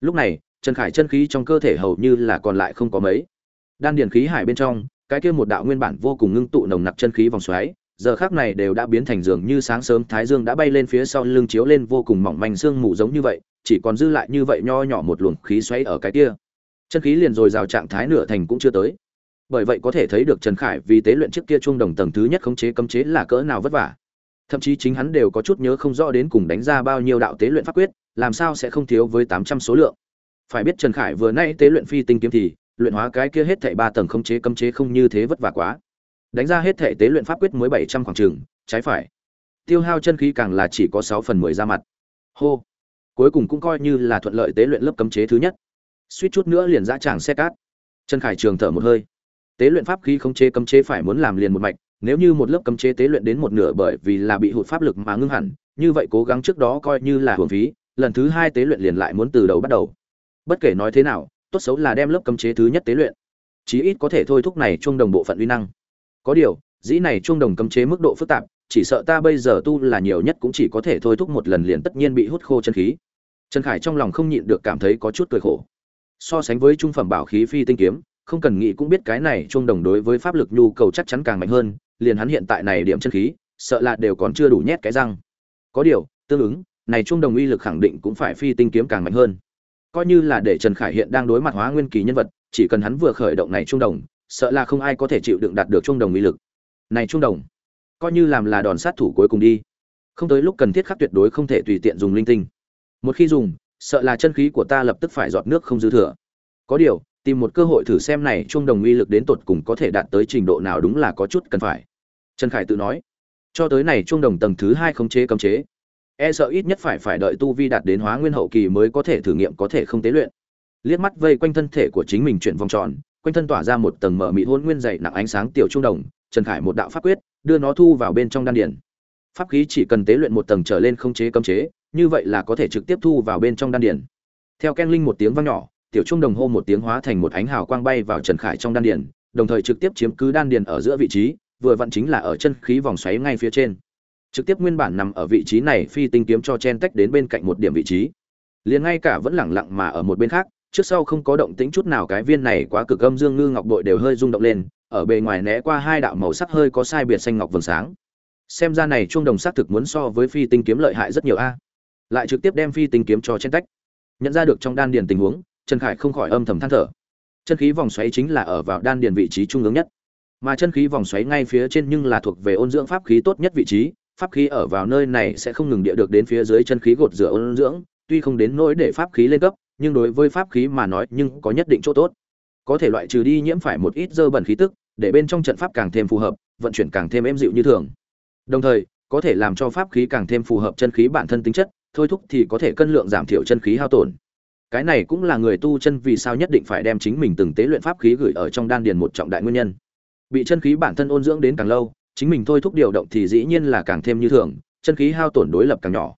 lúc này, trần khải chân khí trong cơ thể hầu như là còn lại không có mấy. Đan điền khí hải bên trong, cái kia một đạo nguyên bản vô cùng ngưng tụ nồng nặc chân khí vòng xoáy, giờ khác này đều đã biến thành giường như sáng sớm thái dương đã bay lên phía sau lưng chiếu lên vô cùng mỏng manh sương mù giống như vậy, chỉ còn dư lại như vậy nho nhỏ một luồng khí xoáy ở cái kia. Chân khí liền rồi rào trạng thái nửa thành cũng chưa tới. Bởi vậy có thể thấy được trần khải vì tế luyện trước kia chuông đồng tầng thứ nhất khống chế cấm chế là cỡ nào vất vả. Thậm chí chính hắn đều có chút nhớ không rõ đến cùng đánh ra bao nhiêu đạo tế luyện pháp quyết làm sao sẽ không thiếu với tám trăm số lượng? Phải biết trần khải vừa nay tế luyện phi tinh kiếm thì, luyện hóa cái kia hết thảy ba tầng khống chế cấm chế không như thế vất vả quá. Đánh ra hết thảy tế luyện pháp quyết mới bảy trăm khoảng trường trái phải. Tiêu hao chân khí càng là chỉ có sáu phần mười ra mặt. Hô. Cuối cùng cũng coi như là thuận lợi tế luyện lớp cấm chế thứ nhất. Suýt chút nữa liền dã tràng xe cát. Trần khải trường thở một hơi. Tế luyện pháp khí khống chế cấm chế phải muốn làm liền một mạch, nếu như một lớp cấm chế tế luyện đến một nửa bởi vì là bị hụt pháp lực mà ngưng hẳn, như vậy cố gắng trước đó coi như là hưởng phí lần thứ hai tế luyện liền lại muốn từ đầu bắt đầu. Bất kể nói thế nào, tốt xấu là đem lớp cấm chế thứ nhất tế luyện. Chí ít có thể thôi thúc này chuông đồng bộ phận uy năng. Có điều, dĩ này chuông đồng cấm chế mức độ phức tạp, chỉ sợ ta bây giờ tu là nhiều nhất cũng chỉ có thể thôi thúc một lần liền tất nhiên bị hút khô chân khí. Trần khải trong lòng không nhịn được cảm thấy có chút cười khổ. So sánh với trung phẩm bảo khí phi tinh kiếm, không cần nghĩ cũng biết cái này chuông đồng đối với pháp lực nhu cầu chắc chắn càng mạnh hơn, liền hắn hiện tại này điểm chân khí, sợ là đều còn chưa đủ nhét cái răng. Có điều, tương ứng này trung đồng uy lực khẳng định cũng phải phi tinh kiếm càng mạnh hơn. Coi như là để trần khải hiện đang đối mặt hóa nguyên kỳ nhân vật, chỉ cần hắn vừa khởi động này trung đồng, sợ là không ai có thể chịu đựng đạt được trung đồng uy lực. Này trung đồng, coi như làm là đòn sát thủ cuối cùng đi. Không tới lúc cần thiết khắc tuyệt đối không thể tùy tiện dùng linh tinh. Một khi dùng, sợ là chân khí của ta lập tức phải giọt nước không dư thừa. Có điều, tìm một cơ hội thử xem này trung đồng uy lực đến tột cùng có thể đạt tới trình độ nào đúng là có chút cần phải. Trần khải tự nói, cho tới này trung đồng tầng thứ hai khống chế cấm chế e sợ ít nhất phải phải đợi tu vi đạt đến hóa nguyên hậu kỳ mới có thể thử nghiệm, có thể không tế luyện. Liếc mắt vây quanh thân thể của chính mình chuyển vòng tròn, quanh thân tỏa ra một tầng mở mị hôn nguyên dày nặng ánh sáng tiểu trung đồng, trần khải một đạo pháp quyết, đưa nó thu vào bên trong đan điển pháp khí chỉ cần tế luyện một tầng trở lên không chế cấm chế, như vậy là có thể trực tiếp thu vào bên trong đan điển theo ken linh một tiếng vang nhỏ, tiểu trung đồng hô một tiếng hóa thành một ánh hào quang bay vào trần khải trong đan điển đồng thời trực tiếp chiếm cứ đan điển ở giữa vị trí, vừa vặn chính là ở chân khí vòng xoáy ngay phía trên trực tiếp nguyên bản nằm ở vị trí này phi tinh kiếm cho chen tách đến bên cạnh một điểm vị trí. Liền ngay cả vẫn lẳng lặng mà ở một bên khác, trước sau không có động tĩnh chút nào, cái viên này quá cực âm dương ngư ngọc bội đều hơi rung động lên, ở bề ngoài né qua hai đạo màu sắc hơi có sai biệt xanh ngọc vầng sáng. Xem ra này chuông đồng xác thực muốn so với phi tinh kiếm lợi hại rất nhiều a. Lại trực tiếp đem phi tinh kiếm cho chen tách nhận ra được trong đan điền tình huống, trần khải không khỏi âm thầm than thở. Chân khí vòng xoáy chính là ở vào đan điền vị trí trung ương nhất. Mà chân khí vòng xoáy ngay phía trên nhưng là thuộc về ôn dưỡng pháp khí tốt nhất vị trí pháp khí ở vào nơi này sẽ không ngừng địa được đến phía dưới chân khí gột rửa ôn dưỡng, tuy không đến nỗi để pháp khí lên cấp, nhưng đối với pháp khí mà nói nhưng có nhất định chỗ tốt. Có thể loại trừ đi nhiễm phải một ít dơ bẩn khí tức, để bên trong trận pháp càng thêm phù hợp, vận chuyển càng thêm êm dịu như thường. Đồng thời, có thể làm cho pháp khí càng thêm phù hợp chân khí bản thân tính chất, thôi thúc thì có thể cân lượng giảm thiểu chân khí hao tổn. Cái này cũng là người tu chân vì sao nhất định phải đem chính mình từng tế luyện pháp khí gửi ở trong đan điền một trọng đại nguyên nhân. Bị chân khí bản thân ôn dưỡng đến càng lâu chính mình thôi thúc điều động thì dĩ nhiên là càng thêm như thường, chân khí hao tổn đối lập càng nhỏ.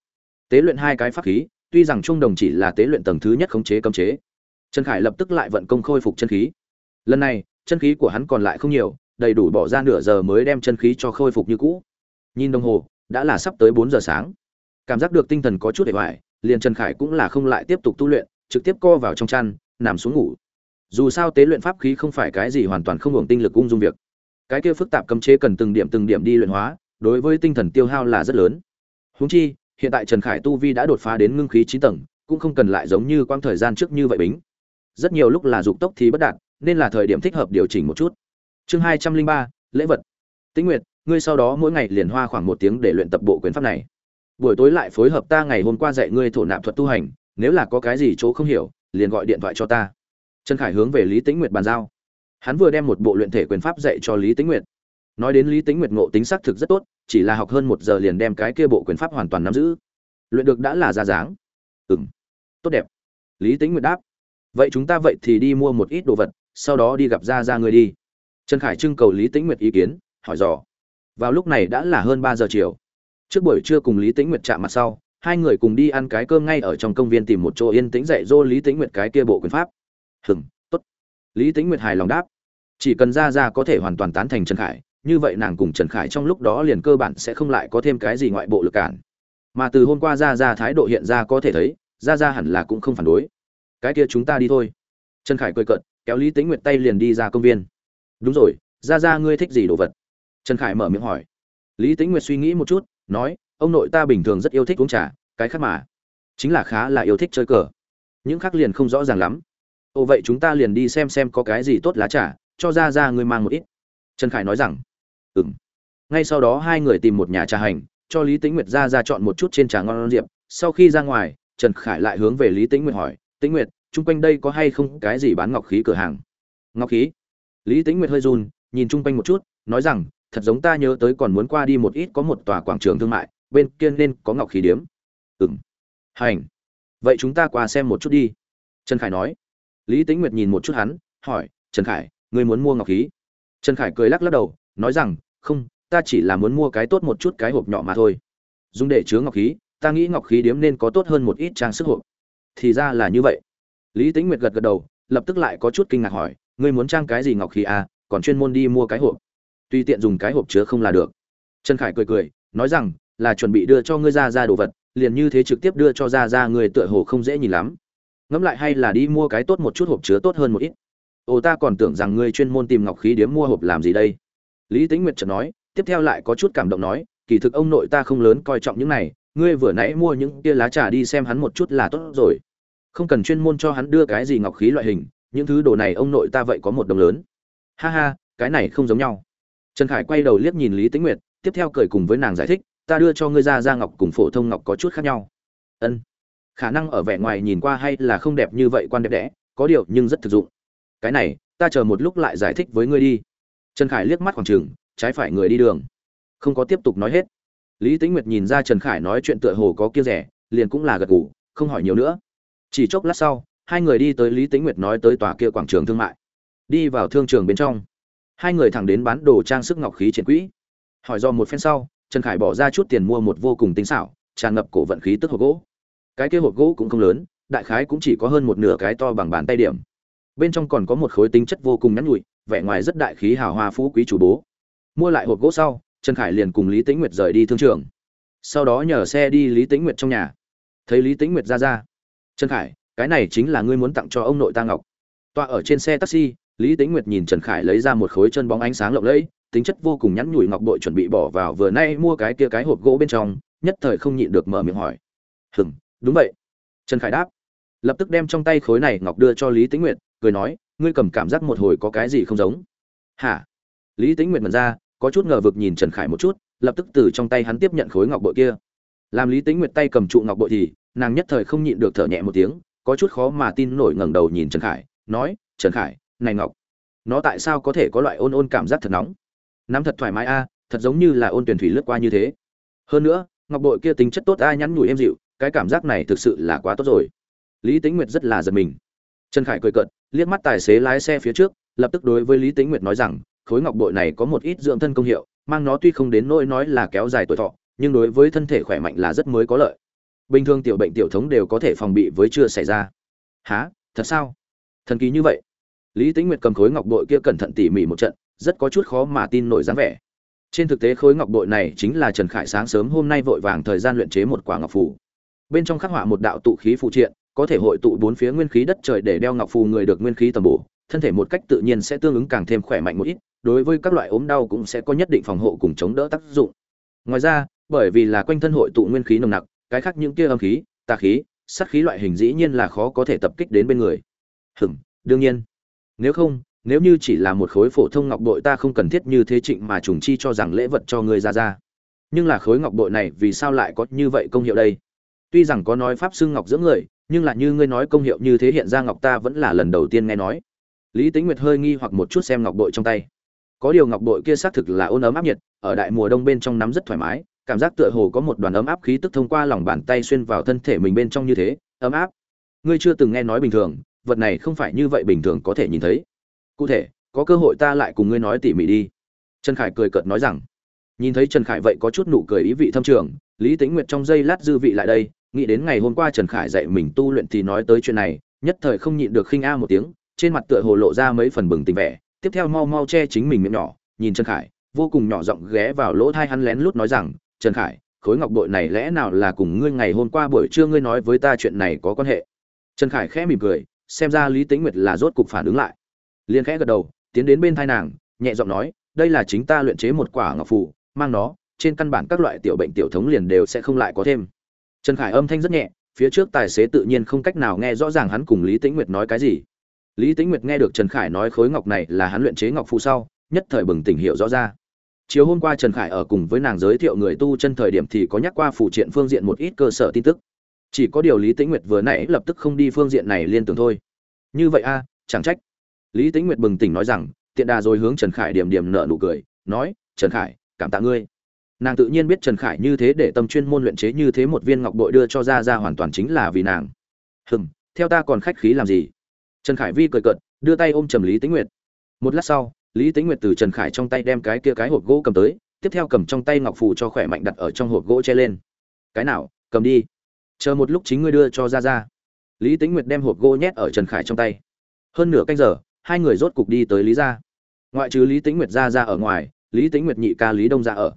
Tế luyện hai cái pháp khí, tuy rằng trung đồng chỉ là tế luyện tầng thứ nhất khống chế cấm chế, trần khải lập tức lại vận công khôi phục chân khí. Lần này, chân khí của hắn còn lại không nhiều, đầy đủ bỏ ra nửa giờ mới đem chân khí cho khôi phục như cũ. Nhìn đồng hồ, đã là sắp tới bốn giờ sáng. Cảm giác được tinh thần có chút để hoài liền trần khải cũng là không lại tiếp tục tu luyện, trực tiếp co vào trong chăn, nằm xuống ngủ. Dù sao tế luyện pháp khí không phải cái gì hoàn toàn không hưởng tinh lực ung dung việc cái kia phức tạp cấm chế cần từng điểm từng điểm đi luyện hóa, đối với tinh thần tiêu hao là rất lớn. Húng chi, hiện tại trần khải tu vi đã đột phá đến ngưng khí chín tầng, cũng không cần lại giống như quang thời gian trước như vậy bính. Rất nhiều lúc là dục tốc thì bất đạt, nên là thời điểm thích hợp điều chỉnh một chút. Chương hai trăm linh ba, lễ vật. Tĩnh nguyệt, ngươi sau đó mỗi ngày liền hoa khoảng một tiếng để luyện tập bộ quyền pháp này. Buổi tối lại phối hợp ta ngày hôm qua dạy ngươi thổ nạp thuật tu hành, nếu là có cái gì chỗ không hiểu, liền gọi điện thoại cho ta. Trần khải hướng về lý tĩnh nguyệt bàn giao hắn vừa đem một bộ luyện thể quyền pháp dạy cho lý tĩnh nguyệt. Nói đến lý tĩnh nguyệt ngộ tính xác thực rất tốt, chỉ là học hơn một giờ liền đem cái kia bộ quyền pháp hoàn toàn nắm giữ. Luyện được đã là ra dáng. Ừ m tốt đẹp. Lý tĩnh nguyệt đáp. Vậy chúng ta vậy thì đi mua một ít đồ vật, sau đó đi gặp ra ra người đi. Trần khải trưng cầu lý tĩnh nguyệt ý kiến, hỏi dò. Vào lúc này đã là hơn ba giờ chiều. Trước buổi trưa cùng lý tĩnh nguyệt chạm mặt sau, hai người cùng đi ăn cái cơm ngay ở trong công viên tìm một chỗ yên tĩnh dạy dỗ lý tĩnh nguyệt cái kia bộ quyền pháp. Hừm, tốt. Lý tĩnh nguyệt hài lòng đáp chỉ cần ra ra có thể hoàn toàn tán thành trần khải, như vậy nàng cùng trần khải trong lúc đó liền cơ bản sẽ không lại có thêm cái gì ngoại bộ lực cản. Mà từ hôm qua ra ra thái độ hiện ra có thể thấy ra ra hẳn là cũng không phản đối. Cái kia chúng ta đi thôi. Trần khải cười cợt, kéo lý tĩnh nguyệt tay liền đi ra công viên. Đúng rồi ra ra ngươi thích gì đồ vật? Trần khải mở miệng hỏi. Lý tĩnh nguyệt suy nghĩ một chút, nói, ông nội ta bình thường rất yêu thích uống trà, cái khác mà chính là khá là yêu thích chơi cờ. Những khác liền không rõ ràng lắm. Ồ, vậy chúng ta liền đi xem xem có cái gì tốt lá trà cho ra ra ngươi mang một ít. Trần khải nói rằng ừ m ngay sau đó hai người tìm một nhà trà hành, cho lý tĩnh nguyệt ra ra chọn một chút trên trà ngon diệp. Sau khi ra ngoài, trần khải lại hướng về lý tĩnh nguyệt hỏi, tĩnh nguyệt, chung quanh đây có hay không cái gì bán ngọc khí cửa hàng? Ngọc khí? Lý tĩnh nguyệt hơi run, nhìn chung quanh một chút, nói rằng, thật giống ta nhớ tới còn muốn qua đi một ít có một tòa quảng trường thương mại, bên kia nên có ngọc khí điếm. Ừng hành. Vậy chúng ta qua xem một chút đi. Trần khải nói. Lý tĩnh nguyệt nhìn một chút hắn, hỏi, trần khải ngươi muốn mua ngọc khí. Trần khải cười lắc lắc đầu, nói rằng, không, ta chỉ là muốn mua cái tốt một chút cái hộp nhỏ mà thôi. Dùng để chứa ngọc khí, ta nghĩ ngọc khí điếm nên có tốt hơn một ít trang sức hộp. Thì ra là như vậy. Lý tĩnh nguyệt gật gật đầu, lập tức lại có chút kinh ngạc hỏi, ngươi muốn trang cái gì ngọc khí à còn chuyên môn đi mua cái hộp. Tuy tiện dùng cái hộp chứa không là được. Trần khải cười cười, nói rằng, là chuẩn bị đưa cho ngươi ra ra đồ vật, liền như thế trực tiếp đưa cho ra ra người tựa hồ không dễ nhìn lắm. Ngẫm lại hay là đi mua cái tốt một chút hộp chứa tốt hơn một ít ồ, ta còn tưởng rằng ngươi chuyên môn tìm ngọc khí điếm mua hộp làm gì đây. Lý tĩnh nguyệt chợt nói, tiếp theo lại có chút cảm động nói, kỳ thực ông nội ta không lớn coi trọng những này, ngươi vừa nãy mua những kia lá trà đi xem hắn một chút là tốt rồi. Không cần chuyên môn cho hắn đưa cái gì ngọc khí loại hình, những thứ đồ này ông nội ta vậy có một đồng lớn. Ha ha, cái này không giống nhau. Trần khải quay đầu liếc nhìn lý tĩnh nguyệt, tiếp theo cười cùng với nàng giải thích, ta đưa cho ngươi ra ra ngọc cùng phổ thông ngọc có chút khác nhau. Ân. Khả năng ở vẻ ngoài nhìn qua hay là không đẹp như vậy quan đẹp đẽ, có điều nhưng rất thực dụng cái này, ta chờ một lúc lại giải thích với ngươi đi. Trần khải liếc mắt khoảng trường trái phải người đi đường. Không có tiếp tục nói hết. Lý tĩnh nguyệt nhìn ra trần khải nói chuyện tựa hồ có kia rẻ, liền cũng là gật gù, không hỏi nhiều nữa. Chỉ chốc lát sau, hai người đi tới lý tĩnh nguyệt nói tới tòa kia quảng trường thương mại. Đi vào thương trường bên trong. Hai người thẳng đến bán đồ trang sức ngọc khí triển quỹ. Hỏi do một phen sau, trần khải bỏ ra chút tiền mua một vô cùng tinh xảo, tràn ngập cổ vận khí tức hộp gỗ. Cái kia hộp gỗ cũng không lớn, đại khái cũng chỉ có hơn một nửa cái to bằng bàn tay điểm bên trong còn có một khối tính chất vô cùng nhắn nhụi, vẻ ngoài rất đại khí hào hoa phú quý chủ bố. Mua lại hộp gỗ sau, trần khải liền cùng lý tĩnh nguyệt rời đi thương trường. Sau đó nhờ xe đi lý tĩnh nguyệt trong nhà. Thấy lý tĩnh nguyệt ra ra. Trần khải, cái này chính là ngươi muốn tặng cho ông nội ta ngọc. Tọa ở trên xe taxi, lý tĩnh nguyệt nhìn trần khải lấy ra một khối chân bóng ánh sáng lộng lẫy, tính chất vô cùng nhắn nhủi ngọc bội chuẩn bị bỏ vào vừa nay mua cái kia cái hộp gỗ bên trong, nhất thời không nhịn được mở miệng hỏi. Hừm, đúng vậy. Trần khải đáp. Lập tức đem trong tay khối này ngọc đưa cho lý tĩnh nguyệt cười nói, ngươi cầm cảm giác một hồi có cái gì không giống? Hả? Lý tĩnh nguyệt mật ra, có chút ngờ vực nhìn trần khải một chút, lập tức từ trong tay hắn tiếp nhận khối ngọc bội kia. Làm lý tĩnh nguyệt tay cầm trụ ngọc bội thì, nàng nhất thời không nhịn được thở nhẹ một tiếng, có chút khó mà tin nổi ngẩng đầu nhìn trần khải, nói, trần khải, này ngọc, nó tại sao có thể có loại ôn ôn cảm giác thật nóng? Nắm thật thoải mái a, thật giống như là ôn tuyển thủy lướt qua như thế. Hơn nữa, ngọc bội kia tính chất tốt a nhắn nhủi êm dịu, cái cảm giác này thực sự là quá tốt rồi. Lý tính nguyệt rất là giật mình. Trần khải cười cợt liếc mắt tài xế lái xe phía trước, lập tức đối với lý tính nguyệt nói rằng, khối ngọc bội này có một ít dưỡng thân công hiệu, mang nó tuy không đến nỗi nói là kéo dài tuổi thọ, nhưng đối với thân thể khỏe mạnh là rất mới có lợi. Bình thường tiểu bệnh tiểu thống đều có thể phòng bị với chưa xảy ra. Há thật sao? Thần kỳ như vậy. Lý tính nguyệt cầm khối ngọc bội kia cẩn thận tỉ mỉ một trận, rất có chút khó mà tin nổi dáng vẻ. Trên thực tế khối ngọc bội này chính là trần khải sáng sớm hôm nay vội vàng thời gian luyện chế một quả ngọc phù. Bên trong khắc họa một đạo tụ khí phụ triện có thể hội tụ bốn phía nguyên khí đất trời để đeo ngọc phù người được nguyên khí tầm bổ, thân thể một cách tự nhiên sẽ tương ứng càng thêm khỏe mạnh một ít, đối với các loại ốm đau cũng sẽ có nhất định phòng hộ cùng chống đỡ tác dụng. Ngoài ra, bởi vì là quanh thân hội tụ nguyên khí nồng nặc, cái khác những kia âm khí, tà khí, sát khí loại hình dĩ nhiên là khó có thể tập kích đến bên người. Hừm đương nhiên. Nếu không, nếu như chỉ là một khối phổ thông ngọc bội ta không cần thiết như thế trịnh mà trùng chi cho rằng lễ vật cho người ra ra. Nhưng là khối ngọc bội này vì sao lại có như vậy công hiệu đây? Tuy rằng có nói pháp xương ngọc giữa người nhưng là như ngươi nói công hiệu như thế hiện ra ngọc ta vẫn là lần đầu tiên nghe nói. Lý Tĩnh nguyệt hơi nghi hoặc một chút xem ngọc bội trong tay. Có điều ngọc bội kia xác thực là ôn ấm áp nhiệt, ở đại mùa đông bên trong nắm rất thoải mái, cảm giác tựa hồ có một đoàn ấm áp khí tức thông qua lòng bàn tay xuyên vào thân thể mình bên trong như thế, ấm áp. Ngươi chưa từng nghe nói bình thường, vật này không phải như vậy bình thường có thể nhìn thấy. Cụ thể, có cơ hội ta lại cùng ngươi nói tỉ mỉ đi. Trần khải cười cợt nói rằng. Nhìn thấy trần khải vậy có chút nụ cười ý vị thâm trường, lý Tĩnh nguyệt trong giây lát dư vị lại đây nghĩ đến ngày hôm qua trần khải dạy mình tu luyện thì nói tới chuyện này, nhất thời không nhịn được khinh a một tiếng, trên mặt tựa hồ lộ ra mấy phần bừng tình vẻ, tiếp theo mau mau che chính mình miệng nhỏ, nhìn trần khải, vô cùng nhỏ giọng ghé vào lỗ tai hắn lén lút nói rằng, trần khải, khối ngọc bội này lẽ nào là cùng ngươi ngày hôm qua buổi trưa ngươi nói với ta chuyện này có quan hệ? Trần khải khẽ mỉm cười, xem ra lý tĩnh nguyệt là rốt cục phản ứng lại. Liền khẽ gật đầu, tiến đến bên thai nàng, nhẹ giọng nói, đây là chính ta luyện chế một quả ngọc phù, mang nó, trên căn bản các loại tiểu bệnh tiểu thống liền đều sẽ không lại có thêm trần khải âm thanh rất nhẹ, phía trước tài xế tự nhiên không cách nào nghe rõ ràng hắn cùng lý tĩnh nguyệt nói cái gì. Lý tĩnh nguyệt nghe được trần khải nói khối ngọc này là hắn luyện chế ngọc phù sau, nhất thời bừng tỉnh hiểu rõ ra. Chiều hôm qua trần khải ở cùng với nàng giới thiệu người tu chân thời điểm thì có nhắc qua phụ triện phương diện một ít cơ sở tin tức. Chỉ có điều lý tĩnh nguyệt vừa nãy lập tức không đi phương diện này liên tưởng thôi. Như vậy a, chẳng trách. Lý tĩnh nguyệt bừng tỉnh nói rằng, tiện đà rồi hướng trần khải điểm điểm nợ nụ cười, nói, trần khải, cảm tạ ngươi nàng tự nhiên biết trần khải như thế để tâm chuyên môn luyện chế như thế một viên ngọc bội đưa cho ra ra hoàn toàn chính là vì nàng. Hừm, theo ta còn khách khí làm gì? Trần khải vi cười cợt, đưa tay ôm trầm lý tĩnh nguyệt. Một lát sau, lý tĩnh nguyệt từ trần khải trong tay đem cái kia cái hộp gỗ cầm tới, tiếp theo cầm trong tay ngọc phù cho khỏe mạnh đặt ở trong hộp gỗ che lên. Cái nào, cầm đi. Chờ một lúc chính ngươi đưa cho ra ra lý tĩnh nguyệt đem hộp gỗ nhét ở trần khải trong tay. Hơn nửa canh giờ, hai người rốt cục đi tới lý gia. Ngoại trừ lý tĩnh nguyệt ra ra ở ngoài, lý tĩnh nguyệt nhị ca lý đông ra ở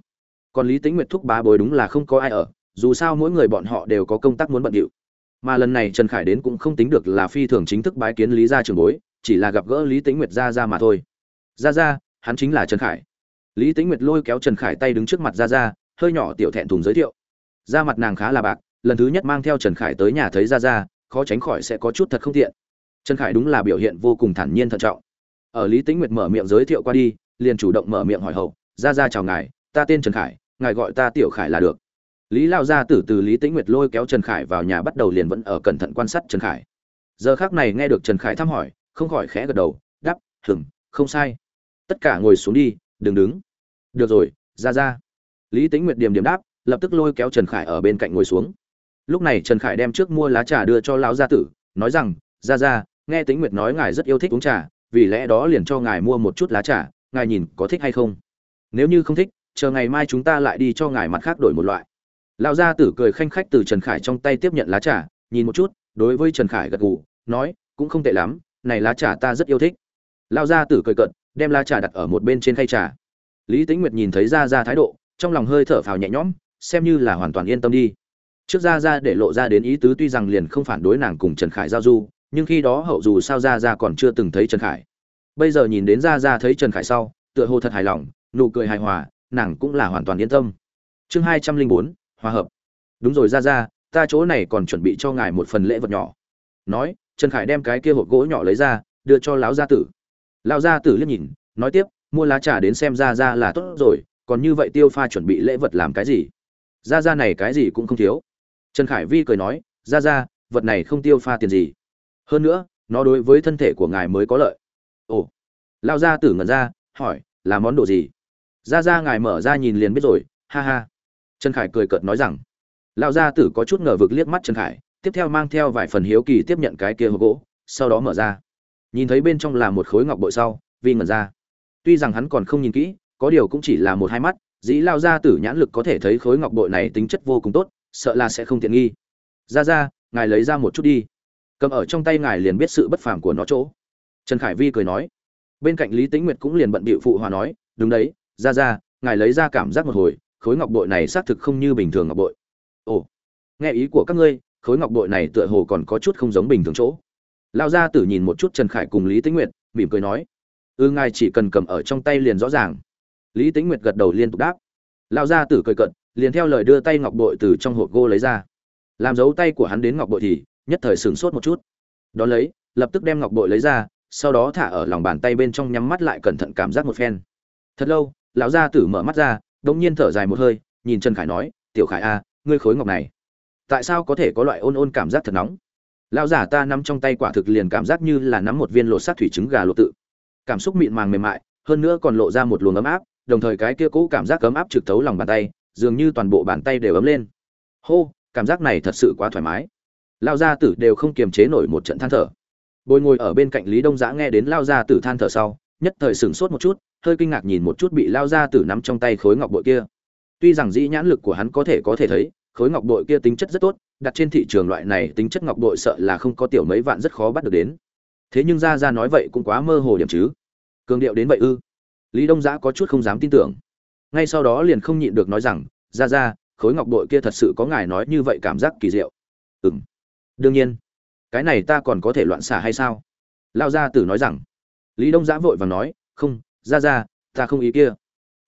còn lý tĩnh nguyệt thúc bá bồi đúng là không có ai ở, dù sao mỗi người bọn họ đều có công tác muốn bận điệu. Mà lần này trần khải đến cũng không tính được là phi thường chính thức bái kiến lý gia trường bối, chỉ là gặp gỡ lý tĩnh nguyệt ra ra mà thôi. Ra ra, hắn chính là trần khải. Lý tĩnh nguyệt lôi kéo trần khải tay đứng trước mặt ra ra, hơi nhỏ tiểu thẹn thùng giới thiệu. Da mặt nàng khá là bạc, lần thứ nhất mang theo trần khải tới nhà thấy ra ra, khó tránh khỏi sẽ có chút thật không tiện. Trần khải đúng là biểu hiện vô cùng thản nhiên thận trọng. Ở lý tĩnh nguyệt mở miệng giới thiệu qua đi, liền chủ động mở miệng hỏi hậu, ra ra chào ngài, ta tên trần khải ngài gọi ta tiểu khải là được. Lý lao gia tử từ lý tĩnh nguyệt lôi kéo trần khải vào nhà bắt đầu liền vẫn ở cẩn thận quan sát trần khải. Giờ khác này nghe được trần khải thăm hỏi, không khỏi khẽ gật đầu, đáp hừng không sai. Tất cả ngồi xuống đi, đừng đứng. Được rồi, ra ra. Lý tĩnh nguyệt điểm điểm đáp, lập tức lôi kéo trần khải ở bên cạnh ngồi xuống. Lúc này trần khải đem trước mua lá trà đưa cho lão gia tử, nói rằng, ra ra, nghe tĩnh nguyệt nói ngài rất yêu thích uống trà, vì lẽ đó liền cho ngài mua một chút lá trà, ngài nhìn có thích hay không? Nếu như không thích chờ ngày mai chúng ta lại đi cho ngài mặt khác đổi một loại. Lão gia tử cười khanh khách từ trần khải trong tay tiếp nhận lá trà, nhìn một chút, đối với trần khải gật gù, nói, cũng không tệ lắm, này lá trà ta rất yêu thích. Lão gia tử cười cận đem lá trà đặt ở một bên trên khay trà. Lý tĩnh nguyệt nhìn thấy ra ra thái độ, trong lòng hơi thở phào nhẹ nhõm, xem như là hoàn toàn yên tâm đi. Trước ra ra để lộ ra đến ý tứ tuy rằng liền không phản đối nàng cùng trần khải giao du, nhưng khi đó hậu dù sao ra ra còn chưa từng thấy trần khải. Bây giờ nhìn đến ra ra thấy trần khải sau, tựa hồ thật hài lòng, nụ cười hài hòa nàng cũng là hoàn toàn yên tâm. Chương hai trăm linh bốn, hòa hợp. Đúng rồi ra ra ta chỗ này còn chuẩn bị cho ngài một phần lễ vật nhỏ. Nói, trần khải đem cái kia hộp gỗ nhỏ lấy ra, đưa cho lão gia tử. Lão gia tử liếc nhìn, nói tiếp, mua lá trà đến xem ra ra là tốt rồi, còn như vậy tiêu pha chuẩn bị lễ vật làm cái gì? Ra ra này cái gì cũng không thiếu. Trần khải vi cười nói ra ra vật này không tiêu pha tiền gì. Hơn nữa, nó đối với thân thể của ngài mới có lợi. Ồ. Lao gia tử ngẩn ra, hỏi, là món đồ gì? Ra ra ngài mở ra nhìn liền biết rồi, ha ha. Trần khải cười cợt nói rằng. Lão gia tử có chút ngờ vực liếc mắt trần khải, tiếp theo mang theo vài phần hiếu kỳ tiếp nhận cái kia hộp gỗ, sau đó mở ra. Nhìn thấy bên trong là một khối ngọc bội sau, vi ngẩn ra. Tuy rằng hắn còn không nhìn kỹ, có điều cũng chỉ là một hai mắt, dĩ lao gia tử nhãn lực có thể thấy khối ngọc bội này tính chất vô cùng tốt, sợ là sẽ không tiện nghi. Ra ra, ngài lấy ra một chút đi. Cầm ở trong tay ngài liền biết sự bất phàm của nó chỗ. Trần khải vi cười nói. Bên cạnh lý tĩnh nguyệt cũng liền bận bịu phụ hòa nói, đúng đấy ra ra ngài lấy ra cảm giác một hồi khối ngọc bội này xác thực không như bình thường ngọc bội. Ồ nghe ý của các ngươi khối ngọc bội này tựa hồ còn có chút không giống bình thường chỗ. Lao gia tử nhìn một chút trần khải cùng lý tĩnh nguyệt mỉm cười nói ư ừ, ngài chỉ cần cầm ở trong tay liền rõ ràng. Lý tĩnh nguyệt gật đầu liên tục đáp. Lao gia tử cười cận liền theo lời đưa tay ngọc bội từ trong hộp gô lấy ra. Làm dấu tay của hắn đến ngọc bội thì nhất thời sửng sốt một chút. Đón lấy lập tức đem ngọc bội lấy ra sau đó thả ở lòng bàn tay bên trong nhắm mắt lại cẩn thận cảm giác một phen. Thật lâu lão gia tử mở mắt ra, đống nhiên thở dài một hơi, nhìn trần khải nói, tiểu khải a ngươi khối ngọc này, tại sao có thể có loại ôn ôn cảm giác thật nóng? Lão giả ta nắm trong tay quả thực liền cảm giác như là nắm một viên lột sát thủy trứng gà lột tự. Cảm xúc mịn màng mềm mại, hơn nữa còn lộ ra một luồng ấm áp, đồng thời cái kia cũ cảm giác ấm áp trực thấu lòng bàn tay, dường như toàn bộ bàn tay đều ấm lên. Hô, cảm giác này thật sự quá thoải mái. Lao gia tử đều không kiềm chế nổi một trận than thở. Bồi ngồi ở bên cạnh lý đông giã nghe đến lao gia tử than thở sau, nhất thời sửng sốt một chút hơi kinh ngạc nhìn một chút bị lao ra từ nắm trong tay khối ngọc bội kia. Tuy rằng dĩ nhãn lực của hắn có thể có thể thấy, khối ngọc bội kia tính chất rất tốt, đặt trên thị trường loại này tính chất ngọc bội sợ là không có tiểu mấy vạn rất khó bắt được đến. Thế nhưng ra ra nói vậy cũng quá mơ hồ điểm chứ. Cường điệu đến vậy ư? Lý đông giã có chút không dám tin tưởng. Ngay sau đó liền không nhịn được nói rằng ra ra khối ngọc bội kia thật sự có ngài nói như vậy cảm giác kỳ diệu. Ừ m đương nhiên. Cái này ta còn có thể loạn xả hay sao? Lao gia tử nói rằng. Lý đông giã vội và nói, không ra ra, ta không ý kia.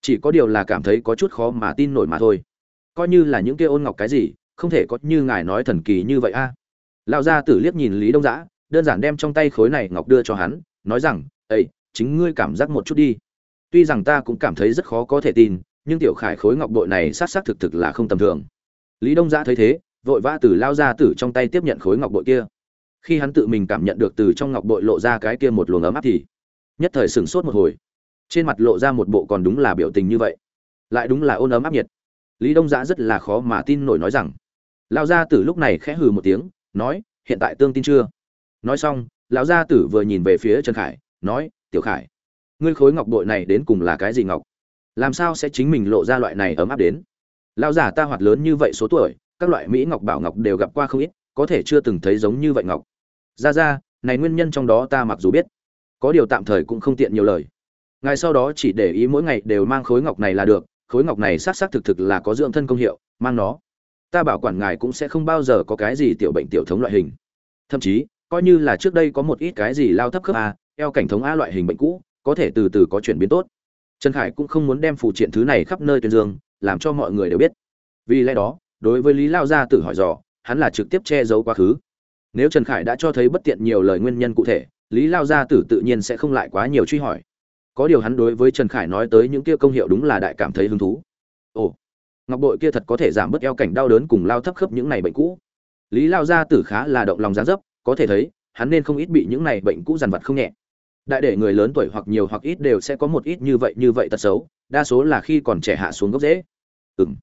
Chỉ có điều là cảm thấy có chút khó mà tin nổi mà thôi. Coi như là những kia ôn ngọc cái gì, không thể có như ngài nói thần kỳ như vậy a. À. gia tử liếc nhìn lý đông giã, đơn giản đem trong tay khối này ngọc đưa cho hắn, nói rằng ây chính ngươi cảm giác một chút đi. Tuy rằng ta cũng cảm thấy rất khó có thể tin, nhưng tiểu khải khối ngọc bội này sát sát thực thực là không tầm thường. Lý đông giã thấy thế, vội vã từ lao gia tử trong tay tiếp nhận khối ngọc bội kia. Khi hắn tự mình cảm nhận được từ trong ngọc bội lộ ra cái kia một luồng ấm áp thì, nhất thời sửng sốt một hồi trên mặt lộ ra một bộ còn đúng là biểu tình như vậy. Lại đúng là ôn ấm áp nhiệt. Lý đông giã rất là khó mà tin nổi nói rằng, lão gia tử lúc này khẽ hừ một tiếng, nói, hiện tại tương tin chưa? Nói xong, lão gia tử vừa nhìn về phía trần khải, nói, tiểu khải, ngươi khối ngọc bội này đến cùng là cái gì ngọc? Làm sao sẽ chính mình lộ ra loại này ấm áp đến? Lão giả ta hoạt lớn như vậy số tuổi, các loại mỹ ngọc bảo ngọc đều gặp qua không ít, có thể chưa từng thấy giống như vậy ngọc. Ra ra, này nguyên nhân trong đó ta mặc dù biết, có điều tạm thời cũng không tiện nhiều lời ngài sau đó chỉ để ý mỗi ngày đều mang khối ngọc này là được, khối ngọc này xác xác thực thực là có dưỡng thân công hiệu, mang nó. Ta bảo quản ngài cũng sẽ không bao giờ có cái gì tiểu bệnh tiểu thống loại hình. Thậm chí, coi như là trước đây có một ít cái gì lao thấp khớp a, eo cảnh thống a loại hình bệnh cũ, có thể từ từ có chuyển biến tốt. Trần khải cũng không muốn đem phụ triện thứ này khắp nơi tuyên dương, làm cho mọi người đều biết. Vì lẽ đó, đối với lý lao gia tử hỏi dò, hắn là trực tiếp che giấu quá khứ. Nếu trần khải đã cho thấy bất tiện nhiều lời nguyên nhân cụ thể, lý lao gia tử tự nhiên sẽ không lại quá nhiều truy hỏi có điều hắn đối với trần khải nói tới những kia công hiệu đúng là đại cảm thấy hứng thú. Ồ, ngọc bội kia thật có thể giảm bớt eo cảnh đau đớn cùng lao thấp khớp những này bệnh cũ. Lý lao gia tử khá là động lòng giá dấp, có thể thấy, hắn nên không ít bị những này bệnh cũ dằn vặt không nhẹ. Đại để người lớn tuổi hoặc nhiều hoặc ít đều sẽ có một ít như vậy như vậy tật xấu, đa số là khi còn trẻ hạ xuống gốc dễ ừng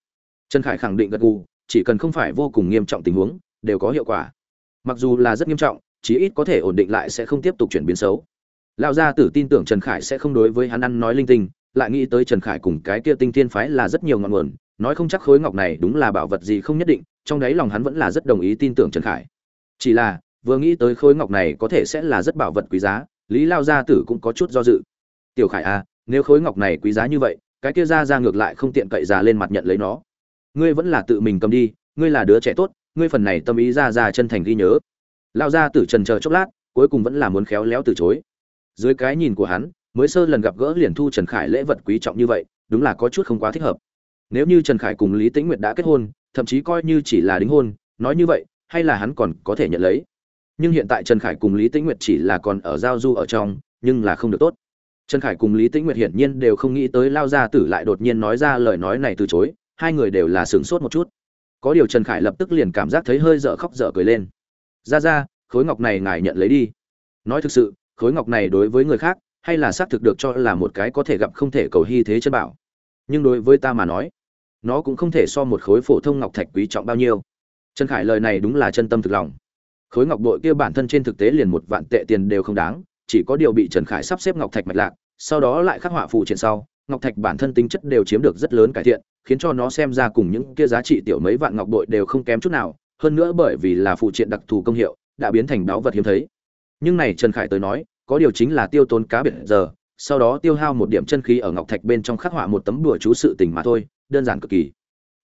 trần khải khẳng định gật gù, chỉ cần không phải vô cùng nghiêm trọng tình huống, đều có hiệu quả. Mặc dù là rất nghiêm trọng, chí ít có thể ổn định lại sẽ không tiếp tục chuyển biến xấu lão gia tử tin tưởng trần khải sẽ không đối với hắn ăn nói linh tinh, lại nghĩ tới trần khải cùng cái kia tinh thiên phái là rất nhiều ngọn nguồn, nói không chắc khối ngọc này đúng là bảo vật gì không nhất định, trong đấy lòng hắn vẫn là rất đồng ý tin tưởng trần khải. Chỉ là, vừa nghĩ tới khối ngọc này có thể sẽ là rất bảo vật quý giá, lý lao gia tử cũng có chút do dự. Tiểu khải à nếu khối ngọc này quý giá như vậy, cái kia ra ra ngược lại không tiện cậy già lên mặt nhận lấy nó. Ngươi vẫn là tự mình cầm đi, ngươi là đứa trẻ tốt, ngươi phần này tâm ý ra ra chân thành ghi nhớ. Lao gia tử trần chờ chốc lát, cuối cùng vẫn là muốn khéo léo từ chối dưới cái nhìn của hắn, mới sơ lần gặp gỡ liền thu trần khải lễ vật quý trọng như vậy, đúng là có chút không quá thích hợp. Nếu như trần khải cùng lý tĩnh nguyệt đã kết hôn, thậm chí coi như chỉ là đính hôn, nói như vậy, hay là hắn còn có thể nhận lấy. Nhưng hiện tại trần khải cùng lý tĩnh nguyệt chỉ là còn ở giao du ở trong, nhưng là không được tốt. Trần khải cùng lý tĩnh nguyệt hiển nhiên đều không nghĩ tới lao gia tử lại đột nhiên nói ra lời nói này từ chối, hai người đều là sửng sốt một chút. Có điều trần khải lập tức liền cảm giác thấy hơi dở khóc dở cười lên. Ra ra khối ngọc này ngài nhận lấy đi. Nói thực sự khối ngọc này đối với người khác, hay là xác thực được cho là một cái có thể gặp không thể cầu hy thế chân bảo. Nhưng đối với ta mà nói, nó cũng không thể so một khối phổ thông ngọc thạch quý trọng bao nhiêu. Trần khải lời này đúng là chân tâm thực lòng. Khối ngọc bội kia bản thân trên thực tế liền một vạn tệ tiền đều không đáng, chỉ có điều bị trần khải sắp xếp ngọc thạch mạch lạc, sau đó lại khắc họa phụ triện sau, ngọc thạch bản thân tính chất đều chiếm được rất lớn cải thiện, khiến cho nó xem ra cùng những kia giá trị tiểu mấy vạn ngọc bội đều không kém chút nào, hơn nữa bởi vì là phụ triện đặc thù công hiệu, đã biến thành báu vật hiếm thấy nhưng này trần khải tới nói, có điều chính là tiêu tốn cá biệt giờ, sau đó tiêu hao một điểm chân khí ở ngọc thạch bên trong khắc họa một tấm đùa chú sự tình mà thôi, đơn giản cực kỳ.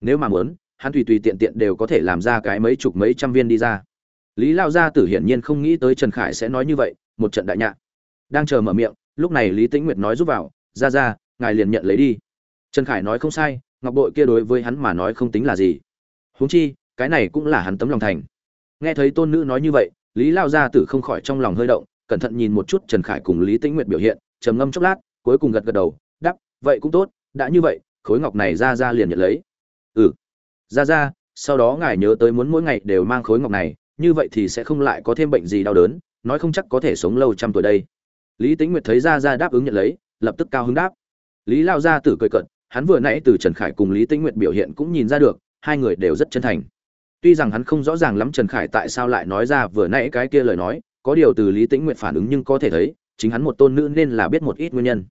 Nếu mà muốn, hắn tùy tùy tiện tiện đều có thể làm ra cái mấy chục mấy trăm viên đi ra. Lý lao gia tử hiển nhiên không nghĩ tới trần khải sẽ nói như vậy, một trận đại nhạc. Đang chờ mở miệng, lúc này lý tĩnh nguyệt nói giúp vào ra ra ngài liền nhận lấy đi. Trần khải nói không sai, ngọc bội kia đối với hắn mà nói không tính là gì. Huống chi, cái này cũng là hắn tấm lòng thành. Nghe thấy tôn nữ nói như vậy lý lao gia tử không khỏi trong lòng hơi động, cẩn thận nhìn một chút trần khải cùng lý tĩnh nguyệt biểu hiện, trầm ngâm chốc lát, cuối cùng gật gật đầu đắp vậy cũng tốt, đã như vậy, khối ngọc này ra ra liền nhận lấy. Ừ. Ra ra sau đó ngài nhớ tới muốn mỗi ngày đều mang khối ngọc này, như vậy thì sẽ không lại có thêm bệnh gì đau đớn, nói không chắc có thể sống lâu trăm tuổi đây. Lý Tĩnh nguyệt thấy ra ra đáp ứng nhận lấy, lập tức cao hứng đáp. Lý lao gia tử cười cận hắn vừa nãy từ trần khải cùng lý Tĩnh nguyệt biểu hiện cũng nhìn ra được, hai người đều rất chân thành tuy rằng hắn không rõ ràng lắm trần khải tại sao lại nói ra vừa nãy cái kia lời nói, có điều từ lý tĩnh nguyệt phản ứng nhưng có thể thấy, chính hắn một tôn nữ nên là biết một ít nguyên nhân.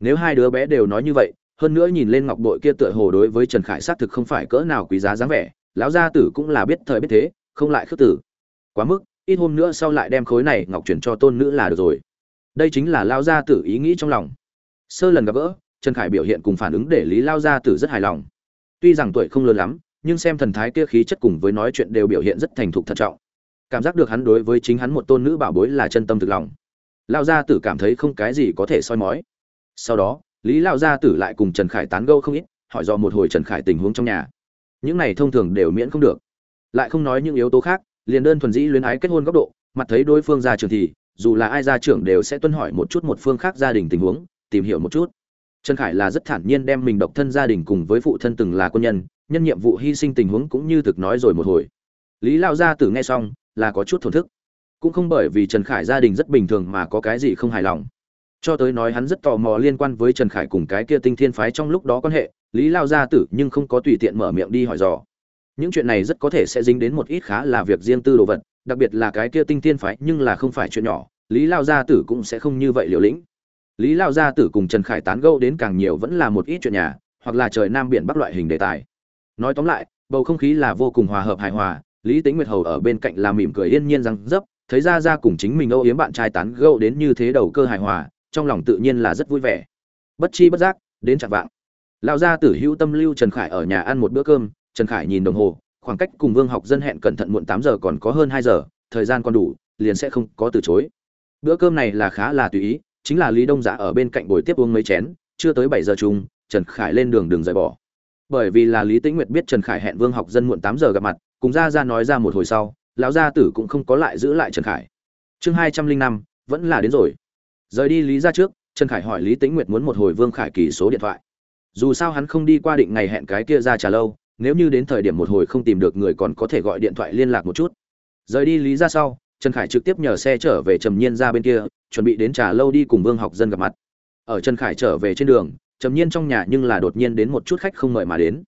Nếu hai đứa bé đều nói như vậy, hơn nữa nhìn lên ngọc bội kia tựa hồ đối với trần khải xác thực không phải cỡ nào quý giá dáng vẻ, lão gia tử cũng là biết thời biết thế, không lại khước tử quá mức, ít hôm nữa sau lại đem khối này ngọc chuyển cho tôn nữ là được rồi. Đây chính là lao gia tử ý nghĩ trong lòng. Sơ lần gặp gỡ, trần khải biểu hiện cùng phản ứng để lý lao gia tử rất hài lòng. Tuy rằng tuổi không lớn lắm nhưng xem thần thái kia khí chất cùng với nói chuyện đều biểu hiện rất thành thục thận trọng. Cảm giác được hắn đối với chính hắn một tôn nữ bảo bối là chân tâm thực lòng. Lao gia tử cảm thấy không cái gì có thể soi mói. Sau đó, lý lao gia tử lại cùng trần khải tán gẫu không ít, hỏi do một hồi trần khải tình huống trong nhà. Những này thông thường đều miễn không được. Lại không nói những yếu tố khác, liền đơn thuần dĩ luyến ái kết hôn góc độ, mặt thấy đối phương gia trưởng thì, dù là ai gia trưởng đều sẽ tuân hỏi một chút một phương khác gia đình tình huống, tìm hiểu một chút. Trần khải là rất thản nhiên đem mình độc thân gia đình cùng với phụ thân từng là quân nhân nhân nhiệm vụ hy sinh tình huống cũng như thực nói rồi một hồi. Lý lao gia tử nghe xong, là có chút thổn thức. Cũng không bởi vì trần khải gia đình rất bình thường mà có cái gì không hài lòng. Cho tới nói hắn rất tò mò liên quan với trần khải cùng cái kia tinh thiên phái trong lúc đó quan hệ, lý lao gia tử nhưng không có tùy tiện mở miệng đi hỏi dò. Những chuyện này rất có thể sẽ dính đến một ít khá là việc riêng tư đồ vật, đặc biệt là cái kia tinh thiên phái nhưng là không phải chuyện nhỏ, lý lao gia tử cũng sẽ không như vậy liều lĩnh. Lý lao gia tử cùng trần khải tán gẫu đến càng nhiều vẫn là một ít chuyện nhà, hoặc là trời nam biển bắc loại hình đề tài nói tóm lại, bầu không khí là vô cùng hòa hợp hài hòa, lý tính nguyệt hầu ở bên cạnh là mỉm cười yên nhiên răng dấp, thấy ra ra cùng chính mình âu yếm bạn trai tán gẫu đến như thế đầu cơ hài hòa, trong lòng tự nhiên là rất vui vẻ. Bất chi bất giác, đến chặng vạng. Lão gia tử hữu tâm lưu trần khải ở nhà ăn một bữa cơm, trần khải nhìn đồng hồ, khoảng cách cùng vương học dân hẹn cẩn thận muộn tám giờ còn có hơn hai giờ, thời gian còn đủ, liền sẽ không có từ chối. Bữa cơm này là khá là tùy ý, chính là lý đông giả ở bên cạnh buổi tiếp uống mấy chén chưa tới bảy giờ chung trần khải lên đường đường rời bỏ bởi vì là lý tĩnh nguyệt biết trần khải hẹn vương học dân muộn tám giờ gặp mặt, cùng ra ra nói ra một hồi sau, lão gia tử cũng không có lại giữ lại trần khải. Chương hai trăm linh năm, vẫn là đến rồi. Rời đi lý ra trước, trần khải hỏi lý tĩnh nguyệt muốn một hồi vương khải kỳ số điện thoại. Dù sao hắn không đi qua định ngày hẹn cái kia ra trả lâu, nếu như đến thời điểm một hồi không tìm được người còn có thể gọi điện thoại liên lạc một chút. Rời đi lý ra sau, trần khải trực tiếp nhờ xe trở về trầm nhiên ra bên kia, chuẩn bị đến trà lâu đi cùng vương học dân gặp mặt. Ở trần khải trở về trên đường trầm nhiên trong nhà nhưng là đột nhiên đến một chút khách không mời mà đến.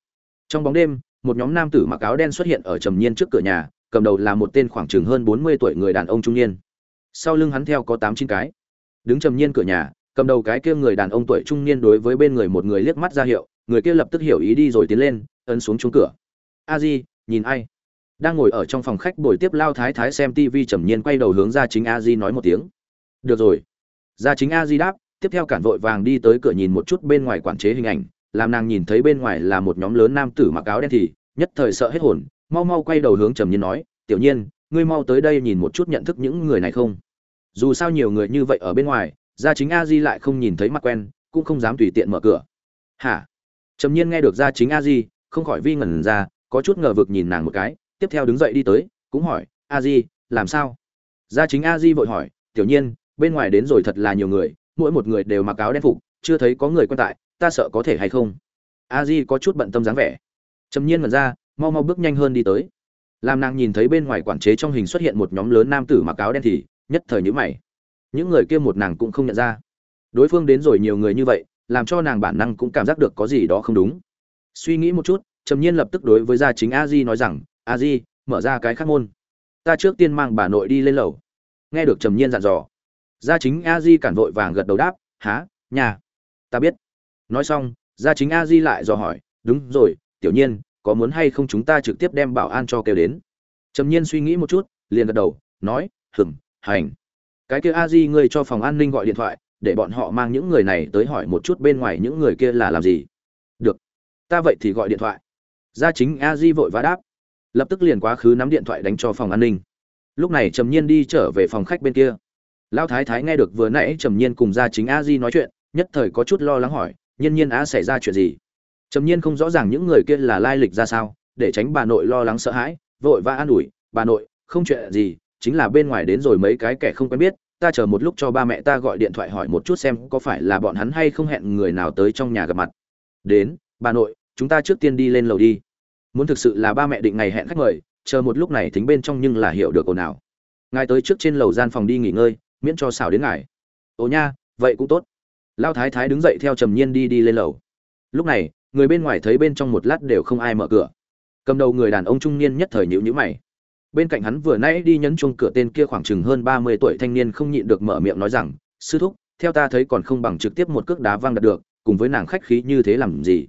Trong bóng đêm, một nhóm nam tử mặc áo đen xuất hiện ở trầm nhiên trước cửa nhà, cầm đầu là một tên khoảng chừng hơn bốn mươi tuổi người đàn ông trung niên. Sau lưng hắn theo có tám chín cái. Đứng trầm nhiên cửa nhà, cầm đầu cái kia người đàn ông tuổi trung niên đối với bên người một người liếc mắt ra hiệu, người kia lập tức hiểu ý đi rồi tiến lên, ấn xuống chuông cửa. A di, nhìn ai? Đang ngồi ở trong phòng khách buổi tiếp lao thái thái xem tivi trầm nhiên quay đầu hướng ra chính a di nói một tiếng. Được rồi. Ra chính a di đáp tiếp theo cản vội vàng đi tới cửa nhìn một chút bên ngoài quản chế hình ảnh, làm nàng nhìn thấy bên ngoài là một nhóm lớn nam tử mặc áo đen thì, nhất thời sợ hết hồn, mau mau quay đầu hướng trầm nhiên nói, tiểu nhiên, ngươi mau tới đây nhìn một chút nhận thức những người này không? Dù sao nhiều người như vậy ở bên ngoài, gia chính a di lại không nhìn thấy mặt quen, cũng không dám tùy tiện mở cửa. Hả? Trầm nhiên nghe được gia chính a di, không khỏi vi ngẩn ra, có chút ngờ vực nhìn nàng một cái, tiếp theo đứng dậy đi tới, cũng hỏi, a di, làm sao? Gia chính a di vội hỏi, tiểu nhiên, bên ngoài đến rồi thật là nhiều người mỗi một người đều mặc áo đen phục, chưa thấy có người quan tại, ta sợ có thể hay không? A di có chút bận tâm dáng vẻ. Trầm nhiên mật ra, mau mau bước nhanh hơn đi tới. Làm nàng nhìn thấy bên ngoài quản chế trong hình xuất hiện một nhóm lớn nam tử mặc áo đen thì nhất thời nhữ mày. Những người kia một nàng cũng không nhận ra. Đối phương đến rồi nhiều người như vậy, làm cho nàng bản năng cũng cảm giác được có gì đó không đúng. Suy nghĩ một chút, trầm nhiên lập tức đối với gia chính a di nói rằng, a di, mở ra cái khác môn. Ta trước tiên mang bà nội đi lên lầu. Nghe được trầm nhiên dặn dò gia chính a di cản vội vàng gật đầu đáp há nhà? Ta biết. Nói xong, gia chính a di lại dò hỏi, đúng rồi, tiểu nhiên, có muốn hay không chúng ta trực tiếp đem bảo an cho kêu đến? Trầm nhiên suy nghĩ một chút, liền gật đầu, nói, hừm, hành. Cái kia a di ngươi cho phòng an ninh gọi điện thoại, để bọn họ mang những người này tới hỏi một chút bên ngoài những người kia là làm gì. Được, ta vậy thì gọi điện thoại. Gia chính a di vội vã đáp. Lập tức liền quá khứ nắm điện thoại đánh cho phòng an ninh. Lúc này trầm nhiên đi trở về phòng khách bên kia lão thái thái nghe được vừa nãy trầm nhiên cùng gia chính a di nói chuyện, nhất thời có chút lo lắng hỏi, nhiên nhiên A xảy ra chuyện gì? Trầm nhiên không rõ ràng những người kia là lai lịch ra sao, để tránh bà nội lo lắng sợ hãi, vội vã an ủi, bà nội, không chuyện gì, chính là bên ngoài đến rồi mấy cái kẻ không quen biết, ta chờ một lúc cho ba mẹ ta gọi điện thoại hỏi một chút xem có phải là bọn hắn hay không hẹn người nào tới trong nhà gặp mặt. Đến, bà nội, chúng ta trước tiên đi lên lầu đi. Muốn thực sự là ba mẹ định ngày hẹn khách mời, chờ một lúc này thính bên trong nhưng là hiểu được ồn nào ngài tới trước trên lầu gian phòng đi nghỉ ngơi miễn cho xảo đến ngài. Ồ nha, vậy cũng tốt. Lao thái thái đứng dậy theo trầm nhiên đi đi lên lầu. Lúc này, người bên ngoài thấy bên trong một lát đều không ai mở cửa. Cầm đầu người đàn ông trung niên nhất thời nhịu nhữ mày. Bên cạnh hắn vừa nãy đi nhấn chuông cửa tên kia khoảng chừng hơn ba mươi tuổi thanh niên không nhịn được mở miệng nói rằng, sư thúc, theo ta thấy còn không bằng trực tiếp một cước đá văng đặt được, cùng với nàng khách khí như thế làm gì?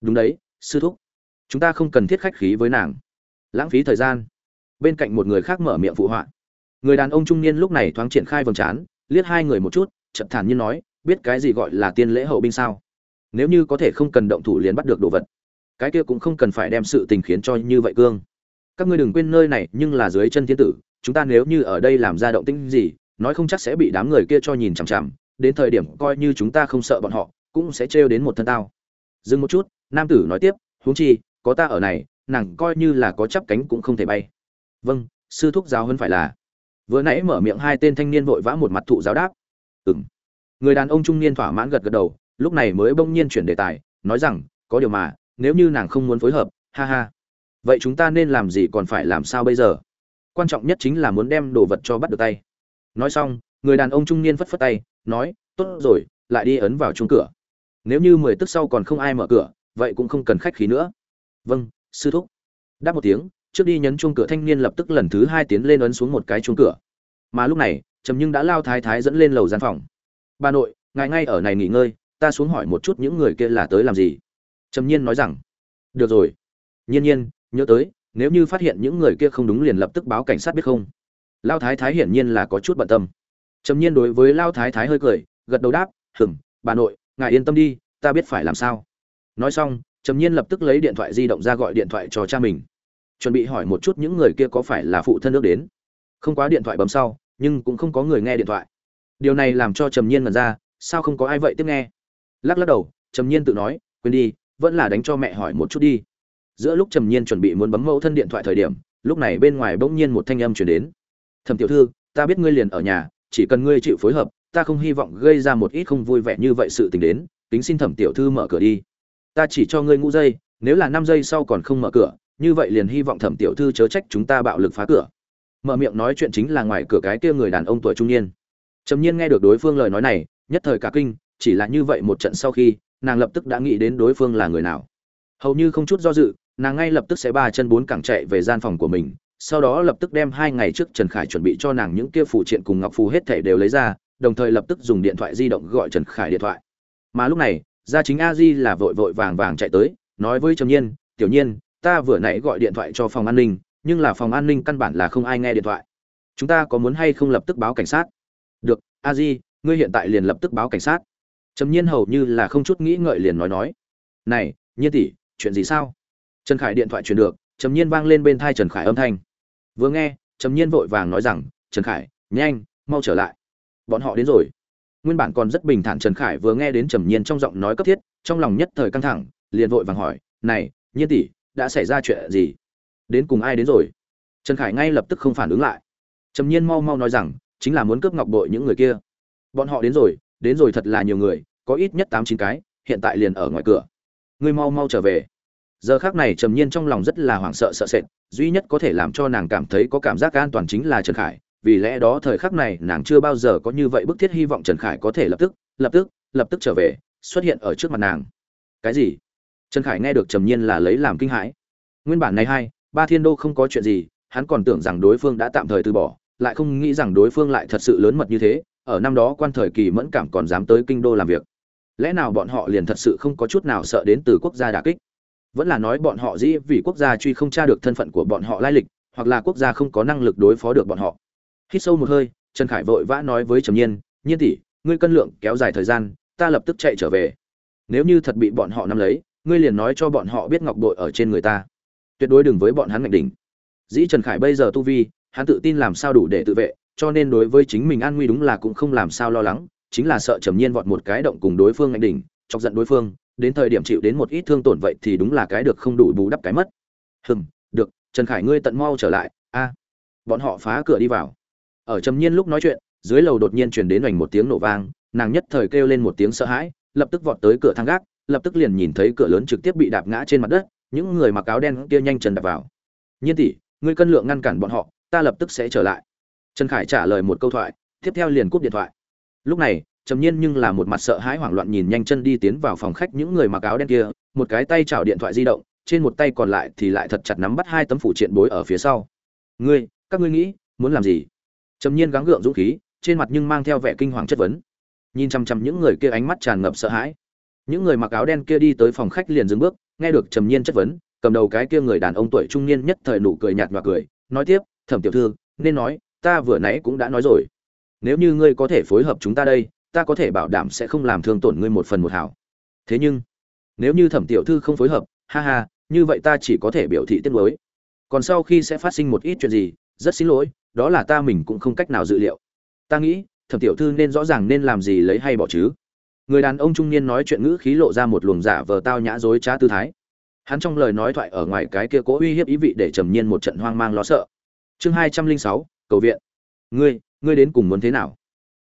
Đúng đấy, sư thúc. Chúng ta không cần thiết khách khí với nàng. Lãng phí thời gian. Bên cạnh một người khác mở miệng phụ họa người đàn ông trung niên lúc này thoáng triển khai vầng trán, liếc hai người một chút chậm thản nhiên nói, biết cái gì gọi là tiên lễ hậu binh sao? Nếu như có thể không cần động thủ liền bắt được đồ vật, cái kia cũng không cần phải đem sự tình khiến cho như vậy cương. Các ngươi đừng quên nơi này nhưng là dưới chân thiên tử, chúng ta nếu như ở đây làm ra động tĩnh gì, nói không chắc sẽ bị đám người kia cho nhìn chằm chằm, đến thời điểm coi như chúng ta không sợ bọn họ, cũng sẽ trêu đến một thân tao. Dừng một chút, nam tử nói tiếp, huống chi, có ta ở này, nàng coi như là có chắp cánh cũng không thể bay. Vâng sư thúc giáo hơn phải là vừa nãy mở miệng hai tên thanh niên vội vã một mặt thụ giáo đáp. Ừm. Người đàn ông trung niên thỏa mãn gật gật đầu, lúc này mới bỗng nhiên chuyển đề tài, nói rằng, có điều mà, nếu như nàng không muốn phối hợp, ha ha. Vậy chúng ta nên làm gì còn phải làm sao bây giờ? Quan trọng nhất chính là muốn đem đồ vật cho bắt được tay. Nói xong, người đàn ông trung niên phất phất tay, nói, tốt rồi, lại đi ấn vào chung cửa. Nếu như mười tức sau còn không ai mở cửa, vậy cũng không cần khách khí nữa. Vâng sư thúc. Đáp một tiếng trước đi nhấn chuông cửa thanh niên lập tức lần thứ hai tiến lên ấn xuống một cái chuông cửa. Mà lúc này, trầm nhưng đã lao thái thái dẫn lên lầu gian phòng. Bà nội, ngài ngay ở này nghỉ ngơi, ta xuống hỏi một chút những người kia là tới làm gì? Trầm nhiên nói rằng, được rồi. Nhiên nhiên, nhớ tới, nếu như phát hiện những người kia không đúng liền lập tức báo cảnh sát biết không. Lao thái thái hiển nhiên là có chút bận tâm. Trầm nhiên đối với lao thái thái hơi cười, gật đầu đáp hừng bà nội, ngài yên tâm đi, ta biết phải làm sao. Nói xong, trầm nhiên lập tức lấy điện thoại di động ra gọi điện thoại cho cha mình chuẩn bị hỏi một chút những người kia có phải là phụ thân nước đến. Không quá điện thoại bấm sau, nhưng cũng không có người nghe điện thoại. Điều này làm cho trầm nhiên mật ra, sao không có ai vậy tiếp nghe? Lắc lắc đầu, trầm nhiên tự nói, quên đi, vẫn là đánh cho mẹ hỏi một chút đi. Giữa lúc trầm nhiên chuẩn bị muốn bấm mẫu thân điện thoại thời điểm, lúc này bên ngoài bỗng nhiên một thanh âm chuyển đến. Thẩm tiểu thư, ta biết ngươi liền ở nhà, chỉ cần ngươi chịu phối hợp, ta không hy vọng gây ra một ít không vui vẻ như vậy sự tình đến tính xin thẩm tiểu thư mở cửa đi. Ta chỉ cho ngươi ngũ giây, nếu là năm giây sau còn không mở cửa như vậy liền hy vọng thẩm tiểu thư chớ trách chúng ta bạo lực phá cửa. Mở miệng nói chuyện chính là ngoài cửa cái kia người đàn ông tuổi trung niên. Trầm nhiên nghe được đối phương lời nói này, nhất thời cả kinh, chỉ là như vậy một trận sau khi, nàng lập tức đã nghĩ đến đối phương là người nào. Hầu như không chút do dự, nàng ngay lập tức sẽ ba chân bốn cẳng chạy về gian phòng của mình, sau đó lập tức đem hai ngày trước trần khải chuẩn bị cho nàng những kia phụ triện cùng ngọc phù hết thể đều lấy ra, đồng thời lập tức dùng điện thoại di động gọi trần khải điện thoại. Mà lúc này, gia chính a di là vội vội vàng vàng chạy tới, nói với trầm nhiên, tiểu nhiên ta vừa nãy gọi điện thoại cho phòng an ninh, nhưng là phòng an ninh căn bản là không ai nghe điện thoại. Chúng ta có muốn hay không lập tức báo cảnh sát? Được, a di, ngươi hiện tại liền lập tức báo cảnh sát. Trầm nhiên hầu như là không chút nghĩ ngợi liền nói nói. Này, nhiên tỷ, chuyện gì sao? Trần khải điện thoại truyền được, trầm nhiên vang lên bên thai trần khải âm thanh. Vừa nghe, trầm nhiên vội vàng nói rằng, trần khải, nhanh, mau trở lại. Bọn họ đến rồi. Nguyên bản còn rất bình thản trần khải vừa nghe đến trầm nhiên trong giọng nói cấp thiết, trong lòng nhất thời căng thẳng, liền vội vàng hỏi, này, nhiên tỷ đã xảy ra chuyện gì? Đến cùng ai đến rồi? Trần khải ngay lập tức không phản ứng lại. Trầm nhiên mau mau nói rằng, chính là muốn cướp ngọc bội những người kia. Bọn họ đến rồi đến rồi thật là nhiều người, có ít nhất tám chín cái, hiện tại liền ở ngoài cửa. Ngươi mau mau trở về. Giờ khác này trầm nhiên trong lòng rất là hoảng sợ sợ sệt, duy nhất có thể làm cho nàng cảm thấy có cảm giác an toàn chính là trần khải, vì lẽ đó thời khắc này nàng chưa bao giờ có như vậy bức thiết hy vọng trần khải có thể lập tức lập tức lập tức trở về, xuất hiện ở trước mặt nàng. Cái gì? Trần khải nghe được trầm nhiên là lấy làm kinh hãi. Nguyên bản này hai, ba thiên đô không có chuyện gì, hắn còn tưởng rằng đối phương đã tạm thời từ bỏ, lại không nghĩ rằng đối phương lại thật sự lớn mật như thế, ở năm đó quan thời kỳ mẫn cảm còn dám tới kinh đô làm việc. Lẽ nào bọn họ liền thật sự không có chút nào sợ đến từ quốc gia đà kích? Vẫn là nói bọn họ dĩ vì quốc gia truy không tra được thân phận của bọn họ lai lịch, hoặc là quốc gia không có năng lực đối phó được bọn họ. Hít sâu một hơi, trần khải vội vã nói với trầm nhiên nhiên tỷ, ngươi cân lượng kéo dài thời gian, ta lập tức chạy trở về. Nếu như thật bị bọn họ nắm lấy ngươi liền nói cho bọn họ biết ngọc bội ở trên người ta. Tuyệt đối đừng với bọn hắn ngạch đỉnh. Dĩ trần khải bây giờ tu vi, hắn tự tin làm sao đủ để tự vệ, cho nên đối với chính mình an nguy đúng là cũng không làm sao lo lắng, chính là sợ trầm nhiên vọt một cái động cùng đối phương ngạch đỉnh, chọc giận đối phương, đến thời điểm chịu đến một ít thương tổn vậy thì đúng là cái được không đủ bù đắp cái mất. Hừm, được, trần khải ngươi tận mau trở lại, a. Bọn họ phá cửa đi vào. Ở trầm nhiên lúc nói chuyện, dưới lầu đột nhiên truyền đến hoành một tiếng nổ vang, nàng nhất thời kêu lên một tiếng sợ hãi, lập tức vọt tới cửa thang gác lập tức liền nhìn thấy cửa lớn trực tiếp bị đạp ngã trên mặt đất, những người mặc áo đen kia nhanh chân đạp vào. Nhiên tỷ, ngươi cân lượng ngăn cản bọn họ, ta lập tức sẽ trở lại. Trần khải trả lời một câu thoại, tiếp theo liền cúp điện thoại. Lúc này, trầm nhiên nhưng là một mặt sợ hãi hoảng loạn nhìn nhanh chân đi tiến vào phòng khách những người mặc áo đen kia, một cái tay chảo điện thoại di động, trên một tay còn lại thì lại thật chặt nắm bắt hai tấm phủ triện bối ở phía sau. Ngươi, các ngươi nghĩ, muốn làm gì? Trầm nhiên gắng gượng dũng khí, trên mặt nhưng mang theo vẻ kinh hoàng chất vấn. Nhìn chăm chăm những người kia ánh mắt tràn ngập sợ hãi những người mặc áo đen kia đi tới phòng khách liền dừng bước, nghe được trầm nhiên chất vấn, cầm đầu cái kia người đàn ông tuổi trung niên nhất thời nụ cười nhạt và cười, nói tiếp, thẩm tiểu thư, nên nói, ta vừa nãy cũng đã nói rồi. Nếu như ngươi có thể phối hợp chúng ta đây, ta có thể bảo đảm sẽ không làm thương tổn ngươi một phần một hảo. Thế nhưng, nếu như thẩm tiểu thư không phối hợp, ha ha, như vậy ta chỉ có thể biểu thị tiếc nuối. Còn sau khi sẽ phát sinh một ít chuyện gì, rất xin lỗi, đó là ta mình cũng không cách nào dự liệu. Ta nghĩ, thẩm tiểu thư nên rõ ràng nên làm gì lấy hay bỏ chứ người đàn ông trung niên nói chuyện ngữ khí lộ ra một luồng giả vờ tao nhã dối trá tư thái. Hắn trong lời nói thoại ở ngoài cái kia cố uy hiếp ý vị để trầm nhiên một trận hoang mang lo sợ. Chương hai trăm linh sáu, cầu viện. Ngươi ngươi đến cùng muốn thế nào?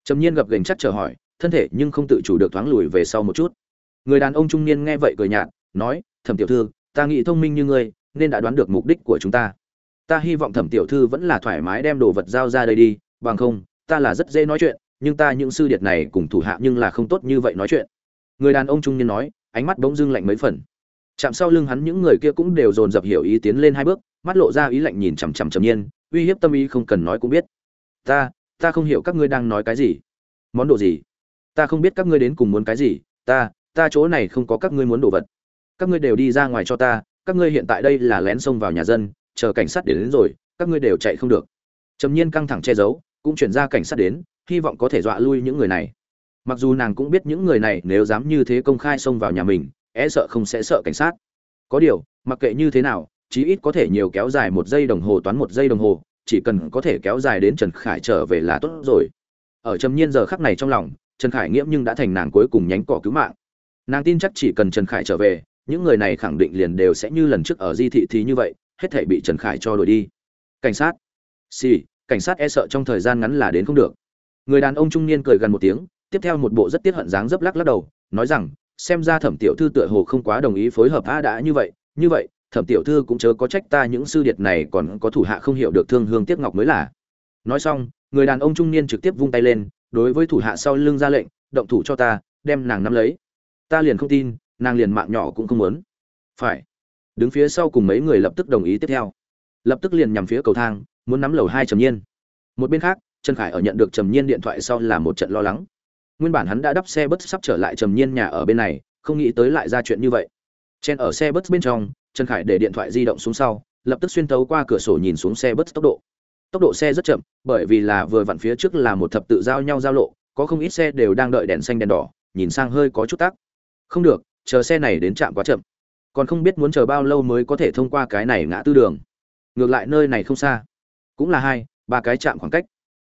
Trầm nhiên gập gành chắc chờ hỏi, thân thể nhưng không tự chủ được thoáng lùi về sau một chút. Người đàn ông trung niên nghe vậy cười nhạt, nói, thẩm tiểu thư, ta nghĩ thông minh như ngươi, nên đã đoán được mục đích của chúng ta. Ta hy vọng thẩm tiểu thư vẫn là thoải mái đem đồ vật giao ra đây đi, bằng không, ta là rất dễ nói chuyện nhưng ta những sư điệt này cùng thủ hạ nhưng là không tốt như vậy nói chuyện. Người đàn ông trung niên nói ánh mắt bỗng dưng lạnh mấy phần. Chạm sau lưng hắn những người kia cũng đều dồn dập hiểu ý tiến lên hai bước mắt lộ ra ý lạnh nhìn chằm chằm trầm nhiên uy hiếp tâm ý không cần nói cũng biết. Ta ta không hiểu các ngươi đang nói cái gì. Món đồ gì? Ta không biết các ngươi đến cùng muốn cái gì. Ta ta chỗ này không có các ngươi muốn đồ vật. Các ngươi đều đi ra ngoài cho ta các ngươi hiện tại đây là lén xông vào nhà dân chờ cảnh sát đến, đến rồi các ngươi đều chạy không được. Trầm nhiên căng thẳng che giấu cũng chuyển ra cảnh sát đến hy vọng có thể dọa lui những người này. Mặc dù nàng cũng biết những người này nếu dám như thế công khai xông vào nhà mình e sợ không sẽ sợ cảnh sát. Có điều mặc kệ như thế nào chí ít có thể nhiều kéo dài một giây đồng hồ toán một giây đồng hồ chỉ cần có thể kéo dài đến trần khải trở về là tốt rồi. Ở trầm nhiên giờ khắc này trong lòng trần khải nghiễm nhưng đã thành nàng cuối cùng nhánh cỏ cứu mạng. Nàng tin chắc chỉ cần trần khải trở về những người này khẳng định liền đều sẽ như lần trước ở di thị thì như vậy hết thể bị trần khải cho đuổi đi. Cảnh sát. Xì、sì, cảnh sát e sợ trong thời gian ngắn là đến không được người đàn ông trung niên cười gần một tiếng, tiếp theo một bộ rất tiết hận dáng dấp lắc lắc đầu, nói rằng, xem ra thẩm tiểu thư tựa hồ không quá đồng ý phối hợp a đã như vậy như vậy, thẩm tiểu thư cũng chớ có trách ta những sư điệt này còn có thủ hạ không hiểu được thương hương tiếc ngọc mới là. Nói xong, người đàn ông trung niên trực tiếp vung tay lên, đối với thủ hạ sau lưng ra lệnh, động thủ cho ta, đem nàng nắm lấy. Ta liền không tin, nàng liền mạng nhỏ cũng không muốn. Phải. Đứng phía sau cùng mấy người lập tức đồng ý tiếp theo. Lập tức liền nhằm phía cầu thang, muốn nắm lầu hai trầm nhiên. Một bên khác trần khải ở nhận được trầm nhiên điện thoại sau là một trận lo lắng. Nguyên bản hắn đã đắp xe bus sắp trở lại trầm nhiên nhà ở bên này, không nghĩ tới lại ra chuyện như vậy. Chen ở xe bus bên trong, trần khải để điện thoại di động xuống sau, lập tức xuyên tấu qua cửa sổ nhìn xuống xe bus tốc độ. Tốc độ xe rất chậm, bởi vì là vừa vặn phía trước là một thập tự giao nhau giao lộ, có không ít xe đều đang đợi đèn xanh đèn đỏ, nhìn sang hơi có chút tắc. Không được, chờ xe này đến trạm quá chậm. Còn không biết muốn chờ bao lâu mới có thể thông qua cái này ngã tư đường. Ngược lại nơi này không xa. Cũng là hai, ba cái trạm khoảng cách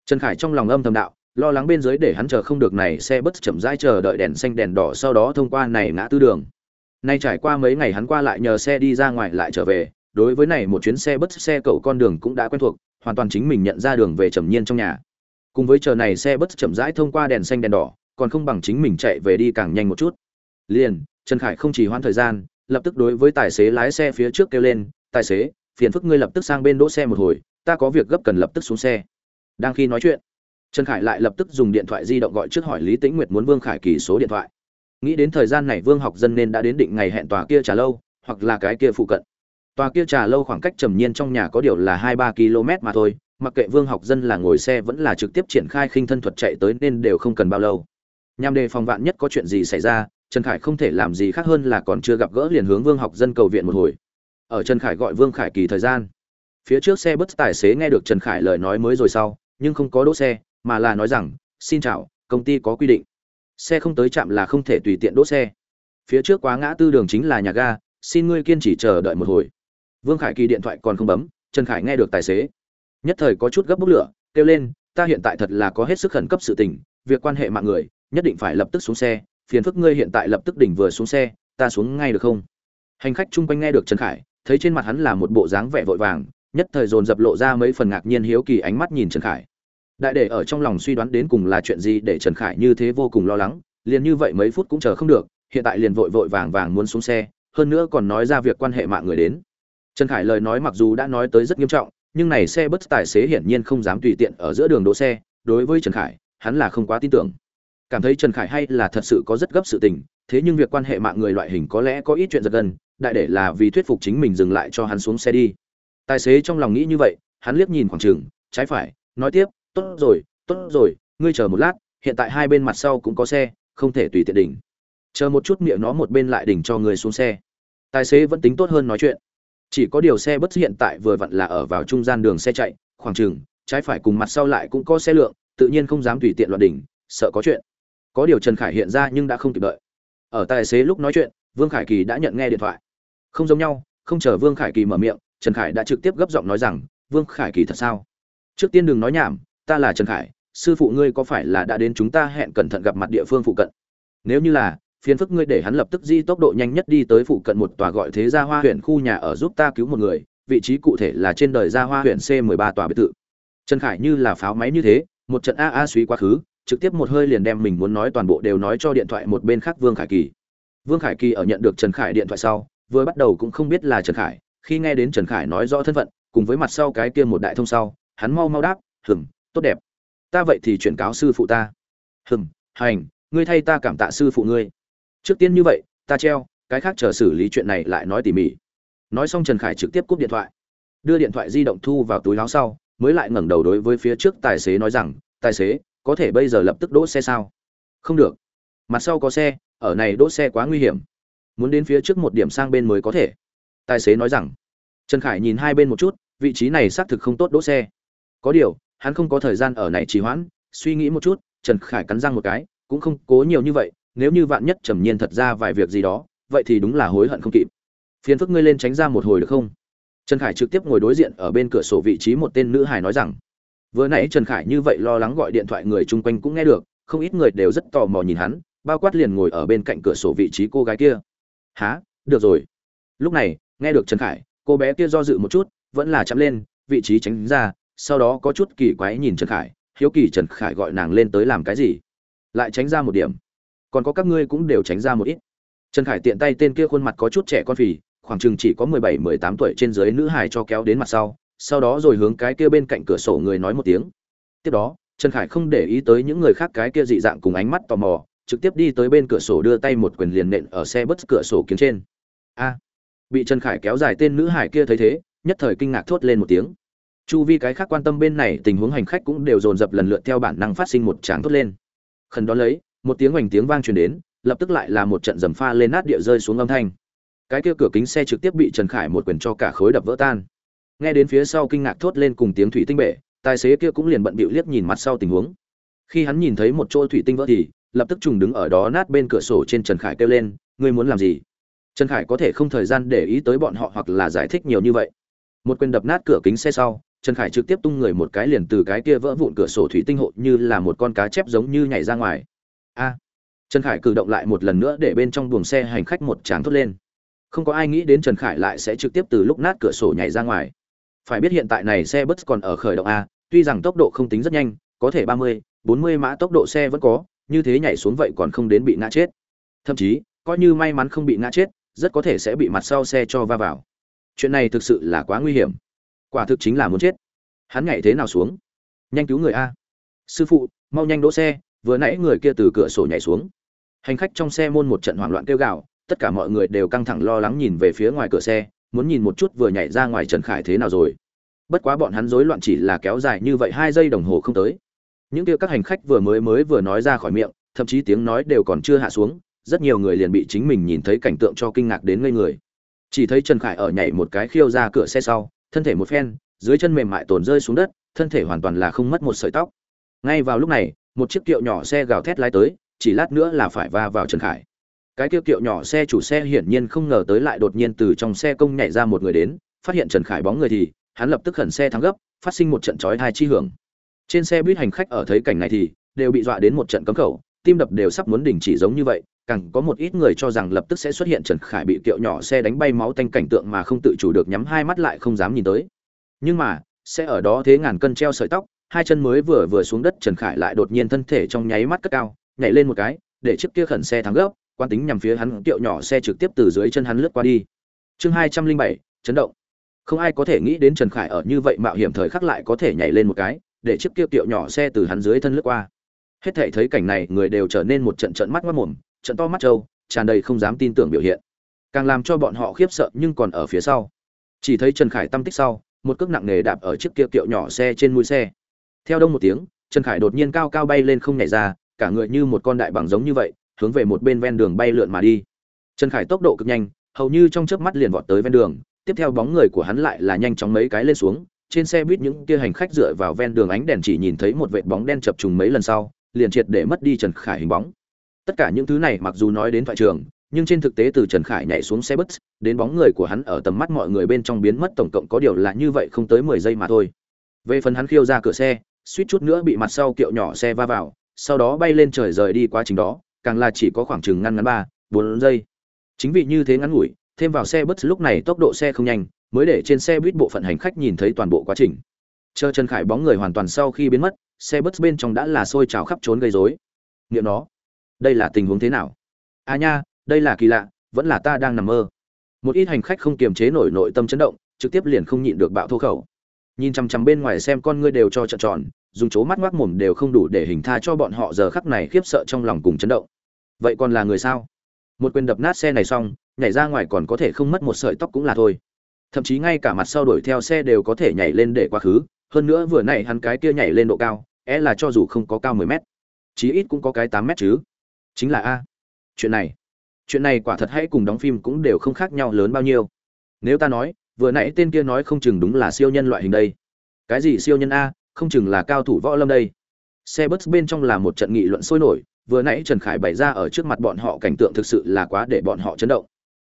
trần khải trong lòng âm thầm đạo, lo lắng bên dưới để hắn chờ không được này xe bất chậm rãi chờ đợi đèn xanh đèn đỏ sau đó thông qua này ngã tư đường. Nay trải qua mấy ngày hắn qua lại nhờ xe đi ra ngoài lại trở về, đối với này một chuyến xe bất xe cậu con đường cũng đã quen thuộc, hoàn toàn chính mình nhận ra đường về trầm nhiên trong nhà. Cùng với chờ này xe bất chậm rãi thông qua đèn xanh đèn đỏ, còn không bằng chính mình chạy về đi càng nhanh một chút. Liền, trần khải không chỉ hoãn thời gian, lập tức đối với tài xế lái xe phía trước kêu lên, tài xế, phiền phức ngươi lập tức sang bên đỗ xe một hồi, ta có việc gấp cần lập tức xuống xe đang khi nói chuyện, trần khải lại lập tức dùng điện thoại di động gọi trước hỏi lý tĩnh nguyệt muốn vương khải kỳ số điện thoại. Nghĩ đến thời gian này vương học dân nên đã đến định ngày hẹn tòa kia trà lâu, hoặc là cái kia phụ cận. Tòa kia trà lâu khoảng cách trầm nhiên trong nhà có điều là hai ba km mà thôi, mặc kệ vương học dân là ngồi xe vẫn là trực tiếp triển khai khinh thân thuật chạy tới nên đều không cần bao lâu. Nhằm đề phòng vạn nhất có chuyện gì xảy ra, trần khải không thể làm gì khác hơn là còn chưa gặp gỡ liền hướng vương học dân cầu viện một hồi. Ở trần khải gọi vương khải kỳ thời gian. Phía trước xe bất tài xế nghe được trần khải lời nói mới rồi sau nhưng không có đỗ xe, mà là nói rằng, xin chào, công ty có quy định. Xe không tới trạm là không thể tùy tiện đỗ xe. Phía trước quá ngã tư đường chính là nhà ga, xin ngươi kiên trì chờ đợi một hồi. Vương khải kỳ điện thoại còn không bấm, trần khải nghe được tài xế. Nhất thời có chút gấp bốc lửa, kêu lên, ta hiện tại thật là có hết sức khẩn cấp sự tình, việc quan hệ mạng người, nhất định phải lập tức xuống xe, phiền phức ngươi hiện tại lập tức đỉnh vừa xuống xe, ta xuống ngay được không? Hành khách chung quanh nghe được trần khải, thấy trên mặt hắn là một bộ dáng vẻ vội vàng nhất thời dồn dập lộ ra mấy phần ngạc nhiên hiếu kỳ ánh mắt nhìn trần khải. Đại để ở trong lòng suy đoán đến cùng là chuyện gì để trần khải như thế vô cùng lo lắng, liền như vậy mấy phút cũng chờ không được, hiện tại liền vội vội vàng vàng muốn xuống xe, hơn nữa còn nói ra việc quan hệ mạng người đến. Trần khải lời nói mặc dù đã nói tới rất nghiêm trọng, nhưng này xe bất tài xế hiển nhiên không dám tùy tiện ở giữa đường đỗ xe, đối với trần khải, hắn là không quá tin tưởng. Cảm thấy trần khải hay là thật sự có rất gấp sự tình, thế nhưng việc quan hệ mạng người loại hình có lẽ có ít chuyện giật gân, đại để là vì thuyết phục chính mình dừng lại cho hắn xuống xe đi tài xế trong lòng nghĩ như vậy hắn liếc nhìn khoảng trường trái phải nói tiếp tốt rồi tốt rồi ngươi chờ một lát hiện tại hai bên mặt sau cũng có xe không thể tùy tiện đỉnh. Chờ một chút miệng nó một bên lại đỉnh cho người xuống xe. Tài xế vẫn tính tốt hơn nói chuyện. Chỉ có điều xe bất hiện tại vừa vặn là ở vào trung gian đường xe chạy khoảng trường, trái phải cùng mặt sau lại cũng có xe lượng tự nhiên không dám tùy tiện loạn đỉnh sợ có chuyện. Có điều trần khải hiện ra nhưng đã không kịp đợi. Ở tài xế lúc nói chuyện vương khải kỳ đã nhận nghe điện thoại. Không giống nhau không chờ vương khải kỳ mở miệng trần khải đã trực tiếp gấp giọng nói rằng, vương khải kỳ thật sao? Trước tiên đừng nói nhảm, ta là trần khải, sư phụ ngươi có phải là đã đến chúng ta hẹn cẩn thận gặp mặt địa phương phụ cận? Nếu như là, phiền phức ngươi để hắn lập tức di tốc độ nhanh nhất đi tới phụ cận một tòa gọi thế gia hoa huyện khu nhà ở giúp ta cứu một người, vị trí cụ thể là trên đời gia hoa huyện c 13 tòa biệt thự. Trần khải như là pháo máy như thế, một trận a a suy quá khứ, trực tiếp một hơi liền đem mình muốn nói toàn bộ đều nói cho điện thoại một bên khác vương khải kỳ. Vương khải kỳ ở nhận được trần khải điện thoại sau, vừa bắt đầu cũng không biết là trần khải khi nghe đến trần khải nói rõ thân phận, cùng với mặt sau cái kia một đại thông sau, hắn mau mau đáp, hừm, tốt đẹp. Ta vậy thì chuyển cáo sư phụ ta. Hừm, hành, ngươi thay ta cảm tạ sư phụ ngươi. Trước tiên như vậy, ta treo, cái khác chờ xử lý chuyện này lại nói tỉ mỉ. Nói xong trần khải trực tiếp cúp điện thoại. Đưa điện thoại di động thu vào túi láo sau, mới lại ngẩng đầu đối với phía trước tài xế nói rằng, tài xế, có thể bây giờ lập tức đỗ xe sao? Không được. Mặt sau có xe, ở này đỗ xe quá nguy hiểm. Muốn đến phía trước một điểm sang bên mới có thể tài xế nói rằng, trần khải nhìn hai bên một chút, vị trí này xác thực không tốt đỗ xe. Có điều, hắn không có thời gian ở này trì hoãn, suy nghĩ một chút, trần khải cắn răng một cái, cũng không cố nhiều như vậy, nếu như vạn nhất trầm nhiên thật ra vài việc gì đó, vậy thì đúng là hối hận không kịp. Phiền phức ngươi lên tránh ra một hồi được không? Trần khải trực tiếp ngồi đối diện ở bên cửa sổ vị trí một tên nữ hài nói rằng, vừa nãy trần khải như vậy lo lắng gọi điện thoại người chung quanh cũng nghe được, không ít người đều rất tò mò nhìn hắn, bao quát liền ngồi ở bên cạnh cửa sổ vị trí cô gái kia. Há được rồi. Lúc này nghe được trần khải, cô bé kia do dự một chút, vẫn là chắm lên, vị trí tránh ra, sau đó có chút kỳ quái nhìn trần khải, hiếu kỳ trần khải gọi nàng lên tới làm cái gì. Lại tránh ra một điểm. Còn có các ngươi cũng đều tránh ra một ít. Trần khải tiện tay tên kia khuôn mặt có chút trẻ con phì, khoảng chừng chỉ có mười bảy, mười tám tuổi trên dưới nữ hài cho kéo đến mặt sau sau đó rồi hướng cái kia bên cạnh cửa sổ người nói một tiếng. Tiếp đó, trần khải không để ý tới những người khác cái kia dị dạng cùng ánh mắt tò mò, trực tiếp đi tới bên cửa sổ đưa tay một quyền liền nện ở xe bất cửa sổ kiến trên. A! Bị trần khải kéo dài tên nữ hải kia thấy thế, nhất thời kinh ngạc thốt lên một tiếng. Chu vi cái khác quan tâm bên này, tình huống hành khách cũng đều dồn dập lần lượt theo bản năng phát sinh một tràng thốt lên. Khẩn đón lấy, một tiếng hoành tiếng vang truyền đến, lập tức lại là một trận dầm pha lên nát địa rơi xuống âm thanh. Cái kia cửa kính xe trực tiếp bị trần khải một quyền cho cả khối đập vỡ tan. Nghe đến phía sau kinh ngạc thốt lên cùng tiếng thủy tinh bể, tài xế kia cũng liền bận bịu liếc nhìn mặt sau tình huống. Khi hắn nhìn thấy một chỗ thủy tinh vỡ thì, lập tức trùng đứng ở đó nát bên cửa sổ trên trần khải kêu lên, ngươi muốn làm gì? Trần khải có thể không thời gian để ý tới bọn họ hoặc là giải thích nhiều như vậy. Một quyền đập nát cửa kính xe sau trần khải trực tiếp tung người một cái liền từ cái kia vỡ vụn cửa sổ thủy tinh hộ như là một con cá chép giống như nhảy ra ngoài. A! Trần khải cử động lại một lần nữa để bên trong buồng xe hành khách một tràng thốt lên. Không có ai nghĩ đến trần khải lại sẽ trực tiếp từ lúc nát cửa sổ nhảy ra ngoài. Phải biết hiện tại này xe bus còn ở khởi động a tuy rằng tốc độ không tính rất nhanh có thể ba mươi, bốn mươi mã tốc độ xe vẫn có như thế nhảy xuống vậy còn không đến bị ngã chết. Thậm chí coi như may mắn không bị ngã chết rất có thể sẽ bị mặt sau xe cho va vào. Chuyện này thực sự là quá nguy hiểm. Quả thực chính là muốn chết. Hắn nhảy thế nào xuống? Nhanh cứu người a. Sư phụ, mau nhanh đỗ xe, vừa nãy người kia từ cửa sổ nhảy xuống. Hành khách trong xe môn một trận hoảng loạn kêu gào, tất cả mọi người đều căng thẳng lo lắng nhìn về phía ngoài cửa xe, muốn nhìn một chút vừa nhảy ra ngoài trần khải thế nào rồi. Bất quá bọn hắn rối loạn chỉ là kéo dài như vậy hai giây đồng hồ không tới. Những kia các hành khách vừa mới mới vừa nói ra khỏi miệng, thậm chí tiếng nói đều còn chưa hạ xuống rất nhiều người liền bị chính mình nhìn thấy cảnh tượng cho kinh ngạc đến ngây người. Chỉ thấy trần khải ở nhảy một cái khiêu ra cửa xe sau, thân thể một phen, dưới chân mềm mại tổn rơi xuống đất, thân thể hoàn toàn là không mất một sợi tóc. Ngay vào lúc này, một chiếc kiệu nhỏ xe gào thét lái tới, chỉ lát nữa là phải va vào trần khải. Cái kiệu kiệu nhỏ xe chủ xe hiển nhiên không ngờ tới lại đột nhiên từ trong xe công nhảy ra một người đến, phát hiện trần khải bóng người thì, hắn lập tức khẩn xe thắng gấp, phát sinh một trận chói tai chi hưởng. Trên xe buýt hành khách ở thấy cảnh này thì, đều bị dọa đến một trận cấm khẩu tim đập đều sắp muốn đình chỉ giống như vậy, càng có một ít người cho rằng lập tức sẽ xuất hiện trần khải bị kiệu nhỏ xe đánh bay máu tanh cảnh tượng mà không tự chủ được nhắm hai mắt lại không dám nhìn tới. Nhưng mà, sẽ ở đó thế ngàn cân treo sợi tóc, hai chân mới vừa vừa xuống đất trần khải lại đột nhiên thân thể trong nháy mắt cất cao, nhảy lên một cái, để chiếc kia khẩn xe thắng gấp quan tính nhằm phía hắn, kiệu nhỏ xe trực tiếp từ dưới chân hắn lướt qua đi. Chương hai trăm linh bảy, chấn động. Không ai có thể nghĩ đến trần khải ở như vậy mạo hiểm thời khắc lại có thể nhảy lên một cái, để chiếc kia kiệu nhỏ xe từ hắn dưới thân lướt qua hết thể thấy cảnh này, người đều trở nên một trận trận mắt mắt mồm trận to mắt trâu, tràn đầy không dám tin tưởng biểu hiện. Càng làm cho bọn họ khiếp sợ nhưng còn ở phía sau. Chỉ thấy trần khải tâm tích sau, một cước nặng nề đạp ở chiếc kia kiệu nhỏ xe trên mũi xe. Theo đông một tiếng, trần khải đột nhiên cao cao bay lên không nhảy ra, cả người như một con đại bằng giống như vậy, hướng về một bên ven đường bay lượn mà đi. Trần khải tốc độ cực nhanh, hầu như trong chớp mắt liền vọt tới ven đường, tiếp theo bóng người của hắn lại là nhanh chóng mấy cái lên xuống, trên xe buýt những kia hành khách dựa vào ven đường ánh đèn chỉ nhìn thấy một vệt bóng đen chập trùng mấy lần sau liền triệt để mất đi trần khải hình bóng. Tất cả những thứ này mặc dù nói đến thoại trường, nhưng trên thực tế từ trần khải nhảy xuống xe bus, đến bóng người của hắn ở tầm mắt mọi người bên trong biến mất tổng cộng có điều là như vậy không tới mười giây mà thôi. Về phần hắn khiêu ra cửa xe, suýt chút nữa bị mặt sau kiệu nhỏ xe va vào, sau đó bay lên trời rời đi quá trình đó, càng là chỉ có khoảng chừng ngăn ngắn ba, bốn giây. Chính vì như thế ngắn ngủi, thêm vào xe bus lúc này tốc độ xe không nhanh, mới để trên xe buýt bộ phận hành khách nhìn thấy toàn bộ quá trình. Chờ trần khải bóng người hoàn toàn sau khi biến mất xe bus bên trong đã là sôi trào khắp trốn gây rối. Niệm nó, đây là tình huống thế nào? A à nha, đây là kỳ lạ, vẫn là ta đang nằm mơ. Một ít hành khách không kiềm chế nổi nội tâm chấn động, trực tiếp liền không nhịn được bạo thô khẩu. Nhìn chằm chằm bên ngoài xem con ngươi đều cho trợn tròn, dùng chố mắt ngoác mồm đều không đủ để hình tha cho bọn họ giờ khắc này khiếp sợ trong lòng cùng chấn động. Vậy còn là người sao? Một quyền đập nát xe này xong, nhảy ra ngoài còn có thể không mất một sợi tóc cũng là thôi. Thậm chí ngay cả mặt sau đuổi theo xe đều có thể nhảy lên để quá khứ hơn nữa vừa nãy hắn cái kia nhảy lên độ cao é là cho dù không có cao mười mét, chí ít cũng có cái tám mét chứ. Chính là a. Chuyện này chuyện này quả thật hay cùng đóng phim cũng đều không khác nhau lớn bao nhiêu. Nếu ta nói, vừa nãy tên kia nói không chừng đúng là siêu nhân loại hình đây. Cái gì siêu nhân a, không chừng là cao thủ võ lâm đây. Xe bus bên trong là một trận nghị luận sôi nổi, vừa nãy trần khải bày ra ở trước mặt bọn họ cảnh tượng thực sự là quá để bọn họ chấn động.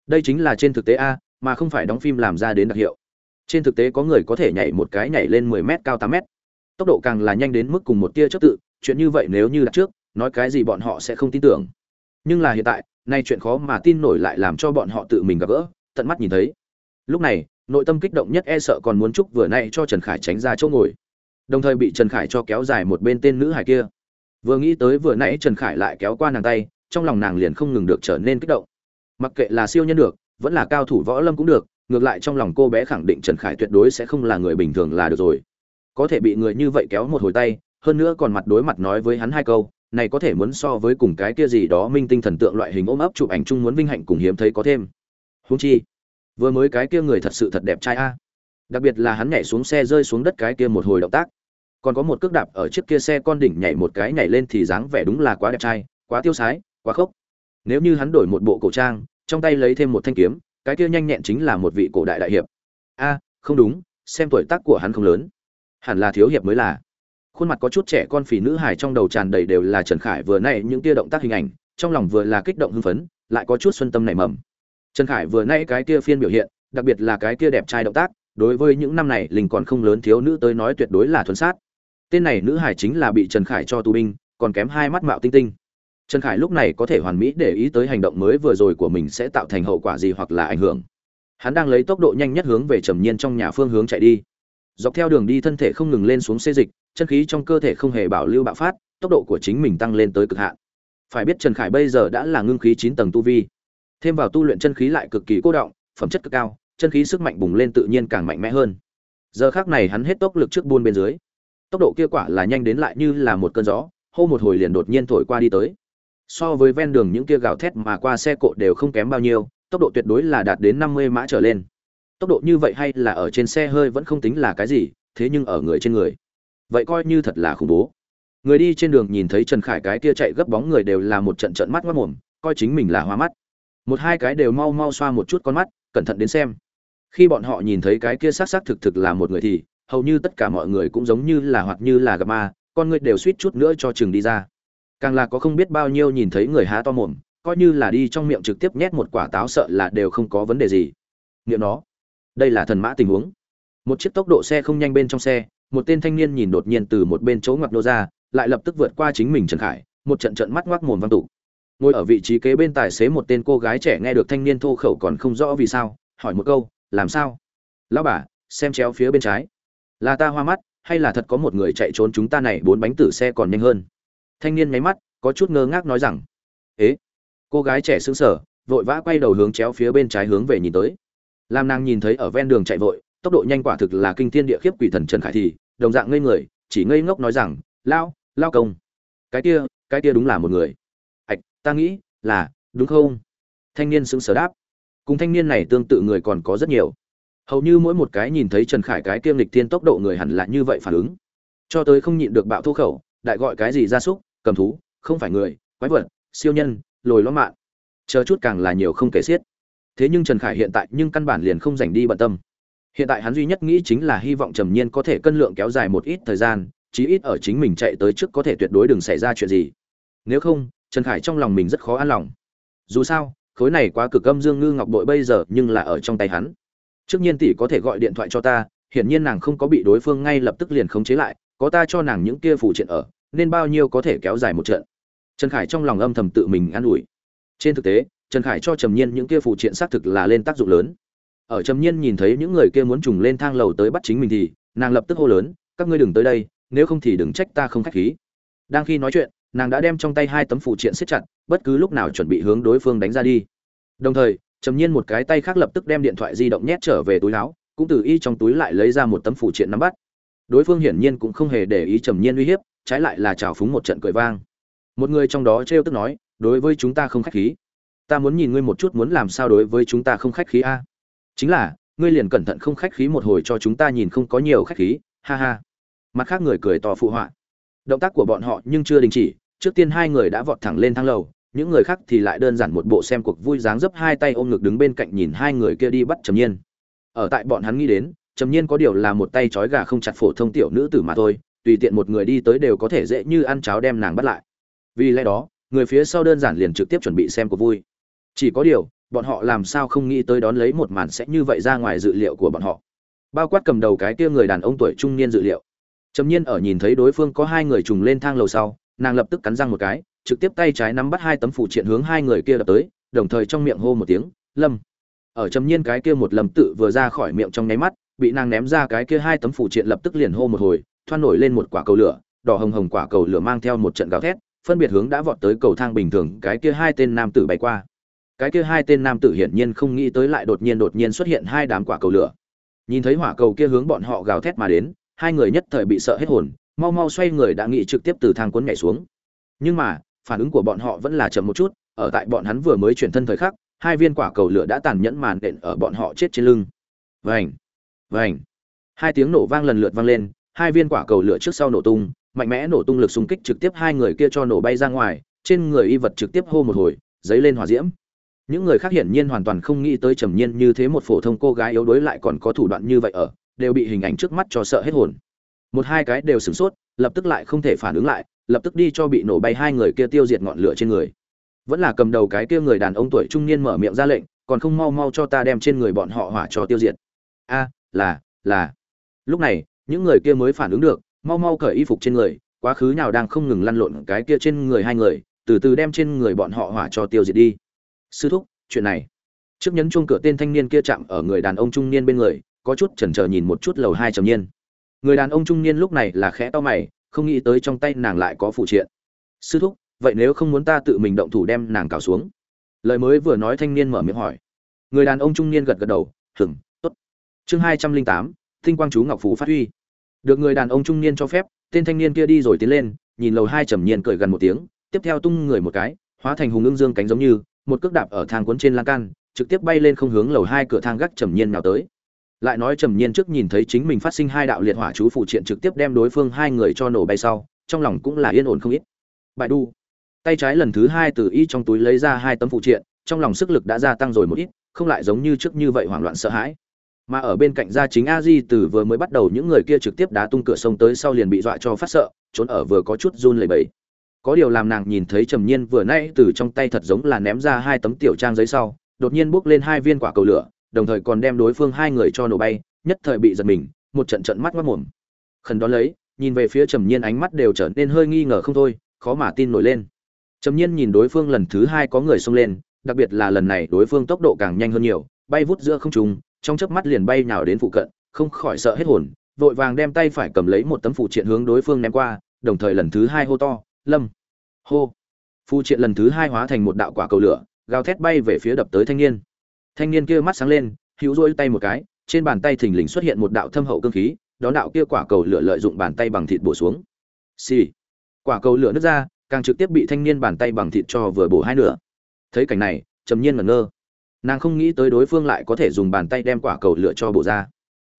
Đây chính là trên thực tế a, mà không phải đóng phim làm ra đến đặc hiệu trên thực tế có người có thể nhảy một cái nhảy lên 10 mét cao 8 mét. Tốc độ càng là nhanh đến mức cùng một tia chớp tự, chuyện như vậy nếu như đặt trước, nói cái gì bọn họ sẽ không tin tưởng. Nhưng là hiện tại, nay chuyện khó mà tin nổi lại làm cho bọn họ tự mình gặp gỡ, tận mắt nhìn thấy. Lúc này, nội tâm kích động nhất e sợ còn muốn chúc vừa nay cho trần khải tránh ra chỗ ngồi. Đồng thời bị trần khải cho kéo dài một bên tên nữ hải kia. Vừa nghĩ tới vừa nãy trần khải lại kéo qua nàng tay, trong lòng nàng liền không ngừng được trở nên kích động. Mặc kệ là siêu nhân được, vẫn là cao thủ võ lâm cũng được ngược lại trong lòng cô bé khẳng định trần khải tuyệt đối sẽ không là người bình thường là được rồi. Có thể bị người như vậy kéo một hồi tay, hơn nữa còn mặt đối mặt nói với hắn hai câu, này có thể muốn so với cùng cái kia gì đó minh tinh thần tượng loại hình ôm ấp chụp ảnh chung muốn vinh hạnh cùng hiếm thấy có thêm. Húng chi, vừa mới cái kia người thật sự thật đẹp trai a. Đặc biệt là hắn nhảy xuống xe rơi xuống đất cái kia một hồi động tác. Còn có một cước đạp ở chiếc kia xe con đỉnh nhảy một cái nhảy lên thì dáng vẻ đúng là quá đẹp trai, quá tiêu sái, quá khốc. Nếu như hắn đổi một bộ cổ trang, trong tay lấy thêm một thanh kiếm cái kia nhanh nhẹn chính là một vị cổ đại đại hiệp. A, không đúng, xem tuổi tác của hắn không lớn. Hẳn là thiếu hiệp mới là. Khuôn mặt có chút trẻ con phì nữ hài trong đầu tràn đầy đều là trần khải vừa nãy những tia động tác hình ảnh, trong lòng vừa là kích động hưng phấn, lại có chút xuân tâm nảy mầm. Trần khải vừa nãy cái kia phiên biểu hiện, đặc biệt là cái kia đẹp trai động tác, đối với những năm này linh còn không lớn thiếu nữ tới nói tuyệt đối là thuần sát. Tên này nữ hải chính là bị trần khải cho tu binh, còn kém hai mắt mạo tinh tinh trần khải lúc này có thể hoàn mỹ để ý tới hành động mới vừa rồi của mình sẽ tạo thành hậu quả gì hoặc là ảnh hưởng. Hắn đang lấy tốc độ nhanh nhất hướng về trầm nhiên trong nhà phương hướng chạy đi. Dọc theo đường đi thân thể không ngừng lên xuống xê dịch, chân khí trong cơ thể không hề bảo lưu bạo phát, tốc độ của chính mình tăng lên tới cực hạn. Phải biết trần khải bây giờ đã là ngưng khí chín tầng tu vi. Thêm vào tu luyện chân khí lại cực kỳ cố động, phẩm chất cực cao, chân khí sức mạnh bùng lên tự nhiên càng mạnh mẽ hơn. Giờ khác này hắn hết tốc lực trước buôn bên dưới. Tốc độ kia quả là nhanh đến lại như là một cơn gió, hô một hồi liền đột nhiên thổi qua đi tới so với ven đường những kia gào thét mà qua xe cộ đều không kém bao nhiêu, tốc độ tuyệt đối là đạt đến năm mươi mã trở lên. Tốc độ như vậy hay là ở trên xe hơi vẫn không tính là cái gì, thế nhưng ở người trên người. Vậy coi như thật là khủng bố. Người đi trên đường nhìn thấy trần khải cái kia chạy gấp bóng người đều là một trận trận mắt mất mồm, coi chính mình là hoa mắt. Một hai cái đều mau mau xoa một chút con mắt, cẩn thận đến xem. Khi bọn họ nhìn thấy cái kia xác xác thực thực là một người thì, hầu như tất cả mọi người cũng giống như là hoặc như là gặp ma, con người đều suýt chút nữa cho chừng đi ra càng là có không biết bao nhiêu nhìn thấy người há to mồm, coi như là đi trong miệng trực tiếp nhét một quả táo sợ là đều không có vấn đề gì. Nghĩa nó, đây là thần mã tình huống. Một chiếc tốc độ xe không nhanh bên trong xe, một tên thanh niên nhìn đột nhiên từ một bên chỗ ngoặt nô ra, lại lập tức vượt qua chính mình trần khải, một trận trận mắt ngoác mồm văng tụ. Ngồi ở vị trí kế bên tài xế một tên cô gái trẻ nghe được thanh niên thô khẩu còn không rõ vì sao, hỏi một câu, làm sao? Lão bà, xem chéo phía bên trái. Là ta hoa mắt, hay là thật có một người chạy trốn chúng ta này, bốn bánh tử xe còn nhanh hơn? Thanh niên nháy mắt, có chút ngơ ngác nói rằng, ế? Cô gái trẻ sững sờ, vội vã quay đầu hướng chéo phía bên trái hướng về nhìn tới. Làm nàng nhìn thấy ở ven đường chạy vội, tốc độ nhanh quả thực là kinh thiên địa khiếp quỷ thần trần khải thì, đồng dạng ngây người, chỉ ngây ngốc nói rằng, lao lao công. Cái kia cái kia đúng là một người. Ạch, ta nghĩ là, đúng không? Thanh niên sững sờ đáp. Cùng thanh niên này tương tự người còn có rất nhiều. Hầu như mỗi một cái nhìn thấy trần khải cái kiêm lịch thiên tốc độ người hẳn là như vậy phản ứng. Cho tới không nhịn được bạo thô khẩu, đại gọi cái gì gia súc cầm thú, không phải người, quái vật, siêu nhân, lồi lõm mạng. Chờ chút càng là nhiều không kể xiết. Thế nhưng trần khải hiện tại nhưng căn bản liền không dành đi bận tâm. Hiện tại hắn duy nhất nghĩ chính là hy vọng trầm nhiên có thể cân lượng kéo dài một ít thời gian, chí ít ở chính mình chạy tới trước có thể tuyệt đối đừng xảy ra chuyện gì. Nếu không, trần khải trong lòng mình rất khó an lòng. Dù sao, khối này quá cực âm dương ngư ngọc bội bây giờ nhưng là ở trong tay hắn. Trước nhiên tỷ có thể gọi điện thoại cho ta, hiển nhiên nàng không có bị đối phương ngay lập tức liền khống chế lại, có ta cho nàng những kia phụ triện ở nên bao nhiêu có thể kéo dài một trận. Trần khải trong lòng âm thầm tự mình an ủi. Trên thực tế, trần khải cho trầm nhiên những kia phụ triện xác thực là lên tác dụng lớn. Ở trầm nhiên nhìn thấy những người kia muốn trùng lên thang lầu tới bắt chính mình thì, nàng lập tức hô lớn, các ngươi đừng tới đây, nếu không thì đừng trách ta không khách khí. Đang khi nói chuyện, nàng đã đem trong tay hai tấm phụ triện siết chặt, bất cứ lúc nào chuẩn bị hướng đối phương đánh ra đi. Đồng thời, trầm nhiên một cái tay khác lập tức đem điện thoại di động nhét trở về túi áo, cũng từ y trong túi lại lấy ra một tấm phụ triện nắm bắt. Đối phương hiển nhiên cũng không hề để ý trầm nhiên uy hiếp trái lại là trào phúng một trận cười vang. Một người trong đó trêu tức nói, đối với chúng ta không khách khí. Ta muốn nhìn ngươi một chút muốn làm sao đối với chúng ta không khách khí a? Chính là, ngươi liền cẩn thận không khách khí một hồi cho chúng ta nhìn không có nhiều khách khí, ha ha. Mặt khác người cười to phụ họa. Động tác của bọn họ nhưng chưa đình chỉ, trước tiên hai người đã vọt thẳng lên thang lầu, những người khác thì lại đơn giản một bộ xem cuộc vui dáng dấp hai tay ôm ngực đứng bên cạnh nhìn hai người kia đi bắt trầm nhiên. Ở tại bọn hắn nghĩ đến, trầm nhiên có điều là một tay trói gà không chặt phổ thông tiểu nữ tử mà thôi tùy tiện một người đi tới đều có thể dễ như ăn cháo đem nàng bắt lại. Vì lẽ đó, người phía sau đơn giản liền trực tiếp chuẩn bị xem cuộc vui. Chỉ có điều, bọn họ làm sao không nghĩ tới đón lấy một màn sẽ như vậy ra ngoài dự liệu của bọn họ. Bao quát cầm đầu cái kia người đàn ông tuổi trung niên dự liệu. Trầm nhiên ở nhìn thấy đối phương có hai người trùng lên thang lầu sau, nàng lập tức cắn răng một cái, trực tiếp tay trái nắm bắt hai tấm phụ triện hướng hai người kia đập tới, đồng thời trong miệng hô một tiếng, lâm. Ở trầm nhiên cái kia một lầm tự vừa ra khỏi miệng trong nháy mắt, bị nàng ném ra cái kia hai tấm phụ triện lập tức liền hô một hồi thoăn nổi lên một quả cầu lửa, đỏ hồng hồng quả cầu lửa mang theo một trận gào thét, phân biệt hướng đã vọt tới cầu thang bình thường, cái kia hai tên nam tử bay qua. Cái kia hai tên nam tử hiển nhiên không nghĩ tới lại đột nhiên đột nhiên xuất hiện hai đám quả cầu lửa. Nhìn thấy hỏa cầu kia hướng bọn họ gào thét mà đến, hai người nhất thời bị sợ hết hồn, mau mau xoay người đã nghĩ trực tiếp từ thang cuốn nhảy xuống. Nhưng mà, phản ứng của bọn họ vẫn là chậm một chút, ở tại bọn hắn vừa mới chuyển thân thời khắc, hai viên quả cầu lửa đã tàn nhẫn màn đện ở bọn họ chết trên lưng. Vành! Vành! Hai tiếng nổ vang lần lượt vang lên hai viên quả cầu lửa trước sau nổ tung, mạnh mẽ nổ tung lực xung kích trực tiếp hai người kia cho nổ bay ra ngoài, trên người y vật trực tiếp hô một hồi giấy lên hỏa diễm. Những người khác hiển nhiên hoàn toàn không nghĩ tới trầm nhiên như thế một phổ thông cô gái yếu đuối lại còn có thủ đoạn như vậy ở, đều bị hình ảnh trước mắt cho sợ hết hồn. Một hai cái đều sửng sốt, lập tức lại không thể phản ứng lại, lập tức đi cho bị nổ bay hai người kia tiêu diệt ngọn lửa trên người. Vẫn là cầm đầu cái kia người đàn ông tuổi trung niên mở miệng ra lệnh, còn không mau mau cho ta đem trên người bọn họ hỏa cho tiêu diệt. A, là là. Lúc này những người kia mới phản ứng được, mau mau cởi y phục trên người, quá khứ nào đang không ngừng lăn lộn cái kia trên người hai người, từ từ đem trên người bọn họ hỏa cho tiêu diệt đi. Sư thúc, chuyện này. Trước nhấn chuông cửa tên thanh niên kia chạm ở người đàn ông trung niên bên người, có chút chần chờ nhìn một chút lầu hai trầm nhiên người đàn ông trung niên lúc này là khẽ to mày, không nghĩ tới trong tay nàng lại có phụ triện. Sư thúc, vậy nếu không muốn ta tự mình động thủ đem nàng cào xuống? Lời mới vừa nói thanh niên mở miệng hỏi. Người đàn ông trung niên gật gật đầu hừng tốt. Chương hai trăm linh tám tinh quang chú ngọc Phù phát huy. Được người đàn ông trung niên cho phép, tên thanh niên kia đi rồi tiến lên, nhìn lầu hai trầm nhiên cười gần một tiếng, tiếp theo tung người một cái, hóa thành hùng ngưng dương cánh giống như, một cước đạp ở thang cuốn trên lan can, trực tiếp bay lên không hướng lầu hai cửa thang gác trầm nhiên nào tới. Lại nói trầm nhiên trước nhìn thấy chính mình phát sinh hai đạo liệt hỏa chú phụ triện trực tiếp đem đối phương hai người cho nổ bay sau, trong lòng cũng là yên ổn không ít. Bại đu. Tay trái lần thứ hai từ y trong túi lấy ra hai tấm phụ triện, trong lòng sức lực đã gia tăng rồi một ít, không lại giống như trước như vậy hoảng loạn sợ hãi mà ở bên cạnh gia chính a di từ vừa mới bắt đầu những người kia trực tiếp đá tung cửa sông tới sau liền bị dọa cho phát sợ, trốn ở vừa có chút run lẩy bẩy. Có điều làm nàng nhìn thấy trầm nhiên vừa nãy từ trong tay thật giống là ném ra hai tấm tiểu trang giấy sau, đột nhiên bốc lên hai viên quả cầu lửa, đồng thời còn đem đối phương hai người cho nổ bay, nhất thời bị giật mình, một trận trận mắt mất mồm. Khẩn đó lấy, nhìn về phía trầm nhiên ánh mắt đều trở nên hơi nghi ngờ không thôi, khó mà tin nổi lên. Trầm nhiên nhìn đối phương lần thứ hai có người xông lên, đặc biệt là lần này đối phương tốc độ càng nhanh hơn nhiều, bay vút giữa không trung trong chớp mắt liền bay nhào đến phụ cận, không khỏi sợ hết hồn, vội vàng đem tay phải cầm lấy một tấm phù triện hướng đối phương ném qua, đồng thời lần thứ hai hô to, lâm! Hô! Phù triện lần thứ hai hóa thành một đạo quả cầu lửa, gào thét bay về phía đập tới thanh niên. Thanh niên kia mắt sáng lên, hữu rũi tay một cái, trên bàn tay thình lình xuất hiện một đạo thâm hậu cương khí, đó đạo kia quả cầu lửa lợi dụng bàn tay bằng thịt bổ xuống. Xì、sì. quả cầu lửa nứt ra, càng trực tiếp bị thanh niên bàn tay bằng thịt cho vừa bổ hai nửa. Thấy cảnh này, trầm nhiên ngẩn ngơ nàng không nghĩ tới đối phương lại có thể dùng bàn tay đem quả cầu lửa cho bổ ra.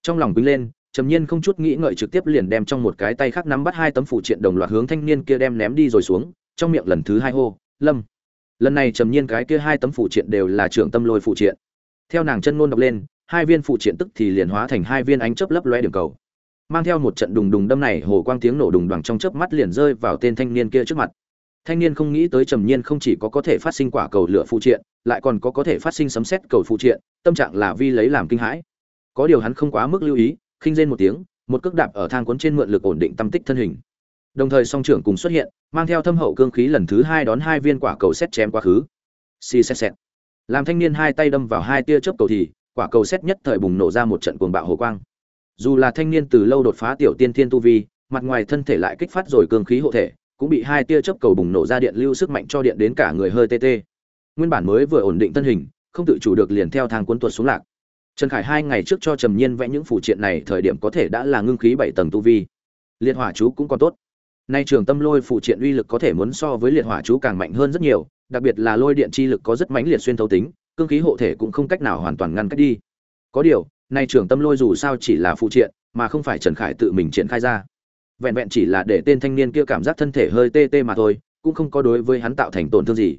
Trong lòng quýnh lên, trầm nhiên không chút nghĩ ngợi trực tiếp liền đem trong một cái tay khác nắm bắt hai tấm phụ triện đồng loạt hướng thanh niên kia đem ném đi rồi xuống, trong miệng lần thứ hai hô, lâm. Lần này trầm nhiên cái kia hai tấm phụ triện đều là trưởng tâm lôi phụ triện. Theo nàng chân ngôn đọc lên, hai viên phụ triện tức thì liền hóa thành hai viên ánh chớp lấp loe điểm cầu. Mang theo một trận đùng đùng đâm này, hồ quang tiếng nổ đùng đoằng trong chớp mắt liền rơi vào tên thanh niên kia trước mặt thanh niên không nghĩ tới trầm nhiên không chỉ có có thể phát sinh quả cầu lửa phụ triện, lại còn có có thể phát sinh sấm xét cầu phụ triện, tâm trạng là vi lấy làm kinh hãi. Có điều hắn không quá mức lưu ý, khinh rên một tiếng, một cước đạp ở thang cuốn trên mượn lực ổn định tâm tích thân hình. Đồng thời song trưởng cùng xuất hiện, mang theo thâm hậu cương khí lần thứ hai đón hai viên quả cầu xét chém quá khứ. Xì xét xét làm thanh niên hai tay đâm vào hai tia chớp cầu thì, quả cầu xét nhất thời bùng nổ ra một trận cuồng bạo hồ quang. Dù là thanh niên từ lâu đột phá tiểu tiên thiên tu vi, mặt ngoài thân thể lại kích phát rồi cương khí hộ thể cũng bị hai tia chớp cầu bùng nổ ra điện lưu sức mạnh cho điện đến cả người hơi tê tê. Nguyên bản mới vừa ổn định thân hình, không tự chủ được liền theo thang cuốn tuột xuống lạc. Trần khải hai ngày trước cho trầm nhiên vẽ những phụ triện này, thời điểm có thể đã là ngưng khí bảy tầng tu vi. Liệt hỏa chú cũng còn tốt. Nay trường tâm lôi phụ triện uy lực có thể muốn so với liệt hỏa chú càng mạnh hơn rất nhiều, đặc biệt là lôi điện chi lực có rất mãnh liệt xuyên thấu tính, cương khí hộ thể cũng không cách nào hoàn toàn ngăn cách đi. Có điều, nay trường tâm lôi dù sao chỉ là phụ triện, mà không phải trần khải tự mình triển khai ra vẹn vẹn chỉ là để tên thanh niên kia cảm giác thân thể hơi tê tê mà thôi, cũng không có đối với hắn tạo thành tổn thương gì.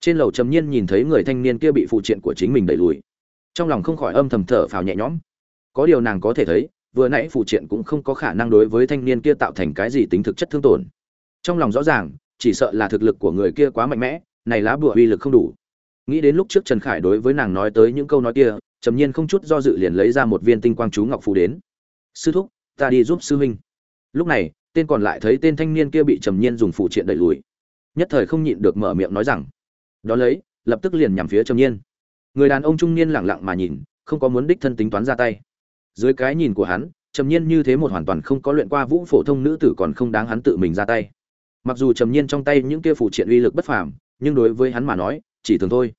Trên lầu trầm nhiên nhìn thấy người thanh niên kia bị phụ triện của chính mình đẩy lùi. Trong lòng không khỏi âm thầm thở phào nhẹ nhõm. Có điều nàng có thể thấy, vừa nãy phụ triện cũng không có khả năng đối với thanh niên kia tạo thành cái gì tính thực chất thương tổn. Trong lòng rõ ràng, chỉ sợ là thực lực của người kia quá mạnh mẽ, này lá bùa uy lực không đủ. Nghĩ đến lúc trước trần khải đối với nàng nói tới những câu nói kia, trầm nhiên không chút do dự liền lấy ra một viên tinh quang chú ngọc phù đến. Sư thúc, ta đi giúp sư huynh lúc này, tên còn lại thấy tên thanh niên kia bị trầm nhiên dùng phụ triện đẩy lùi. Nhất thời không nhịn được mở miệng nói rằng đó lấy, lập tức liền nhằm phía trầm nhiên. Người đàn ông trung niên lẳng lặng mà nhìn, không có muốn đích thân tính toán ra tay. Dưới cái nhìn của hắn, trầm nhiên như thế một hoàn toàn không có luyện qua vũ phổ thông nữ tử còn không đáng hắn tự mình ra tay. Mặc dù trầm nhiên trong tay những kia phụ triện uy lực bất phàm, nhưng đối với hắn mà nói, chỉ thường thôi.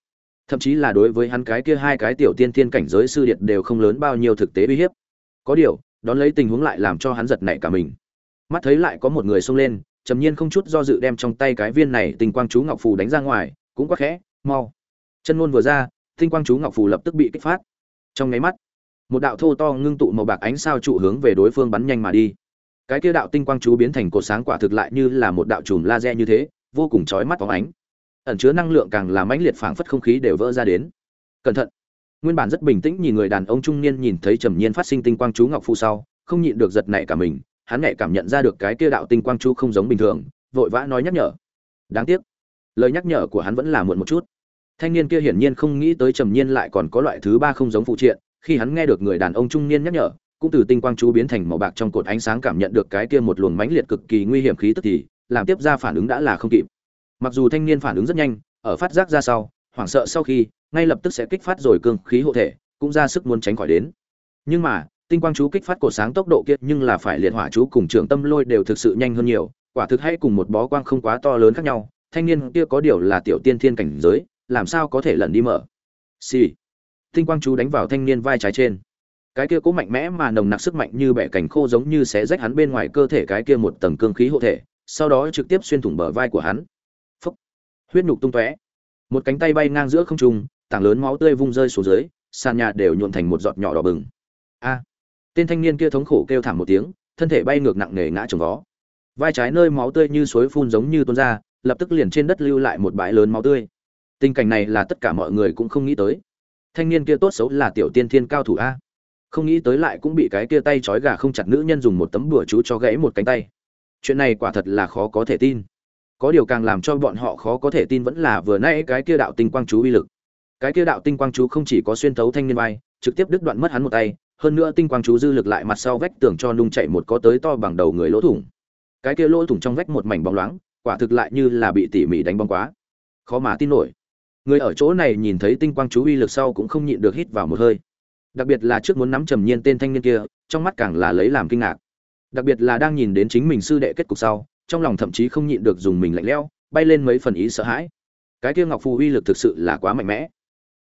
Thậm chí là đối với hắn cái kia hai cái tiểu tiên thiên cảnh giới sư điện đều không lớn bao nhiêu thực tế uy hiếp. Có điều, đón lấy tình huống lại làm cho hắn giật nảy cả mình mắt thấy lại có một người xông lên, trầm nhiên không chút do dự đem trong tay cái viên này tinh quang chú ngọc phù đánh ra ngoài, cũng quá khẽ, mau. Chân ngôn vừa ra, tinh quang chú ngọc phù lập tức bị kích phát. Trong nháy mắt, một đạo thô to ngưng tụ màu bạc ánh sao trụ hướng về đối phương bắn nhanh mà đi. Cái kia đạo tinh quang chú biến thành cột sáng quả thực lại như là một đạo chùm laser như thế, vô cùng chói mắt phóng ánh. Ẩn chứa năng lượng càng làm mãnh liệt phảng phất không khí đều vỡ ra đến. Cẩn thận. Nguyên bản rất bình tĩnh nhìn người đàn ông trung niên nhìn thấy trầm nhiên phát sinh tinh quang chú ngọc phù sau, không nhịn được giật nảy cả mình hắn nhẹ cảm nhận ra được cái kia đạo tinh quang chú không giống bình thường, vội vã nói nhắc nhở. Đáng tiếc, lời nhắc nhở của hắn vẫn là muộn một chút. Thanh niên kia hiển nhiên không nghĩ tới trầm nhiên lại còn có loại thứ ba không giống phụ triện, khi hắn nghe được người đàn ông trung niên nhắc nhở, cũng từ tinh quang chú biến thành màu bạc trong cột ánh sáng cảm nhận được cái kia một luồng mãnh liệt cực kỳ nguy hiểm khí tức thì, làm tiếp ra phản ứng đã là không kịp. Mặc dù thanh niên phản ứng rất nhanh, ở phát giác ra sau, hoảng sợ sau khi, ngay lập tức sẽ kích phát rồi cương khí hộ thể, cũng ra sức muốn tránh khỏi đến. Nhưng mà tinh quang chú kích phát cổ sáng tốc độ kiệt nhưng là phải liệt hỏa chú cùng trưởng tâm lôi đều thực sự nhanh hơn nhiều, quả thực hay cùng một bó quang không quá to lớn khác nhau. Thanh niên kia có điều là tiểu tiên thiên cảnh giới, làm sao có thể lần đi mở? Xì、sì. tinh quang chú đánh vào thanh niên vai trái trên. Cái kia cố mạnh mẽ mà nồng nặc sức mạnh như bẻ cành khô giống như sẽ rách hắn bên ngoài cơ thể cái kia một tầng cương khí hộ thể, sau đó trực tiếp xuyên thủng bờ vai của hắn. Phúc. Huyết nhục tung tóe. Một cánh tay bay ngang giữa không trung, tảng lớn máu tươi vung rơi xuống dưới, sàn nhà đều nhuộn thành một giọt nhỏ đỏ bừng. A tên thanh niên kia thống khổ kêu thảm một tiếng, thân thể bay ngược nặng nề ngã trồng vó. Vai trái nơi máu tươi như suối phun giống như tuôn ra, lập tức liền trên đất lưu lại một bãi lớn máu tươi. Tình cảnh này là tất cả mọi người cũng không nghĩ tới. Thanh niên kia tốt xấu là tiểu tiên thiên cao thủ a. Không nghĩ tới lại cũng bị cái kia tay trói gà không chặt nữ nhân dùng một tấm đùa chú cho gãy một cánh tay. Chuyện này quả thật là khó có thể tin. Có điều càng làm cho bọn họ khó có thể tin vẫn là vừa nãy cái kia đạo tinh quang chú uy lực. Cái kia đạo tinh quang chú không chỉ có xuyên thấu thanh niên vai, trực tiếp đứt đoạn mất hắn một tay hơn nữa tinh quang chú dư lực lại mặt sau vách tường cho nung chạy một có tới to bằng đầu người lỗ thủng. Cái kia lỗ thủng trong vách một mảnh bóng loáng, quả thực lại như là bị tỉ mỉ đánh bóng quá. Khó mà tin nổi. Người ở chỗ này nhìn thấy tinh quang chú uy lực sau cũng không nhịn được hít vào một hơi. Đặc biệt là trước muốn nắm trầm nhiên tên thanh niên kia, trong mắt càng là lấy làm kinh ngạc. Đặc biệt là đang nhìn đến chính mình sư đệ kết cục sau, trong lòng thậm chí không nhịn được dùng mình lạnh lẽo, bay lên mấy phần ý sợ hãi. Cái kia ngọc phù uy lực thực sự là quá mạnh mẽ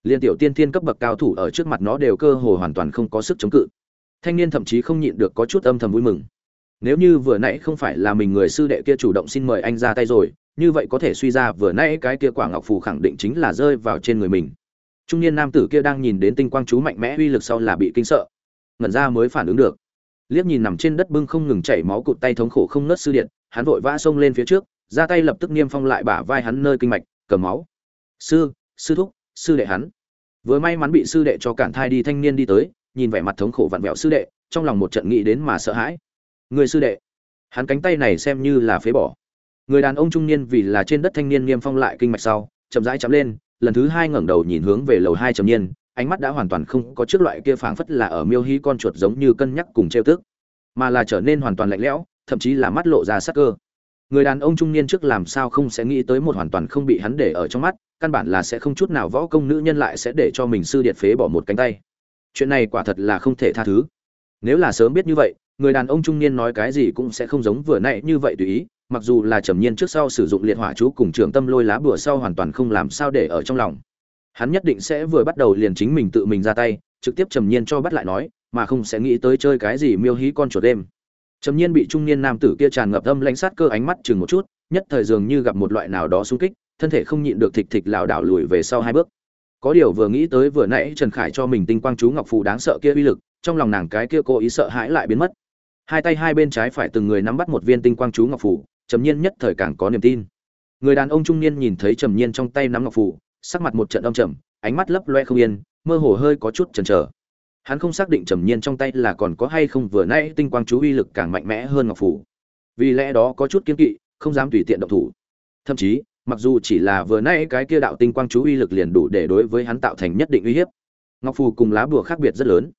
liên tiểu tiên thiên cấp bậc cao thủ ở trước mặt nó đều cơ hồ hoàn toàn không có sức chống cự. Thanh niên thậm chí không nhịn được có chút âm thầm vui mừng. Nếu như vừa nãy không phải là mình người sư đệ kia chủ động xin mời anh ra tay rồi, như vậy có thể suy ra vừa nãy cái kia quả ngọc phù khẳng định chính là rơi vào trên người mình. Trung niên nam tử kia đang nhìn đến tinh quang chú mạnh mẽ uy lực sau là bị kinh sợ. Ngẩn ra mới phản ứng được. Liếc nhìn nằm trên đất bưng không ngừng chảy máu cụt tay thống khổ không nớt sư điện, hắn vội vã xông lên phía trước, ra tay lập tức niêm phong lại bả vai hắn nơi kinh mạch, cầm máu. Sư sư thúc sư đệ hắn. Vừa may mắn bị sư đệ cho cản thai đi thanh niên đi tới, nhìn vẻ mặt thống khổ vặn vẹo sư đệ, trong lòng một trận nghĩ đến mà sợ hãi. Người sư đệ, hắn cánh tay này xem như là phế bỏ. Người đàn ông trung niên vì là trên đất thanh niên niêm phong lại kinh mạch sau, chậm rãi chậm lên, lần thứ hai ngẩng đầu nhìn hướng về lầu hai trầm nhiên ánh mắt đã hoàn toàn không có trước loại kia phảng phất là ở miêu hí con chuột giống như cân nhắc cùng trêu tức, mà là trở nên hoàn toàn lạnh lẽo, thậm chí là mắt lộ ra sắc cơ người đàn ông trung niên trước làm sao không sẽ nghĩ tới một hoàn toàn không bị hắn để ở trong mắt, căn bản là sẽ không chút nào võ công nữ nhân lại sẽ để cho mình sư điện phế bỏ một cánh tay. Chuyện này quả thật là không thể tha thứ. Nếu là sớm biết như vậy, người đàn ông trung niên nói cái gì cũng sẽ không giống vừa nãy như vậy tùy ý, mặc dù là trầm nhiên trước sau sử dụng liệt hỏa chú cùng trường tâm lôi lá bùa sau hoàn toàn không làm sao để ở trong lòng. Hắn nhất định sẽ vừa bắt đầu liền chính mình tự mình ra tay, trực tiếp trầm nhiên cho bắt lại nói, mà không sẽ nghĩ tới chơi cái gì miêu hí con chuột đêm trầm nhiên bị trung niên nam tử kia tràn ngập âm lãnh sát cơ ánh mắt chừng một chút, nhất thời dường như gặp một loại nào đó xung kích, thân thể không nhịn được thịch thịch lảo đảo lùi về sau hai bước. Có điều vừa nghĩ tới vừa nãy trần khải cho mình tinh quang chú ngọc phù đáng sợ kia uy lực, trong lòng nàng cái kia cố ý sợ hãi lại biến mất. Hai tay hai bên trái phải từng người nắm bắt một viên tinh quang chú ngọc phù, trầm nhiên nhất thời càng có niềm tin. Người đàn ông trung niên nhìn thấy trầm nhiên trong tay nắm ngọc phù, sắc mặt một trận âm trầm, ánh mắt lấp loe không yên, mơ hồ hơi có chút chần chờ hắn không xác định trầm nhiên trong tay là còn có hay không, vừa nãy tinh quang chú uy lực càng mạnh mẽ hơn ngọc phủ. vì lẽ đó có chút kiên kỵ, không dám tùy tiện động thủ. Thậm chí, mặc dù chỉ là vừa nãy cái kia đạo tinh quang chú uy lực liền đủ để đối với hắn tạo thành nhất định uy hiếp, ngọc phù cùng lá bùa khác biệt rất lớn.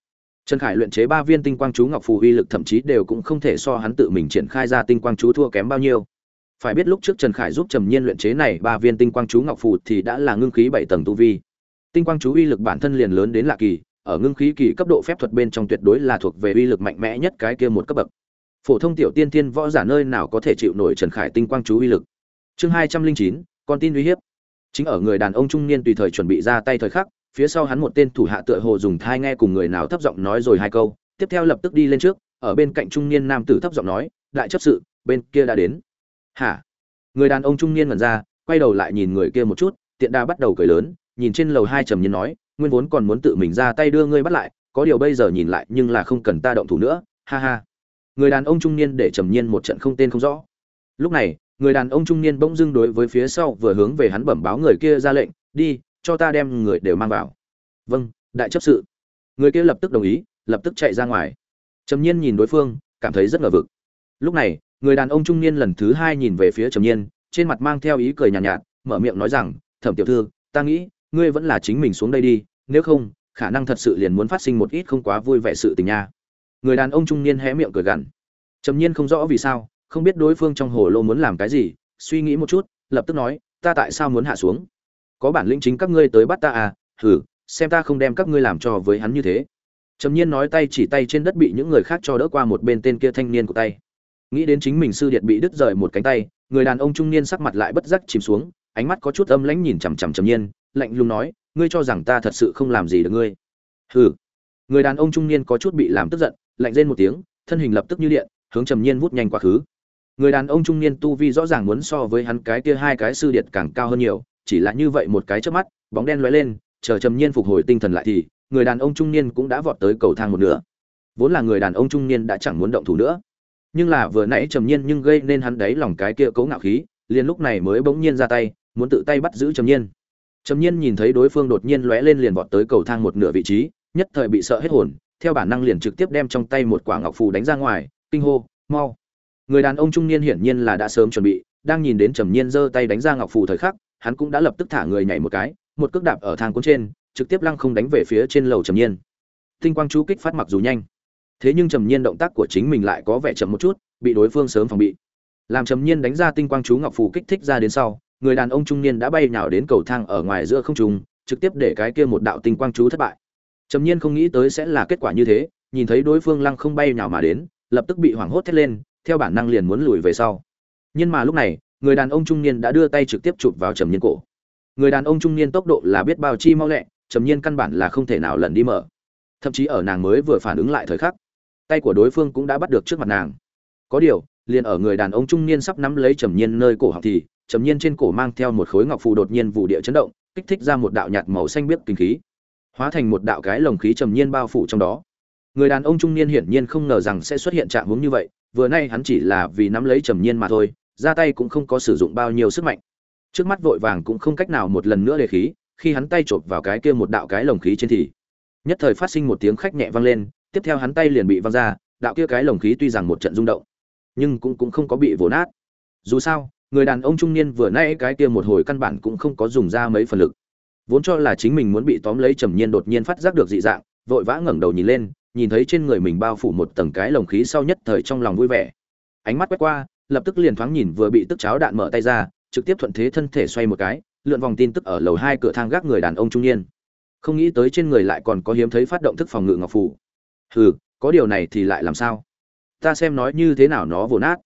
Trần khải luyện chế ba viên tinh quang chú ngọc phù uy lực thậm chí đều cũng không thể so hắn tự mình triển khai ra tinh quang chú thua kém bao nhiêu. Phải biết lúc trước trần khải giúp trầm nhiên luyện chế này ba viên tinh quang chú ngọc phù thì đã là ngưng khí bảy tầng tu vi. Tinh quang chú uy lực bản thân liền lớn đến lạ kỳ ở ngưng khí kỳ cấp độ phép thuật bên trong tuyệt đối là thuộc về uy lực mạnh mẽ nhất cái kia một cấp bậc. Phổ thông tiểu tiên tiên võ giả nơi nào có thể chịu nổi trần khải tinh quang chú uy lực? Chương hai trăm linh chín, con tin uy hiếp. Chính ở người đàn ông trung niên tùy thời chuẩn bị ra tay thời khắc, phía sau hắn một tên thủ hạ tựa hồ dùng thai nghe cùng người nào thấp giọng nói rồi hai câu, tiếp theo lập tức đi lên trước, ở bên cạnh trung niên nam tử thấp giọng nói, đại chấp sự, bên kia đã đến. Hả? Người đàn ông trung niên ngẩn ra, quay đầu lại nhìn người kia một chút, tiện đa bắt đầu cười lớn, nhìn trên lầu hai trầm nhiên nói nguyên vốn còn muốn tự mình ra tay đưa ngươi bắt lại có điều bây giờ nhìn lại nhưng là không cần ta động thủ nữa ha ha. Người đàn ông trung niên để trầm nhiên một trận không tên không rõ. Lúc này người đàn ông trung niên bỗng dưng đối với phía sau vừa hướng về hắn bẩm báo người kia ra lệnh đi cho ta đem người đều mang vào. Vâng đại chấp sự. Người kia lập tức đồng ý lập tức chạy ra ngoài. Trầm nhiên nhìn đối phương cảm thấy rất ngờ vực. Lúc này người đàn ông trung niên lần thứ hai nhìn về phía trầm nhiên trên mặt mang theo ý cười nhàn nhạt, nhạt mở miệng nói rằng thẩm tiểu thư ta nghĩ ngươi vẫn là chính mình xuống đây đi, nếu không, khả năng thật sự liền muốn phát sinh một ít không quá vui vẻ sự tình nha. Người đàn ông trung niên hé miệng cười gằn. Trầm nhiên không rõ vì sao, không biết đối phương trong hồ lô muốn làm cái gì, suy nghĩ một chút, lập tức nói, ta tại sao muốn hạ xuống? Có bản lĩnh chính các ngươi tới bắt ta à? Hử xem ta không đem các ngươi làm cho với hắn như thế. Trầm nhiên nói tay chỉ tay trên đất bị những người khác cho đỡ qua một bên tên kia thanh niên của tay. Nghĩ đến chính mình sư điện bị đứt rời một cánh tay, người đàn ông trung niên sắc mặt lại bất giác chìm xuống, ánh mắt có chút âm lãnh nhìn chằm chằm trầm nhiên lạnh lùng nói, ngươi cho rằng ta thật sự không làm gì được ngươi? Hừ. Người đàn ông trung niên có chút bị làm tức giận, lạnh rên một tiếng, thân hình lập tức như điện, hướng trầm nhiên vút nhanh quá khứ. Người đàn ông trung niên tu vi rõ ràng muốn so với hắn cái kia hai cái sư điện càng cao hơn nhiều, chỉ là như vậy một cái trước mắt, bóng đen lóe lên, chờ trầm nhiên phục hồi tinh thần lại thì, người đàn ông trung niên cũng đã vọt tới cầu thang một nửa. Vốn là người đàn ông trung niên đã chẳng muốn động thủ nữa. Nhưng là vừa nãy trầm nhiên nhưng gây nên hắn đấy lòng cái kia cấu ngạo khí, liền lúc này mới bỗng nhiên ra tay, muốn tự tay bắt giữ trầm nhiên trầm nhiên nhìn thấy đối phương đột nhiên lóe lên liền vọt tới cầu thang một nửa vị trí, nhất thời bị sợ hết hồn, theo bản năng liền trực tiếp đem trong tay một quả ngọc phù đánh ra ngoài, kinh hô, mau! Người đàn ông trung niên hiển nhiên là đã sớm chuẩn bị, đang nhìn đến trầm nhiên giơ tay đánh ra ngọc phù thời khắc, hắn cũng đã lập tức thả người nhảy một cái, một cước đạp ở thang cuốn trên, trực tiếp lăng không đánh về phía trên lầu trầm nhiên. Tinh quang chú kích phát mặc dù nhanh, thế nhưng trầm nhiên động tác của chính mình lại có vẻ chậm một chút, bị đối phương sớm phòng bị. Làm trầm nhiên đánh ra tinh quang chú ngọc phù kích thích ra đến sau người đàn ông trung niên đã bay nhào đến cầu thang ở ngoài giữa không trung, trực tiếp để cái kia một đạo tinh quang chú thất bại. Trầm nhiên không nghĩ tới sẽ là kết quả như thế, nhìn thấy đối phương lăng không bay nhào mà đến, lập tức bị hoảng hốt thét lên, theo bản năng liền muốn lùi về sau. Nhưng mà lúc này, người đàn ông trung niên đã đưa tay trực tiếp chụp vào trầm nhiên cổ. Người đàn ông trung niên tốc độ là biết bao chi mau lẹ, trầm nhiên căn bản là không thể nào lần đi mở. Thậm chí ở nàng mới vừa phản ứng lại thời khắc, tay của đối phương cũng đã bắt được trước mặt nàng. Có điều liền ở người đàn ông trung niên sắp nắm lấy trầm nhiên nơi cổ học thì, trầm nhiên trên cổ mang theo một khối ngọc phù đột nhiên vụ địa chấn động, kích thích ra một đạo nhạt màu xanh biếc kinh khí. Hóa thành một đạo cái lồng khí trầm nhiên bao phủ trong đó. Người đàn ông trung niên hiển nhiên không ngờ rằng sẽ xuất hiện trạng hướng như vậy, vừa nay hắn chỉ là vì nắm lấy trầm nhiên mà thôi, ra tay cũng không có sử dụng bao nhiêu sức mạnh. Trước mắt vội vàng cũng không cách nào một lần nữa để khí, khi hắn tay chộp vào cái kia một đạo cái lồng khí trên thì, nhất thời phát sinh một tiếng khách nhẹ vang lên, tiếp theo hắn tay liền bị văng ra, đạo kia cái lồng khí tuy rằng một trận rung động nhưng cũng cũng không có bị vồ nát. Dù sao, người đàn ông trung niên vừa nãy cái kia một hồi căn bản cũng không có dùng ra mấy phần lực. Vốn cho là chính mình muốn bị tóm lấy trầm nhiên đột nhiên phát giác được dị dạng, vội vã ngẩng đầu nhìn lên, nhìn thấy trên người mình bao phủ một tầng cái lồng khí sau nhất thời trong lòng vui vẻ. Ánh mắt quét qua, lập tức liền thoáng nhìn vừa bị tức cháo đạn mở tay ra, trực tiếp thuận thế thân thể xoay một cái, lượn vòng tin tức ở lầu hai cửa thang gác người đàn ông trung niên. Không nghĩ tới trên người lại còn có hiếm thấy phát động thức phòng ngự ngọc phủ hừ, có điều này thì lại làm sao? Ta xem nói như thế nào nó vồ nát.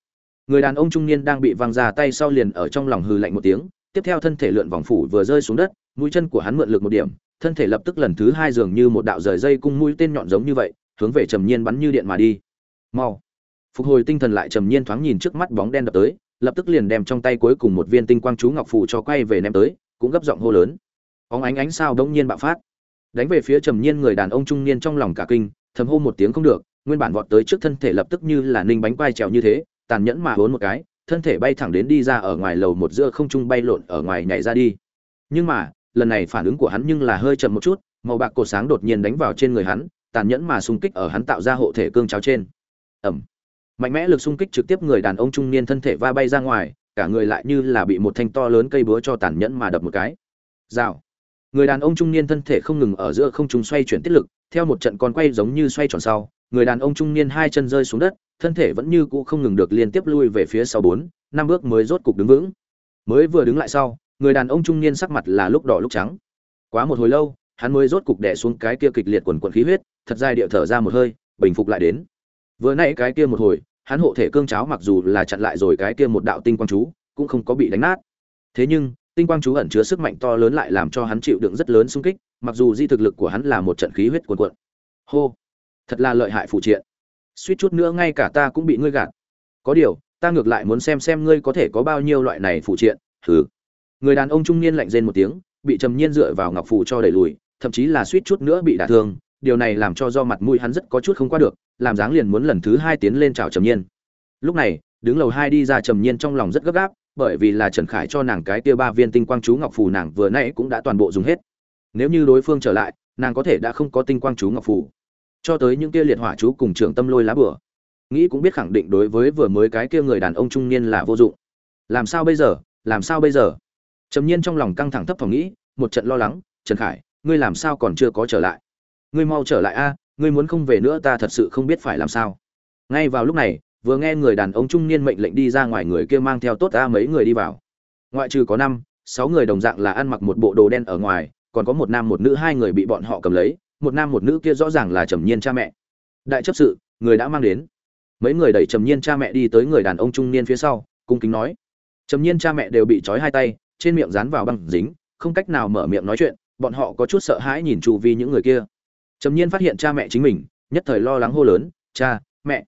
Người đàn ông trung niên đang bị văng ra tay sau liền ở trong lòng hừ lạnh một tiếng, tiếp theo thân thể lượn vòng phủ vừa rơi xuống đất, mũi chân của hắn mượn lực một điểm, thân thể lập tức lần thứ hai dường như một đạo rời dây cung mũi tên nhọn giống như vậy, hướng về trầm nhiên bắn như điện mà đi. Mau. Phục hồi tinh thần lại trầm nhiên thoáng nhìn trước mắt bóng đen đập tới, lập tức liền đem trong tay cuối cùng một viên tinh quang chú ngọc phù cho quay về ném tới, cũng gấp giọng hô lớn. Óng ánh ánh sao đông nhiên bạo phát. Đánh về phía trầm nhiên người đàn ông trung niên trong lòng cả kinh, thầm hô một tiếng không được nguyên bản vọt tới trước thân thể lập tức như là ninh bánh quai trèo như thế, tàn nhẫn mà hốn một cái, thân thể bay thẳng đến đi ra ở ngoài lầu một giữa không trung bay lộn ở ngoài nhảy ra đi. Nhưng mà, lần này phản ứng của hắn nhưng là hơi chậm một chút, màu bạc cột sáng đột nhiên đánh vào trên người hắn, tàn nhẫn mà xung kích ở hắn tạo ra hộ thể cương cháo trên. Ẩm mạnh mẽ lực xung kích trực tiếp người đàn ông trung niên thân thể va bay ra ngoài, cả người lại như là bị một thanh to lớn cây búa cho tàn nhẫn mà đập một cái. Rào. Người đàn ông trung niên thân thể không ngừng ở giữa không trung xoay chuyển tiết lực, theo một trận con quay giống như xoay tròn sau người đàn ông trung niên hai chân rơi xuống đất, thân thể vẫn như cũ không ngừng được liên tiếp lui về phía sau bốn, năm bước mới rốt cục đứng vững. Mới vừa đứng lại sau, người đàn ông trung niên sắc mặt là lúc đỏ lúc trắng. Quá một hồi lâu, hắn mới rốt cục đè xuống cái kia kịch liệt quần quần khí huyết, thật dài điệu thở ra một hơi, bình phục lại đến. Vừa nãy cái kia một hồi, hắn hộ thể cương cháo mặc dù là chặn lại rồi cái kia một đạo tinh quang chú, cũng không có bị đánh nát. Thế nhưng, tinh quang chú ẩn chứa sức mạnh to lớn lại làm cho hắn chịu đựng rất lớn xung kích, mặc dù di thực lực của hắn là một trận khí huyết cuồn cuộn. Hô! Thật là lợi hại phụ triện. Suýt chút nữa ngay cả ta cũng bị ngươi gạt. Có điều, ta ngược lại muốn xem xem ngươi có thể có bao nhiêu loại này phụ triện thử người đàn ông trung niên lạnh rên một tiếng, bị trầm nhiên dựa vào ngọc phủ cho đẩy lùi, thậm chí là suýt chút nữa bị đả thương, điều này làm cho do mặt mũi hắn rất có chút không qua được, làm dáng liền muốn lần thứ hai tiến lên chào trầm nhiên. Lúc này, đứng lầu hai đi ra trầm nhiên trong lòng rất gấp gáp, bởi vì là trần khải cho nàng cái tia ba viên tinh quang chú ngọc phủ nàng vừa nãy cũng đã toàn bộ dùng hết. Nếu như đối phương trở lại, nàng có thể đã không có tinh quang chú ngọc phủ cho tới những kia liệt hỏa chú cùng trưởng tâm lôi lá bửa nghĩ cũng biết khẳng định đối với vừa mới cái kia người đàn ông trung niên là vô dụng. Làm sao bây giờ? Làm sao bây giờ? Trầm nhiên trong lòng căng thẳng thấp phòng nghĩ, một trận lo lắng, trần khải, ngươi làm sao còn chưa có trở lại? Ngươi mau trở lại a, ngươi muốn không về nữa ta thật sự không biết phải làm sao. Ngay vào lúc này, vừa nghe người đàn ông trung niên mệnh lệnh đi ra ngoài người kia mang theo tốt ta mấy người đi vào. Ngoại trừ có năm, sáu người đồng dạng là ăn mặc một bộ đồ đen ở ngoài, còn có một nam một nữ hai người bị bọn họ cầm lấy một nam một nữ kia rõ ràng là trầm nhiên cha mẹ. Đại chấp sự, người đã mang đến. Mấy người đẩy trầm nhiên cha mẹ đi tới người đàn ông trung niên phía sau, cung kính nói. Trầm nhiên cha mẹ đều bị trói hai tay, trên miệng dán vào băng dính, không cách nào mở miệng nói chuyện, bọn họ có chút sợ hãi nhìn chu vi những người kia. Trầm nhiên phát hiện cha mẹ chính mình, nhất thời lo lắng hô lớn, cha, mẹ.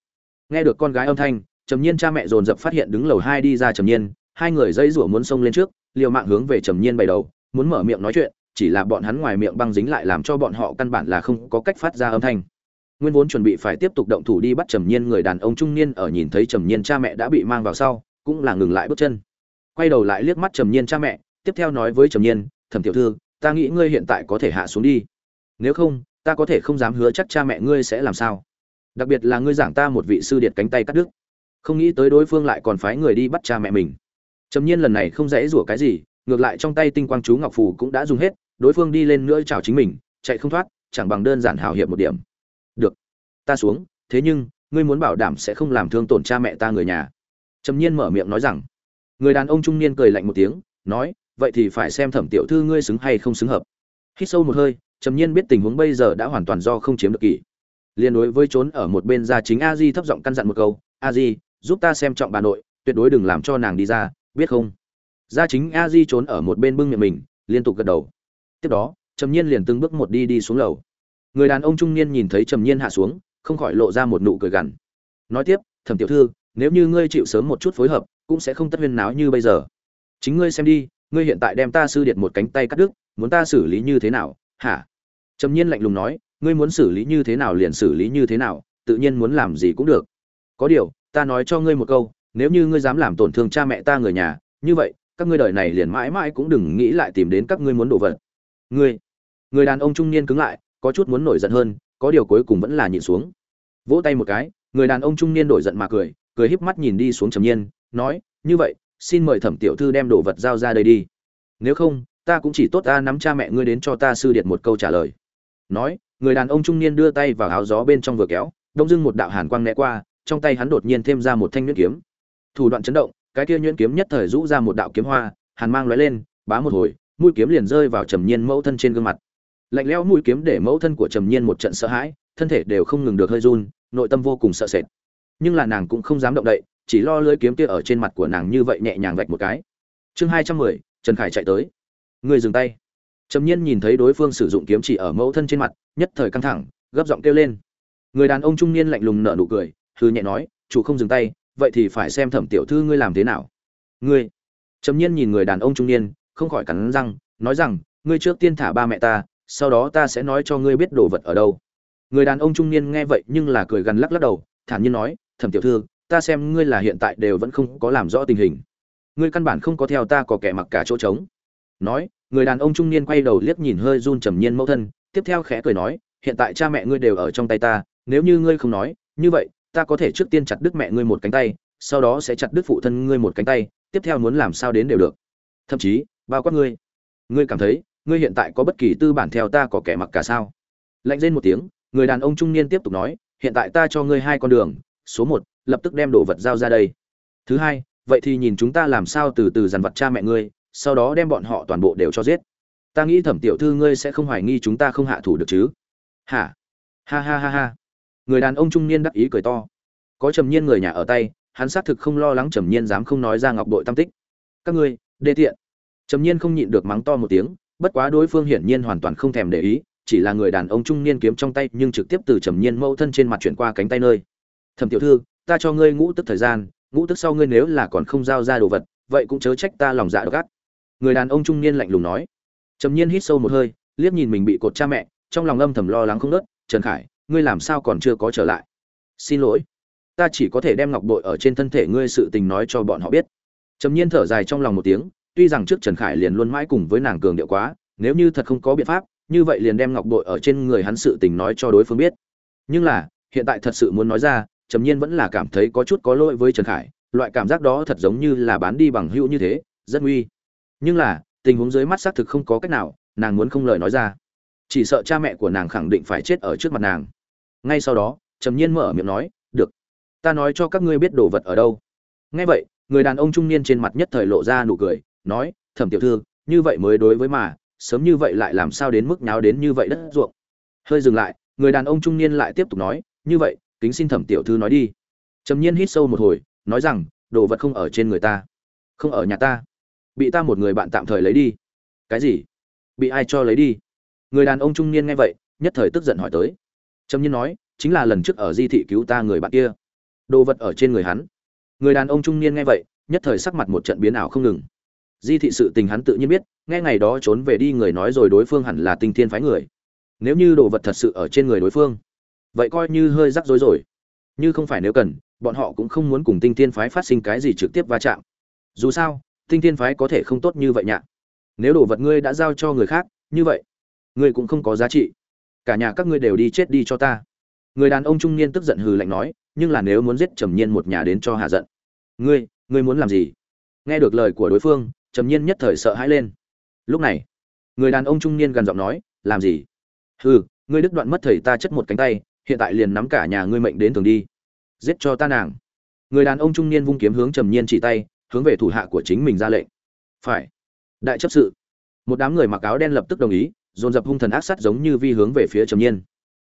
Nghe được con gái âm thanh, trầm nhiên cha mẹ dồn dập phát hiện đứng lầu hai đi ra trầm nhiên, hai người dây rủa muốn xông lên trước, liều mạng hướng về trầm nhiên bày đầu, muốn mở miệng nói chuyện chỉ là bọn hắn ngoài miệng băng dính lại làm cho bọn họ căn bản là không có cách phát ra âm thanh. Nguyên vốn chuẩn bị phải tiếp tục động thủ đi bắt trầm nhiên, người đàn ông trung niên ở nhìn thấy trầm nhiên cha mẹ đã bị mang vào sau, cũng là ngừng lại bước chân. Quay đầu lại liếc mắt trầm nhiên cha mẹ, tiếp theo nói với trầm nhiên, thẩm tiểu thư, ta nghĩ ngươi hiện tại có thể hạ xuống đi. Nếu không, ta có thể không dám hứa chắc cha mẹ ngươi sẽ làm sao. Đặc biệt là ngươi giảng ta một vị sư điệt cánh tay cắt đứt. Không nghĩ tới đối phương lại còn phái người đi bắt cha mẹ mình. Trầm nhiên lần này không dễ rủa cái gì, ngược lại trong tay tinh quang chú ngọc phù cũng đã dùng hết đối phương đi lên nữa chào chính mình, chạy không thoát, chẳng bằng đơn giản hào hiệp một điểm. Được, ta xuống, thế nhưng, ngươi muốn bảo đảm sẽ không làm thương tổn cha mẹ ta người nhà. Trầm nhiên mở miệng nói rằng, người đàn ông trung niên cười lạnh một tiếng, nói, vậy thì phải xem thẩm tiểu thư ngươi xứng hay không xứng hợp. Hít sâu một hơi, trầm nhiên biết tình huống bây giờ đã hoàn toàn do không chiếm được kỷ. Liên đối với trốn ở một bên gia chính a di thấp giọng căn dặn một câu, a di, giúp ta xem trọng bà nội, tuyệt đối đừng làm cho nàng đi ra, biết không? Gia chính a di trốn ở một bên bưng miệng mình, liên tục gật đầu tiếp đó, trầm nhiên liền từng bước một đi đi xuống lầu. Người đàn ông trung niên nhìn thấy trầm nhiên hạ xuống, không khỏi lộ ra một nụ cười gằn. Nói tiếp, thẩm tiểu thư, nếu như ngươi chịu sớm một chút phối hợp, cũng sẽ không tất huyên náo như bây giờ. Chính ngươi xem đi, ngươi hiện tại đem ta sư điệt một cánh tay cắt đứt, muốn ta xử lý như thế nào? Hả? Trầm nhiên lạnh lùng nói, ngươi muốn xử lý như thế nào liền xử lý như thế nào, tự nhiên muốn làm gì cũng được. Có điều, ta nói cho ngươi một câu, nếu như ngươi dám làm tổn thương cha mẹ ta người nhà, như vậy, các ngươi đời này liền mãi mãi cũng đừng nghĩ lại tìm đến các ngươi muốn đổ vật ngươi, người đàn ông trung niên cứng lại, có chút muốn nổi giận hơn, có điều cuối cùng vẫn là nhịn xuống. Vỗ tay một cái, người đàn ông trung niên đổi giận mà cười cười híp mắt nhìn đi xuống trầm nhiên, nói, như vậy, xin mời thẩm tiểu thư đem đồ vật giao ra đây đi. Nếu không, ta cũng chỉ tốt ta nắm cha mẹ ngươi đến cho ta sư điệt một câu trả lời. Nói, người đàn ông trung niên đưa tay vào áo gió bên trong vừa kéo, đông dưng một đạo hàn quang né qua, trong tay hắn đột nhiên thêm ra một thanh nhuyễn kiếm. Thủ đoạn chấn động, cái kia nhuyễn kiếm nhất thời rũ ra một đạo kiếm hoa, hàn mang lóe lên, bá một hồi mũi kiếm liền rơi vào trầm nhiên mẫu thân trên gương mặt. Lạnh lẽo mũi kiếm để mẫu thân của trầm nhiên một trận sợ hãi, thân thể đều không ngừng được hơi run, nội tâm vô cùng sợ sệt. Nhưng là nàng cũng không dám động đậy, chỉ lo lưỡi kiếm kia ở trên mặt của nàng như vậy nhẹ nhàng vạch một cái. Chương hai trăm mười, trần khải chạy tới. Người dừng tay. Trầm nhiên nhìn thấy đối phương sử dụng kiếm chỉ ở mẫu thân trên mặt, nhất thời căng thẳng, gấp giọng kêu lên. Người đàn ông trung niên lạnh lùng nở nụ cười hư nhẹ nói, chủ không dừng tay, vậy thì phải xem thẩm tiểu thư ngươi làm thế nào. Ngươi? Trầm nhiên nhìn người đàn ông trung niên không khỏi cắn răng, nói rằng, ngươi trước tiên thả ba mẹ ta, sau đó ta sẽ nói cho ngươi biết đồ vật ở đâu. Người đàn ông trung niên nghe vậy nhưng là cười gần lắc lắc đầu, thản nhiên nói, thẩm tiểu thư, ta xem ngươi là hiện tại đều vẫn không có làm rõ tình hình. Ngươi căn bản không có theo ta có kẻ mặc cả chỗ trống. Nói, người đàn ông trung niên quay đầu liếc nhìn hơi run trầm nhiên mẫu thân, tiếp theo khẽ cười nói, hiện tại cha mẹ ngươi đều ở trong tay ta, nếu như ngươi không nói, như vậy, ta có thể trước tiên chặt đứt mẹ ngươi một cánh tay, sau đó sẽ chặt đứt phụ thân ngươi một cánh tay, tiếp theo muốn làm sao đến đều được. Thậm chí bao quát ngươi. Ngươi cảm thấy, ngươi hiện tại có bất kỳ tư bản theo ta có kẻ mặc cả sao? Lạnh lên một tiếng, người đàn ông trung niên tiếp tục nói, hiện tại ta cho ngươi hai con đường, số một, lập tức đem đồ vật giao ra đây. Thứ hai, vậy thì nhìn chúng ta làm sao từ từ dằn vặt cha mẹ ngươi, sau đó đem bọn họ toàn bộ đều cho giết. Ta nghĩ thẩm tiểu thư ngươi sẽ không hoài nghi chúng ta không hạ thủ được chứ? Hả? Ha ha ha ha. Người đàn ông trung niên đắc ý cười to. Có trầm nhiên người nhà ở tay, hắn xác thực không lo lắng trầm nhiên dám không nói ra ngọc đội tam tích. Các ngươi đê tiện trầm nhiên không nhịn được mắng to một tiếng, bất quá đối phương hiển nhiên hoàn toàn không thèm để ý, chỉ là người đàn ông trung niên kiếm trong tay nhưng trực tiếp từ trầm nhiên mâu thân trên mặt chuyển qua cánh tay nơi. Thẩm tiểu thư, ta cho ngươi ngũ tức thời gian, ngũ tức sau ngươi nếu là còn không giao ra đồ vật, vậy cũng chớ trách ta lòng dạ độc ác. Người đàn ông trung niên lạnh lùng nói. Trầm nhiên hít sâu một hơi, liếc nhìn mình bị cột cha mẹ, trong lòng âm thầm lo lắng không nớt trần khải, ngươi làm sao còn chưa có trở lại? Xin lỗi, ta chỉ có thể đem ngọc bội ở trên thân thể ngươi sự tình nói cho bọn họ biết. Trầm nhiên thở dài trong lòng một tiếng tuy rằng trước trần khải liền luôn mãi cùng với nàng cường điệu quá, nếu như thật không có biện pháp, như vậy liền đem ngọc bội ở trên người hắn sự tình nói cho đối phương biết. Nhưng là, hiện tại thật sự muốn nói ra, trầm nhiên vẫn là cảm thấy có chút có lỗi với trần khải, loại cảm giác đó thật giống như là bán đi bằng hữu như thế, rất nguy. Nhưng là, tình huống dưới mắt xác thực không có cách nào, nàng muốn không lời nói ra. Chỉ sợ cha mẹ của nàng khẳng định phải chết ở trước mặt nàng. Ngay sau đó, trầm nhiên mở miệng nói, được, ta nói cho các ngươi biết đồ vật ở đâu. Nghe vậy, người đàn ông trung niên trên mặt nhất thời lộ ra nụ cười nói, thẩm tiểu thư, như vậy mới đối với mà, sớm như vậy lại làm sao đến mức nháo đến như vậy đất ruộng? Hơi dừng lại, người đàn ông trung niên lại tiếp tục nói, như vậy, kính xin thẩm tiểu thư nói đi. Trầm nhiên hít sâu một hồi, nói rằng, đồ vật không ở trên người ta, không ở nhà ta, bị ta một người bạn tạm thời lấy đi. Cái gì? Bị ai cho lấy đi? Người đàn ông trung niên nghe vậy, nhất thời tức giận hỏi tới. Trầm nhiên nói, chính là lần trước ở di thị cứu ta người bạn kia. Đồ vật ở trên người hắn. Người đàn ông trung niên nghe vậy, nhất thời sắc mặt một trận biến ảo không ngừng di thị sự tình hắn tự nhiên biết, nghe ngày đó trốn về đi người nói rồi đối phương hẳn là tinh thiên phái người. Nếu như đồ vật thật sự ở trên người đối phương, vậy coi như hơi rắc rối rồi. Như không phải nếu cần, bọn họ cũng không muốn cùng tinh thiên phái phát sinh cái gì trực tiếp va chạm. Dù sao, tinh thiên phái có thể không tốt như vậy nhạ. Nếu đồ vật ngươi đã giao cho người khác, như vậy, ngươi cũng không có giá trị. Cả nhà các ngươi đều đi chết đi cho ta. Người đàn ông trung niên tức giận hừ lạnh nói, nhưng là nếu muốn giết trầm nhiên một nhà đến cho hạ giận. Ngươi ngươi muốn làm gì? Nghe được lời của đối phương trầm nhiên nhất thời sợ hãi lên. Lúc này, người đàn ông trung niên gần giọng nói, làm gì? Hừ, ngươi đứt đoạn mất thầy ta chất một cánh tay, hiện tại liền nắm cả nhà ngươi mệnh đến thường đi. Giết cho ta nàng. Người đàn ông trung niên vung kiếm hướng trầm nhiên chỉ tay, hướng về thủ hạ của chính mình ra lệnh. Phải. Đại chấp sự. Một đám người mặc áo đen lập tức đồng ý, dồn dập hung thần ác sát giống như vi hướng về phía trầm nhiên.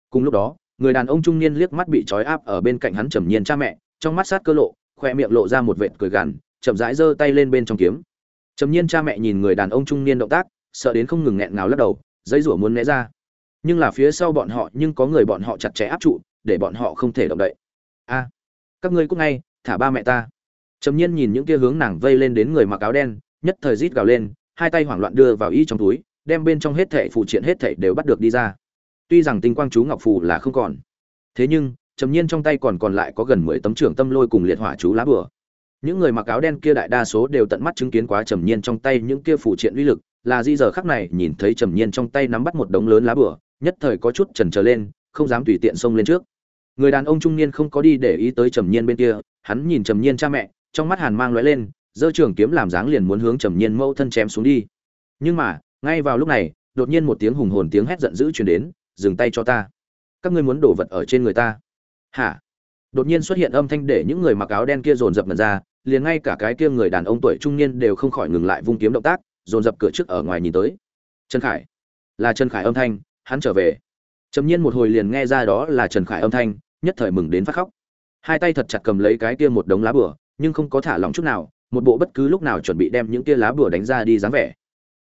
Cùng lúc đó, người đàn ông trung niên liếc mắt bị trói áp ở bên cạnh hắn trầm nhiên cha mẹ, trong mắt sát cơ lộ, khoe miệng lộ ra một vệt cười gằn, chậm rãi giơ tay lên bên trong kiếm trầm nhiên cha mẹ nhìn người đàn ông trung niên động tác, sợ đến không ngừng nghẹn ngào lắc đầu giấy rủa muốn né ra. Nhưng là phía sau bọn họ nhưng có người bọn họ chặt chẽ áp trụ, để bọn họ không thể động đậy. A, các ngươi cúc ngay, thả ba mẹ ta. Trầm nhiên nhìn những kia hướng nàng vây lên đến người mặc áo đen, nhất thời rít gào lên, hai tay hoảng loạn đưa vào y trong túi, đem bên trong hết thảy phụ triện hết thảy đều bắt được đi ra. Tuy rằng tinh quang chú ngọc phù là không còn, thế nhưng, trầm nhiên trong tay còn còn lại có gần mười tấm trưởng tâm lôi cùng liệt hỏa chú lá bừa những người mặc áo đen kia đại đa số đều tận mắt chứng kiến quá trầm nhiên trong tay những kia phụ triện uy lực, là di giờ khắc này nhìn thấy trầm nhiên trong tay nắm bắt một đống lớn lá bừa nhất thời có chút chần chờ lên, không dám tùy tiện xông lên trước. Người đàn ông trung niên không có đi để ý tới trầm nhiên bên kia, hắn nhìn trầm nhiên cha mẹ, trong mắt hàn mang lóe lên, giơ trường kiếm làm dáng liền muốn hướng trầm nhiên mẫu thân chém xuống đi. Nhưng mà, ngay vào lúc này, đột nhiên một tiếng hùng hồn tiếng hét giận dữ truyền đến, dừng tay cho ta. Các ngươi muốn đổ vật ở trên người ta. Hả? Đột nhiên xuất hiện âm thanh để những người mặc áo đen kia dồn dập mật ra liền ngay cả cái kia người đàn ông tuổi trung niên đều không khỏi ngừng lại vung kiếm động tác, dồn dập cửa trước ở ngoài nhìn tới. Trần khải. Là trần khải âm thanh, hắn trở về. Trầm nhiên một hồi liền nghe ra đó là trần khải âm thanh, nhất thời mừng đến phát khóc. Hai tay thật chặt cầm lấy cái kia một đống lá bửa nhưng không có thả lỏng chút nào, một bộ bất cứ lúc nào chuẩn bị đem những kia lá bửa đánh ra đi dáng vẻ.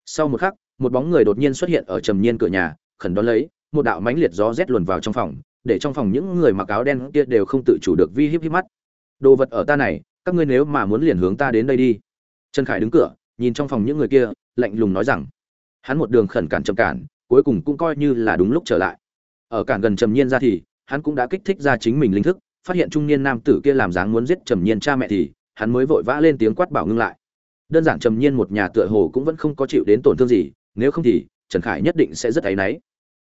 Sau một khắc, một bóng người đột nhiên xuất hiện ở trầm nhiên cửa nhà, khẩn đón lấy, một đạo mãnh liệt gió rét luồn vào trong phòng, để trong phòng những người mặc áo đen kia đều không tự chủ được vi hiếp híp mắt. Đồ vật ở ta này các ngươi nếu mà muốn liền hướng ta đến đây đi. Trần khải đứng cửa, nhìn trong phòng những người kia, lạnh lùng nói rằng, hắn một đường khẩn cản chậm cản, cuối cùng cũng coi như là đúng lúc trở lại. Ở cản gần trầm nhiên ra thì, hắn cũng đã kích thích ra chính mình linh thức, phát hiện trung niên nam tử kia làm dáng muốn giết trầm nhiên cha mẹ thì, hắn mới vội vã lên tiếng quát bảo ngưng lại. Đơn giản trầm nhiên một nhà tựa hồ cũng vẫn không có chịu đến tổn thương gì, nếu không thì, trần khải nhất định sẽ rất áy náy.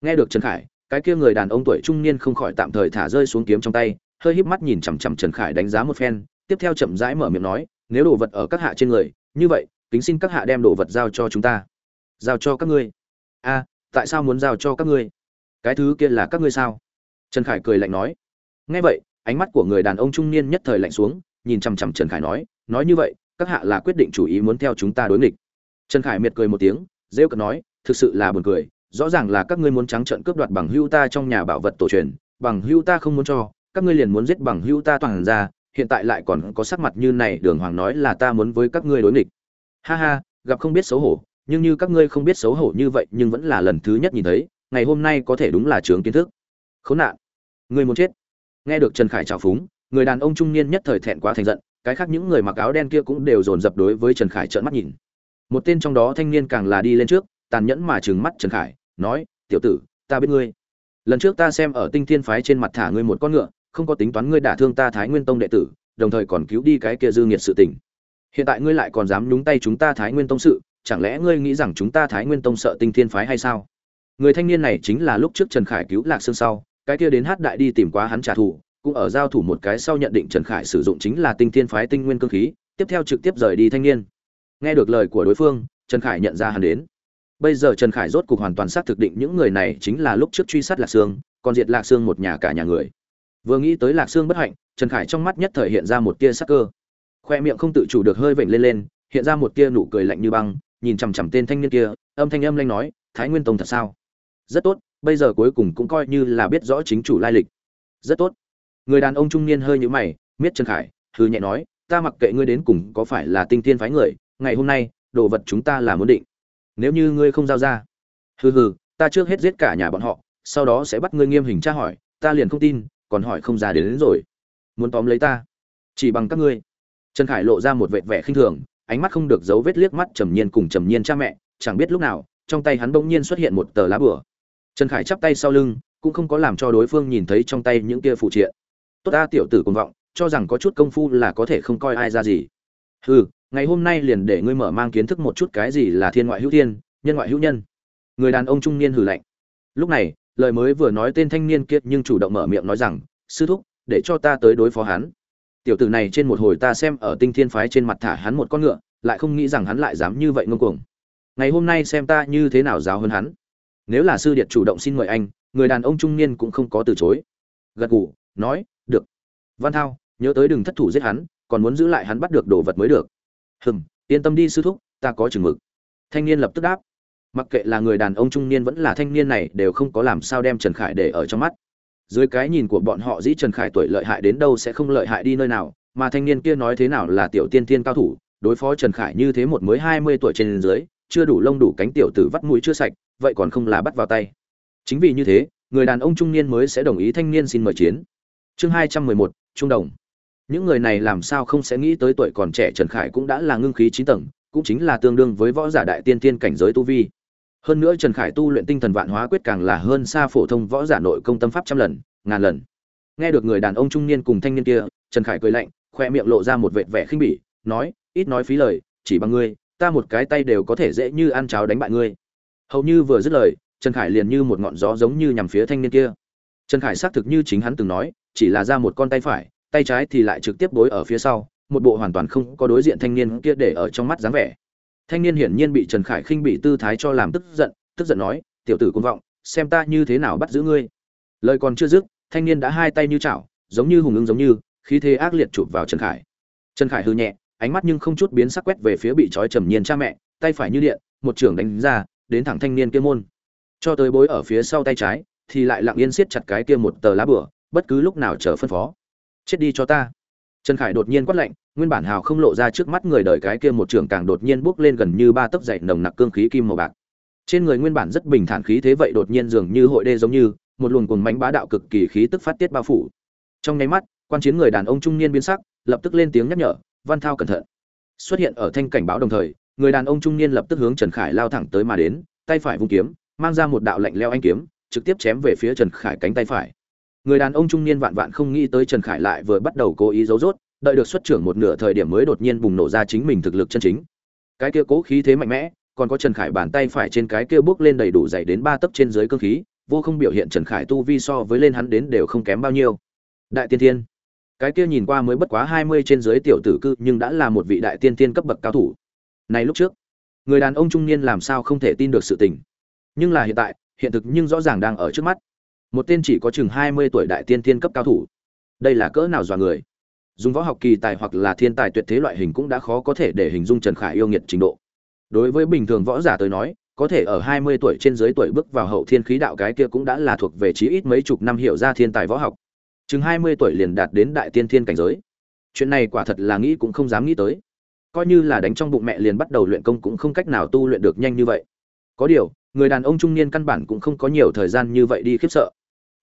Nghe được trần khải, cái kia người đàn ông tuổi trung niên không khỏi tạm thời thả rơi xuống kiếm trong tay, hơi híp mắt nhìn chằm chằm trần khải đánh giá một phen tiếp theo chậm rãi mở miệng nói, nếu đồ vật ở các hạ trên người, như vậy, kính xin các hạ đem đồ vật giao cho chúng ta. Giao cho các ngươi? A, tại sao muốn giao cho các ngươi? Cái thứ kia là các ngươi sao? Trần khải cười lạnh nói. Nghe vậy, ánh mắt của người đàn ông trung niên nhất thời lạnh xuống, nhìn chằm chằm trần khải nói nói như vậy, các hạ là quyết định chủ ý muốn theo chúng ta đối nghịch. Trần khải miệt cười một tiếng, rêu cợt nói, thực sự là buồn cười, rõ ràng là các ngươi muốn trắng trợn cướp đoạt bằng hưu ta trong nhà bảo vật tổ truyền, bằng hưu ta không muốn cho, các ngươi liền muốn giết bằng hưu ta toàn ra hiện tại lại còn có sắc mặt như này, đường hoàng nói là ta muốn với các ngươi đối nghịch. Ha ha, gặp không biết xấu hổ, nhưng như các ngươi không biết xấu hổ như vậy, nhưng vẫn là lần thứ nhất nhìn thấy, ngày hôm nay có thể đúng là trường kiến thức. Khốn nạn, ngươi muốn chết. Nghe được trần khải trào phúng, người đàn ông trung niên nhất thời thẹn quá thành giận, cái khác những người mặc áo đen kia cũng đều dồn dập đối với trần khải trợn mắt nhìn. Một tên trong đó thanh niên càng là đi lên trước, tàn nhẫn mà trừng mắt trần khải, nói, tiểu tử, ta biết ngươi. Lần trước ta xem ở tinh thiên phái trên mặt thả ngươi một con ngựa không có tính toán ngươi đả thương ta thái nguyên tông đệ tử, đồng thời còn cứu đi cái kia dư nghiệt sự tình. Hiện tại ngươi lại còn dám nhúng tay chúng ta thái nguyên tông sự, chẳng lẽ ngươi nghĩ rằng chúng ta thái nguyên tông sợ tinh thiên phái hay sao? Người thanh niên này chính là lúc trước trần khải cứu lạc sương sau, cái kia đến hát đại đi tìm quá hắn trả thù, cũng ở giao thủ một cái sau nhận định trần khải sử dụng chính là tinh thiên phái tinh nguyên cơ khí, tiếp theo trực tiếp rời đi thanh niên. Nghe được lời của đối phương, trần khải nhận ra hắn đến. Bây giờ trần khải rốt cục hoàn toàn xác thực định những người này chính là lúc trước truy sát lạc sương, còn diệt lạc sương một nhà cả nhà người vừa nghĩ tới lạc xương bất hạnh, trần khải trong mắt nhất thời hiện ra một tia sắc cơ. Khoe miệng không tự chủ được hơi vểnh lên lên, hiện ra một tia nụ cười lạnh như băng, nhìn chằm chằm tên thanh niên kia, âm thanh âm lanh nói, thái nguyên tông thật sao? Rất tốt, bây giờ cuối cùng cũng coi như là biết rõ chính chủ lai lịch. Rất tốt. Người đàn ông trung niên hơi nhũ mày, miết trần khải hư nhẹ nói, ta mặc kệ ngươi đến cùng có phải là tinh tiên phái người, ngày hôm nay, đồ vật chúng ta là muốn định. Nếu như ngươi không giao ra. Hừ hừ, ta trước hết giết cả nhà bọn họ, sau đó sẽ bắt ngươi nghiêm hình tra hỏi, ta liền không tin còn hỏi không ra đến, đến rồi. Muốn tóm lấy ta? Chỉ bằng các ngươi. Trần khải lộ ra một vệt vẻ khinh thường ánh mắt không được giấu vết liếc mắt trầm nhiên cùng trầm nhiên cha mẹ chẳng biết lúc nào trong tay hắn bỗng nhiên xuất hiện một tờ lá bửa. Trần khải chắp tay sau lưng cũng không có làm cho đối phương nhìn thấy trong tay những kia phụ triện. Tốt ta tiểu tử cuồng vọng cho rằng có chút công phu là có thể không coi ai ra gì. Hừ ngày hôm nay liền để ngươi mở mang kiến thức một chút cái gì là thiên ngoại hữu thiên nhân ngoại hữu nhân. Người đàn ông trung niên hừ lạnh. Lúc này lời mới vừa nói tên thanh niên kiệt nhưng chủ động mở miệng nói rằng, sư thúc, để cho ta tới đối phó hắn. Tiểu tử này trên một hồi ta xem ở tinh thiên phái trên mặt thả hắn một con ngựa, lại không nghĩ rằng hắn lại dám như vậy ngông cuồng. Ngày hôm nay xem ta như thế nào giáo hơn hắn. Nếu là sư điệt chủ động xin mời anh, người đàn ông trung niên cũng không có từ chối. Gật gù, nói, được. Văn thao, nhớ tới đừng thất thủ giết hắn, còn muốn giữ lại hắn bắt được đồ vật mới được. Hừm, yên tâm đi sư thúc, ta có chừng mực. Thanh niên lập tức đáp mặc kệ là người đàn ông trung niên vẫn là thanh niên này đều không có làm sao đem trần khải để ở trong mắt. Dưới cái nhìn của bọn họ dĩ trần khải tuổi lợi hại đến đâu sẽ không lợi hại đi nơi nào, mà thanh niên kia nói thế nào là tiểu tiên tiên cao thủ, đối phó trần khải như thế một mới hai mươi tuổi trên dưới, chưa đủ lông đủ cánh tiểu tử vắt mũi chưa sạch, vậy còn không là bắt vào tay. Chính vì như thế, người đàn ông trung niên mới sẽ đồng ý thanh niên xin mời chiến. Chương hai trăm mười một, trung đồng. Những người này làm sao không sẽ nghĩ tới tuổi còn trẻ trần khải cũng đã là ngưng khí chín tầng, cũng chính là tương đương với võ giả đại tiên tiên cảnh giới tu vi hơn nữa trần khải tu luyện tinh thần vạn hóa quyết càng là hơn xa phổ thông võ giả nội công tâm pháp trăm lần, ngàn lần. Nghe được người đàn ông trung niên cùng thanh niên kia, trần khải cười lạnh, khoe miệng lộ ra một vệt vẻ khinh bỉ, nói, ít nói phí lời, chỉ bằng ngươi, ta một cái tay đều có thể dễ như ăn cháo đánh bại ngươi. Hầu như vừa dứt lời, trần khải liền như một ngọn gió giống như nhằm phía thanh niên kia. Trần khải xác thực như chính hắn từng nói, chỉ là ra một con tay phải, tay trái thì lại trực tiếp đối ở phía sau, một bộ hoàn toàn không có đối diện thanh niên kia để ở trong mắt dáng vẻ thanh niên hiển nhiên bị trần khải khinh bị tư thái cho làm tức giận tức giận nói, tiểu tử côn vọng, xem ta như thế nào bắt giữ ngươi. Lời còn chưa dứt, thanh niên đã hai tay như chảo, giống như hùng ứng giống như, khí thế ác liệt chụp vào trần khải. Trần khải hư nhẹ, ánh mắt nhưng không chút biến sắc quét về phía bị trói trầm nhiên cha mẹ, tay phải như điện, một trưởng đánh ra, đến thẳng thanh niên kia môn. Cho tới bối ở phía sau tay trái, thì lại lặng yên siết chặt cái kia một tờ lá bửa, bất cứ lúc nào chờ phân phó. Chết đi cho ta trần khải đột nhiên quát lạnh, nguyên bản hào không lộ ra trước mắt người đời cái kia một trưởng càng đột nhiên bước lên gần như ba tấc dậy nồng nặc cương khí kim màu bạc. Trên người nguyên bản rất bình thản khí thế vậy đột nhiên dường như hội đê giống như, một luồng cuồng mánh bá đạo cực kỳ khí tức phát tiết bao phủ. Trong nháy mắt, quan chiến người đàn ông trung niên biến sắc, lập tức lên tiếng nhắc nhở, văn thao cẩn thận. Xuất hiện ở thanh cảnh báo đồng thời, người đàn ông trung niên lập tức hướng trần khải lao thẳng tới mà đến, tay phải vung kiếm, mang ra một đạo lạnh lẽo anh kiếm, trực tiếp chém về phía trần khải cánh tay phải người đàn ông trung niên vạn vạn không nghĩ tới trần khải lại vừa bắt đầu cố ý giấu rốt, đợi được xuất trưởng một nửa thời điểm mới đột nhiên bùng nổ ra chính mình thực lực chân chính. Cái kia cố khí thế mạnh mẽ, còn có trần khải bàn tay phải trên cái kia bước lên đầy đủ dày đến ba tấc trên dưới cơ khí, vô không biểu hiện trần khải tu vi so với lên hắn đến đều không kém bao nhiêu. Đại tiên thiên. Cái kia nhìn qua mới bất quá hai mươi trên dưới tiểu tử cư, nhưng đã là một vị đại tiên thiên cấp bậc cao thủ. Này lúc trước, người đàn ông trung niên làm sao không thể tin được sự tình. Nhưng là hiện tại, hiện thực nhưng rõ ràng đang ở trước mắt một tên chỉ có chừng hai mươi tuổi đại tiên thiên cấp cao thủ. Đây là cỡ nào dọa người? Dùng võ học kỳ tài hoặc là thiên tài tuyệt thế loại hình cũng đã khó có thể để hình dung trần khải yêu nghiệt trình độ. Đối với bình thường võ giả tới nói, có thể ở hai mươi tuổi trên dưới tuổi bước vào hậu thiên khí đạo cái kia cũng đã là thuộc về chí ít mấy chục năm hiểu ra thiên tài võ học. Chừng hai mươi tuổi liền đạt đến đại tiên thiên cảnh giới. Chuyện này quả thật là nghĩ cũng không dám nghĩ tới. Coi như là đánh trong bụng mẹ liền bắt đầu luyện công cũng không cách nào tu luyện được nhanh như vậy. Có điều, người đàn ông trung niên căn bản cũng không có nhiều thời gian như vậy đi khiếp sợ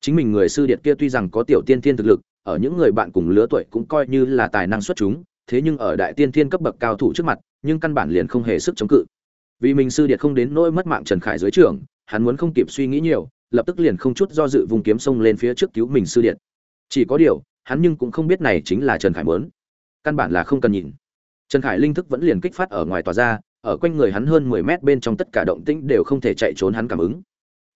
chính mình người sư điện kia tuy rằng có tiểu tiên thiên thực lực, ở những người bạn cùng lứa tuổi cũng coi như là tài năng xuất chúng, thế nhưng ở đại tiên thiên cấp bậc cao thủ trước mặt, nhưng căn bản liền không hề sức chống cự. Vì mình sư điện không đến nỗi mất mạng trần khải dưới trưởng, hắn muốn không kịp suy nghĩ nhiều, lập tức liền không chút do dự vùng kiếm sông lên phía trước cứu mình sư điện chỉ có điều, hắn nhưng cũng không biết này chính là trần khải mớn căn bản là không cần nhìn. Trần khải linh thức vẫn liền kích phát ở ngoài tòa ra, ở quanh người hắn hơn mười mét bên trong tất cả động tĩnh đều không thể chạy trốn hắn cảm ứng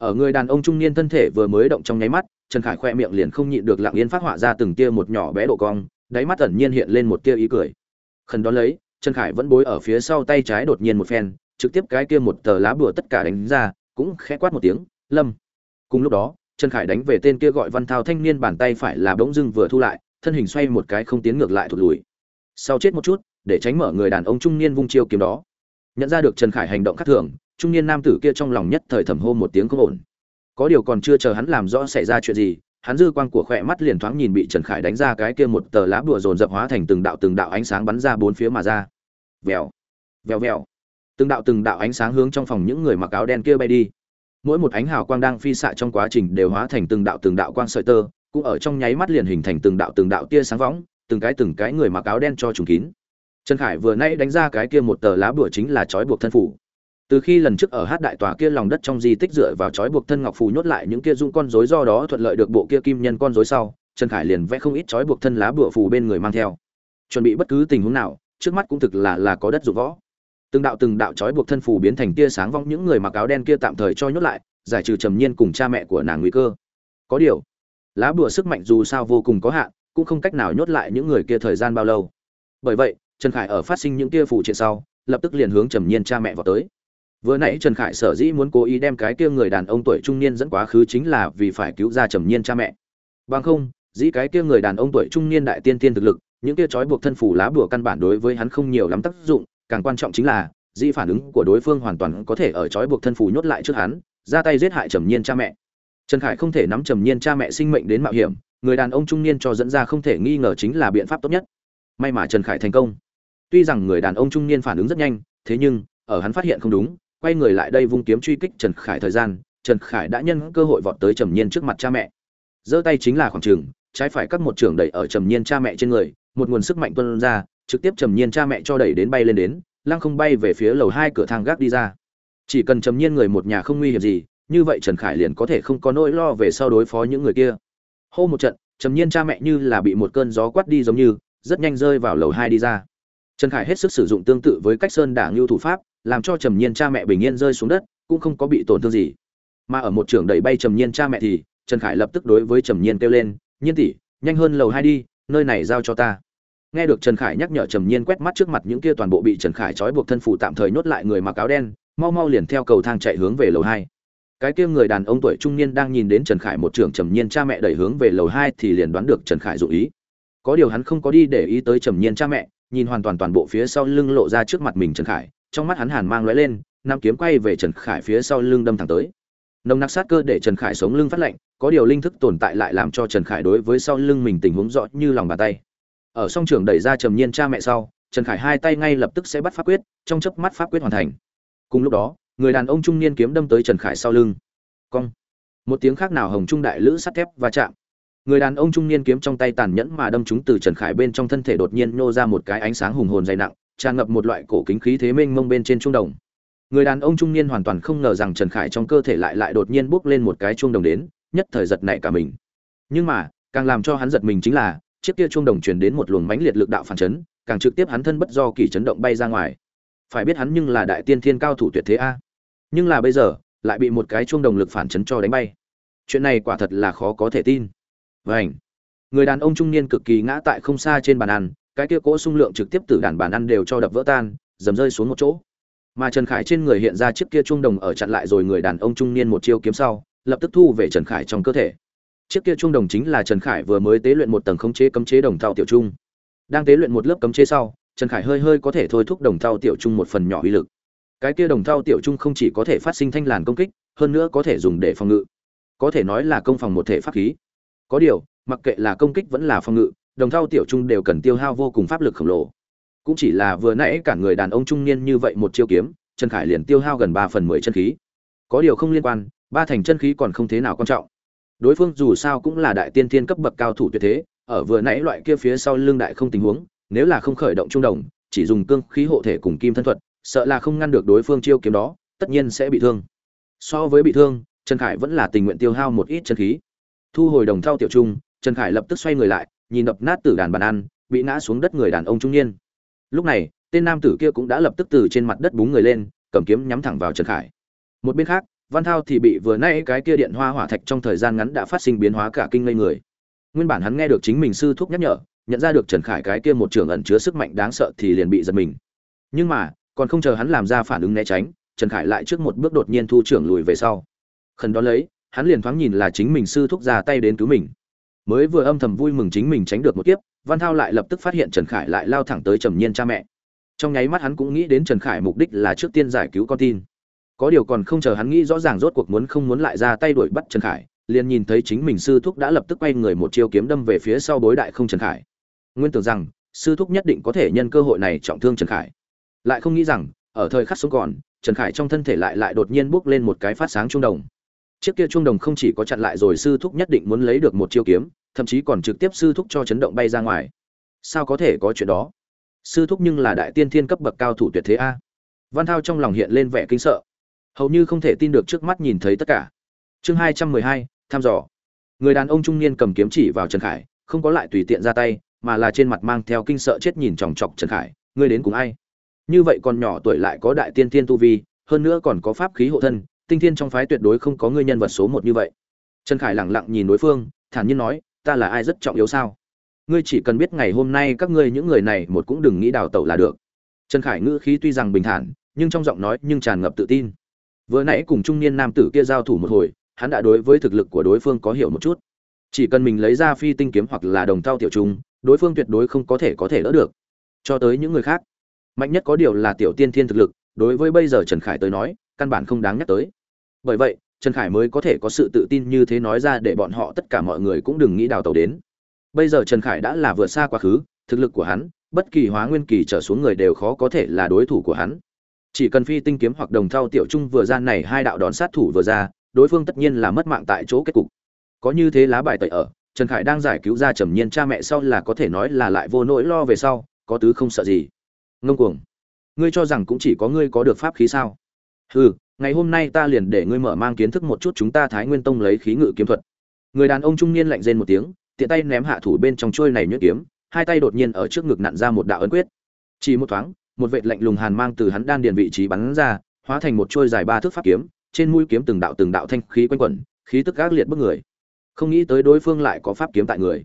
ở người đàn ông trung niên thân thể vừa mới động trong nháy mắt, trần khải khoe miệng liền không nhịn được lặng yên phát họa ra từng tia một nhỏ bé độ cong, đáy mắt ẩn nhiên hiện lên một tia ý cười. Khẩn đón lấy, trần khải vẫn bối ở phía sau tay trái đột nhiên một phen, trực tiếp cái kia một tờ lá bùa tất cả đánh ra, cũng khẽ quát một tiếng, lâm. Cùng lúc đó, trần khải đánh về tên kia gọi văn thao thanh niên bàn tay phải là bỗng dưng vừa thu lại, thân hình xoay một cái không tiến ngược lại thụt lùi. Sau chết một chút, để tránh mở người đàn ông trung niên vung chiêu kiếm đó. Nhận ra được trần khải hành động khác thường trung niên nam tử kia trong lòng nhất thời thầm hô một tiếng không ổn. Có điều còn chưa chờ hắn làm rõ xảy ra chuyện gì, hắn dư quang của khỏe mắt liền thoáng nhìn bị trần khải đánh ra cái kia một tờ lá bùa dồn dập hóa thành từng đạo từng đạo ánh sáng bắn ra bốn phía mà ra. Vèo vèo vèo. Từng đạo từng đạo ánh sáng hướng trong phòng những người mặc áo đen kia bay đi. Mỗi một ánh hào quang đang phi xạ trong quá trình đều hóa thành từng đạo từng đạo quang sợi tơ, cũng ở trong nháy mắt liền hình thành từng đạo từng đạo tia sáng võng từng cái từng cái người mặc áo đen cho trùng kín. Trần khải vừa nãy đánh ra cái kia một tờ lá bùa chính là trói buộc thân phủ từ khi lần trước ở hát đại tòa kia lòng đất trong di tích dựa vào trói buộc thân ngọc phù nhốt lại những kia dung con rối do đó thuận lợi được bộ kia kim nhân con rối sau, trần khải liền vẽ không ít trói buộc thân lá bùa phù bên người mang theo. Chuẩn bị bất cứ tình huống nào, trước mắt cũng thực là là có đất dụng võ. Từng đạo từng đạo trói buộc thân phù biến thành tia sáng vong những người mặc áo đen kia tạm thời cho nhốt lại, giải trừ trầm nhiên cùng cha mẹ của nàng nguy cơ. Có điều, lá bùa sức mạnh dù sao vô cùng có hạn, cũng không cách nào nhốt lại những người kia thời gian bao lâu. Bởi vậy, trần khải ở phát sinh những kia phụ triện sau, lập tức liền hướng trầm nhiên cha mẹ vào tới vừa nãy trần khải sở dĩ muốn cố ý đem cái kia người đàn ông tuổi trung niên dẫn quá khứ chính là vì phải cứu ra trầm nhiên cha mẹ. Bằng không, dĩ cái kia người đàn ông tuổi trung niên đại tiên tiên thực lực, những kia trói buộc thân phủ lá bùa căn bản đối với hắn không nhiều lắm tác dụng, càng quan trọng chính là, dĩ phản ứng của đối phương hoàn toàn có thể ở trói buộc thân phủ nhốt lại trước hắn, ra tay giết hại trầm nhiên cha mẹ. Trần khải không thể nắm trầm nhiên cha mẹ sinh mệnh đến mạo hiểm, người đàn ông trung niên cho dẫn ra không thể nghi ngờ chính là biện pháp tốt nhất. May mà trần khải thành công. Tuy rằng người đàn ông trung niên phản ứng rất nhanh, thế nhưng, ở hắn phát hiện không đúng quay người lại đây vung kiếm truy kích trần khải thời gian, trần khải đã nhân cơ hội vọt tới trầm nhiên trước mặt cha mẹ. Giơ tay chính là khoảng trường, trái phải cắt một trường đẩy ở trầm nhiên cha mẹ trên người, một nguồn sức mạnh tuôn ra, trực tiếp trầm nhiên cha mẹ cho đẩy đến bay lên đến, lăng không bay về phía lầu hai cửa thang gác đi ra. Chỉ cần trầm nhiên người một nhà không nguy hiểm gì, như vậy trần khải liền có thể không có nỗi lo về sau đối phó những người kia. Hô một trận, trầm nhiên cha mẹ như là bị một cơn gió quát đi giống như, rất nhanh rơi vào lầu hai đi ra. Trần khải hết sức sử dụng tương tự với cách sơn đả ngưu thủ pháp làm cho trầm nhiên cha mẹ bình yên rơi xuống đất, cũng không có bị tổn thương gì. Mà ở một trường đẩy bay trầm nhiên cha mẹ thì, trần khải lập tức đối với trầm nhiên kêu lên, nhiên tỷ, nhanh hơn lầu hai đi, nơi này giao cho ta. Nghe được trần khải nhắc nhở trầm nhiên quét mắt trước mặt những kia toàn bộ bị trần khải trói buộc thân phủ tạm thời nhốt lại người mặc áo đen, mau mau liền theo cầu thang chạy hướng về lầu hai. Cái kia người đàn ông tuổi trung niên đang nhìn đến trần khải một trưởng trầm nhiên cha mẹ đẩy hướng về lầu hai thì liền đoán được trần khải dụ ý. Có điều hắn không có đi để ý tới trầm nhiên cha mẹ, nhìn hoàn toàn toàn bộ phía sau lưng lộ ra trước mặt mình trần khải trong mắt hắn hàn mang lóe lên nam kiếm quay về trần khải phía sau lưng đâm thẳng tới. Nồng nặc sát cơ để trần khải sống lưng phát lạnh, có điều linh thức tồn tại lại làm cho trần khải đối với sau lưng mình tình huống rõ như lòng bàn tay. Ở song trường đẩy ra trầm nhiên cha mẹ sau, trần khải hai tay ngay lập tức sẽ bắt pháp quyết, trong chớp mắt pháp quyết hoàn thành. Cùng lúc đó, người đàn ông trung niên kiếm đâm tới trần khải sau lưng. Cong. Một tiếng khác nào hồng trung đại lữ sắt thép va chạm. Người đàn ông trung niên kiếm trong tay tàn nhẫn mà đâm chúng từ trần khải bên trong thân thể đột nhiên nô ra một cái ánh sáng hùng hồn dày nặng tràn ngập một loại cổ kính khí thế mênh mông bên trên trung đồng. Người đàn ông trung niên hoàn toàn không ngờ rằng trần khải trong cơ thể lại lại đột nhiên bốc lên một cái chuông đồng đến, nhất thời giật nảy cả mình. Nhưng mà, càng làm cho hắn giật mình chính là, chiếc kia chuông đồng truyền đến một luồng mãnh liệt lực đạo phản chấn, càng trực tiếp hắn thân bất do kỳ chấn động bay ra ngoài. Phải biết hắn nhưng là đại tiên thiên cao thủ tuyệt thế a. Nhưng là bây giờ, lại bị một cái chuông đồng lực phản chấn cho đánh bay. Chuyện này quả thật là khó có thể tin. Vảnh người đàn ông trung niên cực kỳ ngã tại không xa trên bàn ăn cái kia cỗ xung lượng trực tiếp từ đàn bàn ăn đều cho đập vỡ tan, dầm rơi xuống một chỗ. Mà trần khải trên người hiện ra chiếc kia trung đồng ở chặn lại rồi người đàn ông trung niên một chiêu kiếm sau, lập tức thu về trần khải trong cơ thể. Chiếc kia trung đồng chính là trần khải vừa mới tế luyện một tầng khống chế cấm chế đồng thao tiểu trung. Đang tế luyện một lớp cấm chế sau, trần khải hơi hơi có thể thôi thúc đồng thao tiểu trung một phần nhỏ uy lực. Cái kia đồng thao tiểu trung không chỉ có thể phát sinh thanh làn công kích, hơn nữa có thể dùng để phòng ngự. Có thể nói là công phòng một thể pháp khí. Có điều, mặc kệ là công kích vẫn là phòng ngự đồng thao tiểu trung đều cần tiêu hao vô cùng pháp lực khổng lồ. Cũng chỉ là vừa nãy cả người đàn ông trung niên như vậy một chiêu kiếm, trần khải liền tiêu hao gần ba phần mười chân khí. Có điều không liên quan, ba thành chân khí còn không thế nào quan trọng. Đối phương dù sao cũng là đại tiên thiên cấp bậc cao thủ tuyệt thế, ở vừa nãy loại kia phía sau lưng đại không tình huống, nếu là không khởi động trung đồng, chỉ dùng cương khí hộ thể cùng kim thân thuật, sợ là không ngăn được đối phương chiêu kiếm đó, tất nhiên sẽ bị thương. So với bị thương, trần khải vẫn là tình nguyện tiêu hao một ít chân khí. Thu hồi đồng thao tiểu trung, trần khải lập tức xoay người lại nhìn đập nát tử đàn bàn ăn, bị ngã xuống đất người đàn ông trung niên. Lúc này, tên nam tử kia cũng đã lập tức từ trên mặt đất búng người lên, cầm kiếm nhắm thẳng vào trần khải. Một bên khác, văn thao thì bị vừa nãy cái kia điện hoa hỏa thạch trong thời gian ngắn đã phát sinh biến hóa cả kinh ngây người. Nguyên bản hắn nghe được chính mình sư thúc nhắc nhở, nhận ra được trần khải cái kia một trường ẩn chứa sức mạnh đáng sợ thì liền bị giật mình. Nhưng mà, còn không chờ hắn làm ra phản ứng né tránh, trần khải lại trước một bước đột nhiên thu trưởng lùi về sau. Khẩn đó lấy, hắn liền thoáng nhìn là chính mình sư thúc ra tay đến cứu mình mới vừa âm thầm vui mừng chính mình tránh được một kiếp, văn thao lại lập tức phát hiện trần khải lại lao thẳng tới trầm nhiên cha mẹ. Trong nháy mắt hắn cũng nghĩ đến trần khải mục đích là trước tiên giải cứu con tin. Có điều còn không chờ hắn nghĩ rõ ràng rốt cuộc muốn không muốn lại ra tay đuổi bắt trần khải, liền nhìn thấy chính mình sư thúc đã lập tức quay người một chiêu kiếm đâm về phía sau bối đại không trần khải. Nguyên tưởng rằng, sư thúc nhất định có thể nhân cơ hội này trọng thương trần khải. Lại không nghĩ rằng, ở thời khắc sống còn, trần khải trong thân thể lại lại đột nhiên bốc lên một cái phát sáng trung đồng. Chiếc kia trung đồng không chỉ có chặn lại rồi sư thúc nhất định muốn lấy được một chiêu kiếm thậm chí còn trực tiếp sư thúc cho chấn động bay ra ngoài. Sao có thể có chuyện đó? Sư thúc nhưng là đại tiên thiên cấp bậc cao thủ tuyệt thế a. Văn thao trong lòng hiện lên vẻ kinh sợ. Hầu như không thể tin được trước mắt nhìn thấy tất cả. Chương hai trăm mười hai, thăm dò. Người đàn ông trung niên cầm kiếm chỉ vào trần khải, không có lại tùy tiện ra tay, mà là trên mặt mang theo kinh sợ chết nhìn chòng chọc trần khải, ngươi đến cùng ai? Như vậy còn nhỏ tuổi lại có đại tiên thiên tu vi, hơn nữa còn có pháp khí hộ thân, tinh thiên trong phái tuyệt đối không có ngươi nhân vật số một như vậy. Trần khải lẳng lặng nhìn đối phương, thản nhiên nói ta là ai rất trọng yếu sao? Ngươi chỉ cần biết ngày hôm nay các ngươi những người này một cũng đừng nghĩ đào tẩu là được. Trần khải ngữ khí tuy rằng bình thản, nhưng trong giọng nói nhưng tràn ngập tự tin. Vừa nãy cùng trung niên nam tử kia giao thủ một hồi, hắn đã đối với thực lực của đối phương có hiểu một chút. Chỉ cần mình lấy ra phi tinh kiếm hoặc là đồng thao tiểu trung, đối phương tuyệt đối không có thể có thể đỡ được. Cho tới những người khác, mạnh nhất có điều là tiểu tiên thiên thực lực, đối với bây giờ trần khải tới nói, căn bản không đáng nhắc tới. Bởi vậy trần khải mới có thể có sự tự tin như thế nói ra để bọn họ tất cả mọi người cũng đừng nghĩ đào tàu đến. Bây giờ trần khải đã là vượt xa quá khứ, thực lực của hắn, bất kỳ hóa nguyên kỳ trở xuống người đều khó có thể là đối thủ của hắn. Chỉ cần phi tinh kiếm hoặc đồng thao tiểu trung vừa ra này hai đạo đón sát thủ vừa ra, đối phương tất nhiên là mất mạng tại chỗ kết cục. Có như thế lá bài tẩy ở, trần khải đang giải cứu ra trầm nhiên cha mẹ sau là có thể nói là lại vô nỗi lo về sau, có tứ không sợ gì. Ngông cuồng. Ngươi cho rằng cũng chỉ có ngươi có được pháp khí sao? Hừ ngày hôm nay ta liền để ngươi mở mang kiến thức một chút chúng ta thái nguyên tông lấy khí ngự kiếm thuật. Người đàn ông trung niên lạnh rên một tiếng, tiện tay ném hạ thủ bên trong trôi này nhuyễn kiếm, hai tay đột nhiên ở trước ngực nặn ra một đạo ấn quyết. Chỉ một thoáng, một vệt lạnh lùng hàn mang từ hắn đan điền vị trí bắn ra, hóa thành một trôi dài ba thước pháp kiếm, trên mũi kiếm từng đạo từng đạo thanh khí quanh quẩn, khí tức gác liệt bức người. Không nghĩ tới đối phương lại có pháp kiếm tại người.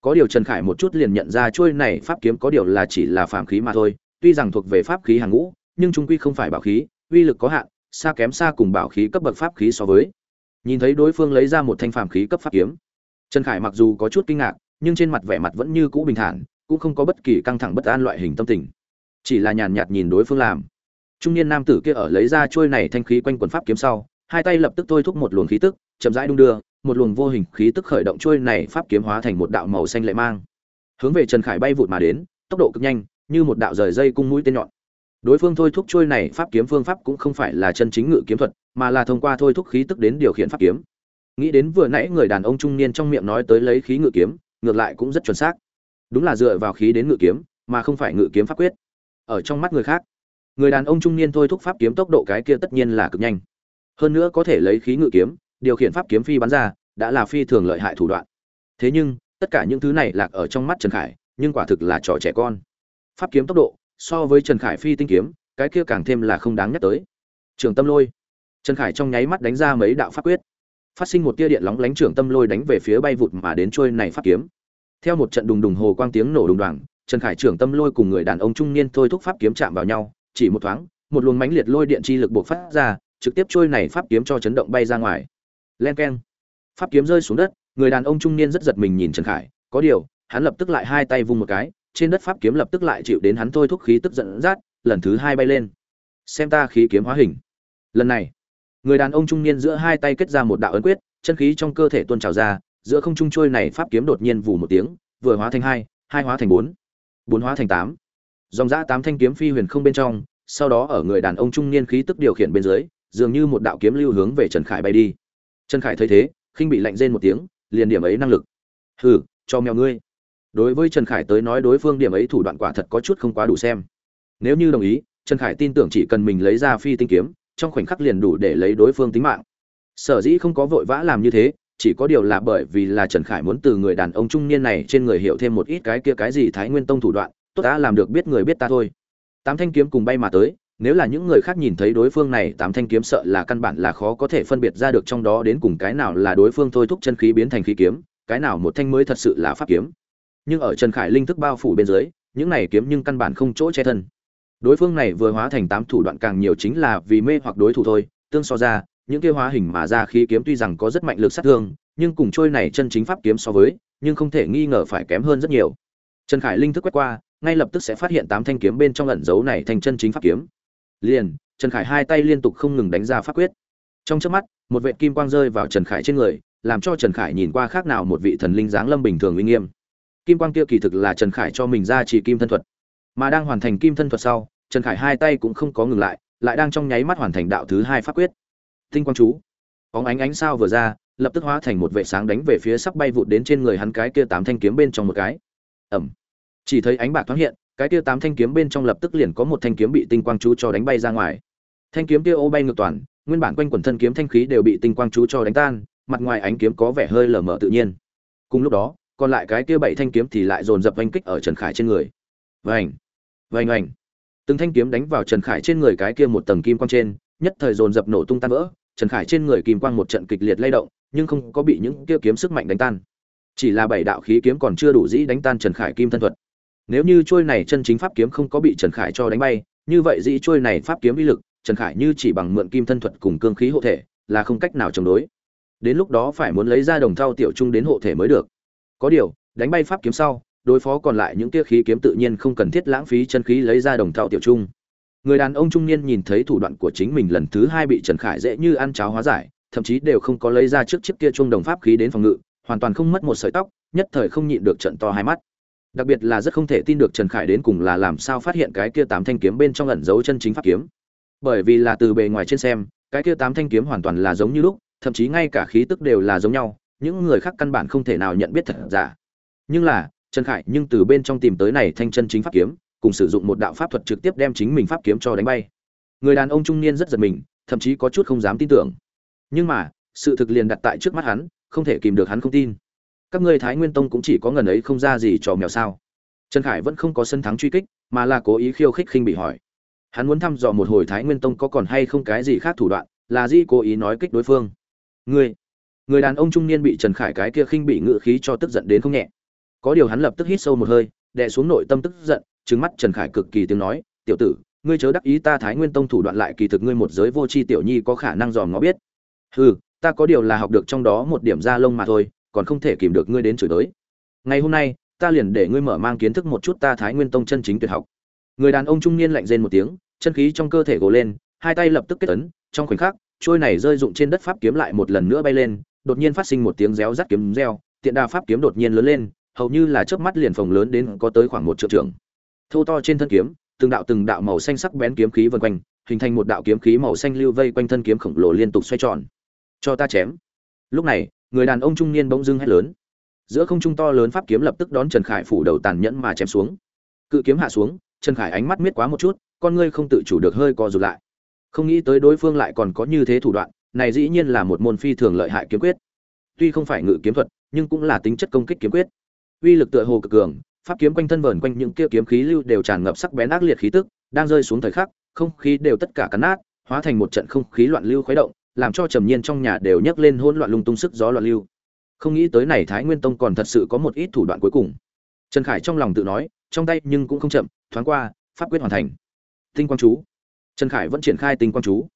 Có điều trần khải một chút liền nhận ra trôi này pháp kiếm có điều là chỉ là phàm khí mà thôi, tuy rằng thuộc về pháp khí hàng ngũ, nhưng trung quy không phải bảo khí, uy lực có hạn xa kém xa cùng bảo khí cấp bậc pháp khí so với. Nhìn thấy đối phương lấy ra một thanh phàm khí cấp pháp kiếm, trần khải mặc dù có chút kinh ngạc, nhưng trên mặt vẻ mặt vẫn như cũ bình thản, cũng không có bất kỳ căng thẳng bất an loại hình tâm tình. Chỉ là nhàn nhạt nhìn đối phương làm. Trung niên nam tử kia ở lấy ra chuôi này thanh khí quanh quần pháp kiếm sau, hai tay lập tức thôi thúc một luồng khí tức, chậm rãi đung đưa, một luồng vô hình khí tức khởi động chuôi này pháp kiếm hóa thành một đạo màu xanh lệ mang. Hướng về trần khải bay vụt mà đến, tốc độ cực nhanh, như một đạo rời dây cung mũi tên nhọn đối phương thôi thúc trôi này pháp kiếm phương pháp cũng không phải là chân chính ngự kiếm thuật, mà là thông qua thôi thúc khí tức đến điều khiển pháp kiếm. Nghĩ đến vừa nãy người đàn ông trung niên trong miệng nói tới lấy khí ngự kiếm, ngược lại cũng rất chuẩn xác. Đúng là dựa vào khí đến ngự kiếm, mà không phải ngự kiếm pháp quyết. Ở trong mắt người khác, người đàn ông trung niên thôi thúc pháp kiếm tốc độ cái kia tất nhiên là cực nhanh. Hơn nữa có thể lấy khí ngự kiếm, điều khiển pháp kiếm phi bắn ra, đã là phi thường lợi hại thủ đoạn. Thế nhưng, tất cả những thứ này lạc ở trong mắt trần khải, nhưng quả thực là trò trẻ con. Pháp kiếm tốc độ so với trần khải phi tinh kiếm, cái kia càng thêm là không đáng nhắc tới. Trường tâm lôi. Trần khải trong nháy mắt đánh ra mấy đạo pháp quyết. Phát sinh một tia điện lóng lánh, trường tâm lôi đánh về phía bay vụt mà đến trôi này pháp kiếm. Theo một trận đùng đùng hồ quang tiếng nổ đùng đoàng trần khải, Trường tâm lôi cùng người đàn ông trung niên thôi thúc pháp kiếm chạm vào nhau, chỉ một thoáng, một luồng mãnh liệt lôi điện chi lực buộc phát ra, trực tiếp trôi này pháp kiếm cho chấn động bay ra ngoài. Len keng. Pháp kiếm rơi xuống đất, người đàn ông trung niên rất giật mình nhìn trần khải, có điều, hắn lập tức lại hai tay vung một cái trên đất pháp kiếm lập tức lại chịu đến hắn thôi thúc khí tức giận dắt, lần thứ hai bay lên. Xem ta khí kiếm hóa hình. Lần này, người đàn ông trung niên giữa hai tay kết ra một đạo ấn quyết, chân khí trong cơ thể tuôn trào ra, giữa không trung trôi này pháp kiếm đột nhiên vù một tiếng, vừa hóa thành hai hai hóa thành bốn bốn hóa thành tám. Dòng giã tám thanh kiếm phi huyền không bên trong, sau đó ở người đàn ông trung niên khí tức điều khiển bên dưới, dường như một đạo kiếm lưu hướng về trần khải bay đi. Trần khải thấy thế, khinh bị lạnh rên một tiếng, liền điểm ấy năng lực. Hừ, cho mèo ngươi đối với trần khải tới nói đối phương điểm ấy thủ đoạn quả thật có chút không quá đủ xem. Nếu như đồng ý, trần khải tin tưởng chỉ cần mình lấy ra phi tinh kiếm, trong khoảnh khắc liền đủ để lấy đối phương tính mạng. Sở dĩ không có vội vã làm như thế, chỉ có điều là bởi vì là trần khải muốn từ người đàn ông trung niên này trên người hiểu thêm một ít cái kia cái gì thái nguyên tông thủ đoạn, tốt đã làm được biết người biết ta thôi. Tám thanh kiếm cùng bay mà tới, nếu là những người khác nhìn thấy đối phương này, tám thanh kiếm sợ là căn bản là khó có thể phân biệt ra được trong đó đến cùng cái nào là đối phương thôi thúc chân khí biến thành khí kiếm, cái nào một thanh mới thật sự là pháp kiếm nhưng ở trần khải linh thức bao phủ bên dưới, những này kiếm nhưng căn bản không chỗ che thân. Đối phương này vừa hóa thành tám thủ đoạn càng nhiều chính là vì mê hoặc đối thủ thôi, tương so ra, những kia hóa hình mà ra khí kiếm tuy rằng có rất mạnh lực sát thương, nhưng cùng trôi này chân chính pháp kiếm so với, nhưng không thể nghi ngờ phải kém hơn rất nhiều. Trần khải linh thức quét qua, ngay lập tức sẽ phát hiện tám thanh kiếm bên trong ẩn dấu này thành chân chính pháp kiếm. Liền, trần khải hai tay liên tục không ngừng đánh ra pháp quyết. Trong trước mắt, một vệ kim quang rơi vào trần khải trên người, làm cho trần khải nhìn qua khác nào một vị thần linh dáng lâm bình thường uy nghiêm kim quang kia kỳ thực là trần khải cho mình ra chỉ kim thân thuật. Mà đang hoàn thành kim thân thuật sau, trần khải hai tay cũng không có ngừng lại lại đang trong nháy mắt hoàn thành đạo thứ hai pháp quyết. Tinh quang chú. Óng ánh ánh sao vừa ra, lập tức hóa thành một vệ sáng đánh về phía sắp bay vụt đến trên người hắn cái kia tám thanh kiếm bên trong một cái. Ẩm chỉ thấy ánh bạc thoáng hiện, cái kia tám thanh kiếm bên trong lập tức liền có một thanh kiếm bị tinh quang chú cho đánh bay ra ngoài. Thanh kiếm kia ô bay ngược toàn, nguyên bản quanh quần thân kiếm thanh khí đều bị tinh quang chú cho đánh tan, mặt ngoài ánh kiếm có vẻ hơi lờ mờ tự nhiên. Cùng lúc đó còn lại cái kia bảy thanh kiếm thì lại dồn dập oanh kích ở trần khải trên người. Vành vành ảnh, từng thanh kiếm đánh vào trần khải trên người cái kia một tầng kim quang trên nhất thời dồn dập nổ tung tan vỡ. Trần khải trên người kim quang một trận kịch liệt lay động nhưng không có bị những kia kiếm sức mạnh đánh tan. Chỉ là bảy đạo khí kiếm còn chưa đủ dĩ đánh tan trần khải kim thân thuật. Nếu như trôi này chân chính pháp kiếm không có bị trần khải cho đánh bay như vậy dĩ trôi này pháp kiếm uy lực trần khải như chỉ bằng mượn kim thân thuật cùng cương khí hộ thể là không cách nào chống đối. Đến lúc đó phải muốn lấy ra đồng thau tiểu trung đến hộ thể mới được có điều, đánh bay pháp kiếm sau, đối phó còn lại những kia khí kiếm tự nhiên không cần thiết lãng phí chân khí lấy ra đồng thao tiểu trung. Người đàn ông trung niên nhìn thấy thủ đoạn của chính mình lần thứ hai bị trần khải dễ như ăn cháo hóa giải, thậm chí đều không có lấy ra trước chiếc kia chuông đồng pháp khí đến phòng ngự, hoàn toàn không mất một sợi tóc, nhất thời không nhịn được trận to hai mắt. Đặc biệt là rất không thể tin được trần khải đến cùng là làm sao phát hiện cái kia tám thanh kiếm bên trong ẩn giấu chân chính pháp kiếm. Bởi vì là từ bề ngoài trên xem, cái kia tám thanh kiếm hoàn toàn là giống như lúc, thậm chí ngay cả khí tức đều là giống nhau những người khác căn bản không thể nào nhận biết thật giả. Nhưng là, trần khải nhưng từ bên trong tìm tới này thanh chân chính pháp kiếm, cùng sử dụng một đạo pháp thuật trực tiếp đem chính mình pháp kiếm cho đánh bay. Người đàn ông trung niên rất giật mình, thậm chí có chút không dám tin tưởng. Nhưng mà, sự thực liền đặt tại trước mắt hắn, không thể kìm được hắn không tin. Các ngươi thái nguyên tông cũng chỉ có ngần ấy không ra gì trò mèo sao? Trần khải vẫn không có sân thắng truy kích, mà là cố ý khiêu khích khinh bị hỏi. Hắn muốn thăm dò một hồi thái nguyên tông có còn hay không cái gì khác thủ đoạn, là gì cố ý nói kích đối phương. Ngươi người đàn ông trung niên bị trần khải cái kia khinh bị ngự khí cho tức giận đến không nhẹ. Có điều hắn lập tức hít sâu một hơi, đè xuống nội tâm tức giận, trừng mắt trần khải cực kỳ tiếng nói, tiểu tử, ngươi chớ đắc ý ta thái nguyên tông thủ đoạn lại kỳ thực ngươi một giới vô tri tiểu nhi có khả năng dòm ngó biết. Hừ, ta có điều là học được trong đó một điểm da lông mà thôi, còn không thể kìm được ngươi đến chửi tới ngày hôm nay, ta liền để ngươi mở mang kiến thức một chút ta thái nguyên tông chân chính tuyệt học. Người đàn ông trung niên lạnh rên một tiếng, chân khí trong cơ thể gồ lên, hai tay lập tức kết ấn, trong khoảnh khắc, trôi này rơi dụng trên đất pháp kiếm lại một lần nữa bay lên đột nhiên phát sinh một tiếng réo rắt kiếm reo, tiện đa pháp kiếm đột nhiên lớn lên, hầu như là chớp mắt liền phồng lớn đến có tới khoảng một trượng trưởng. Thô to trên thân kiếm, từng đạo từng đạo màu xanh sắc bén kiếm khí vần quanh, hình thành một đạo kiếm khí màu xanh lưu vây quanh thân kiếm khổng lồ liên tục xoay tròn. Cho ta chém. Lúc này, người đàn ông trung niên bỗng dưng hét lớn. Giữa không trung to lớn pháp kiếm lập tức đón trần khải phủ đầu tàn nhẫn mà chém xuống. Cự kiếm hạ xuống, trần khải ánh mắt miết quá một chút, con ngươi không tự chủ được hơi co rụt lại. Không nghĩ tới đối phương lại còn có như thế thủ đoạn này dĩ nhiên là một môn phi thường lợi hại kiếm quyết. Tuy không phải ngự kiếm thuật, nhưng cũng là tính chất công kích kiếm quyết. Uy lực tựa hồ cực cường, pháp kiếm quanh thân vờn quanh những kia kiếm khí lưu đều tràn ngập sắc bén ác liệt khí tức, đang rơi xuống thời khắc, không khí đều tất cả cắn nát, hóa thành một trận không khí loạn lưu khuấy động, làm cho trầm nhiên trong nhà đều nhấc lên hỗn loạn lung tung sức gió loạn lưu. Không nghĩ tới này thái nguyên tông còn thật sự có một ít thủ đoạn cuối cùng. Trần khải trong lòng tự nói, trong tay nhưng cũng không chậm, thoáng qua, pháp quyết hoàn thành. Tinh quang chú. Trần khải vẫn triển khai tinh quang chú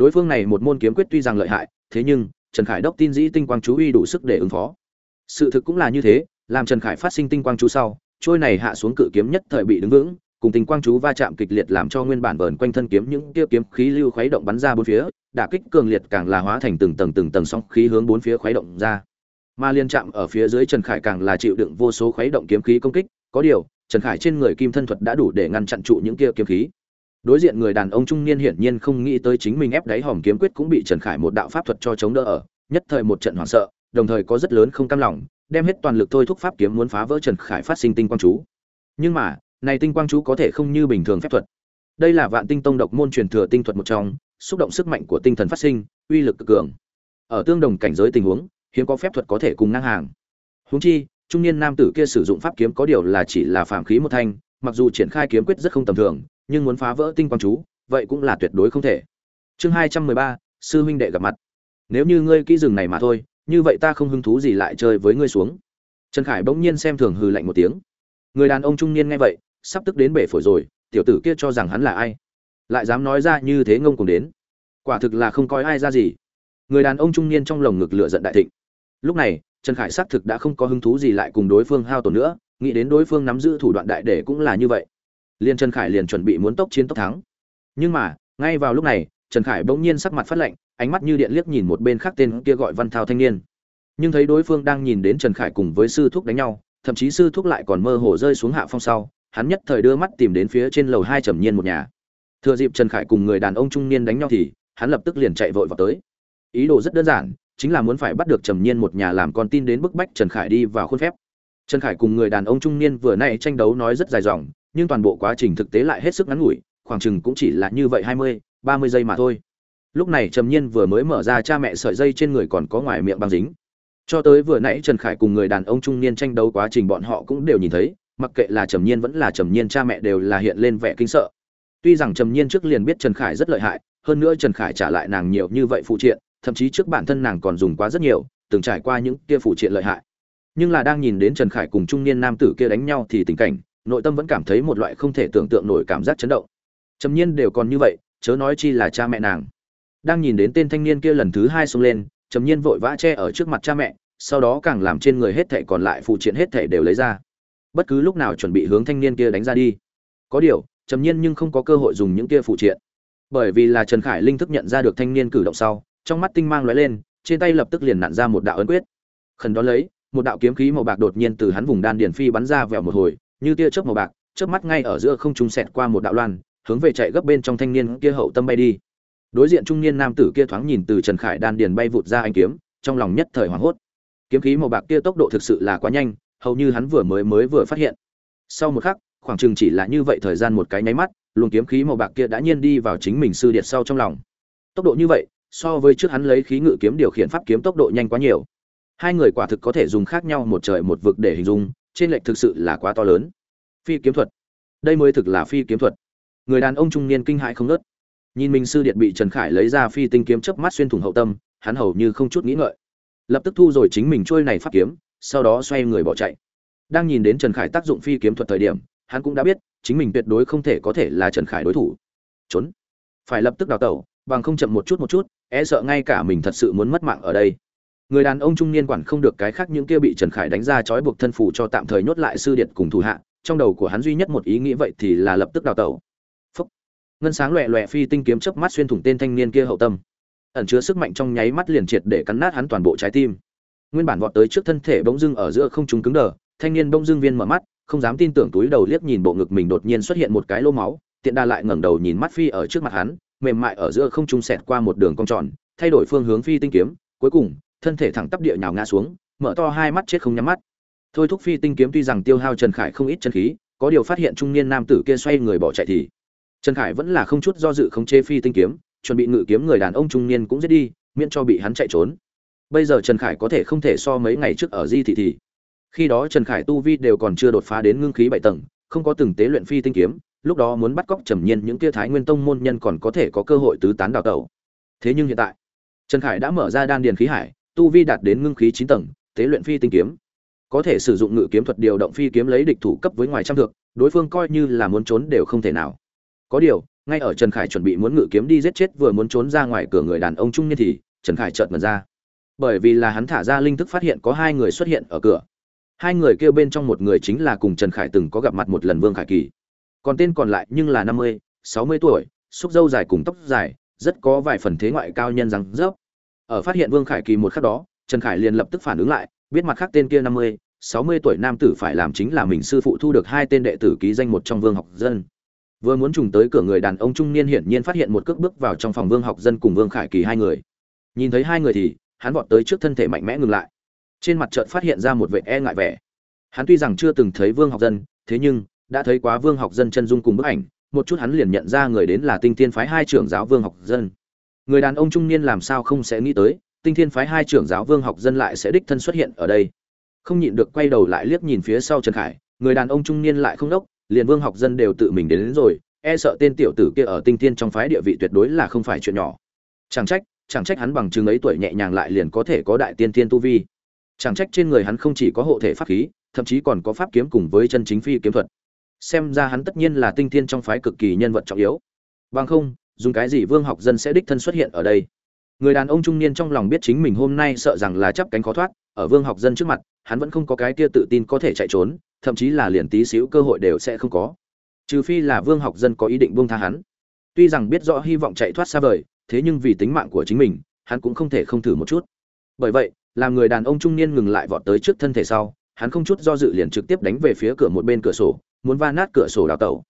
đối phương này một môn kiếm quyết tuy rằng lợi hại, thế nhưng, trần khải đốc tin dĩ tinh quang chú uy đủ sức để ứng phó. Sự thực cũng là như thế, làm trần khải phát sinh tinh quang chú sau, trôi này hạ xuống cự kiếm nhất thời bị đứng vững, cùng tinh quang chú va chạm kịch liệt làm cho nguyên bản vờn quanh thân kiếm những kia kiếm khí lưu khuấy động bắn ra bốn phía, đả kích cường liệt càng là hóa thành từng tầng từng tầng sóng khí hướng bốn phía khuấy động ra. Mà liên chạm ở phía dưới trần khải càng là chịu đựng vô số khuấy động kiếm khí công kích, có điều, trần khải trên người kim thân thuật đã đủ để ngăn chặn trụ những kia kiếm khí đối diện người đàn ông trung niên hiển nhiên không nghĩ tới chính mình ép đáy hòm kiếm quyết cũng bị trần khải một đạo pháp thuật cho chống đỡ ở, nhất thời một trận hoảng sợ, đồng thời có rất lớn không cam lòng, đem hết toàn lực thôi thúc pháp kiếm muốn phá vỡ trần khải phát sinh tinh quang chú. Nhưng mà, này tinh quang chú có thể không như bình thường phép thuật. Đây là vạn tinh tông độc môn truyền thừa tinh thuật một trong, xúc động sức mạnh của tinh thần phát sinh, uy lực cực cường. Ở tương đồng cảnh giới tình huống, hiếm có phép thuật có thể cùng ngang hàng. Huống chi, trung niên nam tử kia sử dụng pháp kiếm có điều là chỉ là phạm khí một thanh, mặc dù triển khai kiếm quyết rất không tầm thường nhưng muốn phá vỡ tinh quang chú, vậy cũng là tuyệt đối không thể. Chương hai trăm mười ba, sư huynh đệ gặp mặt. Nếu như ngươi kỹ rừng này mà thôi, như vậy ta không hứng thú gì lại chơi với ngươi xuống. Trần khải bỗng nhiên xem thường hừ lạnh một tiếng. Người đàn ông trung niên nghe vậy, sắp tức đến bể phổi rồi, tiểu tử kia cho rằng hắn là ai? Lại dám nói ra như thế ngông cuồng đến. Quả thực là không coi ai ra gì. Người đàn ông trung niên trong lồng ngực lửa giận đại thịnh. Lúc này, trần khải xác thực đã không có hứng thú gì lại cùng đối phương hao tổn nữa, nghĩ đến đối phương nắm giữ thủ đoạn đại để cũng là như vậy liền trần khải liền chuẩn bị muốn tốc chiến tốc thắng. Nhưng mà, ngay vào lúc này, trần khải bỗng nhiên sắc mặt phát lạnh, ánh mắt như điện liếc nhìn một bên khác tên kia gọi văn thao thanh niên. Nhưng thấy đối phương đang nhìn đến trần khải cùng với sư thúc đánh nhau, thậm chí sư thúc lại còn mơ hồ rơi xuống hạ phong sau, hắn nhất thời đưa mắt tìm đến phía trên lầu hai trầm nhiên một nhà. Thừa dịp trần khải cùng người đàn ông trung niên đánh nhau thì, hắn lập tức liền chạy vội vào tới. Ý đồ rất đơn giản, chính là muốn phải bắt được trầm nhiên một nhà làm con tin đến bức bách trần khải đi vào khuôn phép. Trần khải cùng người đàn ông trung niên vừa nay tranh đấu nói rất dài dòng nhưng toàn bộ quá trình thực tế lại hết sức ngắn ngủi, khoảng chừng cũng chỉ là như vậy hai mươi, ba mươi giây mà thôi. Lúc này trầm nhiên vừa mới mở ra cha mẹ sợi dây trên người còn có ngoài miệng băng dính. Cho tới vừa nãy trần khải cùng người đàn ông trung niên tranh đấu quá trình bọn họ cũng đều nhìn thấy, mặc kệ là trầm nhiên vẫn là trầm nhiên cha mẹ đều là hiện lên vẻ kinh sợ. Tuy rằng trầm nhiên trước liền biết trần khải rất lợi hại, hơn nữa trần khải trả lại nàng nhiều như vậy phụ triện, thậm chí trước bản thân nàng còn dùng quá rất nhiều, từng trải qua những kia phụ triện lợi hại. Nhưng là đang nhìn đến trần khải cùng trung niên nam tử kia đánh nhau thì tình cảnh nội tâm vẫn cảm thấy một loại không thể tưởng tượng nổi cảm giác chấn động. Trầm nhiên đều còn như vậy, chớ nói chi là cha mẹ nàng. Đang nhìn đến tên thanh niên kia lần thứ hai xông lên, trầm nhiên vội vã che ở trước mặt cha mẹ, sau đó càng làm trên người hết thảy còn lại phụ triện hết thảy đều lấy ra. Bất cứ lúc nào chuẩn bị hướng thanh niên kia đánh ra đi. Có điều, trầm nhiên nhưng không có cơ hội dùng những kia phụ triện. Bởi vì là trần khải linh thức nhận ra được thanh niên cử động sau, trong mắt tinh mang lóe lên, trên tay lập tức liền nặn ra một đạo ấn quyết. Khẩn đó lấy, một đạo kiếm khí màu bạc đột nhiên từ hắn vùng đan điển phi bắn ra vèo một hồi như tia chớp màu bạc, chớp mắt ngay ở giữa không trung xẹt qua một đạo loan, hướng về chạy gấp bên trong thanh niên kia hậu tâm bay đi. Đối diện trung niên nam tử kia thoáng nhìn từ trần khải đan điền bay vụt ra anh kiếm, trong lòng nhất thời hoảng hốt. Kiếm khí màu bạc kia tốc độ thực sự là quá nhanh, hầu như hắn vừa mới mới vừa phát hiện. Sau một khắc, khoảng chừng chỉ là như vậy thời gian một cái nháy mắt, luồng kiếm khí màu bạc kia đã nhiên đi vào chính mình sư điệt sau trong lòng. Tốc độ như vậy, so với trước hắn lấy khí ngự kiếm điều khiển pháp kiếm tốc độ nhanh quá nhiều. Hai người quả thực có thể dùng khác nhau một trời một vực để hình dung trên lệch thực sự là quá to lớn. Phi kiếm thuật. Đây mới thực là phi kiếm thuật. Người đàn ông trung niên kinh hãi không nớt nhìn mình sư điện bị trần khải lấy ra phi tinh kiếm chớp mắt xuyên thủng hậu tâm, hắn hầu như không chút nghĩ ngợi. Lập tức thu rồi chính mình trôi này pháp kiếm, sau đó xoay người bỏ chạy. Đang nhìn đến trần khải tác dụng phi kiếm thuật thời điểm, hắn cũng đã biết, chính mình tuyệt đối không thể có thể là trần khải đối thủ. Trốn. Phải lập tức đào tẩu, bằng không chậm một chút một chút e sợ ngay cả mình thật sự muốn mất mạng ở đây người đàn ông trung niên quản không được cái khác những kia bị trần khải đánh ra trói buộc thân phủ cho tạm thời nhốt lại sư điện cùng thủ hạ, trong đầu của hắn duy nhất một ý nghĩ vậy thì là lập tức đào tẩu. Phúc. Ngân sáng loẹ loẹ phi tinh kiếm chớp mắt xuyên thủng tên thanh niên kia hậu tâm. Ẩn chứa sức mạnh trong nháy mắt liền triệt để cắn nát hắn toàn bộ trái tim. Nguyên bản vọt tới trước thân thể bỗng dưng ở giữa không trung cứng đờ, thanh niên bỗng dưng viên mở mắt, không dám tin tưởng túi đầu liếc nhìn bộ ngực mình đột nhiên xuất hiện một cái lô máu, tiện đa lại ngẩng đầu nhìn mắt phi ở trước mặt hắn, mềm mại ở giữa không trung xẹt qua một đường cong tròn, thay đổi phương hướng phi tinh kiếm, cuối cùng thân thể thẳng tắp địa nhào ngã xuống, mở to hai mắt chết không nhắm mắt. Thôi thúc phi tinh kiếm tuy rằng tiêu hao trần khải không ít chân khí, có điều phát hiện trung niên nam tử kia xoay người bỏ chạy thì trần khải vẫn là không chút do dự không chế phi tinh kiếm, chuẩn bị ngự kiếm người đàn ông trung niên cũng giết đi, miễn cho bị hắn chạy trốn. Bây giờ trần khải có thể không thể so mấy ngày trước ở di thị thì khi đó trần khải tu vi đều còn chưa đột phá đến ngưng khí bảy tầng, không có từng tế luyện phi tinh kiếm, lúc đó muốn bắt cóc trầm nhiên những kia thái nguyên tông môn nhân còn có thể có cơ hội tứ tán đào tẩu. Thế nhưng hiện tại, trần khải đã mở ra đan điền khí hải tu vi đạt đến ngưng khí chín tầng, tế luyện phi tinh kiếm. Có thể sử dụng ngự kiếm thuật điều động phi kiếm lấy địch thủ cấp với ngoài trăm thước, đối phương coi như là muốn trốn đều không thể nào. Có điều, ngay ở trần khải chuẩn bị muốn ngự kiếm đi giết chết vừa muốn trốn ra ngoài cửa người đàn ông trung niên thì, trần khải chợt mật ra. Bởi vì là hắn thả ra linh thức phát hiện có hai người xuất hiện ở cửa. Hai người kêu bên trong một người chính là cùng trần khải từng có gặp mặt một lần vương khải kỳ. Còn tên còn lại nhưng là năm mươi, sáu mươi tuổi, xúc dâu dài cùng tóc dài, rất có vài phần thế ngoại cao nhân dáng rớp ở phát hiện vương khải kỳ một khắc đó, trần khải liền lập tức phản ứng lại, biết mặt khác tên kia năm mươi, sáu mươi tuổi nam tử phải làm chính là mình sư phụ thu được hai tên đệ tử ký danh một trong vương học dân. Vừa muốn trùng tới cửa người đàn ông trung niên hiển nhiên phát hiện một cước bước vào trong phòng vương học dân cùng vương khải kỳ hai người. Nhìn thấy hai người thì, hắn vọt tới trước thân thể mạnh mẽ ngừng lại. Trên mặt chợt phát hiện ra một vệ e ngại vẻ. Hắn tuy rằng chưa từng thấy vương học dân, thế nhưng, đã thấy quá vương học dân chân dung cùng bức ảnh, một chút hắn liền nhận ra người đến là tinh thiên phái hai trưởng giáo vương học dân người đàn ông trung niên làm sao không sẽ nghĩ tới tinh thiên phái hai trưởng giáo vương học dân lại sẽ đích thân xuất hiện ở đây. Không nhịn được quay đầu lại liếc nhìn phía sau trần khải người đàn ông trung niên lại không đốc liền vương học dân đều tự mình đến, đến rồi e sợ tên tiểu tử kia ở tinh thiên trong phái địa vị tuyệt đối là không phải chuyện nhỏ. Chẳng trách chẳng trách hắn bằng chứng ấy tuổi nhẹ nhàng lại liền có thể có đại tiên tiên tu vi. Chẳng trách trên người hắn không chỉ có hộ thể pháp khí thậm chí còn có pháp kiếm cùng với chân chính phi kiếm thuật. Xem ra hắn tất nhiên là tinh thiên trong phái cực kỳ nhân vật trọng yếu. Bằng không dùng cái gì vương học dân sẽ đích thân xuất hiện ở đây? Người đàn ông trung niên trong lòng biết chính mình hôm nay sợ rằng là chắp cánh khó thoát, ở vương học dân trước mặt, hắn vẫn không có cái kia tự tin có thể chạy trốn, thậm chí là liền tí xíu cơ hội đều sẽ không có. Trừ phi là vương học dân có ý định buông tha hắn. Tuy rằng biết rõ hy vọng chạy thoát xa vời, thế nhưng vì tính mạng của chính mình, hắn cũng không thể không thử một chút. Bởi vậy, làm người đàn ông trung niên ngừng lại vọt tới trước thân thể sau, hắn không chút do dự liền trực tiếp đánh về phía cửa một bên cửa sổ, muốn va nát cửa sổ đào tẩu.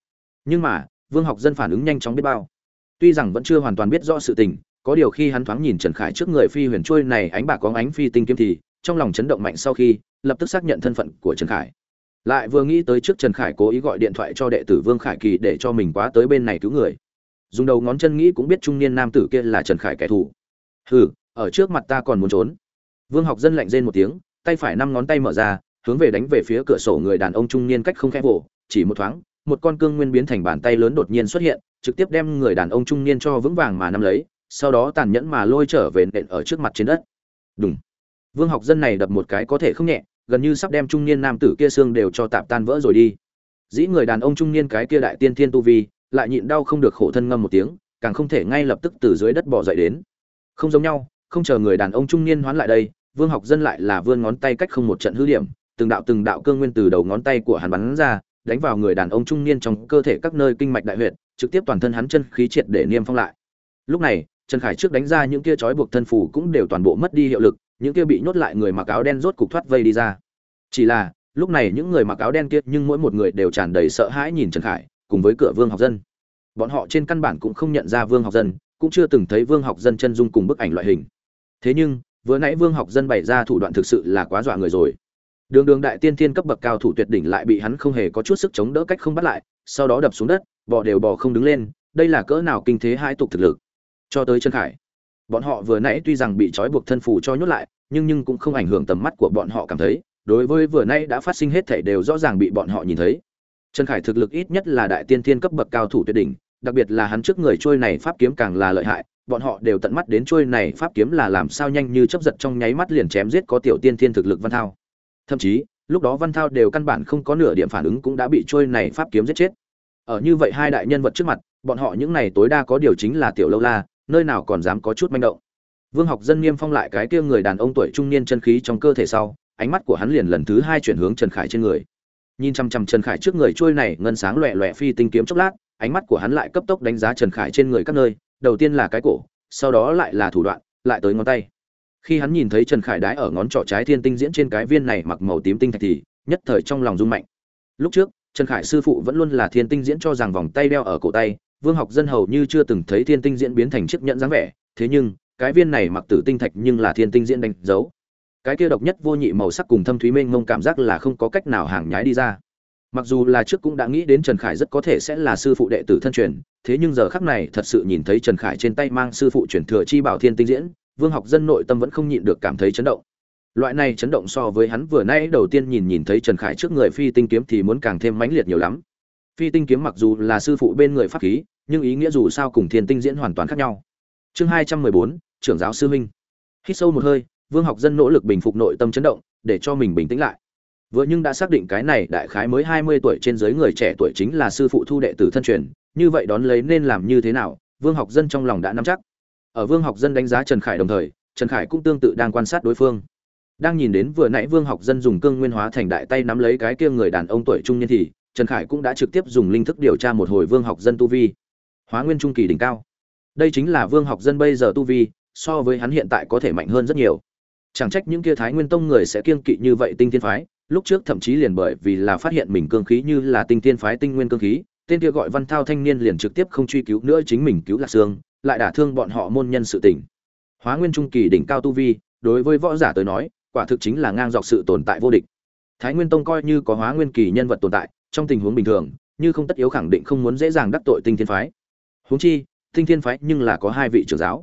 Nhưng mà, vương học dân phản ứng nhanh chóng biết bao tuy rằng vẫn chưa hoàn toàn biết rõ sự tình, có điều khi hắn thoáng nhìn trần khải trước người phi huyền trôi này ánh bạc có ánh phi tinh kiếm thì, trong lòng chấn động mạnh sau khi, lập tức xác nhận thân phận của trần khải. Lại vừa nghĩ tới trước trần khải cố ý gọi điện thoại cho đệ tử vương khải kỳ để cho mình quá tới bên này cứu người. Dùng đầu ngón chân nghĩ cũng biết trung niên nam tử kia là trần khải kẻ thù. Hừ, ở trước mặt ta còn muốn trốn. Vương học dân lạnh rên một tiếng, tay phải năm ngón tay mở ra, hướng về đánh về phía cửa sổ người đàn ông trung niên cách không khẽ vỗ chỉ một thoáng một con cương nguyên biến thành bàn tay lớn đột nhiên xuất hiện, trực tiếp đem người đàn ông trung niên cho vững vàng mà nắm lấy, sau đó tàn nhẫn mà lôi trở về nện ở trước mặt trên đất. Đùng. vương học dân này đập một cái có thể không nhẹ, gần như sắp đem trung niên nam tử kia xương đều cho tạm tan vỡ rồi đi. Dĩ người đàn ông trung niên cái kia đại tiên thiên tu vi, lại nhịn đau không được khổ thân ngâm một tiếng, càng không thể ngay lập tức từ dưới đất bò dậy đến. Không giống nhau, không chờ người đàn ông trung niên hoán lại đây, vương học dân lại là vươn ngón tay cách không một trận hư điểm, từng đạo từng đạo cương nguyên từ đầu ngón tay của hắn bắn ra đánh vào người đàn ông trung niên trong cơ thể các nơi kinh mạch đại huyệt, trực tiếp toàn thân hắn chân khí triệt để niêm phong lại. Lúc này, trần khải trước đánh ra những kia trói buộc thân phủ cũng đều toàn bộ mất đi hiệu lực, những kia bị nhốt lại người mặc áo đen rốt cục thoát vây đi ra. Chỉ là, lúc này những người mặc áo đen kia nhưng mỗi một người đều tràn đầy sợ hãi nhìn trần khải, cùng với cửa vương học dân. Bọn họ trên căn bản cũng không nhận ra vương học dân, cũng chưa từng thấy vương học dân chân dung cùng bức ảnh loại hình. Thế nhưng, vừa nãy vương học dân bày ra thủ đoạn thực sự là quá dọa người rồi đường đường đại tiên thiên cấp bậc cao thủ tuyệt đỉnh lại bị hắn không hề có chút sức chống đỡ cách không bắt lại, sau đó đập xuống đất, bò đều bò không đứng lên, đây là cỡ nào kinh thế hai tục thực lực. Cho tới chân khải, bọn họ vừa nãy tuy rằng bị trói buộc thân phù cho nhốt lại, nhưng nhưng cũng không ảnh hưởng tầm mắt của bọn họ cảm thấy, đối với vừa nay đã phát sinh hết thể đều rõ ràng bị bọn họ nhìn thấy. Trần khải thực lực ít nhất là đại tiên thiên cấp bậc cao thủ tuyệt đỉnh, đặc biệt là hắn trước người trôi này pháp kiếm càng là lợi hại, bọn họ đều tận mắt đến trôi này pháp kiếm là làm sao nhanh như chấp giật trong nháy mắt liền chém giết có tiểu tiên thiên thực lực văn thao thậm chí, lúc đó văn thao đều căn bản không có nửa điểm phản ứng cũng đã bị trôi này pháp kiếm giết chết. Ở như vậy hai đại nhân vật trước mặt, bọn họ những này tối đa có điều chính là tiểu lâu la, nơi nào còn dám có chút manh động. Vương học dân nghiêm phong lại cái kia người đàn ông tuổi trung niên chân khí trong cơ thể sau, ánh mắt của hắn liền lần thứ hai chuyển hướng trần khải trên người. Nhìn chăm chăm trần khải trước người trôi này, ngân sáng loẹ loẹ phi tinh kiếm chốc lát, ánh mắt của hắn lại cấp tốc đánh giá trần khải trên người các nơi, đầu tiên là cái cổ, sau đó lại là thủ đoạn, lại tới ngón tay khi hắn nhìn thấy trần khải đái ở ngón trỏ trái thiên tinh diễn trên cái viên này mặc màu tím tinh thạch thì nhất thời trong lòng rung mạnh. Lúc trước, trần khải sư phụ vẫn luôn là thiên tinh diễn cho rằng vòng tay đeo ở cổ tay, vương học dân hầu như chưa từng thấy thiên tinh diễn biến thành chiếc nhẫn dáng vẻ, thế nhưng, cái viên này mặc tử tinh thạch nhưng là thiên tinh diễn đánh dấu. Cái kia độc nhất vô nhị màu sắc cùng thâm thúy mênh mông cảm giác là không có cách nào hàng nhái đi ra. Mặc dù là trước cũng đã nghĩ đến trần khải rất có thể sẽ là sư phụ đệ tử thân truyền, thế nhưng giờ khắc này thật sự nhìn thấy trần khải trên tay mang sư phụ truyền thừa chi bảo thiên tinh diễn vương học dân nội tâm vẫn không nhịn được cảm thấy chấn động. Loại này chấn động so với hắn vừa nay đầu tiên nhìn nhìn thấy trần khải trước người phi tinh kiếm thì muốn càng thêm mãnh liệt nhiều lắm. Phi tinh kiếm mặc dù là sư phụ bên người pháp khí, nhưng ý nghĩa dù sao cùng thiên tinh diễn hoàn toàn khác nhau. Chương hai trăm mười bốn, trưởng giáo sư huynh. Hít sâu một hơi, vương học dân nỗ lực bình phục nội tâm chấn động, để cho mình bình tĩnh lại. Vừa nhưng đã xác định cái này đại khái mới hai mươi tuổi trên dưới người trẻ tuổi chính là sư phụ thu đệ tử thân truyền, như vậy đón lấy nên làm như thế nào, vương học dân trong lòng đã nắm chắc ở vương học dân đánh giá trần khải đồng thời, trần khải cũng tương tự đang quan sát đối phương. Đang nhìn đến vừa nãy vương học dân dùng cương nguyên hóa thành đại tay nắm lấy cái kia người đàn ông tuổi trung niên thì, trần khải cũng đã trực tiếp dùng linh thức điều tra một hồi vương học dân tu vi. Hóa nguyên trung kỳ đỉnh cao. Đây chính là vương học dân bây giờ tu vi, so với hắn hiện tại có thể mạnh hơn rất nhiều. Chẳng trách những kia thái nguyên tông người sẽ kiên kỵ như vậy tinh thiên phái, lúc trước thậm chí liền bởi vì là phát hiện mình cương khí như là tinh thiên phái tinh nguyên cương khí, tên kia gọi văn thao thanh niên liền trực tiếp không truy cứu nữa chính mình cứu lạc sương lại đả thương bọn họ môn nhân sự tình. Hóa nguyên trung kỳ đỉnh cao tu vi, đối với võ giả tới nói, quả thực chính là ngang dọc sự tồn tại vô địch. Thái nguyên tông coi như có hóa nguyên kỳ nhân vật tồn tại, trong tình huống bình thường, như không tất yếu khẳng định không muốn dễ dàng đắc tội tinh thiên phái. Huống chi, tinh thiên phái nhưng là có hai vị trưởng giáo.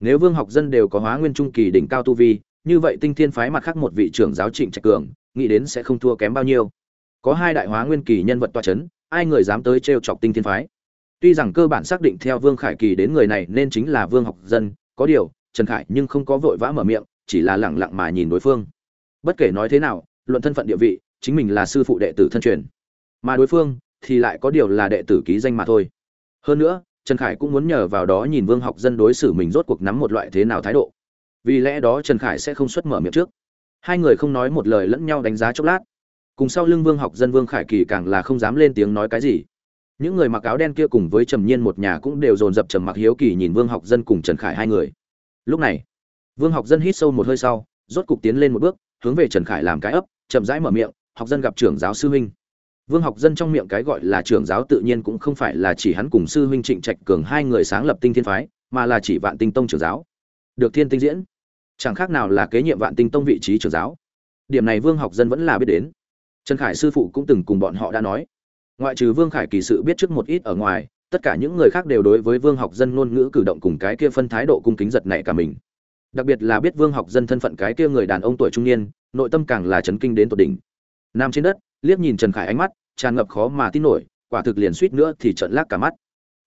Nếu vương học dân đều có hóa nguyên trung kỳ đỉnh cao tu vi, như vậy tinh thiên phái mặt khác một vị trưởng giáo trịnh trạch cường, nghĩ đến sẽ không thua kém bao nhiêu. Có hai đại hóa nguyên kỳ nhân vật toa chấn, ai người dám tới trêu chọc tinh thiên phái? Tuy rằng cơ bản xác định theo vương khải kỳ đến người này nên chính là vương học dân, có điều, trần khải nhưng không có vội vã mở miệng, chỉ là lẳng lặng mà nhìn đối phương. Bất kể nói thế nào, luận thân phận địa vị, chính mình là sư phụ đệ tử thân truyền. Mà đối phương thì lại có điều là đệ tử ký danh mà thôi. Hơn nữa, trần khải cũng muốn nhờ vào đó nhìn vương học dân đối xử mình rốt cuộc nắm một loại thế nào thái độ. Vì lẽ đó trần khải sẽ không xuất mở miệng trước. Hai người không nói một lời lẫn nhau đánh giá chốc lát. Cùng sau lưng vương học dân, vương khải kỳ càng là không dám lên tiếng nói cái gì những người mặc áo đen kia cùng với trầm nhiên một nhà cũng đều dồn dập trầm mặc hiếu kỳ nhìn vương học dân cùng trần khải hai người. Lúc này, vương học dân hít sâu một hơi sau, rốt cục tiến lên một bước, hướng về trần khải làm cái ấp, chậm rãi mở miệng, học dân gặp trưởng giáo sư huynh. Vương học dân trong miệng cái gọi là trưởng giáo tự nhiên cũng không phải là chỉ hắn cùng sư huynh trịnh trạch cường hai người sáng lập tinh thiên phái, mà là chỉ vạn tinh tông trưởng giáo. Được thiên tinh diễn. Chẳng khác nào là kế nhiệm vạn tinh tông vị trí trưởng giáo. Điểm này vương học dân vẫn là biết đến. Trần khải sư phụ cũng từng cùng bọn họ đã nói ngoại trừ vương khải kỳ sự biết trước một ít ở ngoài, tất cả những người khác đều đối với vương học dân ngôn ngữ cử động cùng cái kia phân thái độ cung kính giật nảy cả mình. Đặc biệt là biết vương học dân thân phận cái kia người đàn ông tuổi trung niên, nội tâm càng là chấn kinh đến tột đỉnh. Nam trên đất, liếc nhìn trần khải ánh mắt, tràn ngập khó mà tin nổi, quả thực liền suýt nữa thì trận lác cả mắt.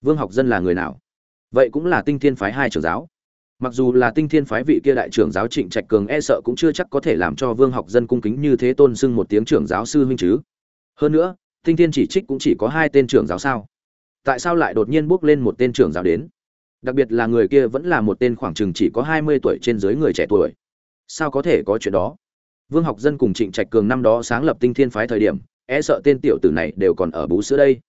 Vương học dân là người nào? Vậy cũng là tinh thiên phái hai trưởng giáo. Mặc dù là tinh thiên phái vị kia đại trưởng giáo trịnh trạch cường e sợ cũng chưa chắc có thể làm cho vương học dân cung kính như thế tôn xưng một tiếng trưởng giáo sư huynh chứ. Hơn nữa tinh thiên chỉ trích cũng chỉ có hai tên trưởng giáo sao? Tại sao lại đột nhiên bước lên một tên trưởng giáo đến? Đặc biệt là người kia vẫn là một tên khoảng chừng chỉ có hai mươi tuổi trên dưới người trẻ tuổi. Sao có thể có chuyện đó? Vương học dân cùng trịnh trạch cường năm đó sáng lập tinh thiên phái thời điểm e sợ tên tiểu tử này đều còn ở bú sữa đây.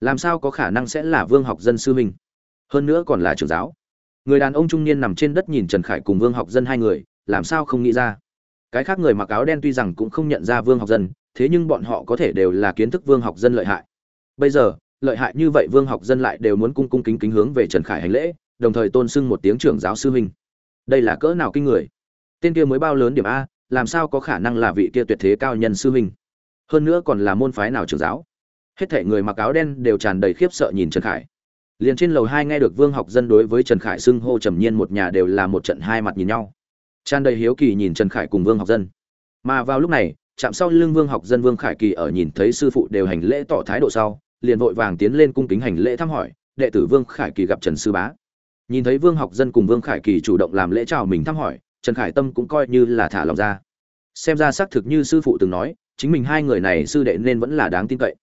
Làm sao có khả năng sẽ là vương học dân sư huynh? Hơn nữa còn là trưởng giáo. Người đàn ông trung niên nằm trên đất nhìn trần khải cùng vương học dân hai người, làm sao không nghĩ ra? Cái khác người mặc áo đen tuy rằng cũng không nhận ra vương học dân thế nhưng bọn họ có thể đều là kiến thức vương học dân lợi hại. Bây giờ, lợi hại như vậy vương học dân lại đều muốn cung cung kính kính hướng về trần khải hành lễ, đồng thời tôn sưng một tiếng trưởng giáo sư huynh. Đây là cỡ nào kinh người? Tên kia mới bao lớn điểm a, làm sao có khả năng là vị kia tuyệt thế cao nhân sư huynh? Hơn nữa còn là môn phái nào trưởng giáo? Hết thể người mặc áo đen đều tràn đầy khiếp sợ nhìn trần khải. Liền trên lầu hai nghe được vương học dân đối với trần khải xưng hô trầm nhiên một nhà đều là một trận hai mặt nhìn nhau. Tràn đầy hiếu kỳ nhìn trần khải cùng vương học dân. Mà vào lúc này chạm sau lưng vương học dân vương khải kỳ ở nhìn thấy sư phụ đều hành lễ tỏ thái độ sau, liền vội vàng tiến lên cung kính hành lễ thăm hỏi, đệ tử vương khải kỳ gặp trần sư bá. Nhìn thấy vương học dân cùng vương khải kỳ chủ động làm lễ chào mình thăm hỏi, trần khải tâm cũng coi như là thả lòng ra. Xem ra xác thực như sư phụ từng nói, chính mình hai người này sư đệ nên vẫn là đáng tin cậy.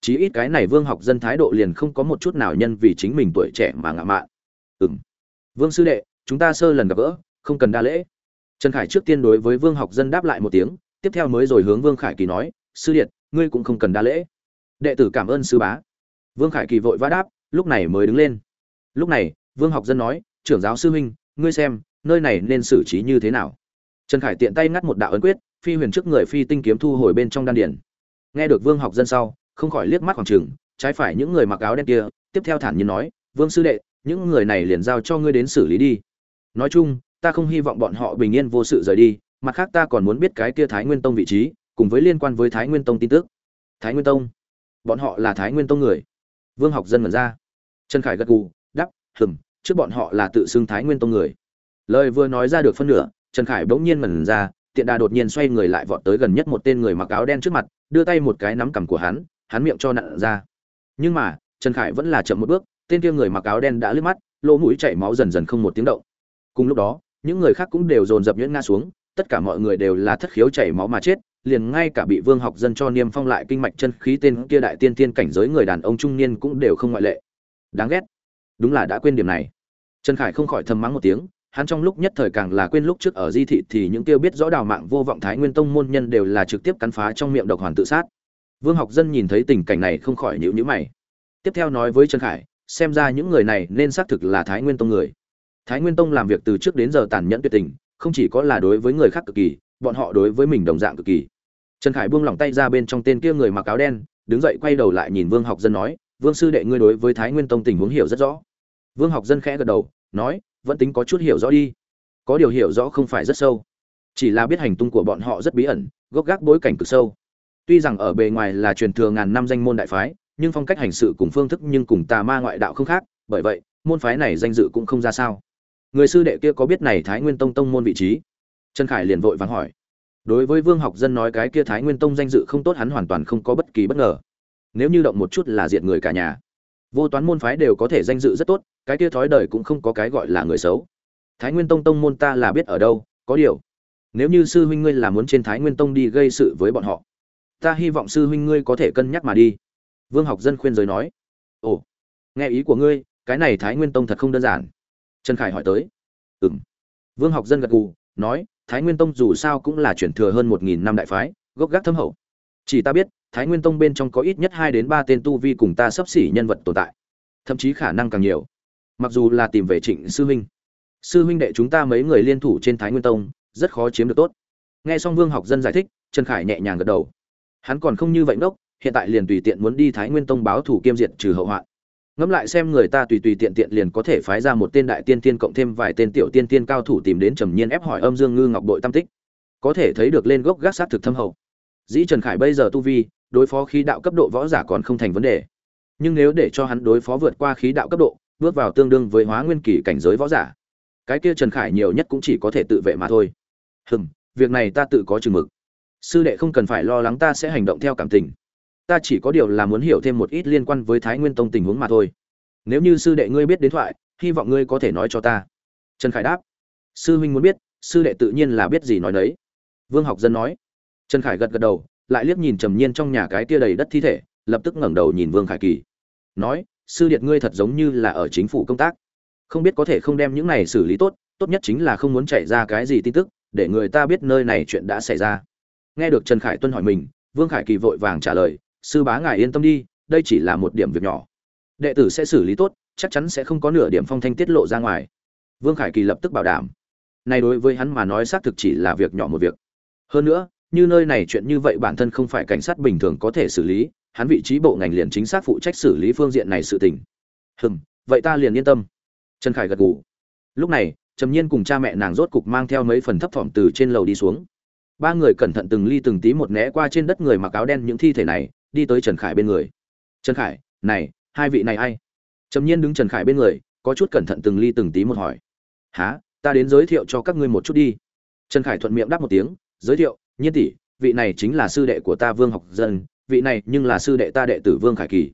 Chí ít cái này vương học dân thái độ liền không có một chút nào nhân vì chính mình tuổi trẻ mà ngạo mạn. Ừ m vương sư đệ, chúng ta sơ lần gặp gỡ, không cần đa lễ. Trần khải trước tiên đối với vương học dân đáp lại một tiếng tiếp theo mới rồi hướng vương khải kỳ nói, sư điện ngươi cũng không cần đa lễ. Đệ tử cảm ơn sư bá. Vương khải kỳ vội vã đáp, lúc này mới đứng lên. Lúc này, vương học dân nói, trưởng giáo sư huynh, ngươi xem, nơi này nên xử trí như thế nào? Trần khải tiện tay ngắt một đạo ấn quyết, phi huyền trước người phi tinh kiếm thu hồi bên trong đan điển nghe được vương học dân sau, không khỏi liếc mắt khoảng trừng trái phải những người mặc áo đen kia, tiếp theo thản nhiên nói, vương sư đệ, những người này liền giao cho ngươi đến xử lý đi. Nói chung, ta không hy vọng bọn họ bình yên vô sự rời đi mặt khác ta còn muốn biết cái kia thái nguyên tông vị trí, cùng với liên quan với thái nguyên tông tin tức. Thái nguyên tông? Bọn họ là thái nguyên tông người? Vương học dân mật ra. Trần khải gật gù đắp hừm, trước bọn họ là tự xưng thái nguyên tông người. Lời vừa nói ra được phân nửa, trần khải bỗng nhiên mẩn ra, tiện đà đột nhiên xoay người lại vọt tới gần nhất một tên người mặc áo đen trước mặt, đưa tay một cái nắm cằm của hắn hắn miệng cho nặn ra. Nhưng mà, trần khải vẫn là chậm một bước, tên kia người mặc áo đen đã lướt mắt, lỗ mũi chảy máu dần dần không một tiếng động. Cùng lúc đó, những người khác cũng đều dồn dập nhuyễn ngã xuống tất cả mọi người đều là thất khiếu chảy máu mà chết, liền ngay cả bị vương học dân cho niêm phong lại kinh mạch chân khí tên kia đại tiên tiên cảnh giới người đàn ông trung niên cũng đều không ngoại lệ. Đáng ghét. Đúng là đã quên điểm này. Trần khải không khỏi thầm mắng một tiếng, hắn trong lúc nhất thời càng là quên lúc trước ở di thị thì những kia biết rõ đào mạng vô vọng thái nguyên tông môn nhân đều là trực tiếp cắn phá trong miệng độc hoàn tự sát. Vương học dân nhìn thấy tình cảnh này không khỏi nhíu nhíu mày. Tiếp theo nói với trần khải, xem ra những người này nên xác thực là thái nguyên tông người. Thái nguyên tông làm việc từ trước đến giờ tàn nhẫn tuyệt tình không chỉ có là đối với người khác cực kỳ, bọn họ đối với mình đồng dạng cực kỳ. Trần khải buông lỏng tay ra bên trong tên kia người mặc áo đen, đứng dậy quay đầu lại nhìn vương học dân nói, vương sư đệ ngươi đối với thái nguyên tông tình huống hiểu rất rõ. Vương học dân khẽ gật đầu, nói, vẫn tính có chút hiểu rõ đi. Có điều hiểu rõ không phải rất sâu. Chỉ là biết hành tung của bọn họ rất bí ẩn, gốc gác bối cảnh cực sâu. Tuy rằng ở bề ngoài là truyền thừa ngàn năm danh môn đại phái, nhưng phong cách hành sự cùng phương thức nhưng cùng tà ma ngoại đạo không khác, bởi vậy, môn phái này danh dự cũng không ra sao người sư đệ kia có biết này thái nguyên tông tông môn vị trí? Trần khải liền vội vàng hỏi. Đối với vương học dân nói cái kia thái nguyên tông danh dự không tốt hắn hoàn toàn không có bất kỳ bất ngờ. Nếu như động một chút là diệt người cả nhà. Vô toán môn phái đều có thể danh dự rất tốt, cái kia thói đời cũng không có cái gọi là người xấu. Thái nguyên tông tông môn ta là biết ở đâu, có điều. Nếu như sư huynh ngươi là muốn trên thái nguyên tông đi gây sự với bọn họ, ta hy vọng sư huynh ngươi có thể cân nhắc mà đi. Vương học dân khuyên giới nói. Ồ, nghe ý của ngươi, cái này thái nguyên tông thật không đơn giản trần khải hỏi tới. Ừ m vương học dân gật gù, nói, thái nguyên tông dù sao cũng là chuyển thừa hơn một nghìn năm đại phái, gốc gác thâm hậu. Chỉ ta biết, thái nguyên tông bên trong có ít nhất hai đến ba tên tu vi cùng ta sắp xỉ nhân vật tồn tại, thậm chí khả năng càng nhiều. Mặc dù là tìm về trịnh sư huynh. Sư huynh đệ chúng ta mấy người liên thủ trên thái nguyên tông, rất khó chiếm được tốt. Nghe xong vương học dân giải thích, trần khải nhẹ nhàng gật đầu. Hắn còn không như vậy ngốc, hiện tại liền tùy tiện muốn đi thái nguyên tông báo thủ kiêm diệt trừ hậu hoạn ngẫm lại xem người ta tùy tùy tiện tiện liền có thể phái ra một tên đại tiên tiên cộng thêm vài tên tiểu tiên tiên cao thủ tìm đến trầm nhiên ép hỏi âm dương ngư ngọc bội tam tích. Có thể thấy được lên gốc gác sát thực thâm hậu. Dĩ trần khải bây giờ tu vi, đối phó khí đạo cấp độ võ giả còn không thành vấn đề. Nhưng nếu để cho hắn đối phó vượt qua khí đạo cấp độ, bước vào tương đương với hóa nguyên kỳ cảnh giới võ giả, cái kia trần khải nhiều nhất cũng chỉ có thể tự vệ mà thôi. Hừm, việc này ta tự có chừng mực. Sư đệ không cần phải lo lắng ta sẽ hành động theo cảm tình ta chỉ có điều là muốn hiểu thêm một ít liên quan với thái nguyên tông tình huống mà thôi. Nếu như sư đệ ngươi biết đến thoại, hy vọng ngươi có thể nói cho ta. Trần khải đáp. Sư huynh muốn biết, sư đệ tự nhiên là biết gì nói đấy vương học dân nói. Trần khải gật gật đầu, lại liếc nhìn trầm nhiên trong nhà cái tia đầy đất thi thể, lập tức ngẩng đầu nhìn vương khải kỳ. Nói, sư đệ ngươi thật giống như là ở chính phủ công tác. Không biết có thể không đem những này xử lý tốt tốt nhất chính là không muốn chạy ra cái gì tin tức, để người ta biết nơi này chuyện đã xảy ra. Nghe được trần khải tuân hỏi mình, vương khải kỳ vội vàng trả lời sư bá ngài yên tâm đi, đây chỉ là một điểm việc nhỏ. Đệ tử sẽ xử lý tốt, chắc chắn sẽ không có nửa điểm phong thanh tiết lộ ra ngoài. Vương khải kỳ lập tức bảo đảm. Này đối với hắn mà nói xác thực chỉ là việc nhỏ một việc. Hơn nữa, như nơi này chuyện như vậy bản thân không phải cảnh sát bình thường có thể xử lý, hắn vị trí bộ ngành liền chính xác phụ trách xử lý phương diện này sự tình. Hừm, vậy ta liền yên tâm. Trần khải gật gù. Lúc này, trầm nhiên cùng cha mẹ nàng rốt cục mang theo mấy phần thấp thỏm từ trên lầu đi xuống. Ba người cẩn thận từng ly từng tí một né qua trên đất người mặc áo đen những thi thể này đi tới trần khải bên người. Trần khải, này, hai vị này ai? Trầm nhiên đứng trần khải bên người, có chút cẩn thận từng ly từng tí một hỏi. Há ta đến giới thiệu cho các ngươi một chút đi. Trần khải thuận miệng đáp một tiếng, giới thiệu, nhiên tỷ, vị này chính là sư đệ của ta vương học dân, vị này nhưng là sư đệ ta đệ tử vương khải kỳ.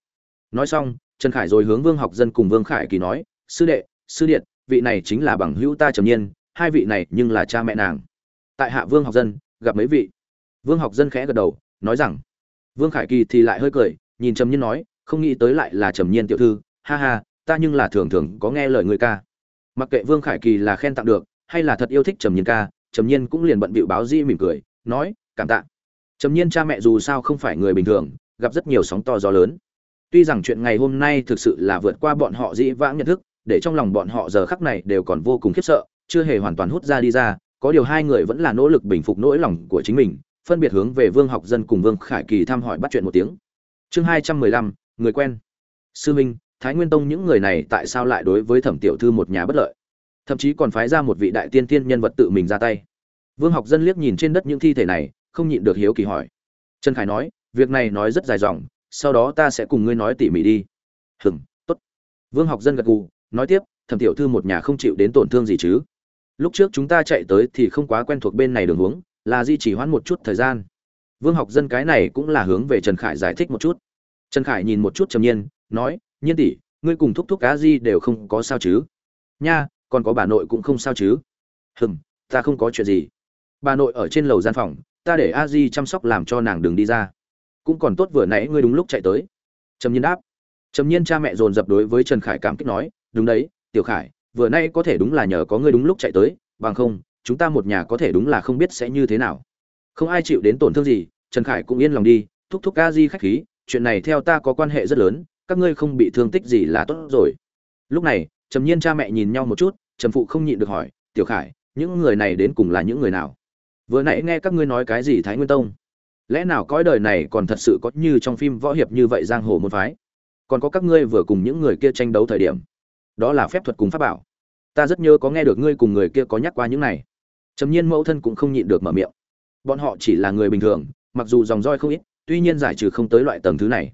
Nói xong, trần khải rồi hướng vương học dân cùng vương khải kỳ nói, sư đệ, sư điện, vị này chính là bằng hữu ta trầm nhiên, hai vị này nhưng là cha mẹ nàng. Tại hạ vương học dân, gặp mấy vị? Vương học dân khẽ gật đầu, nói rằng vương khải kỳ thì lại hơi cười, nhìn trầm nhiên nói, không nghĩ tới lại là trầm nhiên tiểu thư, ha ha, ta nhưng là thường thường có nghe lời người ca. Mặc kệ vương khải kỳ là khen tặng được, hay là thật yêu thích trầm nhiên ca, trầm nhiên cũng liền bận bịu báo di mỉm cười, nói, cảm tạ. Trầm nhiên cha mẹ dù sao không phải người bình thường, gặp rất nhiều sóng to gió lớn. Tuy rằng chuyện ngày hôm nay thực sự là vượt qua bọn họ dĩ vãng nhận thức, để trong lòng bọn họ giờ khắc này đều còn vô cùng khiếp sợ, chưa hề hoàn toàn hút ra đi ra, có điều hai người vẫn là nỗ lực bình phục nỗi lòng của chính mình phân biệt hướng về vương học dân cùng vương khải kỳ thăm hỏi bắt chuyện một tiếng. Chương hai trăm mười lăm người quen. Sư minh thái nguyên tông những người này tại sao lại đối với thẩm tiểu thư một nhà bất lợi? Thậm chí còn phái ra một vị đại tiên tiên nhân vật tự mình ra tay. Vương học dân liếc nhìn trên đất những thi thể này không nhịn được hiếu kỳ hỏi. Trần khải nói việc này nói rất dài dòng sau đó ta sẽ cùng ngươi nói tỉ mỉ đi. Hừm, tốt. Vương học dân gật gù nói tiếp thẩm tiểu thư một nhà không chịu đến tổn thương gì chứ? Lúc trước chúng ta chạy tới thì không quá quen thuộc bên này đường hướng là di chỉ hoãn một chút thời gian. Vương học dân cái này cũng là hướng về trần khải giải thích một chút. Trần khải nhìn một chút trầm nhiên, nói, nhiên tỷ, ngươi cùng thúc thúc cá di đều không có sao chứ? Nha, còn có bà nội cũng không sao chứ? Hừng ta không có chuyện gì. Bà nội ở trên lầu gian phòng, ta để a di chăm sóc làm cho nàng đừng đi ra. Cũng còn tốt vừa nãy ngươi đúng lúc chạy tới. Trầm nhiên đáp. Trầm nhiên cha mẹ dồn dập đối với trần khải cảm kích nói, đúng đấy, tiểu khải, vừa nay có thể đúng là nhờ có ngươi đúng lúc chạy tới, bằng không chúng ta một nhà có thể đúng là không biết sẽ như thế nào. Không ai chịu đến tổn thương gì, trần khải cũng yên lòng đi, thúc thúc ca di khách khí, chuyện này theo ta có quan hệ rất lớn, các ngươi không bị thương tích gì là tốt rồi. Lúc này, trầm nhiên cha mẹ nhìn nhau một chút, trầm phụ không nhịn được hỏi, tiểu khải, những người này đến cùng là những người nào? Vừa nãy nghe các ngươi nói cái gì thái nguyên tông? Lẽ nào cõi đời này còn thật sự có như trong phim võ hiệp như vậy giang hồ môn phái? Còn có các ngươi vừa cùng những người kia tranh đấu thời điểm? Đó là phép thuật cùng pháp bảo. Ta rất nhớ có nghe được ngươi cùng người kia có nhắc qua những này trầm nhiên mẫu thân cũng không nhịn được mở miệng. Bọn họ chỉ là người bình thường, mặc dù dòng roi không ít, tuy nhiên giải trừ không tới loại tầng thứ này.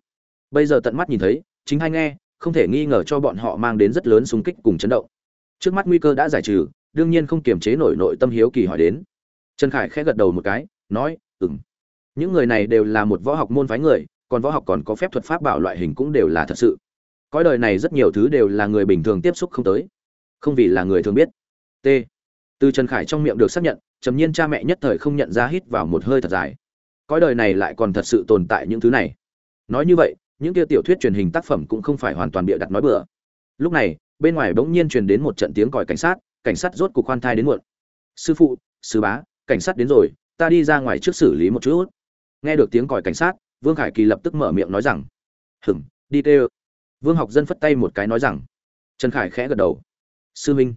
Bây giờ tận mắt nhìn thấy, chính hay nghe, không thể nghi ngờ cho bọn họ mang đến rất lớn xung kích cùng chấn động. Trước mắt nguy cơ đã giải trừ, đương nhiên không kiềm chế nổi nội tâm hiếu kỳ hỏi đến. Trần khải khẽ gật đầu một cái, nói ừng những người này đều là một võ học môn phái người, còn võ học còn có phép thuật pháp bảo loại hình cũng đều là thật sự. Cõi đời này rất nhiều thứ đều là người bình thường tiếp xúc không tới. Không vì là người thường biết. T từ trần khải trong miệng được xác nhận, trầm nhiên cha mẹ nhất thời không nhận ra hít vào một hơi thật dài. Cõi đời này lại còn thật sự tồn tại những thứ này. Nói như vậy, những kia tiểu thuyết truyền hình tác phẩm cũng không phải hoàn toàn bịa đặt nói bừa. Lúc này, bên ngoài bỗng nhiên truyền đến một trận tiếng còi cảnh sát cảnh sát rốt cuộc khoan thai đến muộn. Sư phụ, sư bá, cảnh sát đến rồi, ta đi ra ngoài trước xử lý một chút. Nghe được tiếng còi cảnh sát, vương khải kỳ lập tức mở miệng nói rằng hừng đi tê vương học dân phất tay một cái nói rằng, trần khải khẽ gật đầu. Sư minh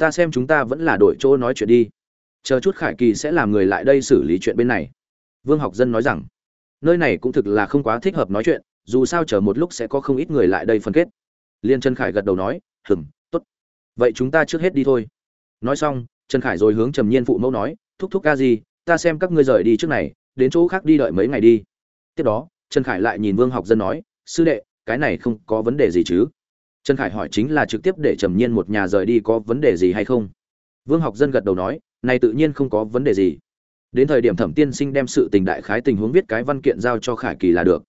ta xem chúng ta vẫn là đổi chỗ nói chuyện đi. Chờ chút khải kỳ sẽ làm người lại đây xử lý chuyện bên này. Vương học dân nói rằng. Nơi này cũng thực là không quá thích hợp nói chuyện, dù sao chờ một lúc sẽ có không ít người lại đây phân kết. Liên trần khải gật đầu nói hừng t ố t vậy chúng ta trước hết đi thôi. Nói xong trần khải rồi hướng trầm nhiên phụ mẫu nói, thúc thúc ca gì, ta xem các ngươi rời đi trước này, đến chỗ khác đi đợi mấy ngày đi. Tiếp đó trần khải lại nhìn vương học dân nói, sư đệ, cái này không có vấn đề gì chứ? Trần khải hỏi chính là trực tiếp để trầm nhiên một nhà rời đi có vấn đề gì hay không? Vương học dân gật đầu nói, này tự nhiên không có vấn đề gì. Đến thời điểm thẩm tiên sinh đem sự tình đại khái tình huống viết cái văn kiện giao cho khải kỳ là được.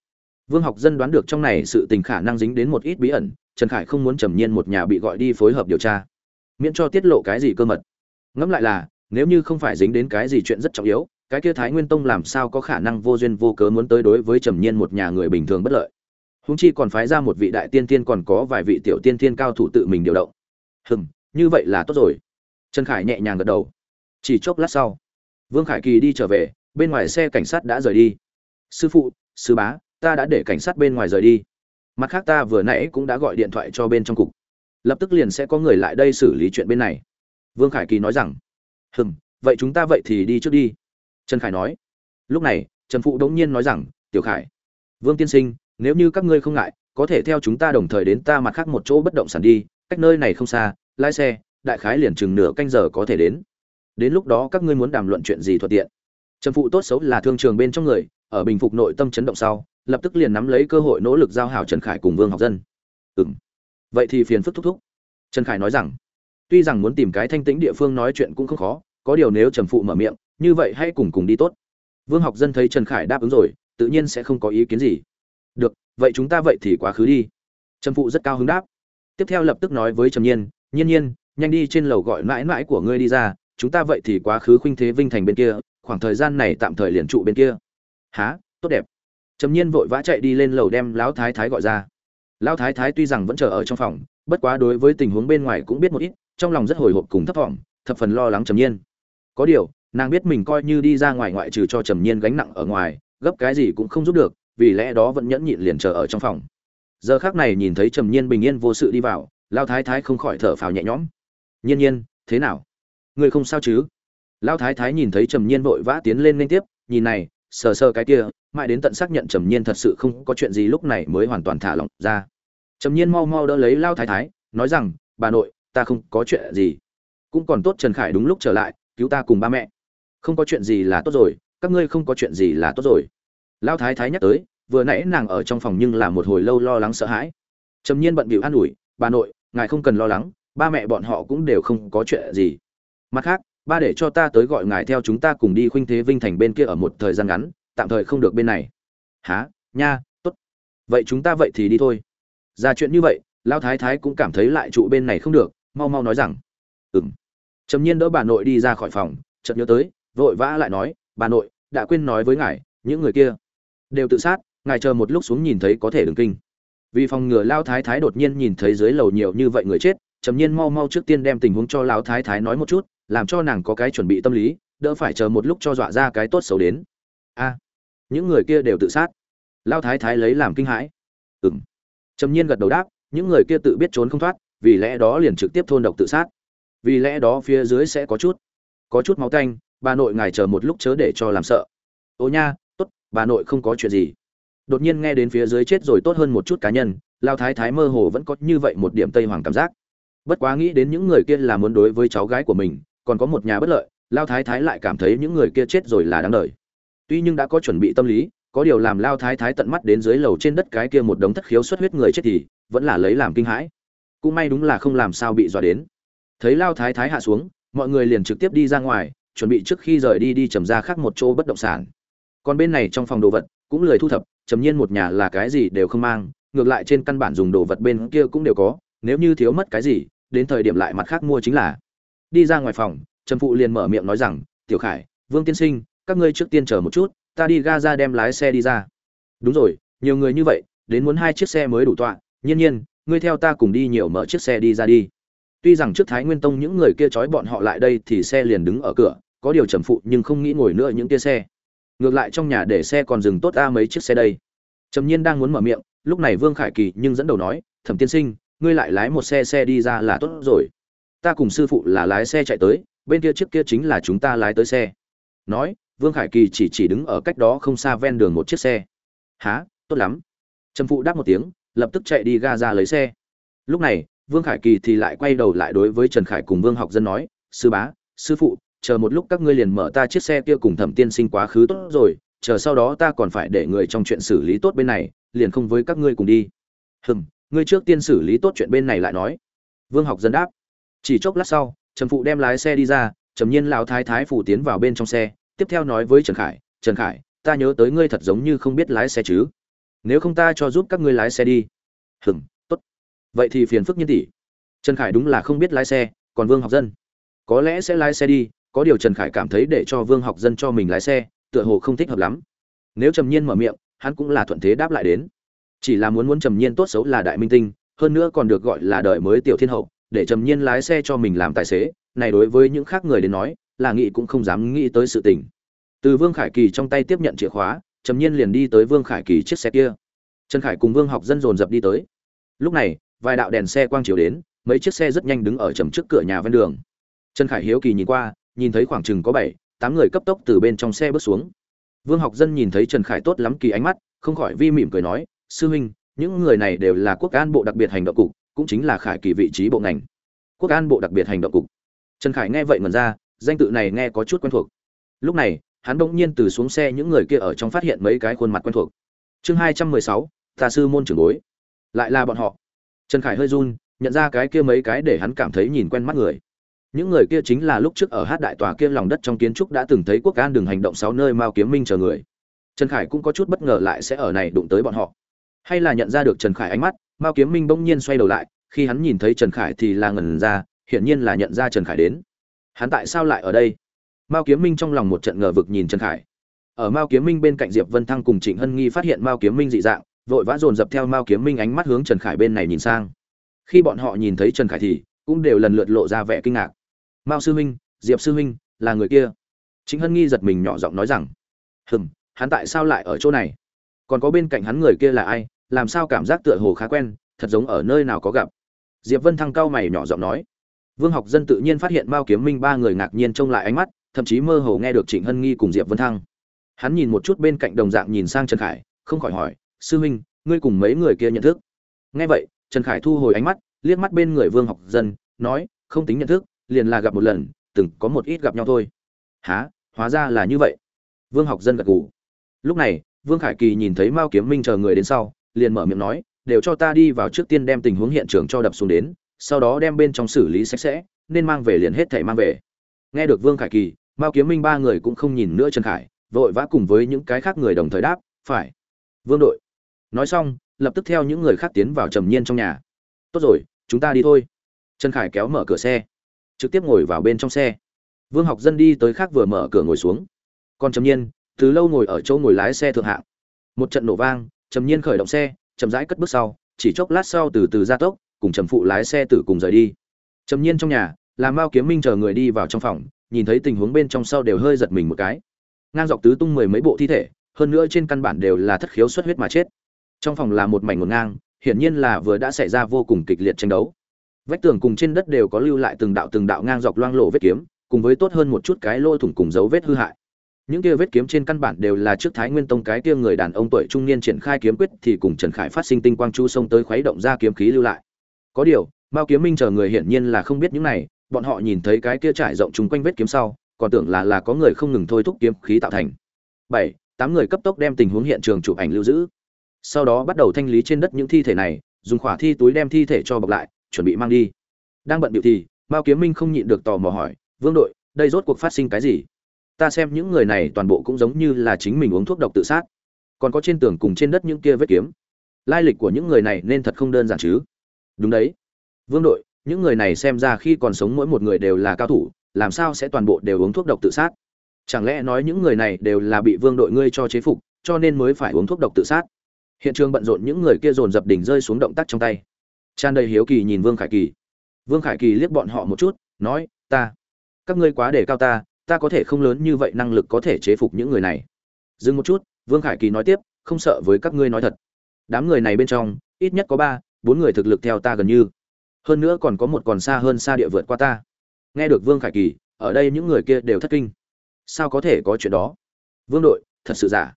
Vương học dân đoán được trong này sự tình khả năng dính đến một ít bí ẩn, trần khải không muốn trầm nhiên một nhà bị gọi đi phối hợp điều tra. Miễn cho tiết lộ cái gì cơ mật. Ngẫm lại là, nếu như không phải dính đến cái gì chuyện rất trọng yếu, cái kia thái nguyên tông làm sao có khả năng vô duyên vô cớ muốn tới đối với trầm nhiên một nhà người bình thường bất lợi? Huống chi còn phái ra một vị đại tiên tiên còn có vài vị tiểu tiên tiên cao thủ tự mình điều động. Hừm, như vậy là tốt rồi. Trần khải nhẹ nhàng gật đầu. Chỉ chốc lát sau, vương khải kỳ đi trở về, bên ngoài xe cảnh sát đã rời đi. Sư phụ, sư bá, ta đã để cảnh sát bên ngoài rời đi. Mặt khác ta vừa nãy cũng đã gọi điện thoại cho bên trong cục. Lập tức liền sẽ có người lại đây xử lý chuyện bên này. Vương khải kỳ nói rằng. Hừm, vậy chúng ta vậy thì đi trước đi. Trần khải nói. Lúc này, trần phụ đống nhiên nói rằng, tiểu khải, vương tiên sinh nếu như các ngươi không ngại, có thể theo chúng ta đồng thời đến ta mặt khác một chỗ bất động sản đi, cách nơi này không xa, lái xe, đại khái liền chừng nửa canh giờ có thể đến. Đến lúc đó các ngươi muốn đàm luận chuyện gì thuận tiện. Trần phụ tốt xấu là thương trường bên trong người, ở bình phục nội tâm chấn động sau, lập tức liền nắm lấy cơ hội nỗ lực giao hảo trần khải cùng vương học dân. Ừ m vậy thì phiền phức thúc thúc. Trần khải nói rằng, tuy rằng muốn tìm cái thanh tĩnh địa phương nói chuyện cũng không khó, có điều nếu trần phụ mở miệng, như vậy hãy cùng cùng đi tốt. Vương học dân thấy trần khải đáp ứng rồi, tự nhiên sẽ không có ý kiến gì vậy chúng ta vậy thì quá khứ đi. Trầm phụ rất cao hứng đáp. Tiếp theo lập tức nói với trầm nhiên nhiên nhiên, nhanh đi trên lầu gọi mãi mãi của ngươi đi ra, chúng ta vậy thì quá khứ khuynh thế vinh thành bên kia, khoảng thời gian này tạm thời liền trụ bên kia. Há tốt đẹp. Trầm nhiên vội vã chạy đi lên lầu đem lão thái thái gọi ra. Lão thái thái tuy rằng vẫn chờ ở trong phòng, bất quá đối với tình huống bên ngoài cũng biết một ít, trong lòng rất hồi hộp cùng thấp thỏm, thập phần lo lắng trầm nhiên. Có điều, nàng biết mình coi như đi ra ngoài ngoại trừ cho trầm nhiên gánh nặng ở ngoài, gấp cái gì cũng không giúp được vì lẽ đó vẫn nhẫn nhịn liền chờ ở trong phòng. Giờ khác này nhìn thấy trầm nhiên bình yên vô sự đi vào lao thái thái không khỏi thở phào nhẹ nhõm. Nhiên nhiên, thế nào? Người không sao chứ? Lao thái thái nhìn thấy trầm nhiên vội vã tiến lên liên tiếp, nhìn này, sờ sờ cái kia, mãi đến tận xác nhận trầm nhiên thật sự không có chuyện gì lúc này mới hoàn toàn thả lỏng ra. Trầm nhiên mau mau đỡ lấy lao thái thái, nói rằng, bà nội, ta không có chuyện gì. Cũng còn tốt trần khải đúng lúc trở lại, cứu ta cùng ba mẹ. Không có chuyện gì là tốt rồi, các ngươi không có chuyện gì là tốt rồi lao thái thái nhắc tới, vừa nãy nàng ở trong phòng nhưng là một hồi lâu lo lắng sợ hãi. Trầm nhiên bận bịu an ủi, bà nội, ngài không cần lo lắng, ba mẹ bọn họ cũng đều không có chuyện gì. Mặt khác, ba để cho ta tới gọi ngài theo chúng ta cùng đi khuynh thế vinh thành bên kia ở một thời gian ngắn, tạm thời không được bên này. Há nha t ố t vậy chúng ta vậy thì đi thôi. Ra chuyện như vậy lao thái thái cũng cảm thấy lại trụ bên này không được, mau mau nói rằng ừng trầm nhiên đỡ bà nội đi ra khỏi phòng, chợt nhớ tới, vội vã lại nói, bà nội, đã quên nói với ngài, những người kia đều tự sát, ngài chờ một lúc xuống nhìn thấy có thể đừng kinh. Vì phòng ngừa lao thái thái đột nhiên nhìn thấy dưới lầu nhiều như vậy người chết, trầm nhiên mau mau trước tiên đem tình huống cho lao thái thái nói một chút, làm cho nàng có cái chuẩn bị tâm lý, đỡ phải chờ một lúc cho dọa ra cái tốt xấu đến. A, những người kia đều tự sát. Lao thái thái lấy làm kinh hãi. Ừng trầm nhiên gật đầu đáp, những người kia tự biết trốn không thoát, vì lẽ đó liền trực tiếp thôn độc tự sát. Vì lẽ đó phía dưới sẽ có chút có chút máu tanh, bà nội ngài chờ một lúc chớ để cho làm sợ. Ô nha bà nội không có chuyện gì. Đột nhiên nghe đến phía dưới chết rồi tốt hơn một chút cá nhân, lao thái thái mơ hồ vẫn có như vậy một điểm tây hoàng cảm giác. Bất quá nghĩ đến những người kia là muốn đối với cháu gái của mình, còn có một nhà bất lợi, lao thái thái lại cảm thấy những người kia chết rồi là đáng đời. Tuy nhưng đã có chuẩn bị tâm lý, có điều làm lao thái thái tận mắt đến dưới lầu trên đất cái kia một đống thất khiếu xuất huyết người chết thì, vẫn là lấy làm kinh hãi. Cũng may đúng là không làm sao bị dọa đến. Thấy lao thái thái hạ xuống, mọi người liền trực tiếp đi ra ngoài, chuẩn bị trước khi rời đi đi trầm ra khác một chỗ bất động sản còn bên này trong phòng đồ vật cũng lười thu thập, trầm nhiên một nhà là cái gì đều không mang, ngược lại trên căn bản dùng đồ vật bên kia cũng đều có, nếu như thiếu mất cái gì, đến thời điểm lại mặt khác mua chính là. Đi ra ngoài phòng, trầm phụ liền mở miệng nói rằng, tiểu khải, vương tiên sinh, các ngươi trước tiên chờ một chút, ta đi ga ra đem lái xe đi ra. Đúng rồi, nhiều người như vậy, đến muốn hai chiếc xe mới đủ tọa, nhiên nhiên, ngươi theo ta cùng đi nhiều mở chiếc xe đi ra đi. Tuy rằng trước thái nguyên tông những người kia trói bọn họ lại đây thì xe liền đứng ở cửa, có điều trầm phụ nhưng không nghĩ ngồi nữa những kia xe ngược lại trong nhà để xe còn dừng tốt a mấy chiếc xe đây. Trầm nhiên đang muốn mở miệng, lúc này vương khải kỳ nhưng dẫn đầu nói, thẩm tiên sinh, ngươi lại lái một xe xe đi ra là tốt rồi. Ta cùng sư phụ là lái xe chạy tới, bên kia chiếc kia chính là chúng ta lái tới xe. Nói, vương khải kỳ chỉ chỉ đứng ở cách đó không xa ven đường một chiếc xe. Há tốt lắm. Trầm phụ đáp một tiếng, lập tức chạy đi ga ra lấy xe. Lúc này, vương khải kỳ thì lại quay đầu lại đối với trần khải cùng vương học dân nói, sư bá, sư phụ chờ một lúc các ngươi liền mở ta chiếc xe kia cùng thẩm tiên sinh quá khứ tốt rồi, chờ sau đó ta còn phải để người trong chuyện xử lý tốt bên này, liền không với các ngươi cùng đi. Hừm, ngươi trước tiên xử lý tốt chuyện bên này lại nói. Vương học dân đáp. Chỉ chốc lát sau trần phụ đem lái xe đi ra, trầm nhiên lão thái thái phủ tiến vào bên trong xe, tiếp theo nói với trần khải trần khải, ta nhớ tới ngươi thật giống như không biết lái xe chứ. Nếu không ta cho giúp các ngươi lái xe đi. Hừm, tốt. Vậy thì phiền phức nhiên tỷ. Trần khải đúng là không biết lái xe, còn vương học dân, có lẽ sẽ lái xe đi có điều trần khải cảm thấy để cho vương học dân cho mình lái xe, tựa hồ không thích hợp lắm. Nếu trầm nhiên mở miệng, hắn cũng là thuận thế đáp lại đến. Chỉ là muốn muốn trầm nhiên tốt xấu là đại minh tinh, hơn nữa còn được gọi là đời mới tiểu thiên hậu, để trầm nhiên lái xe cho mình làm tài xế, này đối với những khác người đến nói, là nghĩ cũng không dám nghĩ tới sự tình. Từ vương khải kỳ trong tay tiếp nhận chìa khóa, trầm nhiên liền đi tới vương khải kỳ chiếc xe kia. Trần khải cùng vương học dân dồn dập đi tới. Lúc này, vài đạo đèn xe quang chiếu đến, mấy chiếc xe rất nhanh đứng ở trầm trước cửa nhà ven đường. Trần khải hiếu kỳ nhìn qua nhìn thấy khoảng chừng có bảy, tám người cấp tốc từ bên trong xe bước xuống. Vương học dân nhìn thấy trần khải tốt lắm kỳ ánh mắt, không khỏi vi mỉm cười nói, sư huynh, những người này đều là quốc an bộ đặc biệt hành động cục, cũng chính là khải kỳ vị trí bộ ngành. Quốc an bộ đặc biệt hành động cục? Trần khải nghe vậy ngần ra, danh tự này nghe có chút quen thuộc. Lúc này, hắn bỗng nhiên từ xuống xe những người kia ở trong phát hiện mấy cái khuôn mặt quen thuộc. Chương hai trăm mười sáu, tà sư môn trưởng bối. Lại là bọn họ. Trần khải hơi run, nhận ra cái kia mấy cái để hắn cảm thấy nhìn quen mắt người những người kia chính là lúc trước ở hát đại tòa kia lòng đất trong kiến trúc đã từng thấy quốc an đường hành động sáu nơi mao kiếm minh chờ người. Trần khải cũng có chút bất ngờ lại sẽ ở này đụng tới bọn họ. Hay là nhận ra được trần khải ánh mắt, mao kiếm minh bỗng nhiên xoay đầu lại, khi hắn nhìn thấy trần khải thì là ngẩn ra, hiển nhiên là nhận ra trần khải đến. Hắn tại sao lại ở đây? Mao kiếm minh trong lòng một trận ngờ vực nhìn trần khải. Ở mao kiếm minh bên cạnh diệp vân thăng cùng trịnh hân nghi phát hiện mao kiếm minh dị dạng, vội vã dồn dập theo mao kiếm minh ánh mắt hướng trần khải bên này nhìn sang. Khi bọn họ nhìn thấy trần khải thì, cũng đều lần lượt lộ ra vẻ kinh ngạc mao sư huynh, diệp sư huynh, là người kia. Trịnh hân nghi giật mình nhỏ giọng nói rằng, hừm, hắn tại sao lại ở chỗ này? Còn có bên cạnh hắn người kia là ai? Làm sao cảm giác tựa hồ khá quen, thật giống ở nơi nào có gặp? Diệp vân thăng cao mày nhỏ giọng nói. Vương học dân tự nhiên phát hiện mao kiếm minh ba người ngạc nhiên trông lại ánh mắt, thậm chí mơ hồ nghe được trịnh hân nghi cùng diệp vân thăng. Hắn nhìn một chút bên cạnh đồng dạng nhìn sang trần khải, không khỏi hỏi, sư huynh, ngươi cùng mấy người kia nhận thức? Nghe vậy, trần khải thu hồi ánh mắt, liếc mắt bên người vương học dân, nói, không tính nhận thức liền là gặp một lần, từng có một ít gặp nhau thôi. Há hóa ra là như vậy. Vương học dân gật gù. Lúc này, vương khải kỳ nhìn thấy mao kiếm minh chờ người đến sau, liền mở miệng nói, đều cho ta đi vào trước tiên đem tình huống hiện trường cho đập xuống đến, sau đó đem bên trong xử lý sạch sẽ, nên mang về liền hết thảy mang về. Nghe được vương khải kỳ, mao kiếm minh ba người cũng không nhìn nữa trần khải, vội vã cùng với những cái khác người đồng thời đáp, phải. Vương đội. Nói xong, lập tức theo những người khác tiến vào trầm nhiên trong nhà. Tốt rồi, chúng ta đi thôi. Trần khải kéo mở cửa xe trực tiếp ngồi vào bên trong xe. Vương học dân đi tới khác vừa mở cửa ngồi xuống. Còn trầm nhiên, từ lâu ngồi ở chỗ ngồi lái xe thượng hạng. Một trận nổ vang, trầm nhiên khởi động xe, chậm rãi cất bước sau, chỉ chốc lát sau từ từ ra tốc, cùng trầm phụ lái xe tử cùng rời đi. Trầm nhiên trong nhà làm mao kiếm minh chờ người đi vào trong phòng, nhìn thấy tình huống bên trong sau đều hơi giật mình một cái. Ngang dọc tứ tung mười mấy bộ thi thể, hơn nữa trên căn bản đều là thất khiếu xuất huyết mà chết. Trong phòng là một mảnh ngổn ngang, hiển nhiên là vừa đã xảy ra vô cùng kịch liệt tranh đấu vách tường cùng trên đất đều có lưu lại từng đạo từng đạo ngang dọc loang lộ vết kiếm, cùng với tốt hơn một chút cái lỗ thủng cùng dấu vết hư hại. Những kia vết kiếm trên căn bản đều là trước thái nguyên tông cái kia người đàn ông tuổi trung niên triển khai kiếm quyết thì cùng trần khải phát sinh tinh quang chu sông tới khuấy động ra kiếm khí lưu lại. Có điều, mao kiếm minh chờ người hiển nhiên là không biết những này, bọn họ nhìn thấy cái kia trải rộng chung quanh vết kiếm sau, còn tưởng là là có người không ngừng thôi thúc kiếm khí tạo thành. Bảy, tám người cấp tốc đem tình huống hiện trường chụp ảnh lưu giữ. Sau đó bắt đầu thanh lý trên đất những thi thể này, dùng khỏa thi túi đem thi thể cho bọc lại chuẩn bị mang đi. Đang bận bịu thì, mao kiếm minh không nhịn được tò mò hỏi, vương đội, đây rốt cuộc phát sinh cái gì? Ta xem những người này toàn bộ cũng giống như là chính mình uống thuốc độc tự sát. Còn có trên tường cùng trên đất những kia vết kiếm. Lai lịch của những người này nên thật không đơn giản chứ? Đúng đấy. Vương đội, những người này xem ra khi còn sống mỗi một người đều là cao thủ, làm sao sẽ toàn bộ đều uống thuốc độc tự sát? Chẳng lẽ nói những người này đều là bị vương đội ngươi cho chế phục, cho nên mới phải uống thuốc độc tự sát? Hiện trường bận rộn những người kia dồn dập đỉnh rơi xuống động tác trong tay tràn đầy hiếu kỳ nhìn vương khải kỳ. Vương khải kỳ liếc bọn họ một chút, nói, ta, các ngươi quá để cao ta ta có thể không lớn như vậy năng lực có thể chế phục những người này. Dừng một chút, vương khải kỳ nói tiếp, không sợ với các ngươi nói thật. Đám người này bên trong, ít nhất có ba, bốn người thực lực theo ta gần như. Hơn nữa còn có một còn xa hơn xa địa vượt qua ta. Nghe được vương khải kỳ, ở đây những người kia đều thất kinh. Sao có thể có chuyện đó? Vương đội, thật sự giả.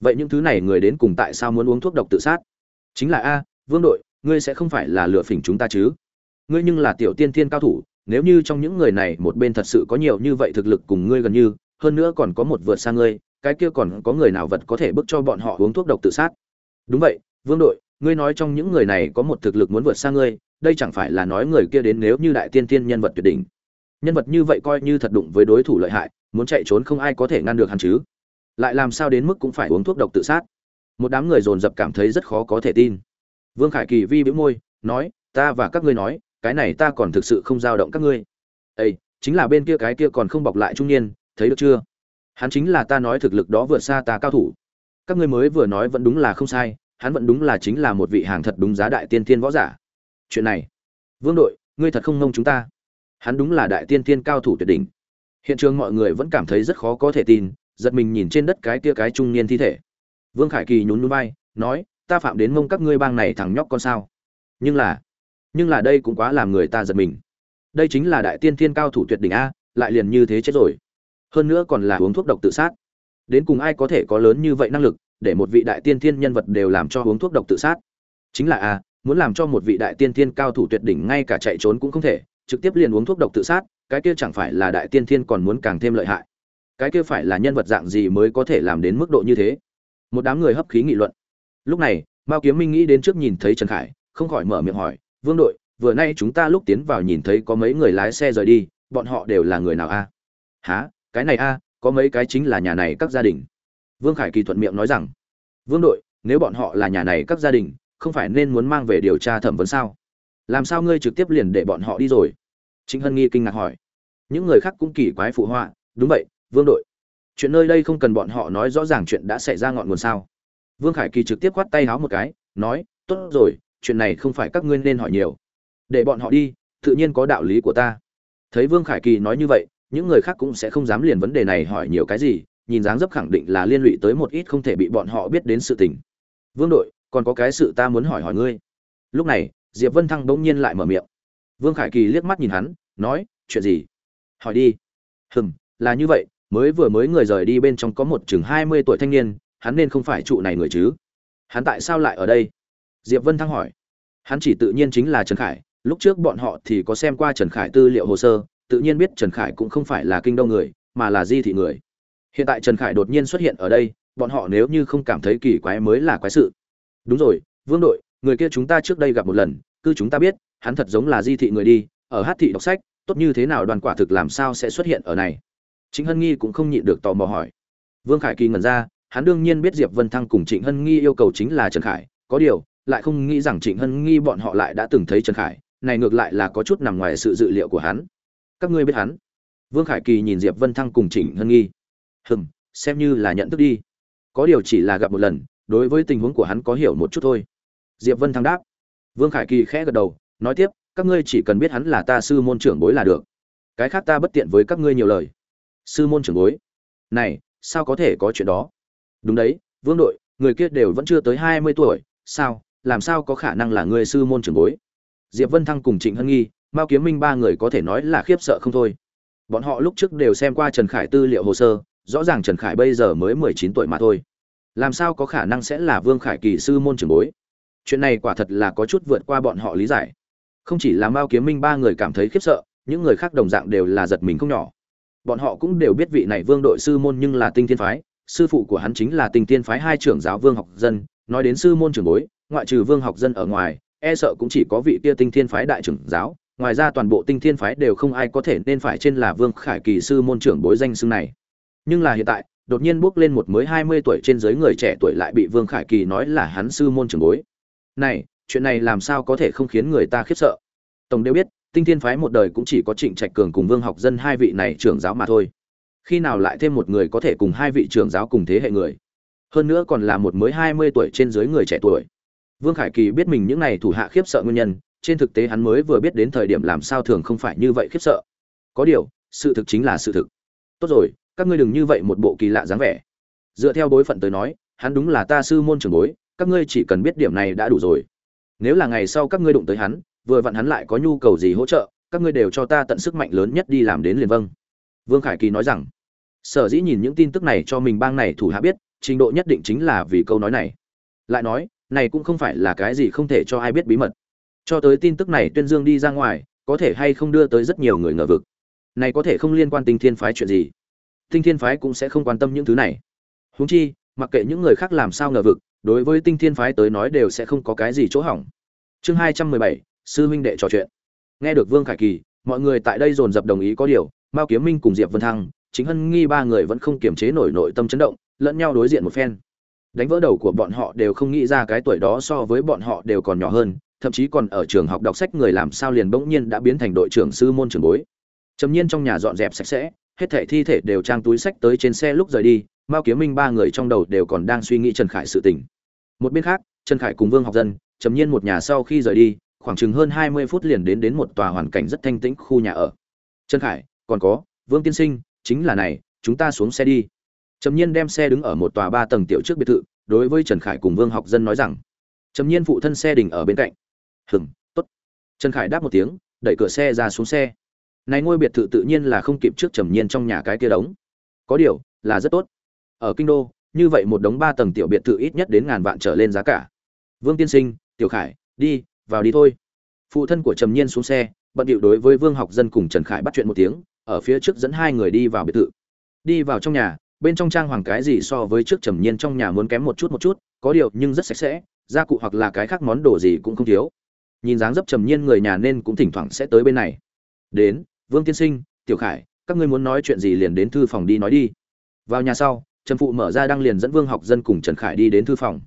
Vậy những thứ này người đến cùng tại sao muốn uống thuốc độc tự sát? Chính là a, vương đội ngươi sẽ không phải là lừa phỉnh chúng ta chứ? Ngươi nhưng là tiểu tiên thiên cao thủ, nếu như trong những người này một bên thật sự có nhiều như vậy thực lực cùng ngươi gần như, hơn nữa còn có một vượt xa ngươi, cái kia còn có người nào vật có thể bức cho bọn họ uống thuốc độc tự sát? Đúng vậy, vương đội, ngươi nói trong những người này có một thực lực muốn vượt xa ngươi, đây chẳng phải là nói người kia đến nếu như đại tiên tiên nhân vật tuyệt đỉnh? Nhân vật như vậy coi như thật đụng với đối thủ lợi hại, muốn chạy trốn không ai có thể ngăn được hắn chứ? Lại làm sao đến mức cũng phải uống thuốc độc tự sát? Một đám người dồn dập cảm thấy rất khó có thể tin vương khải kỳ vi bĩu môi nói ta và các ngươi nói cái này ta còn thực sự không dao động các ngươi. "Ê, chính là bên kia cái kia còn không bọc lại trung niên thấy được chưa? Hắn chính là ta nói thực lực đó vượt xa ta cao thủ. Các ngươi mới vừa nói vẫn đúng là không sai hắn vẫn đúng là chính là một vị hàng thật đúng giá đại tiên tiên võ giả. Chuyện này vương đội ngươi thật không ngông chúng ta. Hắn đúng là đại tiên tiên cao thủ tuyệt đỉnh. Hiện trường mọi người vẫn cảm thấy rất khó có thể tin giật mình nhìn trên đất cái kia cái trung niên thi thể. Vương khải kỳ nhún nhún bay nói ta phạm đến mông các ngươi bang này thằng nhóc con sao? Nhưng là nhưng là đây cũng quá làm người ta giật mình. Đây chính là đại tiên thiên cao thủ tuyệt đỉnh a, lại liền như thế chết rồi. Hơn nữa còn là uống thuốc độc tự sát. Đến cùng ai có thể có lớn như vậy năng lực để một vị đại tiên thiên nhân vật đều làm cho uống thuốc độc tự sát? Chính là a, muốn làm cho một vị đại tiên thiên cao thủ tuyệt đỉnh ngay cả chạy trốn cũng không thể, trực tiếp liền uống thuốc độc tự sát, cái kia chẳng phải là đại tiên thiên còn muốn càng thêm lợi hại? Cái kia phải là nhân vật dạng gì mới có thể làm đến mức độ như thế? Một đám người hấp khí nghị luận lúc này, mao kiếm minh nghĩ đến trước nhìn thấy trần khải, không khỏi mở miệng hỏi, vương đội, vừa nay chúng ta lúc tiến vào nhìn thấy có mấy người lái xe rời đi, bọn họ đều là người nào a? À? há cái này a, có mấy cái chính là nhà này các gia đình. Vương khải kỳ thuận miệng nói rằng, vương đội, nếu bọn họ là nhà này các gia đình, không phải nên muốn mang về điều tra thẩm vấn sao? Làm sao ngươi trực tiếp liền để bọn họ đi rồi? Chính hân nghi kinh ngạc hỏi. Những người khác cũng kỳ quái phụ họa, đúng vậy, vương đội. Chuyện nơi đây không cần bọn họ nói rõ ràng chuyện đã xảy ra ngọn nguồn sao? Vương khải kỳ trực tiếp quát tay háo một cái, nói, tốt rồi, chuyện này không phải các ngươi nên hỏi nhiều. Để bọn họ đi, tự nhiên có đạo lý của ta. Thấy vương khải kỳ nói như vậy, những người khác cũng sẽ không dám liền vấn đề này hỏi nhiều cái gì, nhìn dáng dấp khẳng định là liên lụy tới một ít không thể bị bọn họ biết đến sự tình. Vương đội, còn có cái sự ta muốn hỏi hỏi ngươi. Lúc này, diệp vân thăng bỗng nhiên lại mở miệng. Vương khải kỳ liếc mắt nhìn hắn, nói, chuyện gì? Hỏi đi. Hừm, là như vậy, mới vừa mới người rời đi bên trong có một chừng hai mươi tuổi thanh niên hắn nên không phải trụ này người chứ? Hắn tại sao lại ở đây? Diệp vân thăng hỏi. Hắn chỉ tự nhiên chính là trần khải, lúc trước bọn họ thì có xem qua trần khải tư liệu hồ sơ, tự nhiên biết trần khải cũng không phải là kinh đô người, mà là di thị người. Hiện tại trần khải đột nhiên xuất hiện ở đây, bọn họ nếu như không cảm thấy kỳ quái mới là quái sự. Đúng rồi, vương đội, người kia chúng ta trước đây gặp một lần, cứ chúng ta biết, hắn thật giống là di thị người đi, ở hát thị đọc sách, tốt như thế nào đoàn quả thực làm sao sẽ xuất hiện ở này? Chính hân nghi cũng không nhịn được tò mò hỏi. Vương khải kỳ ngẩn ra hắn đương nhiên biết diệp vân thăng cùng trịnh hân nghi yêu cầu chính là trần khải, có điều, lại không nghĩ rằng trịnh hân nghi bọn họ lại đã từng thấy trần khải, này ngược lại là có chút nằm ngoài sự dự liệu của hắn. Các ngươi biết hắn? Vương khải kỳ nhìn diệp vân thăng cùng trịnh hân nghi. Hừm, xem như là nhận thức đi. Có điều chỉ là gặp một lần, đối với tình huống của hắn có hiểu một chút thôi. Diệp vân thăng đáp. Vương khải kỳ khẽ gật đầu, nói tiếp, các ngươi chỉ cần biết hắn là ta sư môn trưởng bối là được. Cái khác ta bất tiện với các ngươi nhiều lời. Sư môn trưởng bối? Này, sao có thể có chuyện đó? Đúng đấy, vương đội, người kia đều vẫn chưa tới hai mươi tuổi, sao, làm sao có khả năng là người sư môn trưởng bối? Diệp vân thăng cùng trịnh hân nghi, mao kiếm minh ba người có thể nói là khiếp sợ không thôi. Bọn họ lúc trước đều xem qua trần khải tư liệu hồ sơ, rõ ràng trần khải bây giờ mới mười chín tuổi mà thôi. Làm sao có khả năng sẽ là vương khải kỳ sư môn trưởng bối? Chuyện này quả thật là có chút vượt qua bọn họ lý giải. Không chỉ là mao kiếm minh ba người cảm thấy khiếp sợ, những người khác đồng dạng đều là giật mình không nhỏ. Bọn họ cũng đều biết vị này vương đội sư môn nhưng là tinh thiên phái sư phụ của hắn chính là tinh thiên phái hai trưởng giáo vương học dân, nói đến sư môn trưởng bối, ngoại trừ vương học dân ở ngoài e sợ cũng chỉ có vị kia tinh thiên phái đại trưởng giáo. Ngoài ra toàn bộ tinh thiên phái đều không ai có thể nên phải trên là vương khải kỳ sư môn trưởng bối danh xưng này. Nhưng là hiện tại, đột nhiên bước lên một mới hai mươi tuổi trên giới người trẻ tuổi lại bị vương khải kỳ nói là hắn sư môn trưởng bối. Này, chuyện này làm sao có thể không khiến người ta khiếp sợ? Tổng đều biết, tinh thiên phái một đời cũng chỉ có trịnh trạch cường cùng vương học dân hai vị này trưởng giáo mà thôi khi nào lại thêm một người có thể cùng hai vị trưởng giáo cùng thế hệ người? Hơn nữa còn là một mới hai mươi tuổi trên dưới người trẻ tuổi. Vương khải kỳ biết mình những này thủ hạ khiếp sợ nguyên nhân, trên thực tế hắn mới vừa biết đến thời điểm làm sao thường không phải như vậy khiếp sợ. Có điều, sự thực chính là sự thực. Tốt rồi, các ngươi đừng như vậy một bộ kỳ lạ dáng vẻ. Dựa theo bối phận tới nói, hắn đúng là ta sư môn trưởng bối, các ngươi chỉ cần biết điểm này đã đủ rồi. Nếu là ngày sau các ngươi đụng tới hắn, vừa vặn hắn lại có nhu cầu gì hỗ trợ, các ngươi đều cho ta tận sức mạnh lớn nhất đi làm đến liền vâng. Vương khải kỳ nói rằng sở dĩ nhìn những tin tức này cho mình bang này thủ hạ biết, trình độ nhất định chính là vì câu nói này. Lại nói, này cũng không phải là cái gì không thể cho ai biết bí mật. Cho tới tin tức này tuyên dương đi ra ngoài, có thể hay không đưa tới rất nhiều người ngờ vực. Này có thể không liên quan tinh thiên phái chuyện gì? Tinh thiên phái cũng sẽ không quan tâm những thứ này. Huống chi, mặc kệ những người khác làm sao ngờ vực, đối với tinh thiên phái tới nói đều sẽ không có cái gì chỗ hỏng. Chương hai trăm mười bảy, sư huynh đệ trò chuyện. Nghe được vương khải kỳ, mọi người tại đây dồn dập đồng ý có điều, mao kiếm minh cùng diệp vân thăng chính hân nghi ba người vẫn không kiềm chế nổi nội tâm chấn động, lẫn nhau đối diện một phen. Đánh vỡ đầu của bọn họ đều không nghĩ ra cái tuổi đó so với bọn họ đều còn nhỏ hơn, thậm chí còn ở trường học đọc sách người làm sao liền bỗng nhiên đã biến thành đội trưởng sư môn trường bối. Trầm nhiên trong nhà dọn dẹp sạch sẽ, hết thảy thi thể đều trang túi sách tới trên xe lúc rời đi, mao kiếm minh ba người trong đầu đều còn đang suy nghĩ trần khải sự tình. Một bên khác, trần khải cùng vương học dân, trầm nhiên một nhà sau khi rời đi, khoảng chừng hơn hai mươi phút liền đến đến một tòa hoàn cảnh rất thanh tĩnh khu nhà ở. Trần khải, còn có, vương tiên sinh chính là này, chúng ta xuống xe đi. Trầm nhiên đem xe đứng ở một tòa ba tầng tiểu trước biệt thự, đối với trần khải cùng vương học dân nói rằng, trầm nhiên phụ thân xe đình ở bên cạnh. Hừng t ố t trần khải đáp một tiếng, đẩy cửa xe ra xuống xe. Này ngôi biệt thự tự nhiên là không kịp trước trầm nhiên trong nhà cái kia đống có điều, là rất tốt. Ở kinh đô, như vậy một đống ba tầng tiểu biệt thự ít nhất đến ngàn vạn trở lên giá cả. Vương tiên sinh, tiểu khải, đi, vào đi thôi. Phụ thân của trầm nhiên xuống xe, bận điệu đối với vương học dân cùng trần khải bắt chuyện một tiếng ở phía trước dẫn hai người đi vào biệt thự. Đi vào trong nhà, bên trong trang hoàng cái gì so với trước trầm nhiên trong nhà muốn kém một chút một chút, có điều nhưng rất sạch sẽ, gia cụ hoặc là cái khác món đồ gì cũng không thiếu. Nhìn dáng dấp trầm nhiên người nhà nên cũng thỉnh thoảng sẽ tới bên này. Đến, vương tiên sinh, tiểu khải, các ngươi muốn nói chuyện gì liền đến thư phòng đi nói đi. Vào nhà sau, trần phụ mở ra đang liền dẫn vương học dân cùng trần khải đi đến thư phòng.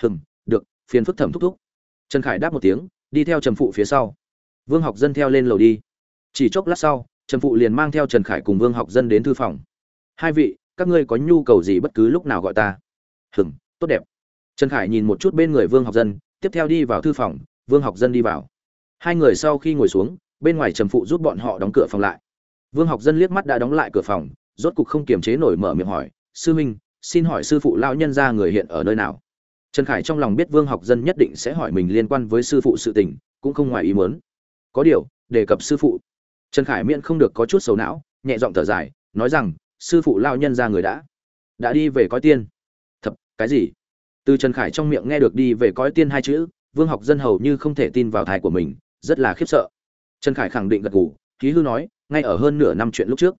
Hừm, được, phiền phức thẩm thúc thúc. Trần khải đáp một tiếng, đi theo trần phụ phía sau. Vương học dân theo lên lầu đi. Chỉ chốc lát sau trần phụ liền mang theo trần khải cùng vương học dân đến thư phòng. Hai vị các ngươi có nhu cầu gì bất cứ lúc nào gọi ta? Hừm tốt đẹp. Trần khải nhìn một chút bên người vương học dân tiếp theo đi vào thư phòng vương học dân đi vào. Hai người sau khi ngồi xuống bên ngoài Trần phụ giúp bọn họ đóng cửa phòng lại. Vương học dân liếc mắt đã đóng lại cửa phòng rốt cục không kiềm chế nổi mở miệng hỏi sư Minh, xin hỏi sư phụ lão nhân gia người hiện ở nơi nào? Trần khải trong lòng biết vương học dân nhất định sẽ hỏi mình liên quan với sư phụ sự tình cũng không ngoài ý muốn. Có điều đề cập sư phụ trần khải miễn không được có chút sầu não, nhẹ giọng thở dài, nói rằng, sư phụ lão nhân gia người đã đã đi về coi tiên. Thật, cái gì? Từ trần khải trong miệng nghe được đi về coi tiên hai chữ, vương học dân hầu như không thể tin vào thai của mình, rất là khiếp sợ. Trần khải khẳng định gật gù ký hư nói, ngay ở hơn nửa năm chuyện lúc trước.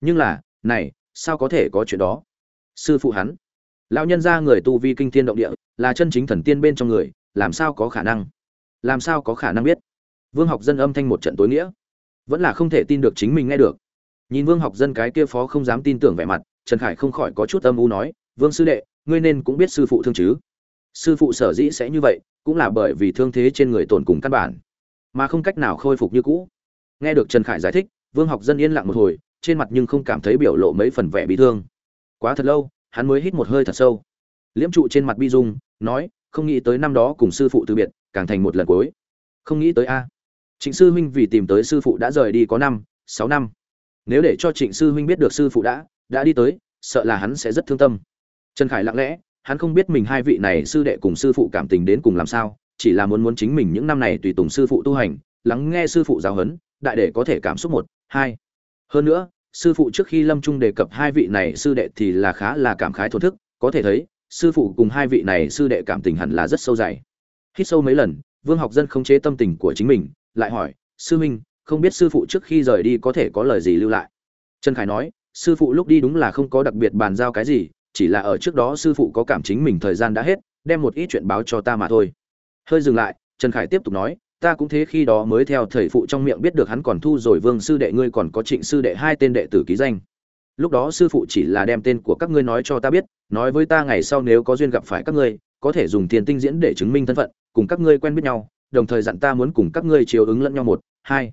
Nhưng là, này, sao có thể có chuyện đó? Sư phụ hắn lão nhân gia người tu vi kinh thiên động địa, là chân chính thần tiên bên trong người, làm sao có khả năng? Làm sao có khả năng biết? Vương học dân âm thanh một trận tối nghĩa vẫn là không thể tin được chính mình nghe được. Nhìn vương học dân cái kia phó không dám tin tưởng vẻ mặt, trần khải không khỏi có chút âm u nói, vương sư đệ, ngươi nên cũng biết sư phụ thương chứ. Sư phụ sở dĩ sẽ như vậy, cũng là bởi vì thương thế trên người tổn cùng căn bản, mà không cách nào khôi phục như cũ. Nghe được trần khải giải thích, vương học dân yên lặng một hồi, trên mặt nhưng không cảm thấy biểu lộ mấy phần vẻ bị thương. Quá thật lâu, hắn mới hít một hơi thật sâu. Liễm trụ trên mặt bi dung, nói, không nghĩ tới năm đó cùng sư phụ từ biệt, càng thành một lần cuối. Không nghĩ tới a trịnh sư huynh vì tìm tới sư phụ đã rời đi có năm, sáu năm. Nếu để cho trịnh sư huynh biết được sư phụ đã đã đi tới, sợ là hắn sẽ rất thương tâm. Trần khải lặng lẽ, hắn không biết mình hai vị này sư đệ cùng sư phụ cảm tình đến cùng làm sao, chỉ là muốn muốn chính mình những năm này tùy tùng sư phụ tu hành, lắng nghe sư phụ giáo huấn, đại để có thể cảm xúc một, hai. Hơn nữa, sư phụ trước khi lâm trung đề cập hai vị này sư đệ thì là khá là cảm khái thổn thức, có thể thấy, sư phụ cùng hai vị này sư đệ cảm tình hẳn là rất sâu dày. Hít sâu mấy lần, vương học dân không chế tâm tình của chính mình lại hỏi, sư minh, không biết sư phụ trước khi rời đi có thể có lời gì lưu lại? Trần khải nói, sư phụ lúc đi đúng là không có đặc biệt bàn giao cái gì, chỉ là ở trước đó sư phụ có cảm chính mình thời gian đã hết, đem một ít chuyện báo cho ta mà thôi. Hơi dừng lại, trần khải tiếp tục nói, ta cũng thế khi đó mới theo thầy phụ trong miệng biết được hắn còn thu rồi vương sư đệ ngươi còn có trịnh sư đệ hai tên đệ tử ký danh. Lúc đó sư phụ chỉ là đem tên của các ngươi nói cho ta biết, nói với ta ngày sau nếu có duyên gặp phải các ngươi, có thể dùng tiền tinh diễn để chứng minh thân phận, cùng các ngươi quen biết nhau đồng thời dặn ta muốn cùng các ngươi chiều ứng lẫn nhau một, hai.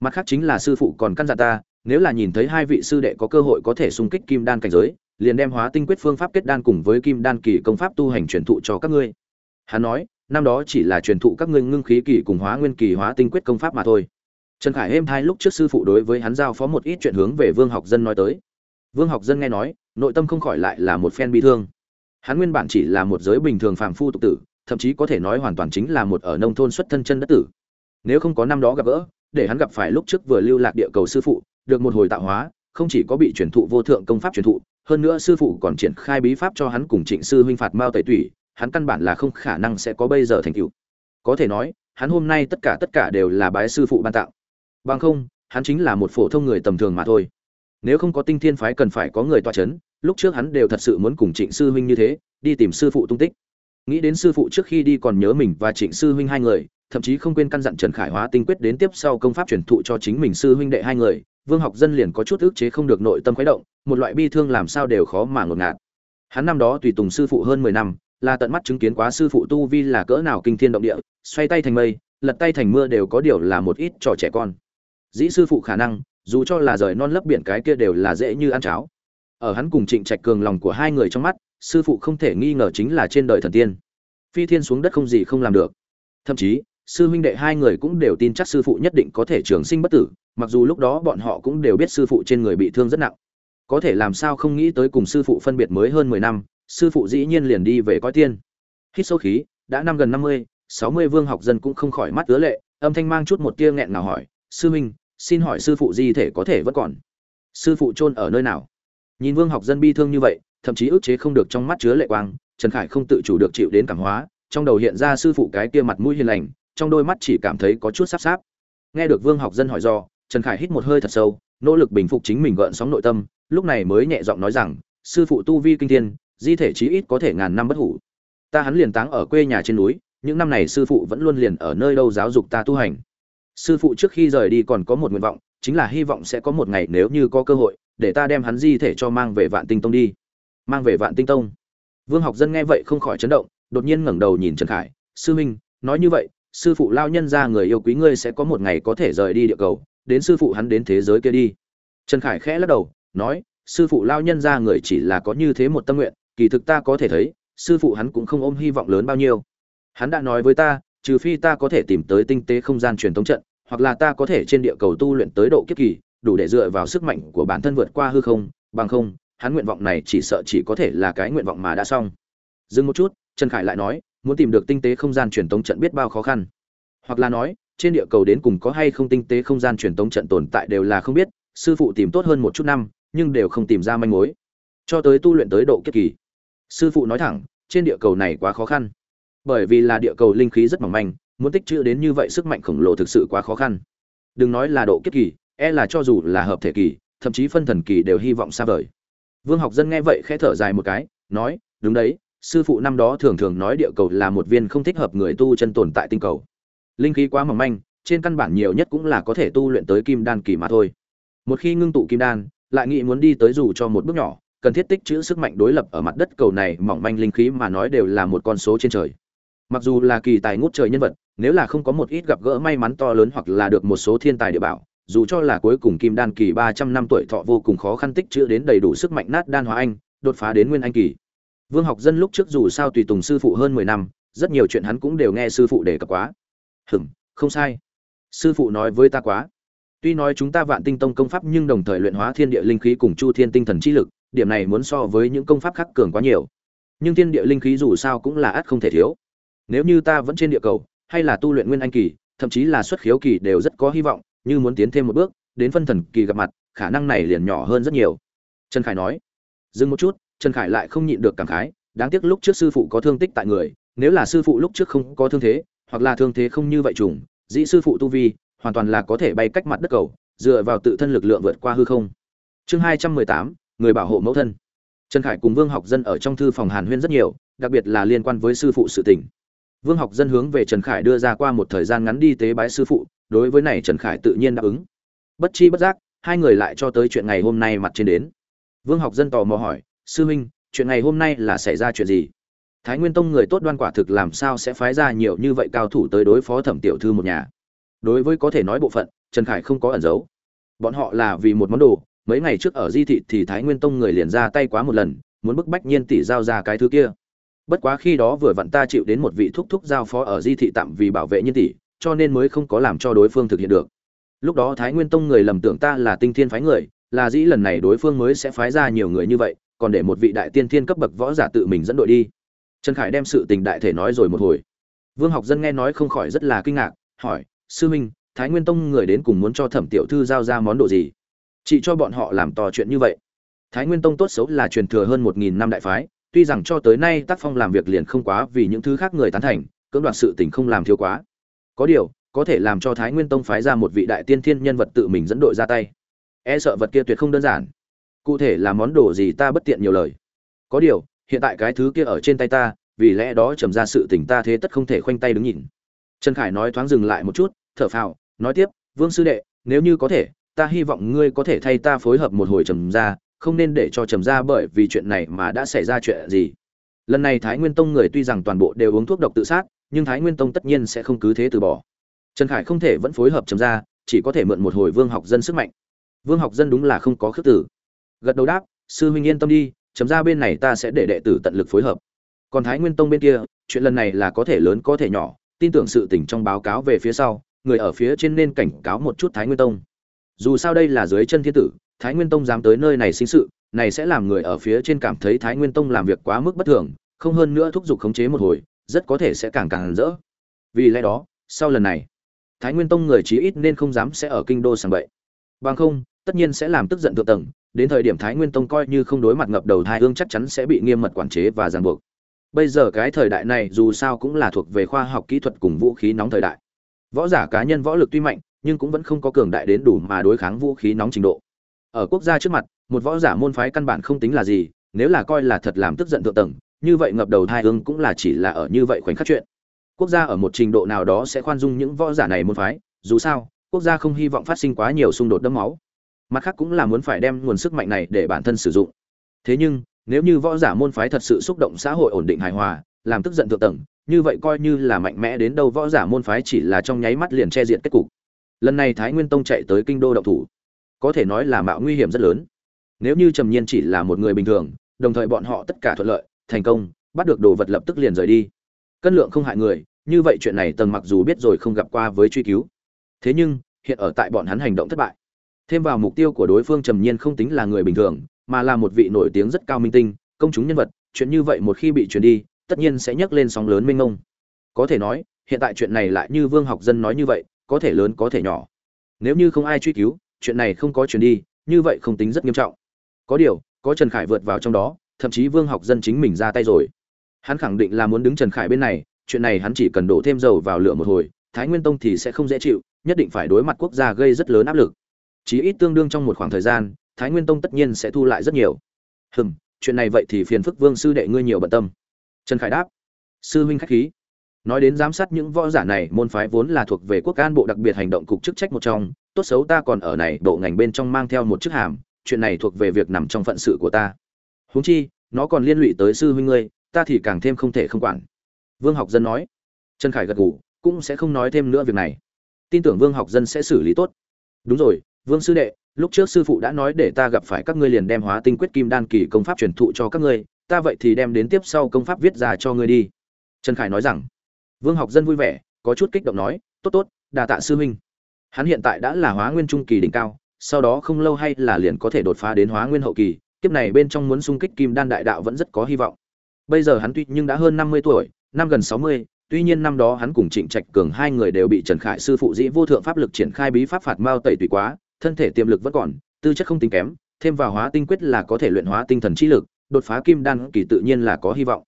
Mặt khác chính là sư phụ còn căn dặn ta, nếu là nhìn thấy hai vị sư đệ có cơ hội có thể xung kích kim đan cảnh giới, liền đem hóa tinh quyết phương pháp kết đan cùng với kim đan kỳ công pháp tu hành truyền thụ cho các ngươi. Hắn nói, năm đó chỉ là truyền thụ các ngươi ngưng khí kỳ cùng hóa nguyên kỳ hóa tinh quyết công pháp mà thôi. Trần khải êm thai lúc trước sư phụ đối với hắn giao phó một ít chuyện hướng về vương học dân nói tới. Vương học dân nghe nói, nội tâm không khỏi lại là một phen bi thương. Hắn nguyên bản chỉ là một giới bình thường phàm phu tục tử thậm chí có thể nói hoàn toàn chính là một ở nông thôn xuất thân chân đất tử. Nếu không có năm đó gặp gỡ, để hắn gặp phải lúc trước vừa lưu lạc địa cầu sư phụ, được một hồi tạo hóa, không chỉ có bị truyền thụ vô thượng công pháp truyền thụ, hơn nữa sư phụ còn triển khai bí pháp cho hắn cùng trịnh sư huynh phạt mao tẩy tủy, hắn căn bản là không khả năng sẽ có bây giờ thành tựu. Có thể nói, hắn hôm nay tất cả tất cả đều là bái sư phụ ban tạo bằng không, hắn chính là một phổ thông người tầm thường mà thôi. Nếu không có tinh thiên phái cần phải có người tọa chấn, lúc trước hắn đều thật sự muốn cùng trịnh sư huynh như thế, đi tìm sư phụ tung tích nghĩ đến sư phụ trước khi đi còn nhớ mình và trịnh sư huynh hai người, thậm chí không quên căn dặn trần khải hóa tinh quyết đến tiếp sau công pháp truyền thụ cho chính mình sư huynh đệ hai người, vương học dân liền có chút ức chế không được nội tâm khuấy động, một loại bi thương làm sao đều khó mà ngột ngạt. Hắn năm đó tùy tùng sư phụ hơn mười năm, là tận mắt chứng kiến quá sư phụ tu vi là cỡ nào kinh thiên động địa, xoay tay thành mây, lật tay thành mưa đều có điều là một ít trò trẻ con. Dĩ sư phụ khả năng, dù cho là rời non lấp biển cái kia đều là dễ như ăn cháo. Ở hắn cùng trịnh trạch cường lòng của hai người trong mắt sư phụ không thể nghi ngờ chính là trên đời thần tiên. Phi thiên xuống đất không gì không làm được. Thậm chí, sư huynh đệ hai người cũng đều tin chắc sư phụ nhất định có thể trường sinh bất tử, mặc dù lúc đó bọn họ cũng đều biết sư phụ trên người bị thương rất nặng. Có thể làm sao không nghĩ tới cùng sư phụ phân biệt mới hơn mười năm, sư phụ dĩ nhiên liền đi về coi tiên. Hít sâu khí, đã năm gần năm mươi, sáu mươi vương học dân cũng không khỏi mắt ứa lệ, âm thanh mang chút một tia nghẹn nào hỏi, sư huynh, xin hỏi sư phụ di thể có thể vẫn còn? Sư phụ chôn ở nơi nào? Nhìn vương học dân bi thương như vậy thậm chí ức chế không được trong mắt chứa lệ quang, trần khải không tự chủ được chịu đến cảm hóa, trong đầu hiện ra sư phụ cái kia mặt mũi hiền lành, trong đôi mắt chỉ cảm thấy có chút sắp sáp. Nghe được vương học dân hỏi do, trần khải hít một hơi thật sâu, nỗ lực bình phục chính mình gợn sóng nội tâm, lúc này mới nhẹ giọng nói rằng, sư phụ tu vi kinh thiên, di thể chí ít có thể ngàn năm bất hủ. Ta hắn liền táng ở quê nhà trên núi, những năm này sư phụ vẫn luôn liền ở nơi đâu giáo dục ta tu hành. Sư phụ trước khi rời đi còn có một nguyện vọng, chính là hy vọng sẽ có một ngày nếu như có cơ hội, để ta đem hắn di thể cho mang về vạn tinh tông đi mang về vạn tinh tông. Vương học dân nghe vậy không khỏi chấn động, đột nhiên ngẩng đầu nhìn trần khải, sư huynh nói như vậy, sư phụ lao nhân ra người yêu quý ngươi sẽ có một ngày có thể rời đi địa cầu, đến sư phụ hắn đến thế giới kia đi. Trần khải khẽ lắc đầu, nói, sư phụ lao nhân ra người chỉ là có như thế một tâm nguyện, kỳ thực ta có thể thấy, sư phụ hắn cũng không ôm hy vọng lớn bao nhiêu. Hắn đã nói với ta, trừ phi ta có thể tìm tới tinh tế không gian truyền thống trận, hoặc là ta có thể trên địa cầu tu luyện tới độ kiếp kỳ, đủ để dựa vào sức mạnh của bản thân vượt qua hư không, bằng không hắn nguyện vọng này chỉ sợ chỉ có thể là cái nguyện vọng mà đã xong. Dừng một chút, trần khải lại nói, muốn tìm được tinh tế không gian truyền tống trận biết bao khó khăn. Hoặc là nói, trên địa cầu đến cùng có hay không tinh tế không gian truyền tống trận tồn tại đều là không biết, sư phụ tìm tốt hơn một chút năm, nhưng đều không tìm ra manh mối. Cho tới tu luyện tới độ kiếp kỳ. Sư phụ nói thẳng, trên địa cầu này quá khó khăn. Bởi vì là địa cầu linh khí rất mỏng manh, muốn tích trữ đến như vậy sức mạnh khổng lồ thực sự quá khó khăn. Đừng nói là độ kiếp kỳ e là cho dù là hợp thể kỳ, thậm chí phân thần kỳ đều hy vọng xa vời vương học dân nghe vậy khẽ thở dài một cái, nói, đúng đấy, sư phụ năm đó thường thường nói địa cầu là một viên không thích hợp người tu chân tồn tại tinh cầu. Linh khí quá mỏng manh, trên căn bản nhiều nhất cũng là có thể tu luyện tới kim đan kỳ mà thôi. Một khi ngưng tụ kim đan, lại nghĩ muốn đi tới dù cho một bước nhỏ, cần thiết tích trữ sức mạnh đối lập ở mặt đất cầu này mỏng manh linh khí mà nói đều là một con số trên trời. Mặc dù là kỳ tài ngút trời nhân vật, nếu là không có một ít gặp gỡ may mắn to lớn hoặc là được một số thiên tài địa bảo dù cho là cuối cùng kim đan kỳ ba trăm năm tuổi thọ vô cùng khó khăn tích chữ đến đầy đủ sức mạnh nát đan hóa anh, đột phá đến nguyên anh kỳ. Vương học dân lúc trước dù sao tùy tùng sư phụ hơn mười năm, rất nhiều chuyện hắn cũng đều nghe sư phụ đề cập quá. Hừm không sai. Sư phụ nói với ta quá. Tuy nói chúng ta vạn tinh tông công pháp nhưng đồng thời luyện hóa thiên địa linh khí cùng chu thiên tinh thần chi lực, điểm này muốn so với những công pháp khác cường quá nhiều. Nhưng thiên địa linh khí dù sao cũng là ắt không thể thiếu. Nếu như ta vẫn trên địa cầu, hay là tu luyện nguyên anh kỳ, thậm chí là xuất khiếu kỳ đều rất có hy vọng như muốn tiến thêm một bước, đến phân thần kỳ gặp mặt, khả năng này liền nhỏ hơn rất nhiều. Trần khải nói, dừng một chút, trần khải lại không nhịn được cảm khái, đáng tiếc lúc trước sư phụ có thương tích tại người, nếu là sư phụ lúc trước không có thương thế, hoặc là thương thế không như vậy trùng dĩ sư phụ tu vi, hoàn toàn là có thể bay cách mặt đất cầu, dựa vào tự thân lực lượng vượt qua hư không. Chương hai trăm mười tám, người bảo hộ mẫu thân. Trần khải cùng vương học dân ở trong thư phòng hàn huyên rất nhiều, đặc biệt là liên quan với sư phụ sự tình. Vương học dân hướng về trần khải đưa ra qua một thời gian ngắn đi tế bái sư phụ đối với này trần khải tự nhiên đáp ứng. Bất chi bất giác, hai người lại cho tới chuyện ngày hôm nay mặt trên đến. Vương học dân tò mò hỏi, sư huynh chuyện ngày hôm nay là xảy ra chuyện gì? Thái nguyên tông người tốt đoan quả thực làm sao sẽ phái ra nhiều như vậy cao thủ tới đối phó thẩm tiểu thư một nhà? Đối với có thể nói bộ phận, trần khải không có ẩn giấu. Bọn họ là vì một món đồ, mấy ngày trước ở di thị thì thái nguyên tông người liền ra tay quá một lần, muốn bức bách nhiên tỷ giao ra cái thứ kia. Bất quá khi đó vừa vặn ta chịu đến một vị thúc thúc giao phó ở di thị tạm vì bảo vệ nhiên tỷ cho nên mới không có làm cho đối phương thực hiện được. Lúc đó thái nguyên tông người lầm tưởng ta là tinh thiên phái người, là dĩ lần này đối phương mới sẽ phái ra nhiều người như vậy, còn để một vị đại tiên thiên cấp bậc võ giả tự mình dẫn đội đi. Trần khải đem sự tình đại thể nói rồi một hồi. Vương học dân nghe nói không khỏi rất là kinh ngạc, hỏi, sư minh, thái nguyên tông người đến cùng muốn cho thẩm tiểu thư giao ra món đồ gì? Chỉ cho bọn họ làm to chuyện như vậy. Thái nguyên tông tốt xấu là truyền thừa hơn một nghìn năm đại phái, tuy rằng cho tới nay tác phong làm việc liền không quá vì những thứ khác người tán thành, cưỡng đoạt sự tình không làm thiếu quá có điều, có thể làm cho thái nguyên tông phái ra một vị đại tiên thiên nhân vật tự mình dẫn đội ra tay. E sợ vật kia tuyệt không đơn giản. Cụ thể là món đồ gì ta bất tiện nhiều lời. Có điều, hiện tại cái thứ kia ở trên tay ta, vì lẽ đó trầm ra sự tình ta thế tất không thể khoanh tay đứng nhìn. Trần khải nói thoáng dừng lại một chút, thở phào, nói tiếp, vương sư đệ, nếu như có thể, ta hy vọng ngươi có thể thay ta phối hợp một hồi trầm ra, không nên để cho trầm ra bởi vì chuyện này mà đã xảy ra chuyện gì. Lần này thái nguyên tông người tuy rằng toàn bộ đều uống thuốc độc tự sát nhưng thái nguyên tông tất nhiên sẽ không cứ thế từ bỏ. Trần khải không thể vẫn phối hợp chấm ra, chỉ có thể mượn một hồi vương học dân sức mạnh. Vương học dân đúng là không có khước tử gật đầu đáp, sư huynh yên tâm đi, chấm ra bên này ta sẽ để đệ tử tận lực phối hợp. Còn thái nguyên tông bên kia, chuyện lần này là có thể lớn có thể nhỏ, tin tưởng sự tình trong báo cáo về phía sau, người ở phía trên nên cảnh cáo một chút thái nguyên tông. Dù sao đây là dưới chân thiên tử, thái nguyên tông dám tới nơi này sinh sự, này sẽ làm người ở phía trên cảm thấy thái nguyên tông làm việc quá mức bất thường, không hơn nữa thúc giục khống chế một hồi rất có thể sẽ càng càng rỡ. Vì lẽ đó, sau lần này, thái nguyên tông người chí ít nên không dám sẽ ở kinh đô sàng bậy. Bằng không, tất nhiên sẽ làm tức giận thượng tầng, đến thời điểm thái nguyên tông coi như không đối mặt ngập đầu thai ương chắc chắn sẽ bị nghiêm mật quản chế và ràng buộc. Bây giờ cái thời đại này dù sao cũng là thuộc về khoa học kỹ thuật cùng vũ khí nóng thời đại. Võ giả cá nhân võ lực tuy mạnh, nhưng cũng vẫn không có cường đại đến đủ mà đối kháng vũ khí nóng trình độ. Ở quốc gia trước mặt, một võ giả môn phái căn bản không tính là gì, nếu là coi là thật làm tức giận thượng tầng như vậy ngập đầu thai hương cũng là chỉ là ở như vậy khoảnh khắc chuyện. Quốc gia ở một trình độ nào đó sẽ khoan dung những võ giả này môn phái, dù sao, quốc gia không hy vọng phát sinh quá nhiều xung đột đẫm máu. Mặt khác cũng là muốn phải đem nguồn sức mạnh này để bản thân sử dụng. Thế nhưng, nếu như võ giả môn phái thật sự xúc động xã hội ổn định hài hòa, làm tức giận thượng tầng, như vậy coi như là mạnh mẽ đến đâu võ giả môn phái chỉ là trong nháy mắt liền che diện kết cục. Lần này thái nguyên tông chạy tới kinh đô động thủ, có thể nói là mạo nguy hiểm rất lớn. Nếu như trầm nhiên chỉ là một người bình thường, đồng thời bọn họ tất cả thuận lợi thành công, bắt được đồ vật lập tức liền rời đi. Cân lượng không hại người, như vậy chuyện này tầng mặc dù biết rồi không gặp qua với truy cứu. Thế nhưng, hiện ở tại bọn hắn hành động thất bại. Thêm vào mục tiêu của đối phương trầm nhiên không tính là người bình thường, mà là một vị nổi tiếng rất cao minh tinh, công chúng nhân vật, chuyện như vậy một khi bị truyền đi, tất nhiên sẽ nhấc lên sóng lớn mênh mông. Có thể nói, hiện tại chuyện này lại như vương học dân nói như vậy, có thể lớn có thể nhỏ. Nếu như không ai truy cứu, chuyện này không có truyền đi, như vậy không tính rất nghiêm trọng. Có điều, có trần khải vượt vào trong đó thậm chí vương học dân chính mình ra tay rồi. Hắn khẳng định là muốn đứng trần khải bên này, chuyện này hắn chỉ cần đổ thêm dầu vào lửa một hồi, thái nguyên tông thì sẽ không dễ chịu, nhất định phải đối mặt quốc gia gây rất lớn áp lực. Chí ít tương đương trong một khoảng thời gian, thái nguyên tông tất nhiên sẽ thu lại rất nhiều. Hừm, chuyện này vậy thì phiền phức vương sư đệ ngươi nhiều bận tâm. Trần khải đáp. Sư huynh khách khí. Nói đến giám sát những võ giả này, môn phái vốn là thuộc về quốc an bộ đặc biệt hành động cục chức trách một trong, tốt xấu ta còn ở này, bộ ngành bên trong mang theo một chức hàm, chuyện này thuộc về việc nằm trong phận sự của ta huống chi, nó còn liên lụy tới sư huynh ngươi, ta thì càng thêm không thể không quản. Vương học dân nói. Trần khải gật gù, cũng sẽ không nói thêm nữa việc này. Tin tưởng vương học dân sẽ xử lý tốt. Đúng rồi, vương sư đệ, lúc trước sư phụ đã nói để ta gặp phải các ngươi liền đem hóa tinh quyết kim đan kỳ công pháp truyền thụ cho các ngươi, ta vậy thì đem đến tiếp sau công pháp viết ra cho ngươi đi. Trần khải nói rằng. Vương học dân vui vẻ, có chút kích động nói, tốt tốt, đà tạ sư huynh. Hắn hiện tại đã là hóa nguyên trung kỳ đỉnh cao, sau đó không lâu hay là liền có thể đột phá đến hóa nguyên hậu kỳ kiếp này bên trong muốn xung kích kim đan đại đạo vẫn rất có hy vọng bây giờ hắn tuy nhưng đã hơn năm mươi tuổi năm gần sáu mươi tuy nhiên năm đó hắn cùng Trịnh Trạch Cường hai người đều bị Trần Khải sư phụ dĩ vô thượng pháp lực triển khai bí pháp phạt mao tẩy tùy quá, thân thể tiềm lực vẫn còn, tư chất không tính kém, thêm vào hóa tinh quyết là có thể luyện hóa tinh thần trí lực, đột phá kim đan kỳ tự nhiên là có hy vọng.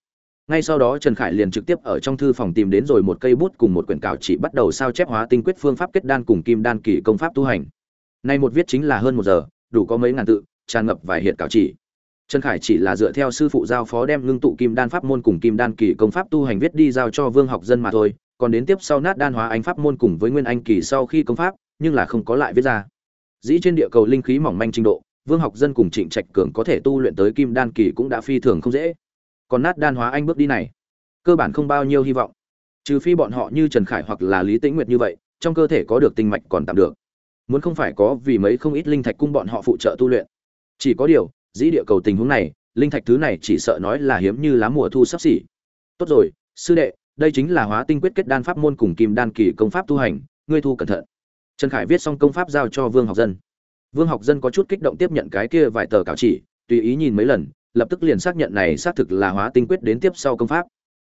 Ngay sau đó Trần Khải liền trực tiếp ở trong thư phòng tìm đến rồi một cây bút cùng một quyển cào chỉ bắt đầu sao chép hóa tinh quyết phương pháp kết đan cùng kim đan kỳ công pháp tu hành. Nay một viết chính là hơn một giờ, đủ có mấy ngàn tự, tràn ngập vài hiện cáo chỉ. Trần Khải chỉ là dựa theo sư phụ giao phó đem ngưng tụ kim đan pháp môn cùng kim đan kỳ công pháp tu hành viết đi giao cho Vương học dân mà thôi, còn đến tiếp sau nát đan hóa anh pháp môn cùng với nguyên anh kỳ sau khi công pháp, nhưng là không có lại viết ra. Dĩ trên địa cầu linh khí mỏng manh trình độ, Vương học dân cùng Trịnh Trạch Cường có thể tu luyện tới kim đan kỳ cũng đã phi thường không dễ. Còn nát đan hóa anh bước đi này, cơ bản không bao nhiêu hy vọng. Trừ phi bọn họ như Trần Khải hoặc là Lý Tĩnh Nguyệt như vậy, trong cơ thể có được tinh mạch còn tạm được. Muốn không phải có vì mấy không ít linh thạch cung bọn họ phụ trợ tu luyện. Chỉ có điều, dĩ địa cầu tình huống này, linh thạch thứ này chỉ sợ nói là hiếm như lá mùa thu sắp xỉ. Tốt rồi, sư đệ, đây chính là Hóa Tinh Quyết kết đan pháp môn cùng Kim đan kỳ công pháp tu hành, ngươi thu cẩn thận. Trần Khải viết xong công pháp giao cho Vương Học Dân. Vương Học Dân có chút kích động tiếp nhận cái kia vài tờ cáo chỉ, tùy ý nhìn mấy lần, lập tức liền xác nhận này xác thực là Hóa Tinh Quyết đến tiếp sau công pháp.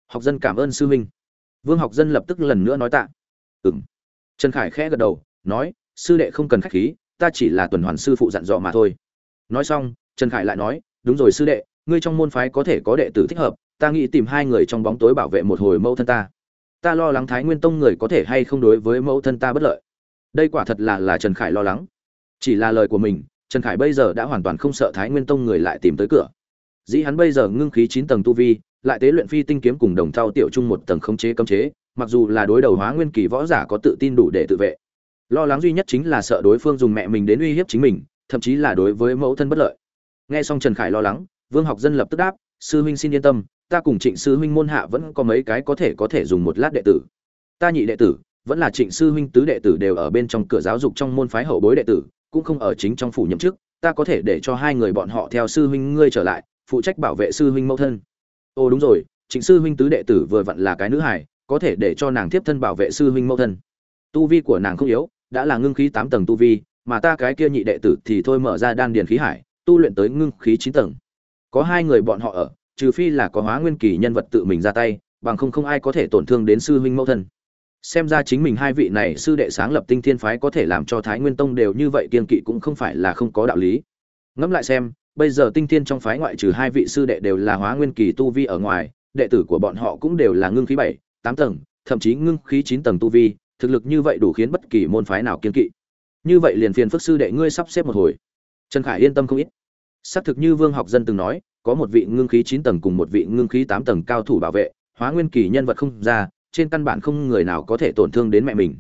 Học Dân cảm ơn sư huynh. Vương Học Dân lập tức lần nữa nói tạ. Ừm. Trần Khải khẽ gật đầu, nói, sư đệ không cần khách khí, ta chỉ là tuần hoàn sư phụ dặn dò mà thôi. Nói xong, Trần Khải lại nói, đúng rồi sư đệ ngươi trong môn phái có thể có đệ tử thích hợp ta nghĩ tìm hai người trong bóng tối bảo vệ một hồi mẫu thân ta. Ta lo lắng thái nguyên tông người có thể hay không đối với mẫu thân ta bất lợi. Đây quả thật là là trần khải lo lắng. Chỉ là lời của mình trần khải bây giờ đã hoàn toàn không sợ thái nguyên tông người lại tìm tới cửa. Dĩ hắn bây giờ ngưng khí chín tầng tu vi lại tế luyện phi tinh kiếm cùng đồng thao tiểu trung một tầng khống chế cấm chế mặc dù là đối đầu hóa nguyên kỳ võ giả có tự tin đủ để tự vệ. Lo lắng duy nhất chính là sợ đối phương dùng mẹ mình đến uy hiếp chính mình thậm chí là đối với mẫu thân bất lợi. Nghe xong trần khải lo lắng, vương học dân lập tức đáp, sư huynh xin yên tâm, ta cùng trịnh sư huynh môn hạ vẫn có mấy cái có thể có thể dùng một lát đệ tử. Ta nhị đệ tử, vẫn là trịnh sư huynh tứ đệ tử đều ở bên trong cửa giáo dục trong môn phái hậu bối đệ tử, cũng không ở chính trong phủ nhậm chức, ta có thể để cho hai người bọn họ theo sư huynh ngươi trở lại, phụ trách bảo vệ sư huynh mẫu thân. Ồ, đúng rồi, trịnh sư huynh tứ đệ tử vừa vặn là cái nữ hải có thể để cho nàng tiếp thân bảo vệ sư huynh mẫu thân. Tu vi của nàng không yếu, đã là ngưng khí tám tầng tu vi mà ta cái kia nhị đệ tử thì thôi mở ra đan điền khí hải, tu luyện tới ngưng khí chín tầng. Có hai người bọn họ ở, trừ phi là có hóa nguyên kỳ nhân vật tự mình ra tay, bằng không không ai có thể tổn thương đến sư huynh mẫu thân. Xem ra chính mình hai vị này sư đệ sáng lập tinh thiên phái có thể làm cho thái nguyên tông đều như vậy kiên kỵ cũng không phải là không có đạo lý. Ngẫm lại xem, bây giờ tinh thiên trong phái ngoại trừ hai vị sư đệ đều là hóa nguyên kỳ tu vi ở ngoài, đệ tử của bọn họ cũng đều là ngưng khí bảy, tám tầng, thậm chí ngưng khí chín tầng tu vi, thực lực như vậy đủ khiến bất kỳ môn phái nào kiên kỵ như vậy liền phiền phức sư đệ ngươi sắp xếp một hồi. Trần khải yên tâm không ít. Xác thực như vương học dân từng nói, có một vị ngưng khí chín tầng cùng một vị ngưng khí tám tầng cao thủ bảo vệ, hóa nguyên kỳ nhân vật không ra, trên căn bản không người nào có thể tổn thương đến mẹ mình.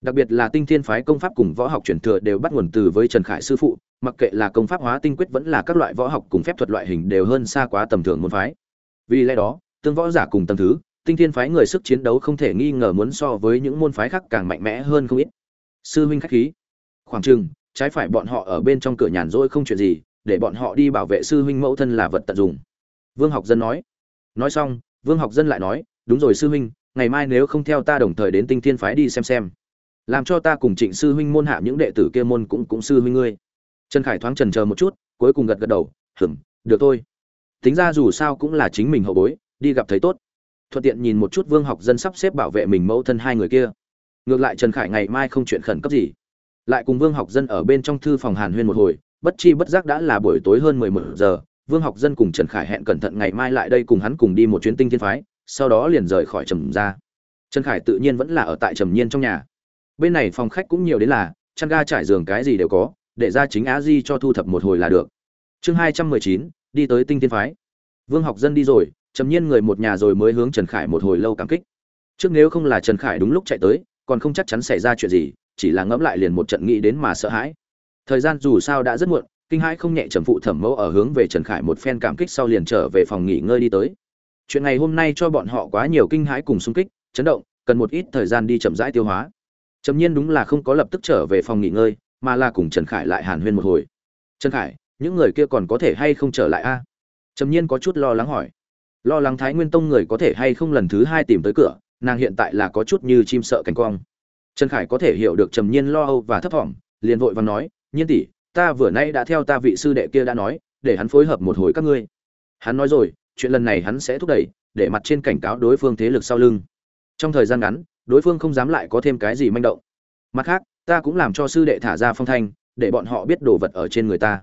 Đặc biệt là tinh thiên phái công pháp cùng võ học truyền thừa đều bắt nguồn từ với trần khải sư phụ, mặc kệ là công pháp hóa tinh quyết vẫn là các loại võ học cùng phép thuật loại hình đều hơn xa quá tầm thường môn phái. Vì lẽ đó, tương võ giả cùng tầm thứ, tinh thiên phái người sức chiến đấu không thể nghi ngờ muốn so với những môn phái khác càng mạnh mẽ hơn không ít. Sư huynh khách khí khoảng chừng, trái phải bọn họ ở bên trong cửa nhàn rỗi không chuyện gì, để bọn họ đi bảo vệ sư huynh mẫu thân là vật tận dụng. Vương học dân nói. Nói xong, vương học dân lại nói, đúng rồi sư huynh, ngày mai nếu không theo ta đồng thời đến tinh thiên phái đi xem xem. Làm cho ta cùng trịnh sư huynh môn hạ những đệ tử kia môn cũng cũng sư huynh ngươi. Trần khải thoáng trần chờ một chút, cuối cùng gật gật đầu, hửm, được thôi. Tính ra dù sao cũng là chính mình hậu bối, đi gặp thấy tốt. Thuận tiện nhìn một chút vương học dân sắp xếp bảo vệ mình mẫu thân hai người kia. Ngược lại trần khải ngày mai không chuyện khẩn cấp gì lại cùng vương học dân ở bên trong thư phòng hàn huyên một hồi, bất chi bất giác đã là buổi tối hơn mười một giờ, vương học dân cùng trần khải hẹn cẩn thận ngày mai lại đây cùng hắn cùng đi một chuyến tinh thiên phái, sau đó liền rời khỏi trầm ra trần khải tự nhiên vẫn là ở tại trầm nhiên trong nhà. Bên này phòng khách cũng nhiều đến là, chăn ga trải giường cái gì đều có, để ra chính á di cho thu thập một hồi là được. Chương hai trăm mười chín, đi tới tinh thiên phái. Vương học dân đi rồi, trầm nhiên người một nhà rồi mới hướng trần khải một hồi lâu cảm kích. Trước nếu không là trần khải đúng lúc chạy tới, còn không chắc chắn xảy ra chuyện gì chỉ là ngẫm lại liền một trận nghĩ đến mà sợ hãi. Thời gian dù sao đã rất muộn, kinh hãi không nhẹ trầm phụ thẩm mẫu ở hướng về trần khải một phen cảm kích sau liền trở về phòng nghỉ ngơi đi tới. Chuyện ngày hôm nay cho bọn họ quá nhiều kinh hãi cùng xung kích, chấn động, cần một ít thời gian đi chậm rãi tiêu hóa. Trầm nhiên đúng là không có lập tức trở về phòng nghỉ ngơi, mà là cùng trần khải lại hàn huyên một hồi. Trần khải, những người kia còn có thể hay không trở lại a? Trầm nhiên có chút lo lắng hỏi. Lo lắng thái nguyên tông người có thể hay không lần thứ hai tìm tới cửa, nàng hiện tại là có chút như chim sợ cánh quang trần khải có thể hiểu được trầm nhiên lo âu và thấp thỏm, liền vội và nói, nhiên tỷ, ta vừa nay đã theo ta vị sư đệ kia đã nói, để hắn phối hợp một hồi các ngươi. Hắn nói rồi, chuyện lần này hắn sẽ thúc đẩy, để mặt trên cảnh cáo đối phương thế lực sau lưng. Trong thời gian ngắn, đối phương không dám lại có thêm cái gì manh động. Mặt khác, ta cũng làm cho sư đệ thả ra phong thanh, để bọn họ biết đồ vật ở trên người ta.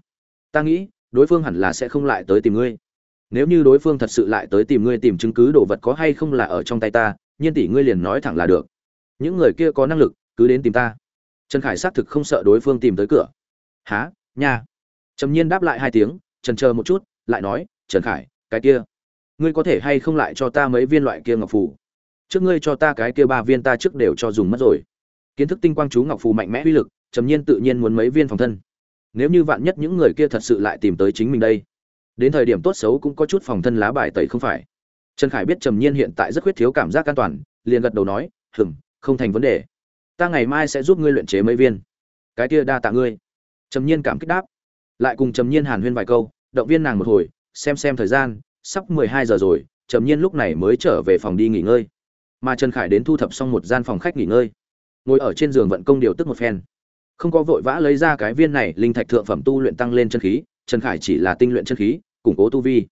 Ta nghĩ, đối phương hẳn là sẽ không lại tới tìm ngươi. Nếu như đối phương thật sự lại tới tìm ngươi tìm chứng cứ đồ vật có hay không là ở trong tay ta, nhiên tỷ ngươi liền nói thẳng là được những người kia có năng lực, cứ đến tìm ta. Trần khải xác thực không sợ đối phương tìm tới cửa. Há nha. Trầm nhiên đáp lại hai tiếng, trần chờ một chút, lại nói, trần khải, cái kia, ngươi có thể hay không lại cho ta mấy viên loại kia ngọc phù? Trước ngươi cho ta cái kia ba viên ta trước đều cho dùng mất rồi. Kiến thức tinh quang chú ngọc phù mạnh mẽ uy lực, trầm nhiên tự nhiên muốn mấy viên phòng thân. Nếu như vạn nhất những người kia thật sự lại tìm tới chính mình đây, đến thời điểm tốt xấu cũng có chút phòng thân lá bài tẩy không phải. Trần khải biết trầm nhiên hiện tại rất khuyết thiếu cảm giác an toàn, liền gật đầu nói hừng không thành vấn đề. Ta ngày mai sẽ giúp ngươi luyện chế mấy viên. Cái kia đa tạ ngươi. Trầm nhiên cảm kích đáp. Lại cùng trầm nhiên hàn huyên vài câu, động viên nàng một hồi, xem xem thời gian, sắp mười hai giờ rồi, trầm nhiên lúc này mới trở về phòng đi nghỉ ngơi. Mà trần khải đến thu thập xong một gian phòng khách nghỉ ngơi. Ngồi ở trên giường vận công điều tức một phen. Không có vội vã lấy ra cái viên này linh thạch thượng phẩm tu luyện tăng lên chân khí, trần khải chỉ là tinh luyện chân khí, củng cố tu vi.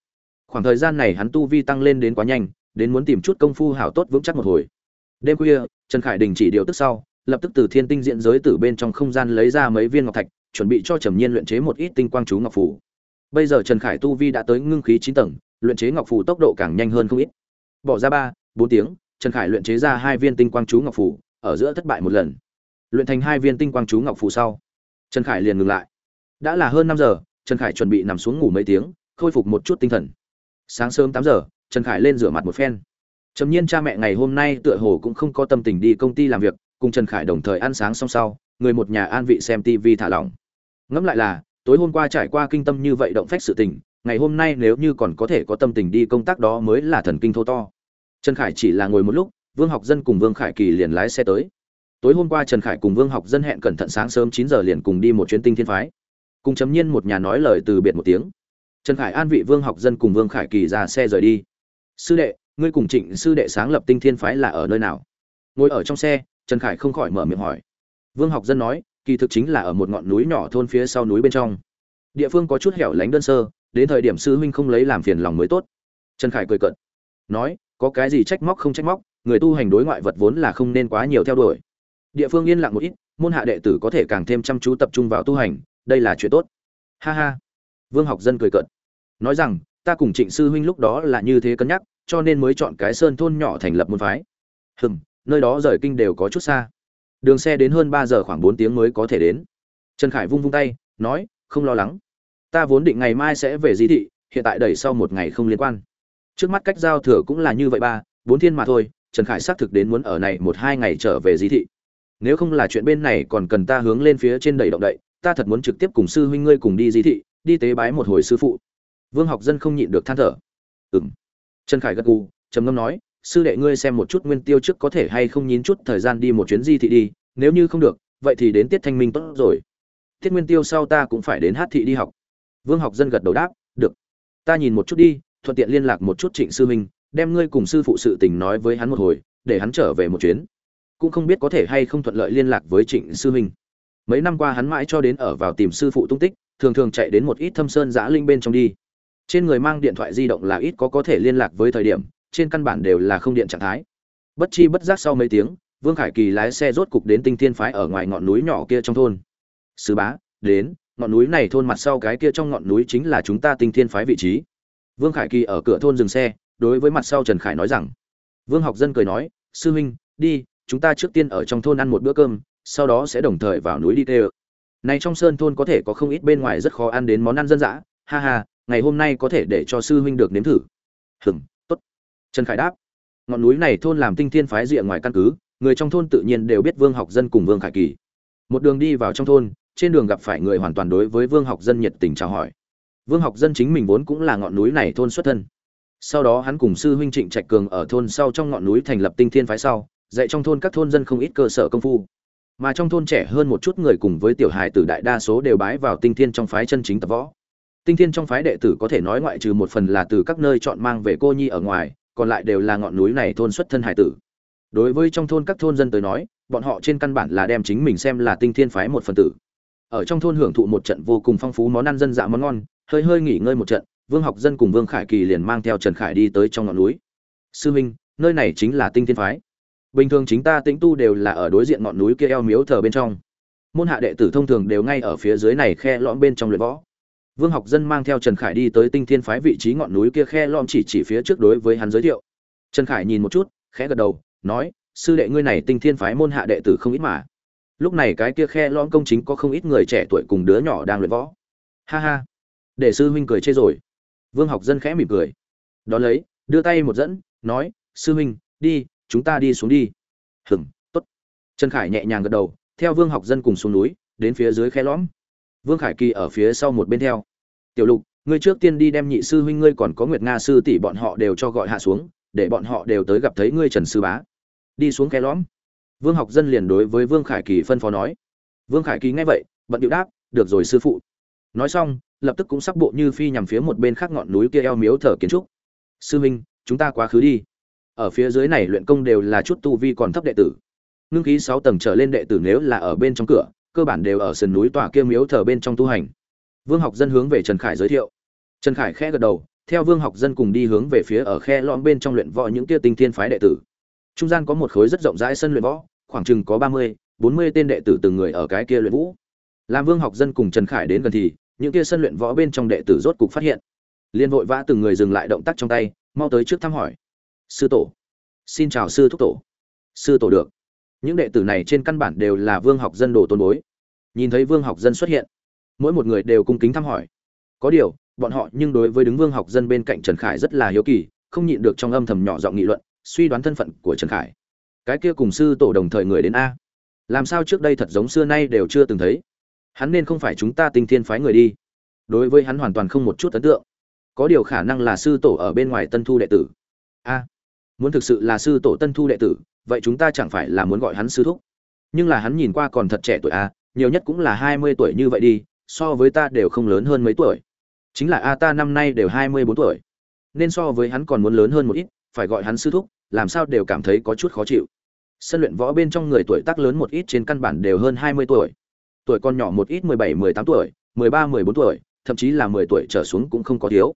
Khoảng thời gian này hắn tu vi tăng lên đến quá nhanh, đến muốn tìm chút công phu hảo tốt vững chắc một hồi đêm khuya, trần khải đình chỉ điều tức sau, lập tức từ thiên tinh diện giới từ bên trong không gian lấy ra mấy viên ngọc thạch, chuẩn bị cho trầm nhiên luyện chế một ít tinh quang chú ngọc phủ bây giờ trần khải tu vi đã tới ngưng khí chín tầng, luyện chế ngọc phủ tốc độ càng nhanh hơn không ít. Bỏ ra ba, bốn tiếng, trần khải luyện chế ra hai viên tinh quang chú ngọc phủ ở giữa thất bại một lần. Luyện thành hai viên tinh quang chú ngọc phủ sau, trần khải liền ngừng lại. Đã là hơn năm giờ, trần khải chuẩn bị nằm xuống ngủ mấy tiếng, khôi phục một chút tinh thần. Sáng sớm tám giờ, trần khải lên rửa mặt một phen trầm nhiên cha mẹ ngày hôm nay tựa hồ cũng không có tâm tình đi công ty làm việc, cùng trần khải đồng thời ăn sáng xong sau, người một nhà an vị xem tv thả lỏng. Ngẫm lại là, tối hôm qua trải qua kinh tâm như vậy động phách sự tình, ngày hôm nay nếu như còn có thể có tâm tình đi công tác đó mới là thần kinh thô to. Trần khải chỉ là ngồi một lúc, vương học dân cùng vương khải kỳ liền lái xe tới. Tối hôm qua trần khải cùng vương học dân hẹn cẩn thận sáng sớm chín giờ liền cùng đi một chuyến tinh thiên phái. Cùng chấm nhiên một nhà nói lời từ biệt một tiếng. Trần khải an vị vương học dân cùng vương khải kỳ ra xe rời đi. Sư đệ ngươi cùng trịnh sư đệ sáng lập tinh thiên phái là ở nơi nào? Ngồi ở trong xe, trần khải không khỏi mở miệng hỏi. Vương học dân nói, kỳ thực chính là ở một ngọn núi nhỏ thôn phía sau núi bên trong. Địa phương có chút hẻo lánh đơn sơ, đến thời điểm sư huynh không lấy làm phiền lòng mới tốt. Trần khải cười cận nói, có cái gì trách móc không trách móc, người tu hành đối ngoại vật vốn là không nên quá nhiều theo đuổi. Địa phương yên lặng một ít, môn hạ đệ tử có thể càng thêm chăm chú tập trung vào tu hành, đây là chuyện tốt. Ha ha. Vương học dân cười cợt, nói rằng, ta cùng trịnh sư huynh lúc đó là như thế cân nhắc cho nên mới chọn cái sơn thôn nhỏ thành lập môn phái. Hừm, nơi đó rời kinh đều có chút xa. Đường xe đến hơn ba giờ khoảng bốn tiếng mới có thể đến. Trần khải vung vung tay, nói, không lo lắng. Ta vốn định ngày mai sẽ về di thị, hiện tại đẩy sau một ngày không liên quan. Trước mắt cách giao thừa cũng là như vậy ba, bốn thiên mà thôi, trần khải xác thực đến muốn ở này một hai ngày trở về di thị. Nếu không là chuyện bên này còn cần ta hướng lên phía trên đầy động đậy, ta thật muốn trực tiếp cùng sư huynh ngươi cùng đi di thị, đi tế bái một hồi sư phụ. Vương học dân không nhịn được than thở. Ừng trần khải gật gù, trầm ngâm nói, sư đệ ngươi xem một chút nguyên tiêu trước có thể hay không nhín chút thời gian đi một chuyến di thị đi, nếu như không được, vậy thì đến tiết thanh minh tốt rồi. Tiết nguyên tiêu sau ta cũng phải đến hát thị đi học. Vương học dân gật đầu đáp, được. Ta nhìn một chút đi, thuận tiện liên lạc một chút trịnh sư huynh đem ngươi cùng sư phụ sự tình nói với hắn một hồi, để hắn trở về một chuyến. Cũng không biết có thể hay không thuận lợi liên lạc với trịnh sư huynh mấy năm qua hắn mãi cho đến ở vào tìm sư phụ tung tích, thường thường chạy đến một ít thâm sơn giã linh bên trong đi trên người mang điện thoại di động là ít có có thể liên lạc với thời điểm, trên căn bản đều là không điện trạng thái. Bất chi bất giác sau mấy tiếng, vương khải kỳ lái xe rốt cục đến tinh thiên phái ở ngoài ngọn núi nhỏ kia trong thôn. Sư bá, đến, ngọn núi này thôn mặt sau cái kia trong ngọn núi chính là chúng ta tinh thiên phái vị trí. Vương khải kỳ ở cửa thôn dừng xe, đối với mặt sau trần khải nói rằng, vương học dân cười nói, sư huynh, đi, chúng ta trước tiên ở trong thôn ăn một bữa cơm, sau đó sẽ đồng thời vào núi đi tê ơ. Này trong sơn thôn có thể có không ít bên ngoài rất khó ăn đến món ăn dân dã, ha ha ngày hôm nay có thể để cho sư huynh được nếm thử. Hừm tốt. Trần khải đáp. Ngọn núi này thôn làm tinh thiên phái rìa ngoài căn cứ, người trong thôn tự nhiên đều biết vương học dân cùng vương khải kỳ. Một đường đi vào trong thôn, trên đường gặp phải người hoàn toàn đối với vương học dân nhiệt tình chào hỏi. Vương học dân chính mình vốn cũng là ngọn núi này thôn xuất thân. Sau đó hắn cùng sư huynh trịnh trạch cường ở thôn sau trong ngọn núi thành lập tinh thiên phái sau, dạy trong thôn các thôn dân không ít cơ sở công phu. Mà trong thôn trẻ hơn một chút người cùng với tiểu hài tử đại đa số đều bái vào tinh thiên trong phái chân chính tập võ tinh thiên trong phái đệ tử có thể nói ngoại trừ một phần là từ các nơi chọn mang về cô nhi ở ngoài, còn lại đều là ngọn núi này thôn xuất thân hải tử. Đối với trong thôn các thôn dân tới nói, bọn họ trên căn bản là đem chính mình xem là tinh thiên phái một phần tử. Ở trong thôn hưởng thụ một trận vô cùng phong phú món ăn dân dạ món ngon, hơi hơi nghỉ ngơi một trận, vương học dân cùng vương khải kỳ liền mang theo trần khải đi tới trong ngọn núi. Sư minh, nơi này chính là tinh thiên phái. Bình thường chính ta tĩnh tu đều là ở đối diện ngọn núi kia eo miếu thờ bên trong. Môn hạ đệ tử thông thường đều ngay ở phía dưới này khe lõm bên trong luyện võ vương học dân mang theo trần khải đi tới tinh thiên phái vị trí ngọn núi kia khe lõm chỉ chỉ phía trước đối với hắn giới thiệu. Trần khải nhìn một chút khẽ gật đầu nói sư đệ ngươi này tinh thiên phái môn hạ đệ tử không ít mà. Lúc này cái kia khe lõm công chính có không ít người trẻ tuổi cùng đứa nhỏ đang luyện võ. Ha ha. Để sư huynh cười chê rồi. Vương học dân khẽ mỉm cười. Đó lấy đưa tay một dẫn nói sư huynh đi chúng ta đi xuống đi. "Ừm, tốt. Trần khải nhẹ nhàng gật đầu theo vương học dân cùng xuống núi đến phía dưới khe lõm vương khải kỳ ở phía sau một bên theo. Tiểu lục, ngươi trước tiên đi đem nhị sư huynh ngươi còn có nguyệt nga sư tỷ bọn họ đều cho gọi hạ xuống, để bọn họ đều tới gặp thấy ngươi trần sư bá. Đi xuống khe lõm. Vương học dân liền đối với vương khải kỳ phân phó nói. Vương khải kỳ nghe vậy, bận điệu đáp, được rồi sư phụ. Nói xong, lập tức cũng sắp bộ như phi nhằm phía một bên khác ngọn núi kia eo miếu thờ kiến trúc. Sư huynh, chúng ta quá khứ đi. Ở phía dưới này luyện công đều là chút tu vi còn thấp đệ tử. Nương khí sáu tầng trở lên đệ tử nếu là ở bên trong cửa cơ bản đều ở sườn núi tòa kia miếu thờ bên trong tu hành. Vương học dân hướng về trần khải giới thiệu. Trần khải khẽ gật đầu, theo vương học dân cùng đi hướng về phía ở khe lõm bên trong luyện võ những kia tinh thiên phái đệ tử. Trung gian có một khối rất rộng rãi sân luyện võ, khoảng chừng có ba mươi, bốn mươi tên đệ tử từng người ở cái kia luyện vũ. Làm vương học dân cùng trần khải đến gần thì, những kia sân luyện võ bên trong đệ tử rốt cục phát hiện. Liên vội vã từng người dừng lại động tác trong tay, mau tới trước thăm hỏi. Sư tổ. Xin chào sư thúc tổ. Sư tổ được những đệ tử này trên căn bản đều là vương học dân đồ tôn bối. Nhìn thấy vương học dân xuất hiện, mỗi một người đều cung kính thăm hỏi. Có điều, bọn họ nhưng đối với đứng vương học dân bên cạnh trần khải rất là hiếu kỳ, không nhịn được trong âm thầm nhỏ giọng nghị luận, suy đoán thân phận của trần khải. Cái kia cùng sư tổ đồng thời người đến a. Làm sao trước đây thật giống xưa nay đều chưa từng thấy. Hắn nên không phải chúng ta tinh thiên phái người đi. Đối với hắn hoàn toàn không một chút ấn tượng. Có điều khả năng là sư tổ ở bên ngoài tân thu đệ tử. A. Muốn thực sự là sư tổ tân thu đệ tử vậy chúng ta chẳng phải là muốn gọi hắn sư thúc. Nhưng là hắn nhìn qua còn thật trẻ tuổi a nhiều nhất cũng là hai mươi tuổi như vậy đi, so với ta đều không lớn hơn mấy tuổi. Chính là a ta năm nay đều hai mươi bốn tuổi. Nên so với hắn còn muốn lớn hơn một ít, phải gọi hắn sư thúc, làm sao đều cảm thấy có chút khó chịu. Sân luyện võ bên trong người tuổi tác lớn một ít trên căn bản đều hơn hai mươi tuổi. Tuổi còn nhỏ một ít mười bảy, mười tám tuổi, mười ba, mười bốn tuổi, thậm chí là mười tuổi trở xuống cũng không có thiếu.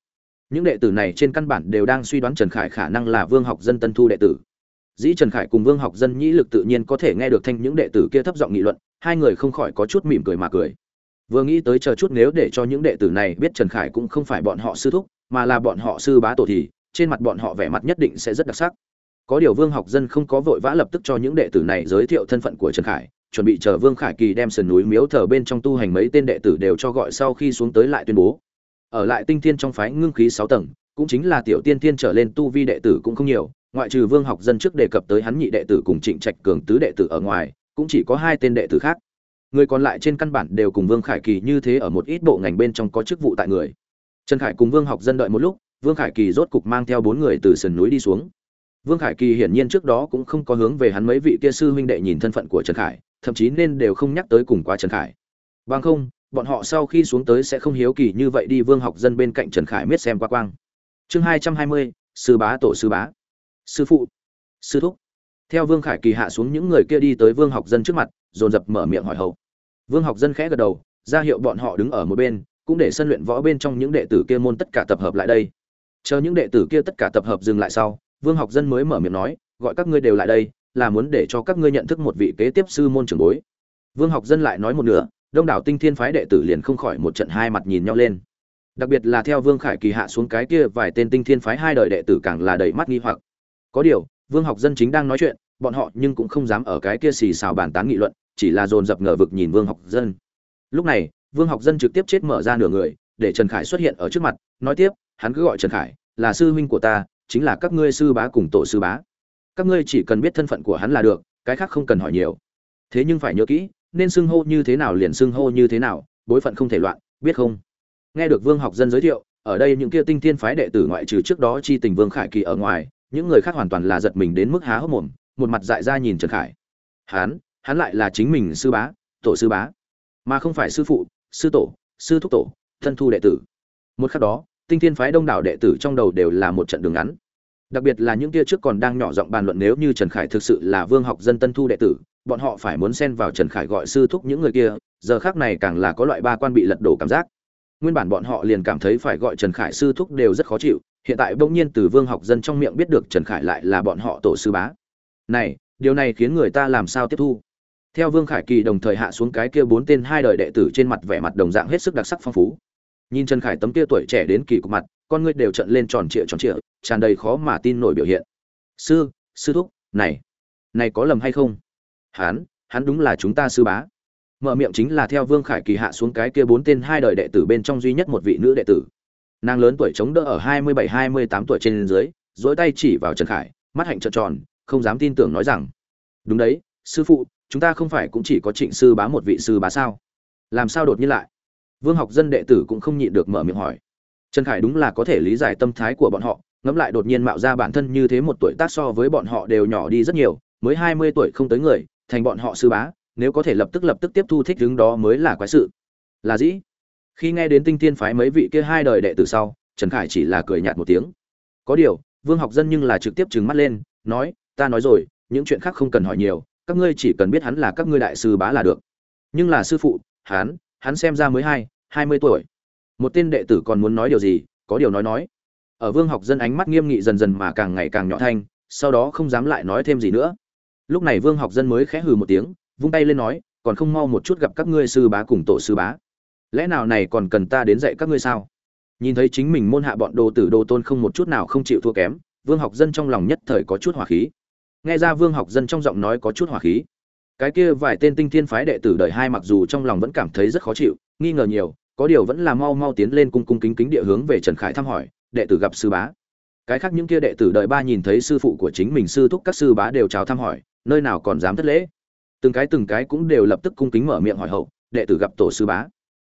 Những đệ tử này trên căn bản đều đang suy đoán trần khải khả năng là vương học dân tân thu đệ tử dĩ trần khải cùng vương học dân nhĩ lực tự nhiên có thể nghe được thanh những đệ tử kia thấp giọng nghị luận, hai người không khỏi có chút mỉm cười mà cười. Vừa nghĩ tới chờ chút nếu để cho những đệ tử này biết trần khải cũng không phải bọn họ sư thúc, mà là bọn họ sư bá tổ thì, trên mặt bọn họ vẻ mặt nhất định sẽ rất đặc sắc. Có điều vương học dân không có vội vã lập tức cho những đệ tử này giới thiệu thân phận của trần khải, chuẩn bị chờ vương khải kỳ đem sườn núi miếu thờ bên trong tu hành mấy tên đệ tử đều cho gọi sau khi xuống tới lại tuyên bố. Ở lại tinh thiên trong phái ngưng khí sáu tầng, cũng chính là tiểu tiên tiên trở lên tu vi đệ tử cũng không nhiều ngoại trừ vương học dân trước đề cập tới hắn nhị đệ tử cùng trịnh trạch cường tứ đệ tử ở ngoài, cũng chỉ có hai tên đệ tử khác. Người còn lại trên căn bản đều cùng vương khải kỳ như thế ở một ít bộ ngành bên trong có chức vụ tại người. Trần khải cùng vương học dân đợi một lúc, vương khải kỳ rốt cục mang theo bốn người từ sườn núi đi xuống. Vương khải kỳ hiển nhiên trước đó cũng không có hướng về hắn mấy vị kia sư huynh đệ nhìn thân phận của trần khải, thậm chí nên đều không nhắc tới cùng quá trần khải. Bằng không, bọn họ sau khi xuống tới sẽ không hiếu kỳ như vậy đi vương học dân bên cạnh trần khải miết xem qua quang. Chương hai trăm hai mươi, sư bá tổ sư bá sư phụ, sư thúc. Theo vương khải kỳ hạ xuống những người kia đi tới vương học dân trước mặt, dồn dập mở miệng hỏi hậu. Vương học dân khẽ gật đầu, ra hiệu bọn họ đứng ở một bên, cũng để sân luyện võ bên trong những đệ tử kia môn tất cả tập hợp lại đây. Chờ những đệ tử kia tất cả tập hợp dừng lại sau, vương học dân mới mở miệng nói, gọi các ngươi đều lại đây, là muốn để cho các ngươi nhận thức một vị kế tiếp sư môn trưởng bối. Vương học dân lại nói một nửa, đông đảo tinh thiên phái đệ tử liền không khỏi một trận hai mặt nhìn nhau lên. Đặc biệt là theo vương khải kỳ hạ xuống cái kia vài tên tinh thiên phái hai đời đệ tử càng là đầy mắt nghi hoặc có điều, vương học dân chính đang nói chuyện, bọn họ nhưng cũng không dám ở cái kia xì xào bàn tán nghị luận, chỉ là dồn dập ngờ vực nhìn vương học dân. Lúc này, vương học dân trực tiếp chết mở ra nửa người, để trần khải xuất hiện ở trước mặt, nói tiếp, hắn cứ gọi trần khải, là sư huynh của ta, chính là các ngươi sư bá cùng tổ sư bá. Các ngươi chỉ cần biết thân phận của hắn là được, cái khác không cần hỏi nhiều. Thế nhưng phải nhớ kỹ, nên xưng hô như thế nào liền xưng hô như thế nào, bối phận không thể loạn, biết không? Nghe được vương học dân giới thiệu, ở đây những kia tinh thiên phái đệ tử ngoại trừ trước đó chi tình vương khải kỳ ở ngoài những người khác hoàn toàn là giật mình đến mức há hốc mồm, một mặt dại ra nhìn trần khải. Hắn hắn lại là chính mình sư bá, tổ sư bá. Mà không phải sư phụ, sư tổ, sư thúc tổ, thân thu đệ tử. Một khắc đó, tinh thiên phái đông đảo đệ tử trong đầu đều là một trận đường ngắn. Đặc biệt là những kia trước còn đang nhỏ giọng bàn luận nếu như trần khải thực sự là vương học dân tân thu đệ tử, bọn họ phải muốn xen vào trần khải gọi sư thúc những người kia, giờ khác này càng là có loại ba quan bị lật đổ cảm giác nguyên bản bọn họ liền cảm thấy phải gọi trần khải sư thúc đều rất khó chịu, hiện tại bỗng nhiên từ vương học dân trong miệng biết được trần khải lại là bọn họ tổ sư bá. Này, điều này khiến người ta làm sao tiếp thu? Theo vương khải kỳ đồng thời hạ xuống cái kia bốn tên hai đời đệ tử trên mặt vẻ mặt đồng dạng hết sức đặc sắc phong phú. Nhìn trần khải tấm kia tuổi trẻ đến kỳ cục mặt, con ngươi đều trận lên tròn trịa tròn trịa, tràn đầy khó mà tin nổi biểu hiện. Sư sư thúc, này này có lầm hay không? Hắn hắn đúng là chúng ta sư bá mở miệng chính là theo vương khải kỳ hạ xuống cái kia bốn tên hai đời đệ tử bên trong duy nhất một vị nữ đệ tử. Nàng lớn tuổi chống đỡ ở hai mươi bảy, hai mươi tám tuổi trên dưới dỗi tay chỉ vào trần khải, mắt hạnh trợn tròn, không dám tin tưởng nói rằng, đúng đấy, sư phụ, chúng ta không phải cũng chỉ có trịnh sư bá một vị sư bá sao? Làm sao đột nhiên lại? Vương học dân đệ tử cũng không nhịn được mở miệng hỏi. Trần khải đúng là có thể lý giải tâm thái của bọn họ, ngẫm lại đột nhiên mạo ra bản thân như thế một tuổi tác so với bọn họ đều nhỏ đi rất nhiều, mới hai mươi tuổi không tới người, thành bọn họ sư bá nếu có thể lập tức lập tức tiếp thu thích đứng đó mới là quái sự. Là dĩ. Khi nghe đến tinh tiên phái mấy vị kia hai đời đệ tử sau, trần khải chỉ là cười nhạt một tiếng. Có điều, vương học dân nhưng là trực tiếp trừng mắt lên, nói, ta nói rồi, những chuyện khác không cần hỏi nhiều, các ngươi chỉ cần biết hắn là các ngươi đại sư bá là được. Nhưng là sư phụ, hắn hắn xem ra mới hai hai mươi tuổi. Một tên đệ tử còn muốn nói điều gì, có điều nói nói. Ở vương học dân ánh mắt nghiêm nghị dần dần mà càng ngày càng nhỏ thanh, sau đó không dám lại nói thêm gì nữa. Lúc này vương học dân mới khẽ hừ một tiếng vung tay lên nói, còn không mau một chút gặp các ngươi sư bá cùng tổ sư bá. Lẽ nào này còn cần ta đến dạy các ngươi sao? Nhìn thấy chính mình môn hạ bọn đồ tử đồ tôn không một chút nào không chịu thua kém, vương học dân trong lòng nhất thời có chút hỏa khí. Nghe ra vương học dân trong giọng nói có chút hỏa khí. Cái kia vài tên tinh thiên phái đệ tử đời hai mặc dù trong lòng vẫn cảm thấy rất khó chịu, nghi ngờ nhiều, có điều vẫn là mau mau tiến lên cung cung kính kính địa hướng về trần khải thăm hỏi, đệ tử gặp sư bá. Cái khác những kia đệ tử đời ba nhìn thấy sư phụ của chính mình sư thúc các sư bá đều chào thăm hỏi, nơi nào còn dám thất lễ? Từng cái từng cái cũng đều lập tức cung kính mở miệng hỏi hậu, đệ tử gặp tổ sư bá.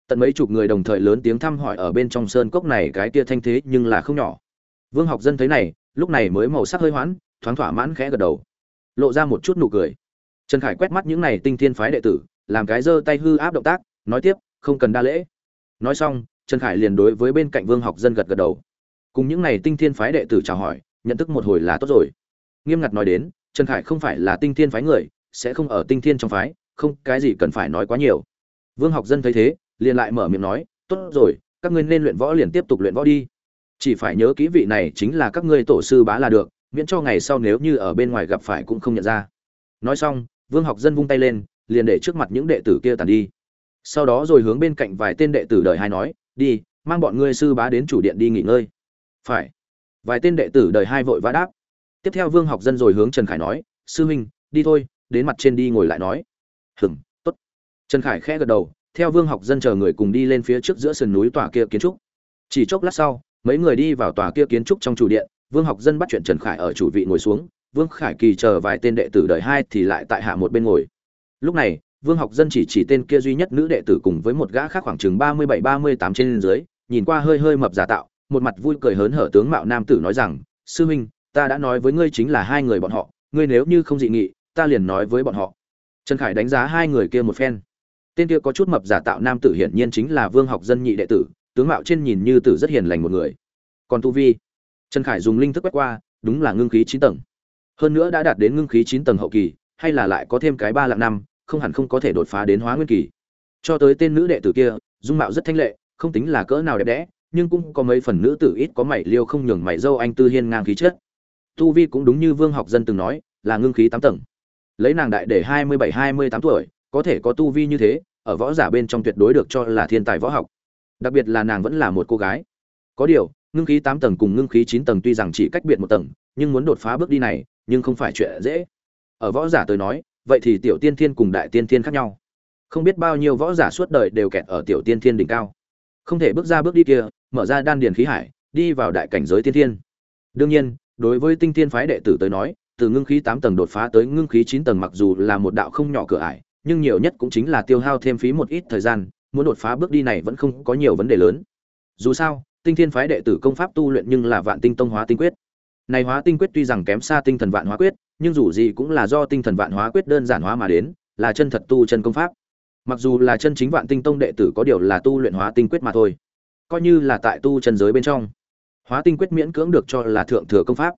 Tận mấy chục người đồng thời lớn tiếng thăm hỏi ở bên trong sơn cốc này cái kia thanh thế nhưng là không nhỏ. Vương học dân thấy này, lúc này mới màu sắc hơi hoãn thoáng thỏa mãn khẽ gật đầu. Lộ ra một chút nụ cười. Trần khải quét mắt những này tinh thiên phái đệ tử, làm cái giơ tay hư áp động tác, nói tiếp, không cần đa lễ. Nói xong, trần khải liền đối với bên cạnh vương học dân gật gật đầu. Cùng những này tinh thiên phái đệ tử chào hỏi, nhận thức một hồi là tốt rồi. Nghiêm ngặt nói đến, trần khải không phải là tinh thiên phái người sẽ không ở tinh thiên trong phái, không, cái gì cần phải nói quá nhiều. Vương học dân thấy thế, liền lại mở miệng nói, tốt rồi, các ngươi nên luyện võ liền tiếp tục luyện võ đi. Chỉ phải nhớ kỹ vị này chính là các ngươi tổ sư bá là được, miễn cho ngày sau nếu như ở bên ngoài gặp phải cũng không nhận ra. Nói xong, vương học dân vung tay lên, liền để trước mặt những đệ tử kia tàn đi. Sau đó rồi hướng bên cạnh vài tên đệ tử đời hai nói, đi, mang bọn ngươi sư bá đến chủ điện đi nghỉ ngơi. Phải. Vài tên đệ tử đời hai vội vã đáp. Tiếp theo vương học dân rồi hướng trần khải nói, sư huynh đi thôi đến mặt trên đi ngồi lại nói. Hừng t ố t trần khải khẽ gật đầu, theo vương học dân chờ người cùng đi lên phía trước giữa sườn núi tòa kia kiến trúc. Chỉ chốc lát sau, mấy người đi vào tòa kia kiến trúc trong chủ điện, vương học dân bắt chuyện trần khải ở chủ vị ngồi xuống, vương khải kỳ chờ vài tên đệ tử đời hai thì lại tại hạ một bên ngồi. Lúc này, vương học dân chỉ chỉ tên kia duy nhất nữ đệ tử cùng với một gã khác khoảng chừng ba mươi bảy, ba mươi tám trên dưới, nhìn qua hơi hơi mập giả tạo, một mặt vui cười hớn hở tướng mạo nam tử nói rằng, sư huynh, ta đã nói với ngươi chính là hai người bọn họ, ngươi nếu như không dị nghị ta liền nói với bọn họ. Trần khải đánh giá hai người kia một phen. Tên kia có chút mập giả tạo nam tử hiển nhiên chính là vương học dân nhị đệ tử, tướng mạo trên nhìn như tử rất hiền lành một người. Còn tu vi. Trần khải dùng linh thức quét qua, đúng là ngưng khí chín tầng. Hơn nữa đã đạt đến ngưng khí chín tầng hậu kỳ, hay là lại có thêm cái ba lạng năm, không hẳn không có thể đột phá đến hóa nguyên kỳ. Cho tới tên nữ đệ tử kia, dung mạo rất thanh lệ, không tính là cỡ nào đẹp đẽ, nhưng cũng có mấy phần nữ tử ít có mảy liêu không nhường mảy dâu anh tư hiên ngang khí chất. Tu vi cũng đúng như vương học dân từng nói, là ngưng khí tám tầng lấy nàng đại để hai mươi bảy, hai mươi tám tuổi, có thể có tu vi như thế, ở võ giả bên trong tuyệt đối được cho là thiên tài võ học. Đặc biệt là nàng vẫn là một cô gái. Có điều, ngưng khí tám tầng cùng ngưng khí chín tầng tuy rằng chỉ cách biệt một tầng, nhưng muốn đột phá bước đi này, nhưng không phải chuyện dễ. Ở võ giả tôi nói, vậy thì tiểu tiên thiên cùng đại tiên thiên khác nhau. Không biết bao nhiêu võ giả suốt đời đều kẹt ở tiểu tiên thiên đỉnh cao. Không thể bước ra bước đi kia, mở ra đan điền khí hải, đi vào đại cảnh giới tiên thiên. Đương nhiên, đối với tinh thiên phái đệ tử tới nói từ ngưng khí tám tầng đột phá tới ngưng khí chín tầng mặc dù là một đạo không nhỏ cửa ải, nhưng nhiều nhất cũng chính là tiêu hao thêm phí một ít thời gian, muốn đột phá bước đi này vẫn không có nhiều vấn đề lớn. Dù sao, tinh thiên phái đệ tử công pháp tu luyện nhưng là vạn tinh tông hóa tinh quyết. Này hóa tinh quyết tuy rằng kém xa tinh thần vạn hóa quyết, nhưng dù gì cũng là do tinh thần vạn hóa quyết đơn giản hóa mà đến, là chân thật tu chân công pháp. Mặc dù là chân chính vạn tinh tông đệ tử có điều là tu luyện hóa tinh quyết mà thôi, coi như là tại tu chân giới bên trong, hóa tinh quyết miễn cưỡng được cho là thượng thừa công pháp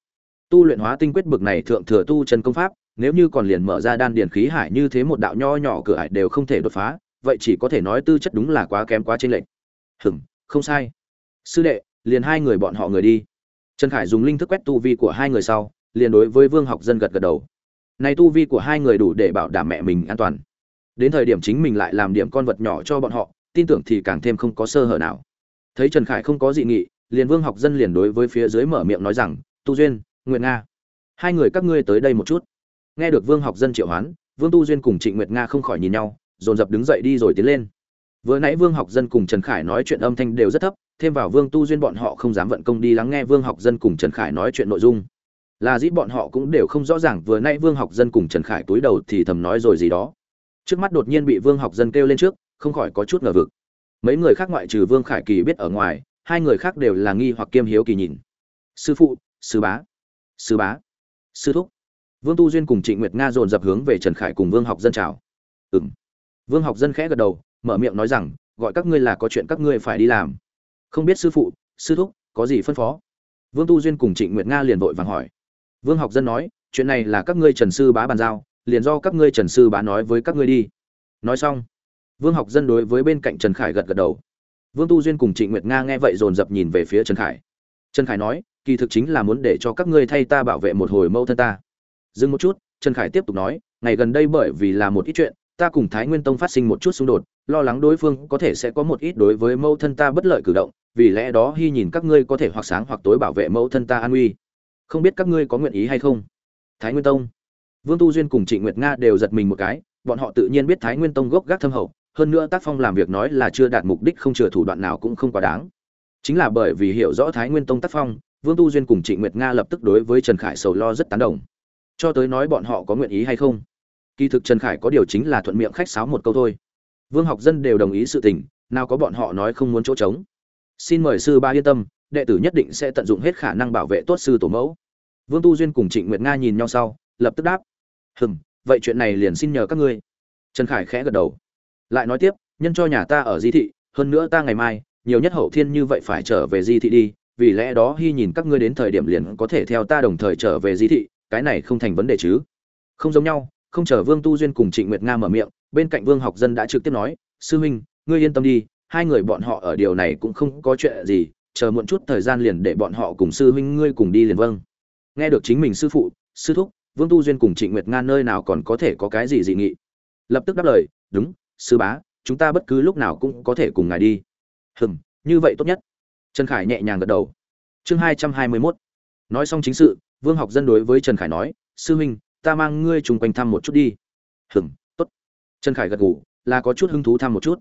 tu luyện hóa tinh quyết bực này thượng thừa tu chân công pháp nếu như còn liền mở ra đan điền khí hải như thế một đạo nho nhỏ cửa ải đều không thể đột phá vậy chỉ có thể nói tư chất đúng là quá kém quá trên lệnh Hửm, không sai. Sư đệ liền hai người bọn họ người đi. Trần khải dùng linh thức quét tu vi của hai người sau liền đối với vương học dân gật gật đầu. Này tu vi của hai người đủ để bảo đảm mẹ mình an toàn. Đến thời điểm chính mình lại làm điểm con vật nhỏ cho bọn họ tin tưởng thì càng thêm không có sơ hở nào. Thấy trần khải không có dị nghị liền vương học dân liền đối với phía dưới mở miệng nói rằng tu duyên nguyệt nga. Hai người các ngươi tới đây một chút. Nghe được vương học dân triệu hoán, vương tu duyên cùng trịnh nguyệt nga không khỏi nhìn nhau, dồn dập đứng dậy đi rồi tiến lên. Vừa nãy vương học dân cùng trần khải nói chuyện âm thanh đều rất thấp, thêm vào vương tu duyên bọn họ không dám vận công đi lắng nghe vương học dân cùng trần khải nói chuyện nội dung. Là dĩ bọn họ cũng đều không rõ ràng, vừa nãy vương học dân cùng trần khải túi đầu thì thầm nói rồi gì đó. Trước mắt đột nhiên bị vương học dân kêu lên trước, không khỏi có chút ngờ vực. Mấy người khác ngoại trừ vương khải kỳ biết ở ngoài, hai người khác đều là nghi hoặc kiêm hiếu kỳ nhìn. Sư phụ, sư bá sư bá, sư thúc. Vương tu duyên cùng trịnh nguyệt nga dồn dập hướng về trần khải cùng vương học dân chào. Ừ m vương học dân khẽ gật đầu, mở miệng nói rằng, gọi các ngươi là có chuyện các ngươi phải đi làm. Không biết sư phụ, sư thúc, có gì phân phó? Vương tu duyên cùng trịnh nguyệt nga liền vội vàng hỏi. Vương học dân nói, chuyện này là các ngươi trần sư bá bàn giao, liền do các ngươi trần sư bá nói với các ngươi đi. Nói xong, vương học dân đối với bên cạnh trần khải gật gật đầu. Vương tu duyên cùng trịnh nguyệt nga nghe vậy dồn dập nhìn về phía trần khải. Trần khải nói kỳ thực chính là muốn để cho các ngươi thay ta bảo vệ một hồi mâu thân ta. Dừng một chút, trần khải tiếp tục nói, ngày gần đây bởi vì là một ít chuyện, ta cùng thái nguyên tông phát sinh một chút xung đột, lo lắng đối phương có thể sẽ có một ít đối với mâu thân ta bất lợi cử động, vì lẽ đó hy nhìn các ngươi có thể hoặc sáng hoặc tối bảo vệ mẫu thân ta an uy. Không biết các ngươi có nguyện ý hay không? Thái nguyên tông. Vương tu duyên cùng trịnh nguyệt nga đều giật mình một cái, bọn họ tự nhiên biết thái nguyên tông gốc gác thâm hậu, hơn nữa tác phong làm việc nói là chưa đạt mục đích không chừa thủ đoạn nào cũng không quá đáng. Chính là bởi vì hiểu rõ thái nguyên tông tác phong vương tu duyên cùng trịnh nguyệt nga lập tức đối với trần khải sầu lo rất tán đồng. Cho tới nói bọn họ có nguyện ý hay không? Kỳ thực trần khải có điều chính là thuận miệng khách sáo một câu thôi. Vương học dân đều đồng ý sự tình, nào có bọn họ nói không muốn chỗ trống. Xin mời sư ba yên tâm, đệ tử nhất định sẽ tận dụng hết khả năng bảo vệ tốt sư tổ mẫu. Vương tu duyên cùng trịnh nguyệt nga nhìn nhau sau, lập tức đáp. Hừm, vậy chuyện này liền xin nhờ các ngươi. Trần khải khẽ gật đầu. Lại nói tiếp, nhân cho nhà ta ở di thị, hơn nữa ta ngày mai, nhiều nhất hậu thiên như vậy phải trở về di thị đi vì lẽ đó hy nhìn các ngươi đến thời điểm liền có thể theo ta đồng thời trở về di thị, cái này không thành vấn đề chứ. Không giống nhau, không chờ vương tu duyên cùng trịnh nguyệt nga mở miệng, bên cạnh vương học dân đã trực tiếp nói, sư huynh, ngươi yên tâm đi, hai người bọn họ ở điều này cũng không có chuyện gì, chờ muộn chút thời gian liền để bọn họ cùng sư huynh ngươi cùng đi liền vâng. Nghe được chính mình sư phụ, sư thúc, vương tu duyên cùng trịnh nguyệt nga nơi nào còn có thể có cái gì dị nghị. Lập tức đáp lời, đúng, sư bá, chúng ta bất cứ lúc nào cũng có thể cùng ngài đi. Hừm, như vậy tốt nhất trần khải nhẹ nhàng gật đầu. Chương hai trăm hai mươi mốt. Nói xong chính sự, vương học dân đối với trần khải nói, sư huynh, ta mang ngươi chung quanh thăm một chút đi. Hừm tốt. Trần khải gật gù, là có chút hứng thú thăm một chút.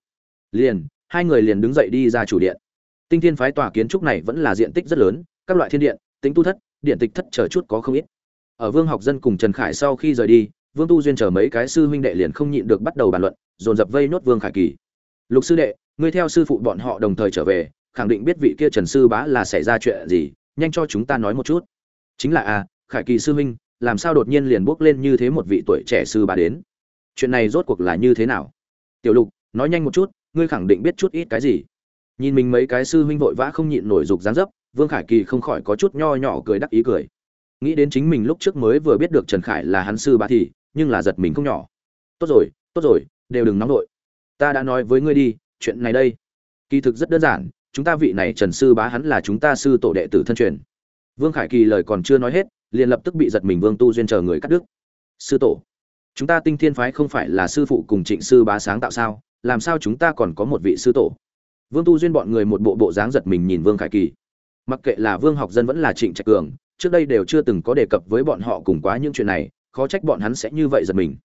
Liền, hai người liền đứng dậy đi ra chủ điện. Tinh thiên phái tòa kiến trúc này vẫn là diện tích rất lớn, các loại thiên điện tính tu thất, điện tịch thất chờ chút có không ít. Ở vương học dân cùng trần khải sau khi rời đi, vương tu duyên chờ mấy cái sư huynh đệ liền không nhịn được bắt đầu bàn luận, dồn dập vây nốt vương khải kỳ. Lục sư đệ, ngươi theo sư phụ bọn họ đồng thời trở về khẳng định biết vị kia trần sư bá là xảy ra chuyện gì, nhanh cho chúng ta nói một chút. Chính là a khải kỳ sư huynh làm sao đột nhiên liền bước lên như thế một vị tuổi trẻ sư bá đến? Chuyện này rốt cuộc là như thế nào? Tiểu lục, nói nhanh một chút, ngươi khẳng định biết chút ít cái gì? Nhìn mình mấy cái sư huynh vội vã không nhịn nổi dục dáng dấp, vương khải kỳ không khỏi có chút nho nhỏ cười đắc ý cười. Nghĩ đến chính mình lúc trước mới vừa biết được trần khải là hắn sư bá thì, nhưng là giật mình không nhỏ. Tốt rồi tốt rồi, đều đừng nóng nội. ta đã nói với ngươi đi, chuyện này đây. Kỳ thực rất đơn giản chúng ta vị này trần sư bá hắn là chúng ta sư tổ đệ tử thân truyền. Vương khải kỳ lời còn chưa nói hết, liền lập tức bị giật mình vương tu duyên chờ người cắt đứt. Sư tổ, chúng ta tinh thiên phái không phải là sư phụ cùng trịnh sư bá sáng tạo sao? Làm sao chúng ta còn có một vị sư tổ? Vương tu duyên bọn người một bộ bộ dáng giật mình nhìn vương khải kỳ. Mặc kệ là vương học dân vẫn là trịnh trạch cường, trước đây đều chưa từng có đề cập với bọn họ cùng quá những chuyện này, khó trách bọn hắn sẽ như vậy giật mình.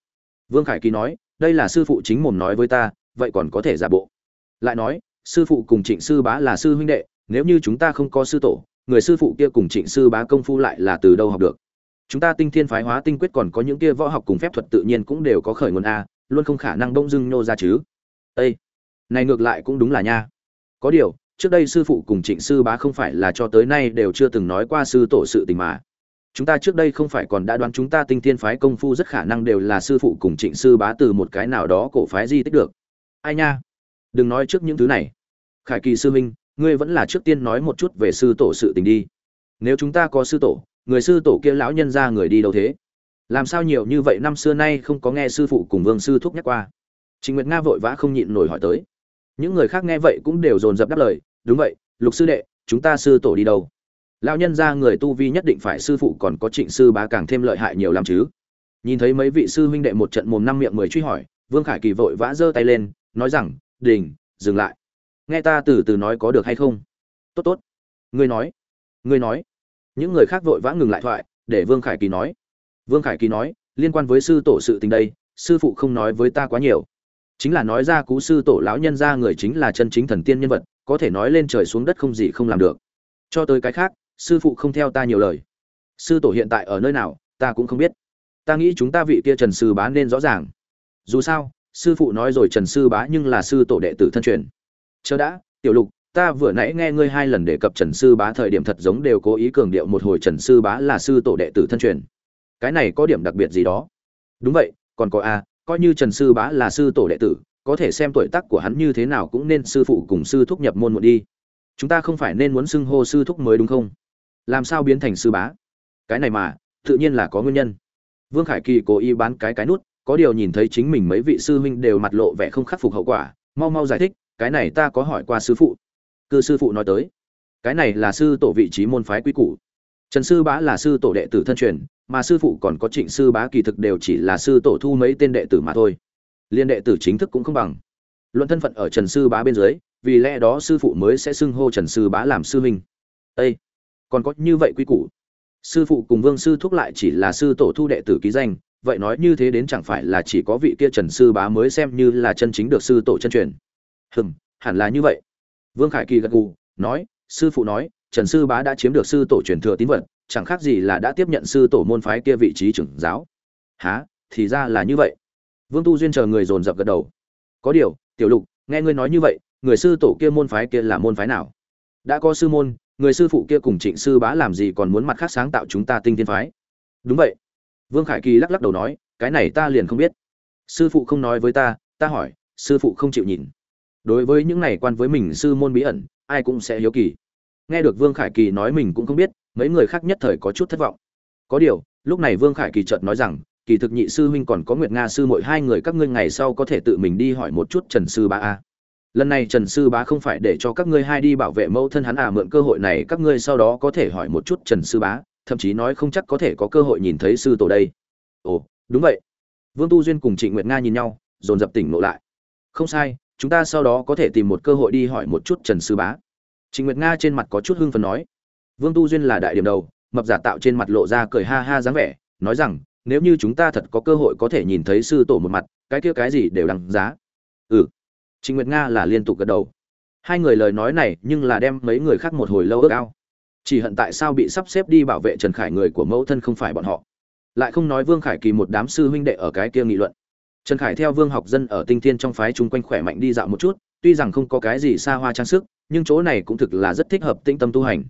Vương khải kỳ nói, đây là sư phụ chính mồm nói với ta, vậy còn có thể giả bộ. Lại nói sư phụ cùng trịnh sư bá là sư huynh đệ, nếu như chúng ta không có sư tổ, người sư phụ kia cùng trịnh sư bá công phu lại là từ đâu học được? Chúng ta tinh thiên phái hóa tinh quyết còn có những kia võ học cùng phép thuật tự nhiên cũng đều có khởi nguồn a, luôn không khả năng bỗng dưng nhô ra chứ. Ây này ngược lại cũng đúng là nha. Có điều, trước đây sư phụ cùng trịnh sư bá không phải là cho tới nay đều chưa từng nói qua sư tổ sự tình mà. Chúng ta trước đây không phải còn đã đoán chúng ta tinh thiên phái công phu rất khả năng đều là sư phụ cùng trịnh sư bá từ một cái nào đó cổ phái di tích được. Ai nha? Đừng nói trước những thứ này. Khải kỳ sư minh ngươi vẫn là trước tiên nói một chút về sư tổ sự tình đi. Nếu chúng ta có sư tổ, người sư tổ kia lão nhân ra người đi đâu thế? Làm sao nhiều như vậy năm xưa nay không có nghe sư phụ cùng vương sư thúc nhắc qua? Trịnh nguyệt nga vội vã không nhịn nổi hỏi tới. Những người khác nghe vậy cũng đều dồn dập đáp lời, đúng vậy, lục sư đệ, chúng ta sư tổ đi đâu? Lão nhân ra người tu vi nhất định phải sư phụ còn có trịnh sư bá càng thêm lợi hại nhiều lắm chứ. Nhìn thấy mấy vị sư huynh đệ một trận mồm năm miệng mười truy hỏi, vương khải kỳ vội vã giơ tay lên, nói rằng đình, dừng lại. Nghe ta từ từ nói có được hay không? Tốt tốt. Ngươi nói. Ngươi nói. Những người khác vội vã ngừng lại thoại, để vương khải kỳ nói. Vương khải kỳ nói, liên quan với sư tổ sự tình đây, sư phụ không nói với ta quá nhiều. Chính là nói ra cú sư tổ lão nhân ra người chính là chân chính thần tiên nhân vật, có thể nói lên trời xuống đất không gì không làm được. Cho tới cái khác, sư phụ không theo ta nhiều lời. Sư tổ hiện tại ở nơi nào, ta cũng không biết. Ta nghĩ chúng ta vị kia trần sư bá nên rõ ràng. Dù sao sư phụ nói rồi trần sư bá nhưng là sư tổ đệ tử thân truyền. Chờ đã, tiểu lục, ta vừa nãy nghe ngươi hai lần đề cập trần sư bá thời điểm thật giống đều cố ý cường điệu một hồi trần sư bá là sư tổ đệ tử thân truyền. Cái này có điểm đặc biệt gì đó? Đúng vậy, còn có a coi như trần sư bá là sư tổ đệ tử, có thể xem tuổi tác của hắn như thế nào cũng nên sư phụ cùng sư thúc nhập môn một đi. Chúng ta không phải nên muốn xưng hô sư thúc mới đúng không? Làm sao biến thành sư bá? Cái này mà, tự nhiên là có nguyên nhân. Vương khải kỳ cố ý bán cái cái nút có điều nhìn thấy chính mình mấy vị sư huynh đều mặt lộ vẻ không khắc phục hậu quả, mau mau giải thích, cái này ta có hỏi qua sư phụ. Cư sư phụ nói tới, cái này là sư tổ vị trí môn phái quy củ. Trần sư bá là sư tổ đệ tử thân truyền, mà sư phụ còn có trịnh sư bá kỳ thực đều chỉ là sư tổ thu mấy tên đệ tử mà thôi. Liên đệ tử chính thức cũng không bằng. Luận thân phận ở trần sư bá bên dưới, vì lẽ đó sư phụ mới sẽ xưng hô trần sư bá làm sư huynh. Ây còn có như vậy quy củ. Sư phụ cùng vương sư thúc lại chỉ là sư tổ thu đệ tử ký danh vậy nói như thế đến chẳng phải là chỉ có vị kia trần sư bá mới xem như là chân chính được sư tổ chân truyền? Hừm, hẳn là như vậy. Vương khải kỳ gật gù, nói, sư phụ nói, trần sư bá đã chiếm được sư tổ truyền thừa tín vật, chẳng khác gì là đã tiếp nhận sư tổ môn phái kia vị trí trưởng giáo. Hả, thì ra là như vậy. Vương tu duyên chờ người dồn dập gật đầu. Có điều, tiểu lục, nghe ngươi nói như vậy, người sư tổ kia môn phái kia là môn phái nào? Đã có sư môn, người sư phụ kia cùng trịnh sư bá làm gì còn muốn mặt khác sáng tạo chúng ta tinh thiên phái? Đúng vậy vương khải kỳ lắc lắc đầu nói, cái này ta liền không biết. Sư phụ không nói với ta ta hỏi, sư phụ không chịu nhìn. Đối với những này quan với mình sư môn bí ẩn, ai cũng sẽ hiếu kỳ. Nghe được vương khải kỳ nói mình cũng không biết, mấy người khác nhất thời có chút thất vọng. Có điều, lúc này vương khải kỳ chợt nói rằng, kỳ thực nhị sư huynh còn có nguyệt nga sư mỗi hai người các ngươi ngày sau có thể tự mình đi hỏi một chút trần sư bá a. Lần này trần sư bá không phải để cho các ngươi hai đi bảo vệ mẫu thân hắn à mượn cơ hội này các ngươi sau đó có thể hỏi một chút trần sư bá thậm chí nói không chắc có thể có cơ hội nhìn thấy sư tổ đây. Ồ, đúng vậy. Vương tu duyên cùng trịnh nguyệt nga nhìn nhau, dồn dập tỉnh ngộ lại. Không sai, chúng ta sau đó có thể tìm một cơ hội đi hỏi một chút trần sư bá. Trịnh nguyệt nga trên mặt có chút hưng phấn nói. Vương tu duyên là đại điểm đầu, mập giả tạo trên mặt lộ ra cười ha ha dáng vẻ, nói rằng, nếu như chúng ta thật có cơ hội có thể nhìn thấy sư tổ một mặt, cái kia cái gì đều đằng giá. Ừ. Trịnh nguyệt nga là liên tục gật đầu. Hai người lời nói này nhưng là đem mấy người khác một hồi lâu ước ao chỉ hận tại sao bị sắp xếp đi bảo vệ trần khải người của mẫu thân không phải bọn họ. Lại không nói vương khải kỳ một đám sư huynh đệ ở cái kia nghị luận. Trần khải theo vương học dân ở tinh thiên trong phái chung quanh khỏe mạnh đi dạo một chút, tuy rằng không có cái gì xa hoa trang sức, nhưng chỗ này cũng thực là rất thích hợp tĩnh tâm tu hành.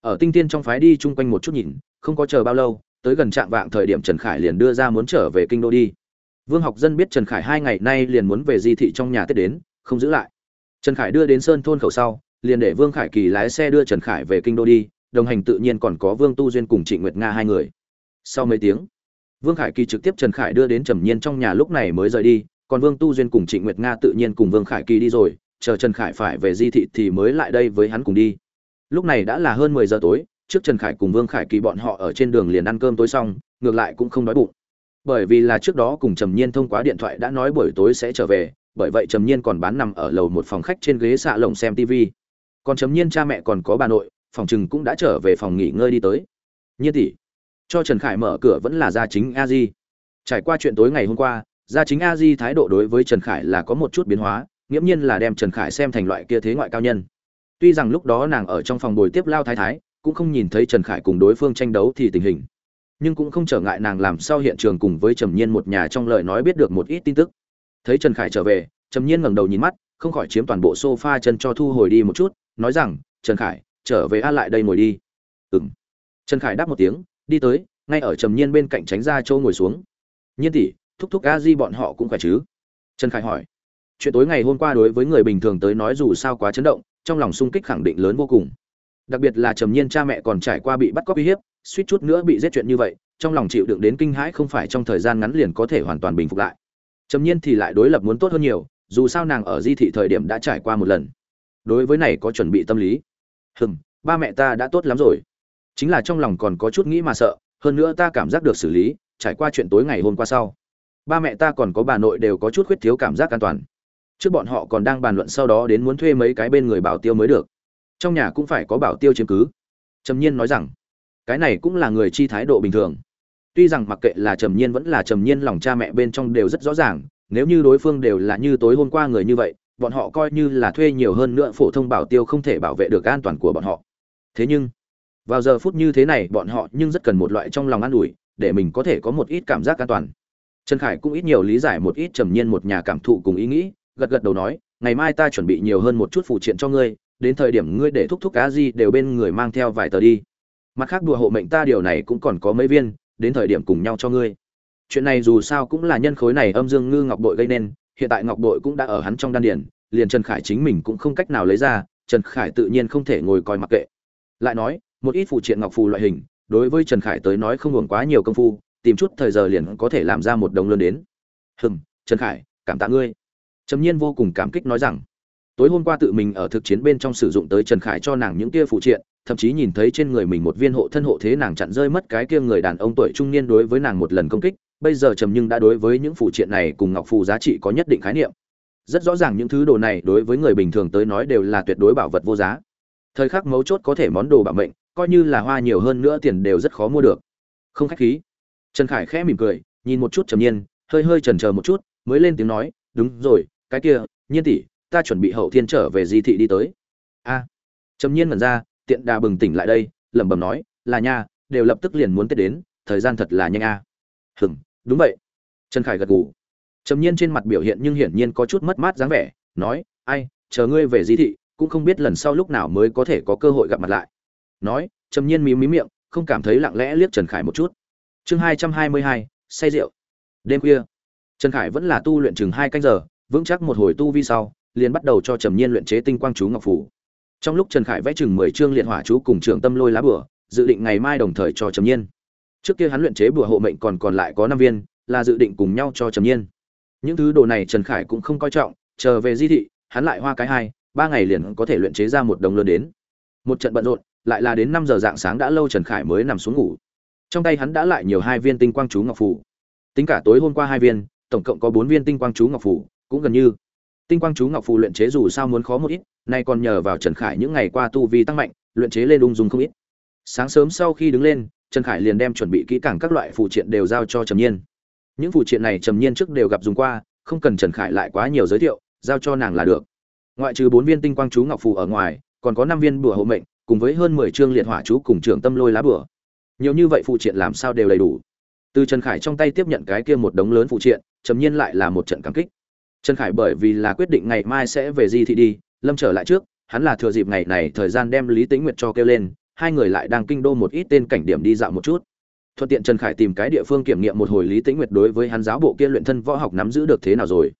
Ở tinh thiên trong phái đi chung quanh một chút nhìn, không có chờ bao lâu, tới gần trạm vạng thời điểm trần khải liền đưa ra muốn trở về kinh đô đi. Vương học dân biết trần khải hai ngày nay liền muốn về di thị trong nhà tết đến, không giữ lại. Trần khải đưa đến sơn thôn khẩu sau liền để vương khải kỳ lái xe đưa trần khải về kinh đô đi, đồng hành tự nhiên còn có vương tu duyên cùng trịnh nguyệt nga hai người. Sau mấy tiếng, vương khải kỳ trực tiếp trần khải đưa đến trầm nhiên trong nhà lúc này mới rời đi, còn vương tu duyên cùng trịnh nguyệt nga tự nhiên cùng vương khải kỳ đi rồi, chờ trần khải phải về di thị thì mới lại đây với hắn cùng đi. Lúc này đã là hơn mười giờ tối, trước trần khải cùng vương khải kỳ bọn họ ở trên đường liền ăn cơm tối xong, ngược lại cũng không đói bụng. Bởi vì là trước đó cùng trầm nhiên thông qua điện thoại đã nói buổi tối sẽ trở về, bởi vậy trầm nhiên còn bán nằm ở lầu một phòng khách trên ghế xạ lồng xem tv còn trầm nhiên cha mẹ còn có bà nội, phòng chừng cũng đã trở về phòng nghỉ ngơi đi tới. Nhiên tỷ, cho trần khải mở cửa vẫn là gia chính a di. Trải qua chuyện tối ngày hôm qua, gia chính a di thái độ đối với trần khải là có một chút biến hóa, nghiễm nhiên là đem trần khải xem thành loại kia thế ngoại cao nhân. Tuy rằng lúc đó nàng ở trong phòng bồi tiếp lao thái thái, cũng không nhìn thấy trần khải cùng đối phương tranh đấu thì tình hình. Nhưng cũng không trở ngại nàng làm sao hiện trường cùng với trầm nhiên một nhà trong lời nói biết được một ít tin tức. Thấy trần khải trở về, trầm nhiên ngẩng đầu nhìn mắt, không khỏi chiếm toàn bộ sofa chân cho thu hồi đi một chút nói rằng, trần khải, trở về a lại đây ngồi đi. Ừng trần khải đáp một tiếng, đi tới, ngay ở trầm nhiên bên cạnh tránh ra châu ngồi xuống. Nhiên tỷ, thúc thúc a di bọn họ cũng khỏe chứ? Trần khải hỏi. Chuyện tối ngày hôm qua đối với người bình thường tới nói dù sao quá chấn động, trong lòng sung kích khẳng định lớn vô cùng. Đặc biệt là trầm nhiên cha mẹ còn trải qua bị bắt cóc uy hiếp, suýt chút nữa bị giết chuyện như vậy, trong lòng chịu đựng đến kinh hãi không phải trong thời gian ngắn liền có thể hoàn toàn bình phục lại. Trầm nhiên thì lại đối lập muốn tốt hơn nhiều, dù sao nàng ở di thị thời điểm đã trải qua một lần đối với này có chuẩn bị tâm lý. Hừm, ba mẹ ta đã tốt lắm rồi. Chính là trong lòng còn có chút nghĩ mà sợ, hơn nữa ta cảm giác được xử lý, trải qua chuyện tối ngày hôm qua sau. Ba mẹ ta còn có bà nội đều có chút khuyết thiếu cảm giác an toàn. Trước bọn họ còn đang bàn luận sau đó đến muốn thuê mấy cái bên người bảo tiêu mới được. Trong nhà cũng phải có bảo tiêu chiếm cứ. Trầm nhiên nói rằng, cái này cũng là người chi thái độ bình thường. Tuy rằng mặc kệ là trầm nhiên vẫn là trầm nhiên, lòng cha mẹ bên trong đều rất rõ ràng, nếu như đối phương đều là như tối hôm qua người như vậy bọn họ coi như là thuê nhiều hơn nữa phổ thông bảo tiêu không thể bảo vệ được an toàn của bọn họ. Thế nhưng, vào giờ phút như thế này, bọn họ nhưng rất cần một loại trong lòng an ủi, để mình có thể có một ít cảm giác an toàn. Trần khải cũng ít nhiều lý giải một ít trầm nhiên một nhà cảm thụ cùng ý nghĩ, gật gật đầu nói, ngày mai ta chuẩn bị nhiều hơn một chút phụ triện cho ngươi, đến thời điểm ngươi để thúc thúc cá gì đều bên người mang theo vài tờ đi. Mặt khác đùa hộ mệnh ta điều này cũng còn có mấy viên, đến thời điểm cùng nhau cho ngươi. Chuyện này dù sao cũng là nhân khối này âm dương ngư ngọc bội gây nên hiện tại ngọc bội cũng đã ở hắn trong đan điền, liền trần khải chính mình cũng không cách nào lấy ra trần khải tự nhiên không thể ngồi coi mặc kệ. Lại nói một ít phụ triện ngọc phù loại hình đối với trần khải tới nói không hưởng quá nhiều công phu tìm chút thời giờ liền có thể làm ra một đồng lớn đến. Hừm trần khải cảm tạ ngươi. Trầm nhiên vô cùng cảm kích nói rằng. Tối hôm qua tự mình ở thực chiến bên trong sử dụng tới trần khải cho nàng những kia phụ triện thậm chí nhìn thấy trên người mình một viên hộ thân hộ thế nàng chặn rơi mất cái kia người đàn ông tuổi trung niên đối với nàng một lần công kích bây giờ trầm nhưng đã đối với những phụ triện này cùng ngọc phù giá trị có nhất định khái niệm. Rất rõ ràng những thứ đồ này đối với người bình thường tới nói đều là tuyệt đối bảo vật vô giá. Thời khắc mấu chốt có thể món đồ bảo mệnh, coi như là hoa nhiều hơn nữa tiền đều rất khó mua được. Không khách khí. Trần khải khẽ mỉm cười, nhìn một chút trầm nhiên, hơi hơi chần chờ một chút, mới lên tiếng nói, đúng rồi, cái kia, nhiên tỷ, ta chuẩn bị hậu thiên trở về di thị đi tới. A. Trầm nhiên mần ra, tiện đà bừng tỉnh lại đây, lẩm bẩm nói, là nha, đều lập tức liền muốn tết đến, thời gian thật là nhanh a. Hừng đúng vậy. Trần khải gật gù. Trầm nhiên trên mặt biểu hiện nhưng hiển nhiên có chút mất mát dáng vẻ, nói, ai, chờ ngươi về di thị, cũng không biết lần sau lúc nào mới có thể có cơ hội gặp mặt lại. Nói, trầm nhiên mí mí miệng, không cảm thấy lặng lẽ liếc trần khải một chút. Chương hai trăm hai mươi hai, say rượu. Đêm khuya, trần khải vẫn là tu luyện chừng hai canh giờ, vững chắc một hồi tu vi sau, liền bắt đầu cho trầm nhiên luyện chế tinh quang chú ngọc phủ trong lúc trần khải vẽ chừng mười chương liệt hỏa chú cùng trưởng tâm lôi lá bửa dự định ngày mai đồng thời cho trầm nhiên trước kia hắn luyện chế bùa hộ mệnh còn còn lại có năm viên, là dự định cùng nhau cho trầm nhiên. Những thứ đồ này trần khải cũng không coi trọng chờ về di thị, hắn lại hoa cái hai, ba ngày liền có thể luyện chế ra một đồng lớn đến. Một trận bận rộn, lại là đến năm giờ dạng sáng đã lâu trần khải mới nằm xuống ngủ. Trong tay hắn đã lại nhiều hai viên tinh quang chú ngọc phủ. Tính cả tối hôm qua hai viên, tổng cộng có bốn viên tinh quang chú ngọc phủ, cũng gần như. Tinh quang chú ngọc phù luyện chế dù sao muốn khó một ít, nay còn nhờ vào trần khải những ngày qua tu vi tăng mạnh, luyện chế lên ung dung không ít. Sáng sớm sau khi đứng lên trần khải liền đem chuẩn bị kỹ càng các loại phụ triện đều giao cho trầm nhiên. Những phụ triện này trầm nhiên trước đều gặp dùng qua, không cần trần khải lại quá nhiều giới thiệu, giao cho nàng là được. Ngoại trừ bốn viên tinh quang chú ngọc phù ở ngoài, còn có năm viên bùa hộ mệnh, cùng với hơn mười chương liệt hỏa chú cùng trưởng tâm lôi lá bùa. Nhiều như vậy phụ triện làm sao đều đầy đủ. Từ trần khải trong tay tiếp nhận cái kia một đống lớn phụ triện, trầm nhiên lại là một trận cảm kích. Trần khải bởi vì là quyết định ngày mai sẽ về di thị đi, lâm trở lại trước, hắn là thừa dịp ngày này thời gian đem lý tĩnh nguyệt cho kêu lên hai người lại đang kinh đô một ít tên cảnh điểm đi dạo một chút. Thuận tiện trần khải tìm cái địa phương kiểm nghiệm một hồi lý tĩnh nguyệt đối với hắn giáo bộ kia luyện thân võ học nắm giữ được thế nào rồi.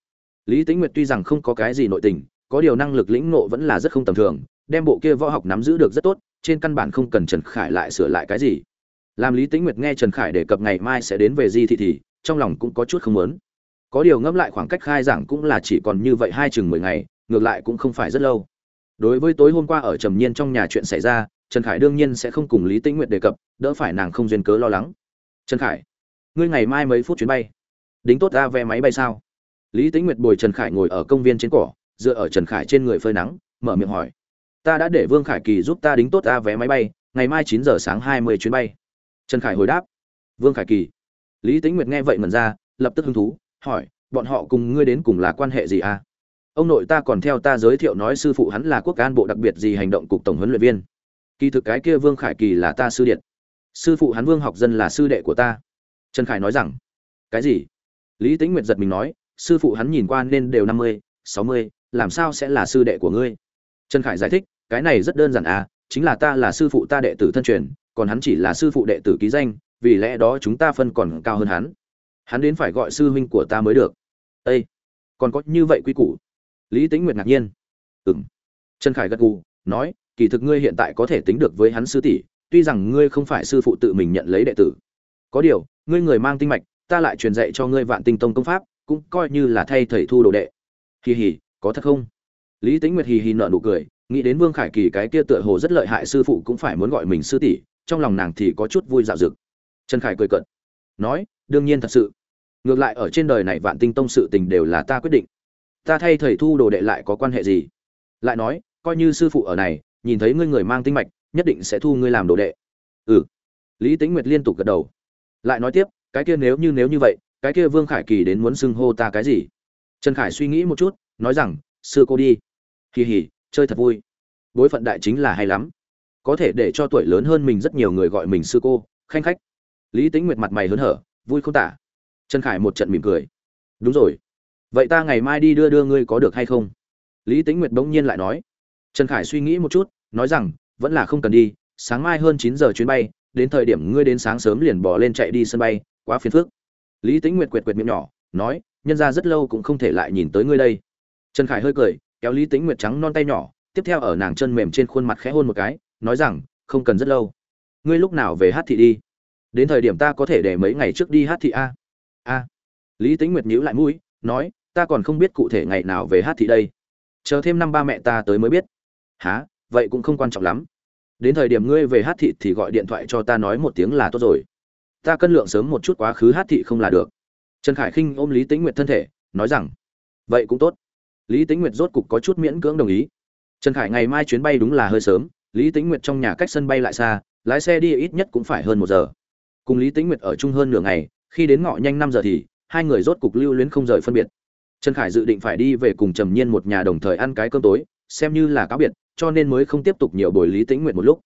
Lý tĩnh nguyệt tuy rằng không có cái gì nội tình, có điều năng lực lĩnh ngộ vẫn là rất không tầm thường, đem bộ kia võ học nắm giữ được rất tốt, trên căn bản không cần trần khải lại sửa lại cái gì. Làm lý tĩnh nguyệt nghe trần khải đề cập ngày mai sẽ đến về di thị thì, trong lòng cũng có chút không muốn. Có điều ngẫm lại khoảng cách khai giảng cũng là chỉ còn như vậy hai chừng mười ngày, ngược lại cũng không phải rất lâu. Đối với tối hôm qua ở trầm nhiên trong nhà chuyện xảy ra trần khải đương nhiên sẽ không cùng lý tĩnh nguyệt đề cập, đỡ phải nàng không duyên cớ lo lắng. Trần khải, ngươi ngày mai mấy phút chuyến bay? Đính tốt ra vé máy bay sao? Lý tĩnh nguyệt bồi trần khải ngồi ở công viên trên cỏ, dựa ở trần khải trên người phơi nắng, mở miệng hỏi. Ta đã để vương khải kỳ giúp ta đính tốt ra vé máy bay, ngày mai chín giờ sáng hai mươi chuyến bay. Trần khải hồi đáp. Vương khải kỳ. Lý tĩnh nguyệt nghe vậy mẩn ra, lập tức hứng thú, hỏi, bọn họ cùng ngươi đến cùng là quan hệ gì à? Ông nội ta còn theo ta giới thiệu nói sư phụ hắn là quốc an bộ đặc biệt gì hành động cục tổng huấn luyện viên kỳ thực cái kia vương khải kỳ là ta sư điện. Sư phụ hắn vương học dân là sư đệ của ta. Trần khải nói rằng, cái gì? Lý tĩnh nguyệt giật mình nói, sư phụ hắn nhìn qua nên đều năm mươi, sáu mươi, làm sao sẽ là sư đệ của ngươi? Trần khải giải thích, cái này rất đơn giản à chính là ta là sư phụ ta đệ tử thân truyền, còn hắn chỉ là sư phụ đệ tử ký danh, vì lẽ đó chúng ta phân còn cao hơn hắn. Hắn đến phải gọi sư huynh của ta mới được. Â còn có như vậy quy củ? Lý tĩnh nguyệt ngạc nhiên. Ừ m trần khải gật gù, nói kỳ thực ngươi hiện tại có thể tính được với hắn sư tỷ, tuy rằng ngươi không phải sư phụ tự mình nhận lấy đệ tử. Có điều, ngươi người mang tinh mạch, ta lại truyền dạy cho ngươi vạn tinh tông công pháp, cũng coi như là thay thầy thu đồ đệ. Hì hì, có thật không? Lý tĩnh nguyệt hì hì nợ nụ cười, nghĩ đến vương khải kỳ cái kia tựa hồ rất lợi hại sư phụ cũng phải muốn gọi mình sư tỷ, trong lòng nàng thì có chút vui dạo dực. Trần khải cười cận nói, đương nhiên thật sự. Ngược lại ở trên đời này vạn tinh tông sự tình đều là ta quyết định. Ta thay thầy thu đồ đệ lại có quan hệ gì? Lại nói, coi như sư phụ ở này nhìn thấy ngươi người mang tinh mạch nhất định sẽ thu ngươi làm đồ đệ. Ừ. Lý Tĩnh nguyệt liên tục gật đầu. Lại nói tiếp cái kia nếu như nếu như vậy cái kia vương khải kỳ đến muốn xưng hô ta cái gì? Trần khải suy nghĩ một chút nói rằng sư cô đi. Kỳ hỉ, chơi thật vui. Bối phận đại chính là hay lắm. Có thể để cho tuổi lớn hơn mình rất nhiều người gọi mình sư cô khanh khách. Lý Tĩnh nguyệt mặt mày hớn hở vui không tả. Trần khải một trận mỉm cười. Đúng rồi. Vậy ta ngày mai đi đưa đưa ngươi có được hay không? Lý Tĩnh nguyệt bỗng nhiên lại nói trần khải suy nghĩ một chút, nói rằng, vẫn là không cần đi, sáng mai hơn chín giờ chuyến bay, đến thời điểm ngươi đến sáng sớm liền bỏ lên chạy đi sân bay, quá phiền phức. Lý Tĩnh nguyệt quệt quệt miệng nhỏ, nói, nhân ra rất lâu cũng không thể lại nhìn tới ngươi đây. Trần khải hơi cười, kéo lý Tĩnh nguyệt trắng non tay nhỏ, tiếp theo ở nàng chân mềm trên khuôn mặt khẽ hôn một cái, nói rằng, không cần rất lâu. Ngươi lúc nào về hát thị đi? Đến thời điểm ta có thể để mấy ngày trước đi hát thị a. A. Lý Tĩnh nguyệt nhíu lại mũi, nói, ta còn không biết cụ thể ngày nào về hát thị đây. Chờ thêm năm ba mẹ ta tới mới biết há, vậy cũng không quan trọng lắm. Đến thời điểm ngươi về hát thị thì gọi điện thoại cho ta nói một tiếng là tốt rồi. Ta cân lượng sớm một chút quá khứ hát thị không là được. Trần khải khinh ôm lý tĩnh nguyệt thân thể, nói rằng, vậy cũng tốt. Lý tĩnh nguyệt rốt cục có chút miễn cưỡng đồng ý. Trần khải ngày mai chuyến bay đúng là hơi sớm, lý tĩnh nguyệt trong nhà cách sân bay lại xa, lái xe đi ít nhất cũng phải hơn một giờ. Cùng lý tĩnh nguyệt ở chung hơn nửa ngày, khi đến ngọ nhanh năm giờ thì, hai người rốt cục lưu luyến không rời phân biệt. Trần khải dự định phải đi về cùng trầm nhiên một nhà đồng thời ăn cái cơm tối xem như là cáo biệt, cho nên mới không tiếp tục nhiều buổi lý tĩnh nguyệt một lúc.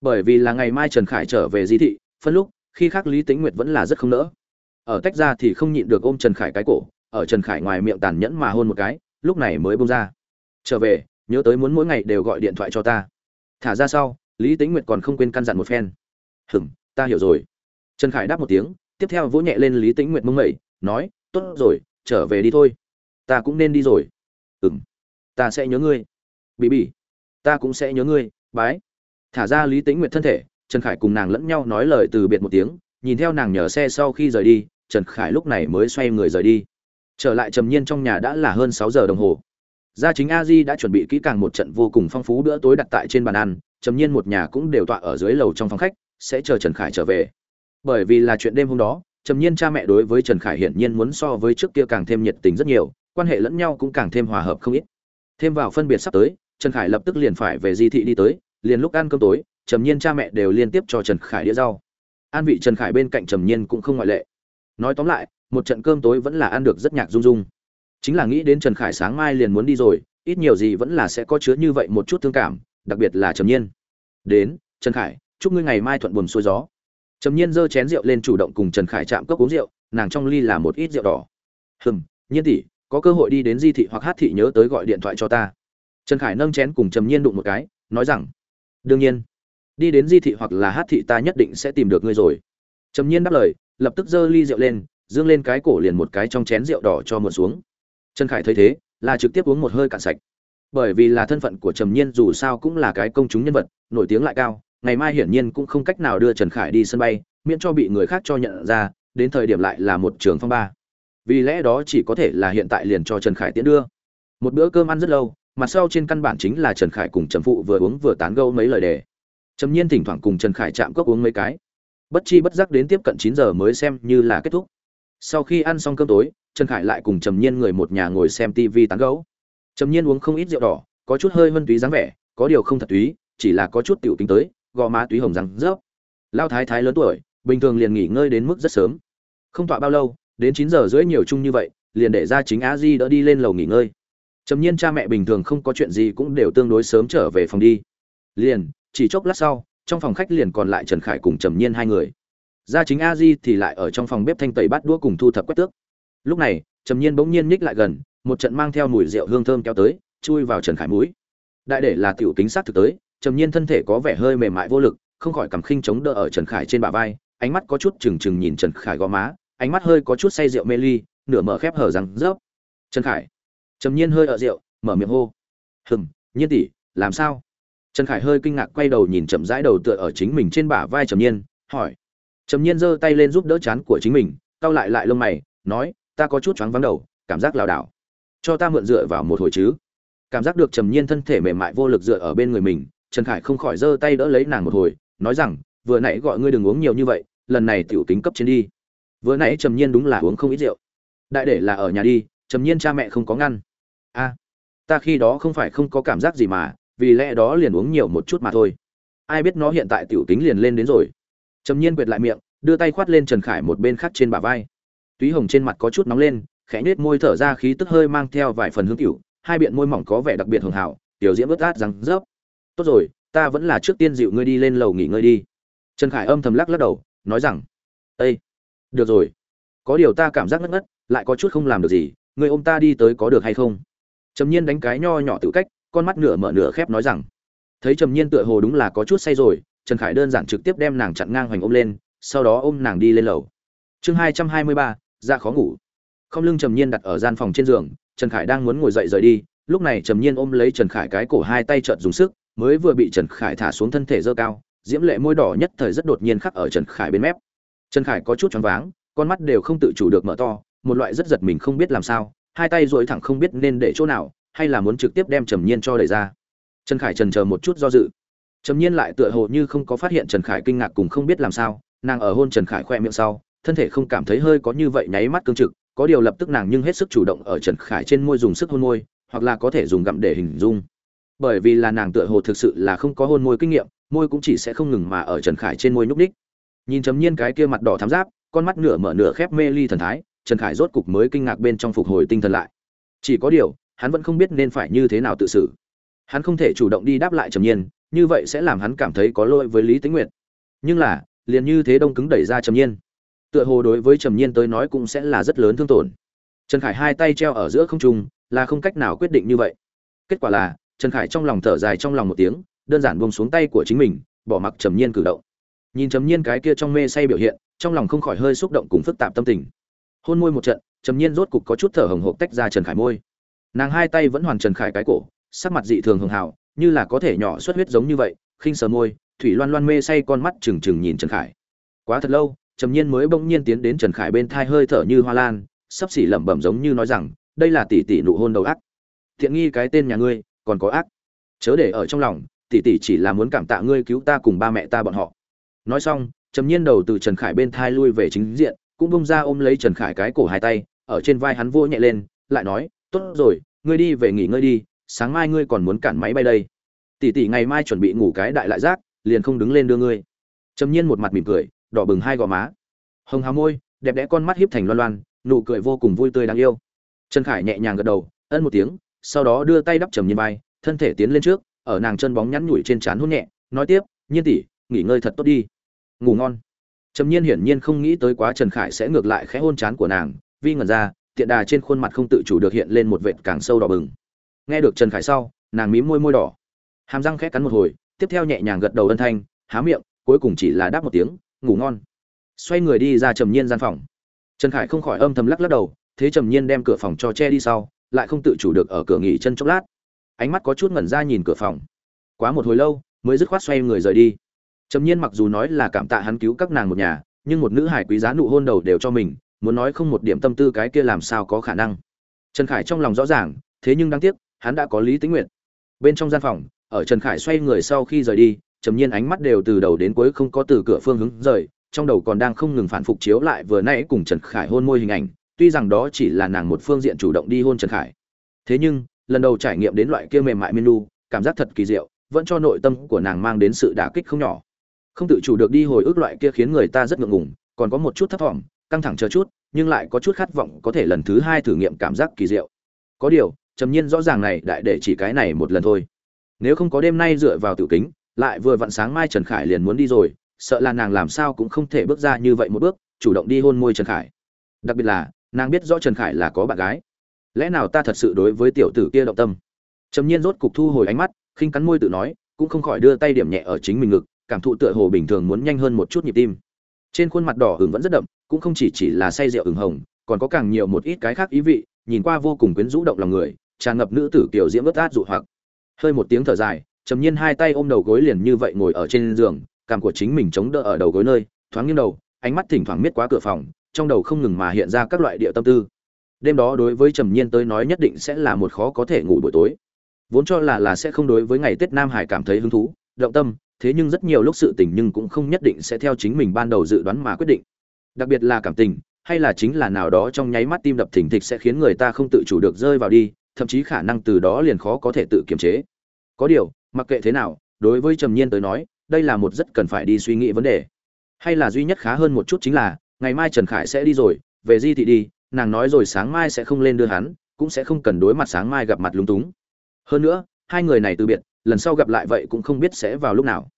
Bởi vì là ngày mai trần khải trở về di thị, phân lúc, khi khác lý tĩnh nguyệt vẫn là rất không nỡ. Ở tách ra thì không nhịn được ôm trần khải cái cổ, ở trần khải ngoài miệng tàn nhẫn mà hôn một cái, lúc này mới bông ra. Trở về, nhớ tới muốn mỗi ngày đều gọi điện thoại cho ta. Thả ra sau, lý tĩnh nguyệt còn không quên căn dặn một phen. Hừm, ta hiểu rồi. Trần khải đáp một tiếng, tiếp theo vỗ nhẹ lên lý tĩnh nguyệt mông mẩy nói, tốt rồi, trở về đi thôi. Ta cũng nên đi rồi. Ừm, ta sẽ nhớ ngươi bị bị ta cũng sẽ nhớ ngươi, bái. Thả ra lý tĩnh nguyệt thân thể, trần khải cùng nàng lẫn nhau nói lời từ biệt một tiếng, nhìn theo nàng nhờ xe sau khi rời đi, trần khải lúc này mới xoay người rời đi. Trở lại trầm nhiên trong nhà đã là hơn sáu giờ đồng hồ. Gia chính a di đã chuẩn bị kỹ càng một trận vô cùng phong phú bữa tối đặt tại trên bàn ăn, trầm nhiên một nhà cũng đều tọa ở dưới lầu trong phòng khách, sẽ chờ trần khải trở về. Bởi vì là chuyện đêm hôm đó, trầm nhiên cha mẹ đối với trần khải hiển nhiên muốn so với trước kia càng thêm nhiệt tình rất nhiều, quan hệ lẫn nhau cũng càng thêm hòa hợp không ít. Thêm vào phân biệt sắp tới trần khải lập tức liền phải về di thị đi tới, liền lúc ăn cơm tối, trầm nhiên cha mẹ đều liên tiếp cho trần khải đĩa rau. An vị trần khải bên cạnh trầm nhiên cũng không ngoại lệ. Nói tóm lại, một trận cơm tối vẫn là ăn được rất nhạc rung rung. Chính là nghĩ đến trần khải sáng mai liền muốn đi rồi, ít nhiều gì vẫn là sẽ có chứa như vậy một chút thương cảm, đặc biệt là trầm nhiên. Đến, trần khải, chúc ngươi ngày mai thuận buồm xuôi gió. Trầm nhiên giơ chén rượu lên chủ động cùng trần khải chạm cốc uống rượu, nàng trong ly là một ít rượu đỏ. Hừm, nhiên tỷ, có cơ hội đi đến di thị hoặc hát thị nhớ tới gọi điện thoại cho ta trần khải nâng chén cùng trầm nhiên đụng một cái, nói rằng, đương nhiên, đi đến di thị hoặc là hát thị ta nhất định sẽ tìm được ngươi rồi. Trầm nhiên đáp lời, lập tức giơ ly rượu lên, dương lên cái cổ liền một cái trong chén rượu đỏ cho mượn xuống. Trần khải thấy thế, là trực tiếp uống một hơi cạn sạch. Bởi vì là thân phận của trầm nhiên dù sao cũng là cái công chúng nhân vật, nổi tiếng lại cao, ngày mai hiển nhiên cũng không cách nào đưa trần khải đi sân bay, miễn cho bị người khác cho nhận ra, đến thời điểm lại là một trường phong ba. Vì lẽ đó chỉ có thể là hiện tại liền cho trần khải tiễn đưa. Một bữa cơm ăn rất lâu mặt sau trên căn bản chính là trần khải cùng trầm phụ vừa uống vừa tán gâu mấy lời đề. Trầm nhiên thỉnh thoảng cùng trần khải chạm cốc uống mấy cái. Bất chi bất giác đến tiếp cận chín giờ mới xem như là kết thúc. Sau khi ăn xong cơm tối, trần khải lại cùng trầm nhiên người một nhà ngồi xem tv tán gấu trầm nhiên uống không ít rượu đỏ, có chút hơi vân túy dáng vẻ, có điều không thật túy, chỉ là có chút tiểu tính tới, gò má túy hồng răng rớp. Lao thái thái lớn tuổi, bình thường liền nghỉ ngơi đến mức rất sớm. Không tọa bao lâu, đến chín giờ rưỡi nhiều chung như vậy, liền để ra chính a di đỡ đi lên lầu nghỉ ngơi trầm nhiên cha mẹ bình thường không có chuyện gì cũng đều tương đối sớm trở về phòng đi. Liền, chỉ chốc lát sau, trong phòng khách liền còn lại trần khải cùng trầm nhiên hai người. Gia chính a di thì lại ở trong phòng bếp thanh tẩy bát đũa cùng thu thập quét tước. Lúc này, trầm nhiên bỗng nhiên nhích lại gần, một trận mang theo mùi rượu hương thơm kéo tới, chui vào trần khải mũi. Đại để là tiểu kính sát thực tới, trầm nhiên thân thể có vẻ hơi mềm mại vô lực, không khỏi cầm khinh chống đỡ ở trần khải trên bả vai, ánh mắt có chút trừng trừng nhìn trần khải gò má, ánh mắt hơi có chút say rượu mê ly, nửa mở khép hở răng, rớp. Trần khải trầm nhiên hơi ở rượu, mở miệng hô. Hừm, nhiên tỷ, làm sao? Trần khải hơi kinh ngạc quay đầu nhìn chậm rãi đầu tựa ở chính mình trên bả vai trầm nhiên, hỏi. Trầm nhiên giơ tay lên giúp đỡ chán của chính mình, cau lại lại lông mày, nói, ta có chút choáng vắng đầu, cảm giác lảo đảo. Cho ta mượn dựa vào một hồi chứ. Cảm giác được trầm nhiên thân thể mềm mại vô lực dựa ở bên người mình, trần khải không khỏi giơ tay đỡ lấy nàng một hồi, nói rằng, vừa nãy gọi ngươi đừng uống nhiều như vậy, lần này tiểu tính cấp trên đi. Vừa nãy trầm nhiên đúng là uống không ít rượu. Đại để là ở nhà đi, trầm nhiên cha mẹ không có ngăn a ta khi đó không phải không có cảm giác gì mà vì lẽ đó liền uống nhiều một chút mà thôi. Ai biết nó hiện tại tiểu tính liền lên đến rồi. Trầm nhiên quệt lại miệng đưa tay khoát lên trần khải một bên khác trên bả vai. Túy hồng trên mặt có chút nóng lên khẽ nết môi thở ra khí tức hơi mang theo vài phần hương tiểu, hai biện môi mỏng có vẻ đặc biệt hưởng hảo tiểu diễm ướt át răng rớp. Tốt rồi ta vẫn là trước tiên dịu ngươi đi lên lầu nghỉ ngơi đi. Trần khải âm thầm lắc lắc đầu nói rằng ây được rồi. Có điều ta cảm giác ngất ngất lại có chút không làm được gì ngươi ôm ta đi tới có được hay không? Trầm nhiên đánh cái nho nhỏ tự cách, con mắt nửa mở nửa khép nói rằng, thấy trầm nhiên tựa hồ đúng là có chút say rồi, trần khải đơn giản trực tiếp đem nàng chặn ngang hoành ôm lên, sau đó ôm nàng đi lên lầu. Chương hai trăm hai mươi ba ra khó ngủ. Không lưng trầm nhiên đặt ở gian phòng trên giường, trần khải đang muốn ngồi dậy rời đi, lúc này trầm nhiên ôm lấy trần khải cái cổ hai tay trợn dùng sức, mới vừa bị trần khải thả xuống thân thể dơ cao, diễm lệ môi đỏ nhất thời rất đột nhiên khắc ở trần khải bên mép. Trần khải có chút choáng váng, con mắt đều không tự chủ được mở to, một loại rất giật mình không biết làm sao hai tay dội thẳng không biết nên để chỗ nào, hay là muốn trực tiếp đem trầm nhiên cho đẩy ra. Trần khải trần chờ một chút do dự. Trầm nhiên lại tựa hồ như không có phát hiện trần khải kinh ngạc cùng không biết làm sao, nàng ở hôn trần khải khoe miệng sau, thân thể không cảm thấy hơi có như vậy nháy mắt cương trực, có điều lập tức nàng nhưng hết sức chủ động ở trần khải trên môi dùng sức hôn môi, hoặc là có thể dùng gặm để hình dung. Bởi vì là nàng tựa hồ thực sự là không có hôn môi kinh nghiệm, môi cũng chỉ sẽ không ngừng mà ở trần khải trên môi nhúc ních nhìn chấm nhiên cái kia mặt đỏ thám giáp, con mắt nửa mở nửa khép mê ly thần thái trần khải rốt cục mới kinh ngạc bên trong phục hồi tinh thần lại. Chỉ có điều, hắn vẫn không biết nên phải như thế nào tự xử. Hắn không thể chủ động đi đáp lại trầm nhiên, như vậy sẽ làm hắn cảm thấy có lỗi với lý tính nguyệt. Nhưng là, liền như thế đông cứng đẩy ra trầm nhiên. Tựa hồ đối với trầm nhiên tới nói cũng sẽ là rất lớn thương tổn. Trần khải hai tay treo ở giữa không trung, là không cách nào quyết định như vậy. Kết quả là, trần khải trong lòng thở dài trong lòng một tiếng, đơn giản buông xuống tay của chính mình, bỏ mặc trầm nhiên cử động. Nhìn trầm nhiên cái kia trong mê say biểu hiện, trong lòng không khỏi hơi xúc động cùng phức tạp tâm tình hôn môi một trận, trầm nhiên rốt cục có chút thở hồng hộc tách ra trần khải môi. Nàng hai tay vẫn hoàn trần khải cái cổ, sắc mặt dị thường hường hào, như là có thể nhỏ xuất huyết giống như vậy, khinh sờ môi, thủy loan loan mê say con mắt trừng trừng nhìn trần khải. Quá thật lâu, trầm nhiên mới bỗng nhiên tiến đến trần khải bên thai hơi thở như hoa lan, sắp xỉ lẩm bẩm giống như nói rằng, đây là tỷ tỷ nụ hôn đầu ác. Thiện nghi cái tên nhà ngươi, còn có ác. Chớ để ở trong lòng, tỷ tỷ chỉ là muốn cảm tạ ngươi cứu ta cùng ba mẹ ta bọn họ. Nói xong, trầm nhiên đầu từ trần khải bên thai lui về chính diện cũng bông ra ôm lấy trần khải cái cổ hai tay, ở trên vai hắn vô nhẹ lên, lại nói, tốt rồi, ngươi đi về nghỉ ngơi đi, sáng mai ngươi còn muốn cản máy bay đây. Tỷ tỷ ngày mai chuẩn bị ngủ cái đại lại giác, liền không đứng lên đưa ngươi. Trầm nhiên một mặt mỉm cười, đỏ bừng hai gò má. Hồng hào môi, đẹp đẽ con mắt hiếp thành loan loan, nụ cười vô cùng vui tươi đáng yêu. Trần khải nhẹ nhàng gật đầu, ân một tiếng, sau đó đưa tay đắp trầm nhiên vai, thân thể tiến lên trước, ở nàng chân bóng nhắn nhủi trên trán hôn nhẹ, nói tiếp, nhiên tỷ, nghỉ ngơi thật tốt đi. Ngủ ngon trầm nhiên hiển nhiên không nghĩ tới quá trần khải sẽ ngược lại khẽ hôn chán của nàng, vi ngẩn ra, tiện đà trên khuôn mặt không tự chủ được hiện lên một vệt càng sâu đỏ bừng. Nghe được trần khải sau, nàng mím môi môi đỏ. Hàm răng khẽ cắn một hồi, tiếp theo nhẹ nhàng gật đầu ân thanh, há miệng, cuối cùng chỉ là đáp một tiếng, ngủ ngon. Xoay người đi ra trầm nhiên gian phòng. Trần khải không khỏi âm thầm lắc lắc đầu, thế trầm nhiên đem cửa phòng cho che đi sau, lại không tự chủ được ở cửa nghỉ chân chốc lát. Ánh mắt có chút ngẩn ra nhìn cửa phòng. Quá một hồi lâu, mới dứt khoát xoay người rời đi trầm nhiên mặc dù nói là cảm tạ hắn cứu các nàng một nhà, nhưng một nữ hải quý giá nụ hôn đầu đều cho mình, muốn nói không một điểm tâm tư cái kia làm sao có khả năng. Trần khải trong lòng rõ ràng, thế nhưng đáng tiếc, hắn đã có lý tính nguyện bên trong gian phòng, ở trần khải xoay người sau khi rời đi, trầm nhiên ánh mắt đều từ đầu đến cuối không có từ cửa phương hướng rời, trong đầu còn đang không ngừng phản phục chiếu lại vừa nãy cùng trần khải hôn môi hình ảnh, tuy rằng đó chỉ là nàng một phương diện chủ động đi hôn trần khải. Thế nhưng, lần đầu trải nghiệm đến loại kia mềm mại menu, cảm giác thật kỳ diệu, vẫn cho nội tâm của nàng mang đến sự đả kích không nhỏ không tự chủ được đi hồi ức loại kia khiến người ta rất ngượng ngùng, còn có một chút thấp thỏm, căng thẳng chờ chút, nhưng lại có chút khát vọng có thể lần thứ hai thử nghiệm cảm giác kỳ diệu. Có điều, trầm nhiên rõ ràng này đại để chỉ cái này một lần thôi. Nếu không có đêm nay dựa vào tiểu kính, lại vừa vặn sáng mai trần khải liền muốn đi rồi, sợ là nàng làm sao cũng không thể bước ra như vậy một bước, chủ động đi hôn môi trần khải. Đặc biệt là, nàng biết rõ trần khải là có bạn gái. Lẽ nào ta thật sự đối với tiểu tử kia động tâm? Trầm nhiên rốt cục thu hồi ánh mắt, khinh cắn môi tự nói, cũng không khỏi đưa tay điểm nhẹ ở chính mình ngực cảm thụ tựa hồ bình thường muốn nhanh hơn một chút nhịp tim. Trên khuôn mặt đỏ hừng vẫn rất đậm, cũng không chỉ chỉ là say rượu ửng hồng, còn có càng nhiều một ít cái khác ý vị, nhìn qua vô cùng quyến rũ động lòng người, tràn ngập nữ tử kiểu diễm ướt át dụ hoặc. Hơi một tiếng thở dài, trầm nhiên hai tay ôm đầu gối liền như vậy ngồi ở trên giường, cảm của chính mình chống đỡ ở đầu gối nơi, thoáng nghiêng đầu, ánh mắt thỉnh thoảng miết quá cửa phòng, trong đầu không ngừng mà hiện ra các loại địa tâm tư. Đêm đó đối với trầm nhiên tới nói nhất định sẽ là một khó có thể ngủ buổi tối. Vốn cho là là sẽ không đối với ngày tết nam hải cảm thấy hứng thú, động tâm thế nhưng rất nhiều lúc sự tình nhưng cũng không nhất định sẽ theo chính mình ban đầu dự đoán mà quyết định. Đặc biệt là cảm tình, hay là chính là nào đó trong nháy mắt tim đập thình thịch sẽ khiến người ta không tự chủ được rơi vào đi, thậm chí khả năng từ đó liền khó có thể tự kiềm chế. Có điều, mặc kệ thế nào, đối với trầm nhiên tới nói, đây là một rất cần phải đi suy nghĩ vấn đề. Hay là duy nhất khá hơn một chút chính là, ngày mai trần khải sẽ đi rồi, về di thị đi, nàng nói rồi sáng mai sẽ không lên đưa hắn, cũng sẽ không cần đối mặt sáng mai gặp mặt lúng túng. Hơn nữa, hai người này từ biệt lần sau gặp lại vậy cũng không biết sẽ vào lúc nào.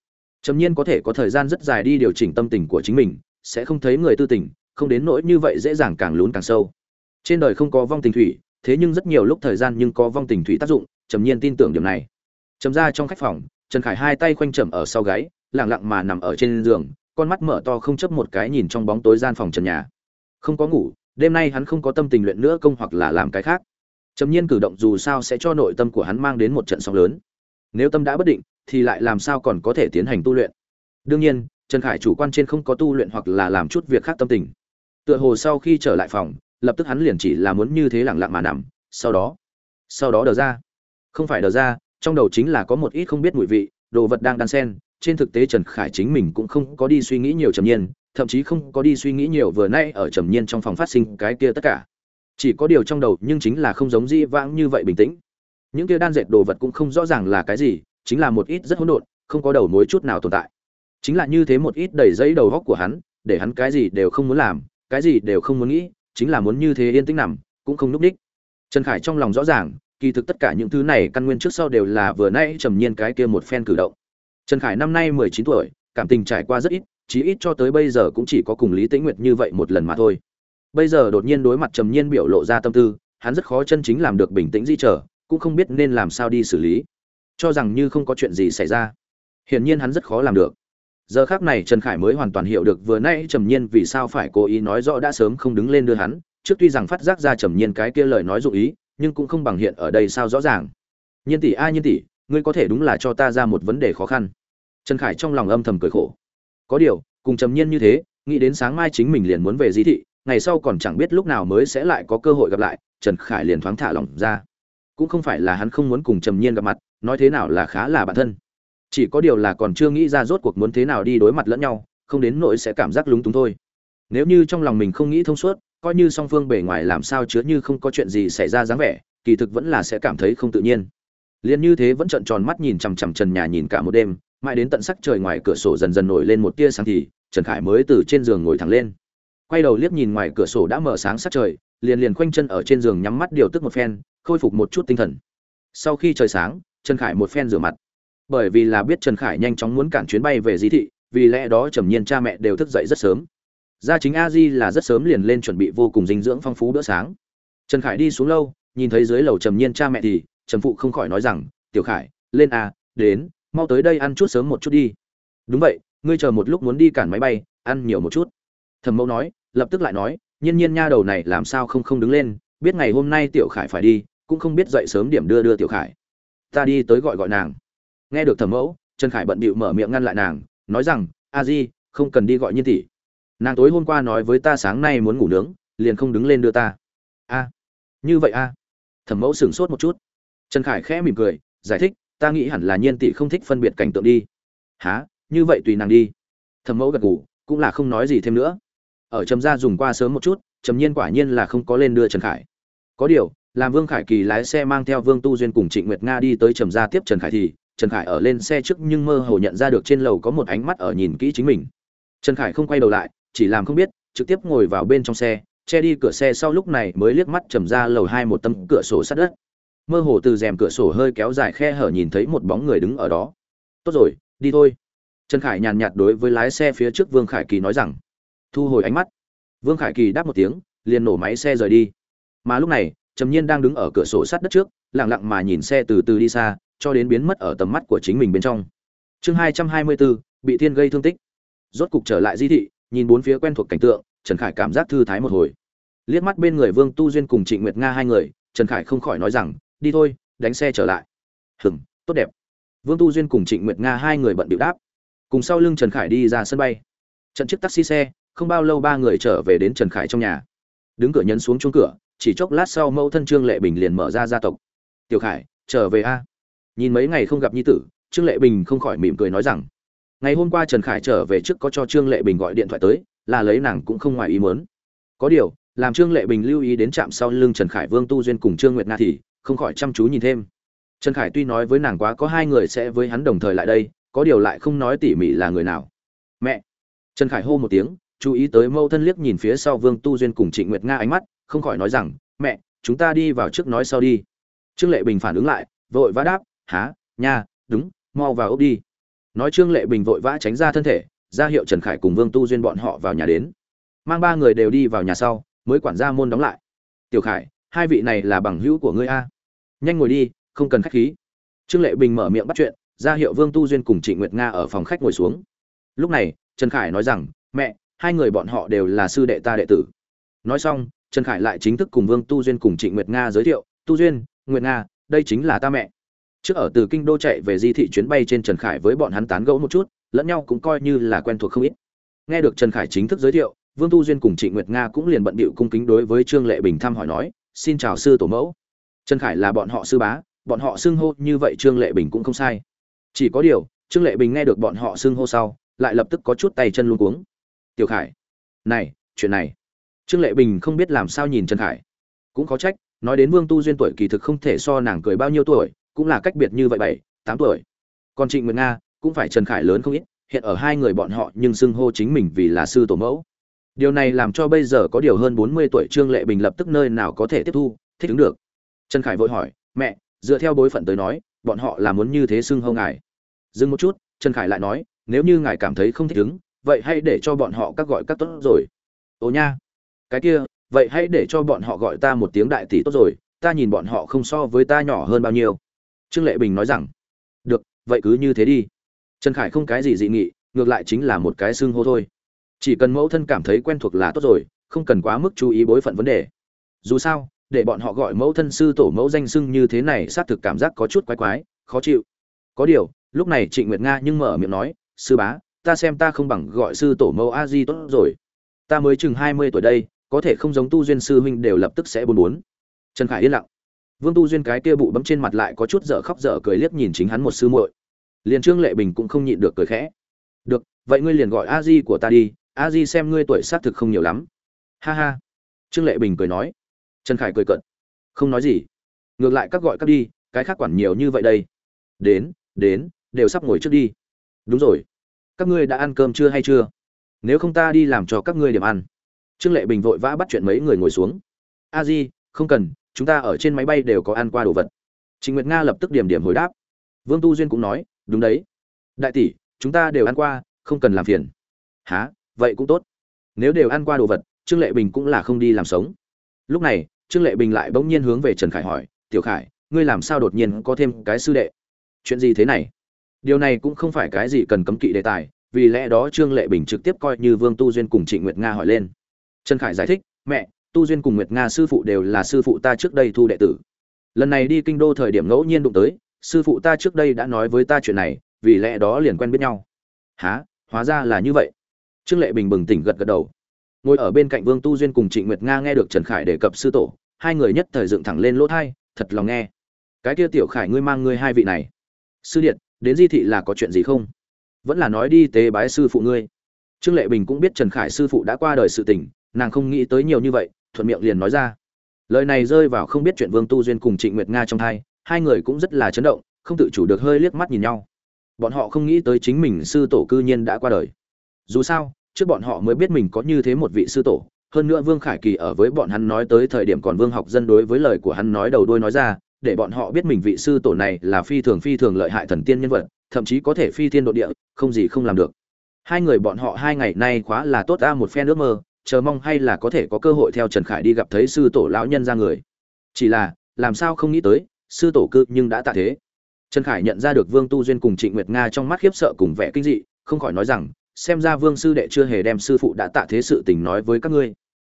Trầm nhiên có thể có thời gian rất dài đi điều chỉnh tâm tình của chính mình, sẽ không thấy người tư tình, không đến nỗi như vậy dễ dàng càng lún càng sâu. Trên đời không có vong tình thủy, thế nhưng rất nhiều lúc thời gian nhưng có vong tình thủy tác dụng, trầm nhiên tin tưởng điểm này. Trầm ra trong khách phòng, trần khải hai tay khoanh trầm ở sau gáy lẳng lặng mà nằm ở trên giường, con mắt mở to không chấp một cái nhìn trong bóng tối gian phòng trần nhà. Không có ngủ, đêm nay hắn không có tâm tình luyện nữa công hoặc là làm cái khác. Trầm nhiên cử động dù sao sẽ cho nội tâm của hắn mang đến một trận sóng lớn nếu tâm đã bất định, thì lại làm sao còn có thể tiến hành tu luyện? Đương nhiên, trần khải chủ quan trên không có tu luyện hoặc là làm chút việc khác tâm tình. Tựa hồ sau khi trở lại phòng, lập tức hắn liền chỉ là muốn như thế lẳng lặng mà nằm, sau đó sau đó đờ ra. Không phải đờ ra, trong đầu chính là có một ít không biết mùi vị, đồ vật đang đan sen, trên thực tế trần khải chính mình cũng không có đi suy nghĩ nhiều trầm nhiên, thậm chí không có đi suy nghĩ nhiều vừa nay ở trầm nhiên trong phòng phát sinh cái kia tất cả. Chỉ có điều trong đầu nhưng chính là không giống di vãng như vậy bình tĩnh những kia đan dệt đồ vật cũng không rõ ràng là cái gì, chính là một ít rất hỗn độn, không có đầu mối chút nào tồn tại. Chính là như thế một ít đầy giấy đầu góc của hắn, để hắn cái gì đều không muốn làm, cái gì đều không muốn nghĩ, chính là muốn như thế yên tĩnh nằm, cũng không núp đích. Trần khải trong lòng rõ ràng, kỳ thực tất cả những thứ này căn nguyên trước sau đều là vừa nay trầm nhiên cái kia một phen cử động. Trần khải năm nay mười chín tuổi, cảm tình trải qua rất ít, chí ít cho tới bây giờ cũng chỉ có cùng lý tĩnh nguyệt như vậy một lần mà thôi. Bây giờ đột nhiên đối mặt trầm nhiên biểu lộ ra tâm tư, hắn rất khó chân chính làm được bình tĩnh di trở cũng không biết nên làm sao đi xử lý. Cho rằng như không có chuyện gì xảy ra. Hiển nhiên hắn rất khó làm được. Giờ khác này trần khải mới hoàn toàn hiểu được vừa nãy trầm nhiên vì sao phải cố ý nói rõ đã sớm không đứng lên đưa hắn, trước tuy rằng phát giác ra trầm nhiên cái kia lời nói dụ ý, nhưng cũng không bằng hiện ở đây sao rõ ràng. Nhiên tỷ, a, nhiên tỷ, ngươi có thể đúng là cho ta ra một vấn đề khó khăn. Trần khải trong lòng âm thầm cười khổ. Có điều, cùng trầm nhiên như thế, nghĩ đến sáng mai chính mình liền muốn về di thị, ngày sau còn chẳng biết lúc nào mới sẽ lại có cơ hội gặp lại, trần khải liền thoáng thả lỏng ra cũng không phải là hắn không muốn cùng trầm nhiên gặp mặt, nói thế nào là khá là bản thân. Chỉ có điều là còn chưa nghĩ ra rốt cuộc muốn thế nào đi đối mặt lẫn nhau, không đến nỗi sẽ cảm giác lúng túng thôi. Nếu như trong lòng mình không nghĩ thông suốt, coi như song phương bề ngoài làm sao chứa như không có chuyện gì xảy ra dáng vẻ, kỳ thực vẫn là sẽ cảm thấy không tự nhiên. Liền như thế vẫn trợn tròn mắt nhìn chằm chằm trần nhà nhìn cả một đêm, mãi đến tận sắc trời ngoài cửa sổ dần dần nổi lên một tia sáng thì, trần khải mới từ trên giường ngồi thẳng lên. Quay đầu liếc nhìn ngoài cửa sổ đã mở sáng sắc trời liền liền khoanh chân ở trên giường nhắm mắt điều tức một phen, khôi phục một chút tinh thần. Sau khi trời sáng, trần khải một phen rửa mặt. Bởi vì là biết trần khải nhanh chóng muốn cản chuyến bay về di thị, vì lẽ đó trầm nhiên cha mẹ đều thức dậy rất sớm. Gia chính a di là rất sớm liền lên chuẩn bị vô cùng dinh dưỡng phong phú bữa sáng. Trần khải đi xuống lâu, nhìn thấy dưới lầu trầm nhiên cha mẹ thì trầm phụ không khỏi nói rằng, tiểu khải, lên a đến, mau tới đây ăn chút sớm một chút đi. Đúng vậy, ngươi chờ một lúc muốn đi cản máy bay, ăn nhiều một chút. Thẩm mẫu nói, lập tức lại nói nhiên nhiên nha đầu này làm sao không không đứng lên, biết ngày hôm nay tiểu khải phải đi, cũng không biết dậy sớm điểm đưa đưa tiểu khải. Ta đi tới gọi gọi nàng. Nghe được thẩm mẫu, trần khải bận bịu mở miệng ngăn lại nàng, nói rằng, a di, không cần đi gọi nhiên tỷ. Nàng tối hôm qua nói với ta sáng nay muốn ngủ nướng, liền không đứng lên đưa ta. A, như vậy a? Thẩm mẫu sửng sốt một chút. Trần khải khẽ mỉm cười, giải thích, ta nghĩ hẳn là nhiên tỷ không thích phân biệt cảnh tượng đi. Há như vậy tùy nàng đi. Thẩm mẫu gật ngủ cũng là không nói gì thêm nữa ở trầm gia dùng qua sớm một chút, trầm nhiên quả nhiên là không có lên đưa trần khải. Có điều, làm vương khải kỳ lái xe mang theo vương tu duyên cùng trịnh nguyệt nga đi tới trầm gia tiếp trần khải thì, trần khải ở lên xe trước nhưng mơ hồ nhận ra được trên lầu có một ánh mắt ở nhìn kỹ chính mình. Trần khải không quay đầu lại, chỉ làm không biết, trực tiếp ngồi vào bên trong xe, che đi cửa xe sau lúc này mới liếc mắt trầm ra lầu hai một tấm cửa sổ sát đất. Mơ hồ từ rèm cửa sổ hơi kéo dài khe hở nhìn thấy một bóng người đứng ở đó. Tốt rồi, đi thôi. Trần khải nhàn nhạt đối với lái xe phía trước vương khải kỳ nói rằng thu hồi ánh mắt. Vương khải kỳ đáp một tiếng, liền nổ máy xe rời đi. Mà lúc này, trầm nhiên đang đứng ở cửa sổ sát đất trước lẳng lặng mà nhìn xe từ từ đi xa, cho đến biến mất ở tầm mắt của chính mình bên trong. Chương hai trăm hai mươi bốn bị thiên gây thương tích. Rốt cục trở lại di thị, nhìn bốn phía quen thuộc cảnh tượng, trần khải cảm giác thư thái một hồi. Liếc mắt bên người vương tu duyên cùng trịnh nguyệt nga hai người, trần khải không khỏi nói rằng, đi thôi, đánh xe trở lại. Hừng tốt đẹp. Vương tu duyên cùng trịnh nguyệt nga hai người bận bịu đáp. Cùng sau lưng trần khải đi ra sân bay. Trận chiếc taxi xe không bao lâu ba người trở về đến trần khải trong nhà. Đứng cửa nhấn xuống chuông cửa, chỉ chốc lát sau mẫu thân trương lệ bình liền mở ra gia tộc. Tiểu khải, trở về a. Nhìn mấy ngày không gặp nhi tử, trương lệ bình không khỏi mỉm cười nói rằng, ngày hôm qua trần khải trở về trước có cho trương lệ bình gọi điện thoại tới, là lấy nàng cũng không ngoài ý muốn. Có điều, làm trương lệ bình lưu ý đến trạm sau lưng trần khải vương tu duyên cùng trương nguyệt nga thì không khỏi chăm chú nhìn thêm. Trần khải tuy nói với nàng quá có hai người sẽ với hắn đồng thời lại đây, có điều lại không nói tỉ mỉ là người nào. Mẹ! Trần khải hô một tiếng chú ý tới mâu thân liếc nhìn phía sau vương tu duyên cùng trịnh nguyệt nga ánh mắt, không khỏi nói rằng, mẹ, chúng ta đi vào trước nói sau đi. Trương lệ bình phản ứng lại, vội vã đáp há nha, đúng, mau vào ốc đi. Nói trương lệ bình vội vã tránh ra thân thể, ra hiệu trần khải cùng vương tu duyên bọn họ vào nhà đến. Mang ba người đều đi vào nhà sau, mới quản gia môn đóng lại. Tiểu khải, hai vị này là bằng hữu của ngươi a. Nhanh ngồi đi, không cần khách khí. Trương lệ bình mở miệng bắt chuyện, ra hiệu vương tu duyên cùng trịnh nguyệt nga ở phòng khách ngồi xuống. Lúc này, trần khải nói rằng, mẹ hai người bọn họ đều là sư đệ ta đệ tử. Nói xong, trần khải lại chính thức cùng vương tu duyên cùng trịnh nguyệt nga giới thiệu, tu duyên, nguyệt nga, đây chính là ta mẹ. Trước ở từ kinh đô chạy về di thị chuyến bay trên trần khải với bọn hắn tán gẫu một chút, lẫn nhau cũng coi như là quen thuộc không ít. Nghe được trần khải chính thức giới thiệu, vương tu duyên cùng trịnh nguyệt nga cũng liền bận bịu cung kính đối với trương lệ bình thăm hỏi nói, xin chào sư tổ mẫu. Trần khải là bọn họ sư bá, bọn họ xưng hô như vậy trương lệ bình cũng không sai. Chỉ có điều, trương lệ bình nghe được bọn họ xưng hô sau, lại lập tức có chút tay chân luôn cuống tiểu khải. Này, chuyện này. Trương lệ bình không biết làm sao nhìn trần khải. Cũng có trách, nói đến vương tu duyên tuổi kỳ thực không thể so nàng cười bao nhiêu tuổi, cũng là cách biệt như vậy bảy, tám tuổi. Còn trịnh nguyệt nga, cũng phải trần khải lớn không ít, hiện ở hai người bọn họ nhưng xưng hô chính mình vì là sư tổ mẫu. Điều này làm cho bây giờ có điều hơn bốn mươi tuổi trương lệ bình lập tức nơi nào có thể tiếp thu, thích ứng được. Trần khải vội hỏi, mẹ, dựa theo bối phận tới nói, bọn họ là muốn như thế xưng hô ngài? Dừng một chút, trần khải lại nói, nếu như ngài cảm thấy không thích ứng vậy hãy để cho bọn họ các gọi các tốt rồi. Ồ nha. Cái kia, vậy hãy để cho bọn họ gọi ta một tiếng đại tỷ tốt rồi, ta nhìn bọn họ không so với ta nhỏ hơn bao nhiêu. Trương lệ bình nói rằng, được, vậy cứ như thế đi. Trần khải không cái gì dị nghị, ngược lại chính là một cái xưng hô thôi. Chỉ cần mẫu thân cảm thấy quen thuộc là tốt rồi, không cần quá mức chú ý bối phận vấn đề. Dù sao, để bọn họ gọi mẫu thân sư tổ mẫu danh xưng như thế này xác thực cảm giác có chút quái quái, khó chịu. Có điều, lúc này trịnh nguyệt nga nhưng mở miệng nói, sư bá ta xem ta không bằng gọi sư tổ mẫu a di tốt rồi. Ta mới chừng hai mươi tuổi đây, có thể không giống tu duyên sư huynh đều lập tức sẽ buồn bốn trần khải yên lặng. Vương tu duyên cái kia bụ bấm trên mặt lại có chút dở khóc dở cười liếc nhìn chính hắn một sư muội. Liền trương lệ bình cũng không nhịn được cười khẽ. Được, vậy ngươi liền gọi a di của ta đi, a di xem ngươi tuổi xác thực không nhiều lắm. Ha ha. Trương lệ bình cười nói. Trần khải cười cận không nói gì. Ngược lại các gọi các đi, cái khác quản nhiều như vậy đây. Đến đến, đều sắp ngồi trước đi. Đúng rồi các ngươi đã ăn cơm chưa hay chưa? Nếu không ta đi làm cho các ngươi điểm ăn. Trương lệ bình vội vã bắt chuyện mấy người ngồi xuống. A di, không cần, chúng ta ở trên máy bay đều có ăn qua đồ vật. Trịnh nguyệt nga lập tức điểm điểm hồi đáp. Vương tu duyên cũng nói, đúng đấy. Đại tỷ, chúng ta đều ăn qua, không cần làm phiền. Há vậy cũng tốt. Nếu đều ăn qua đồ vật, trương lệ bình cũng là không đi làm sống. Lúc này, trương lệ bình lại bỗng nhiên hướng về trần khải hỏi, tiểu khải, ngươi làm sao đột nhiên có thêm cái sư đệ? Chuyện gì thế này? Điều này cũng không phải cái gì cần cấm kỵ đề tài, vì lẽ đó trương lệ bình trực tiếp coi như vương tu duyên cùng trịnh nguyệt nga hỏi lên. Trần khải giải thích, mẹ, tu duyên cùng nguyệt nga sư phụ đều là sư phụ ta trước đây thu đệ tử. Lần này đi kinh đô thời điểm ngẫu nhiên đụng tới, sư phụ ta trước đây đã nói với ta chuyện này, vì lẽ đó liền quen biết nhau. Há hóa ra là như vậy. Trương lệ bình bừng tỉnh gật gật đầu. Ngồi ở bên cạnh vương tu duyên cùng trịnh nguyệt nga nghe được trần khải đề cập sư tổ, hai người nhất thời dựng thẳng lên lỗ thai, thật lòng nghe. Cái kia tiểu khải ngươi mang ngươi hai vị này. Sư điện đến di thị là có chuyện gì không? Vẫn là nói đi tế bái sư phụ ngươi. Trương lệ bình cũng biết trần khải sư phụ đã qua đời sự tình, nàng không nghĩ tới nhiều như vậy, thuận miệng liền nói ra. Lời này rơi vào không biết chuyện vương tu duyên cùng trịnh nguyệt nga trong thai, hai người cũng rất là chấn động, không tự chủ được hơi liếc mắt nhìn nhau. Bọn họ không nghĩ tới chính mình sư tổ cư nhiên đã qua đời. Dù sao, trước bọn họ mới biết mình có như thế một vị sư tổ, hơn nữa vương khải kỳ ở với bọn hắn nói tới thời điểm còn vương học dân đối với lời của hắn nói đầu đuôi nói ra để bọn họ biết mình vị sư tổ này là phi thường phi thường lợi hại thần tiên nhân vật, thậm chí có thể phi thiên độ địa, không gì không làm được. Hai người bọn họ hai ngày nay khóa là tốt ra một phen ước mơ, chờ mong hay là có thể có cơ hội theo trần khải đi gặp thấy sư tổ lão nhân ra người. Chỉ là, làm sao không nghĩ tới, sư tổ cư nhưng đã tạ thế. Trần khải nhận ra được vương tu duyên cùng trịnh nguyệt nga trong mắt khiếp sợ cùng vẻ kinh dị, không khỏi nói rằng, xem ra vương sư đệ chưa hề đem sư phụ đã tạ thế sự tình nói với các ngươi.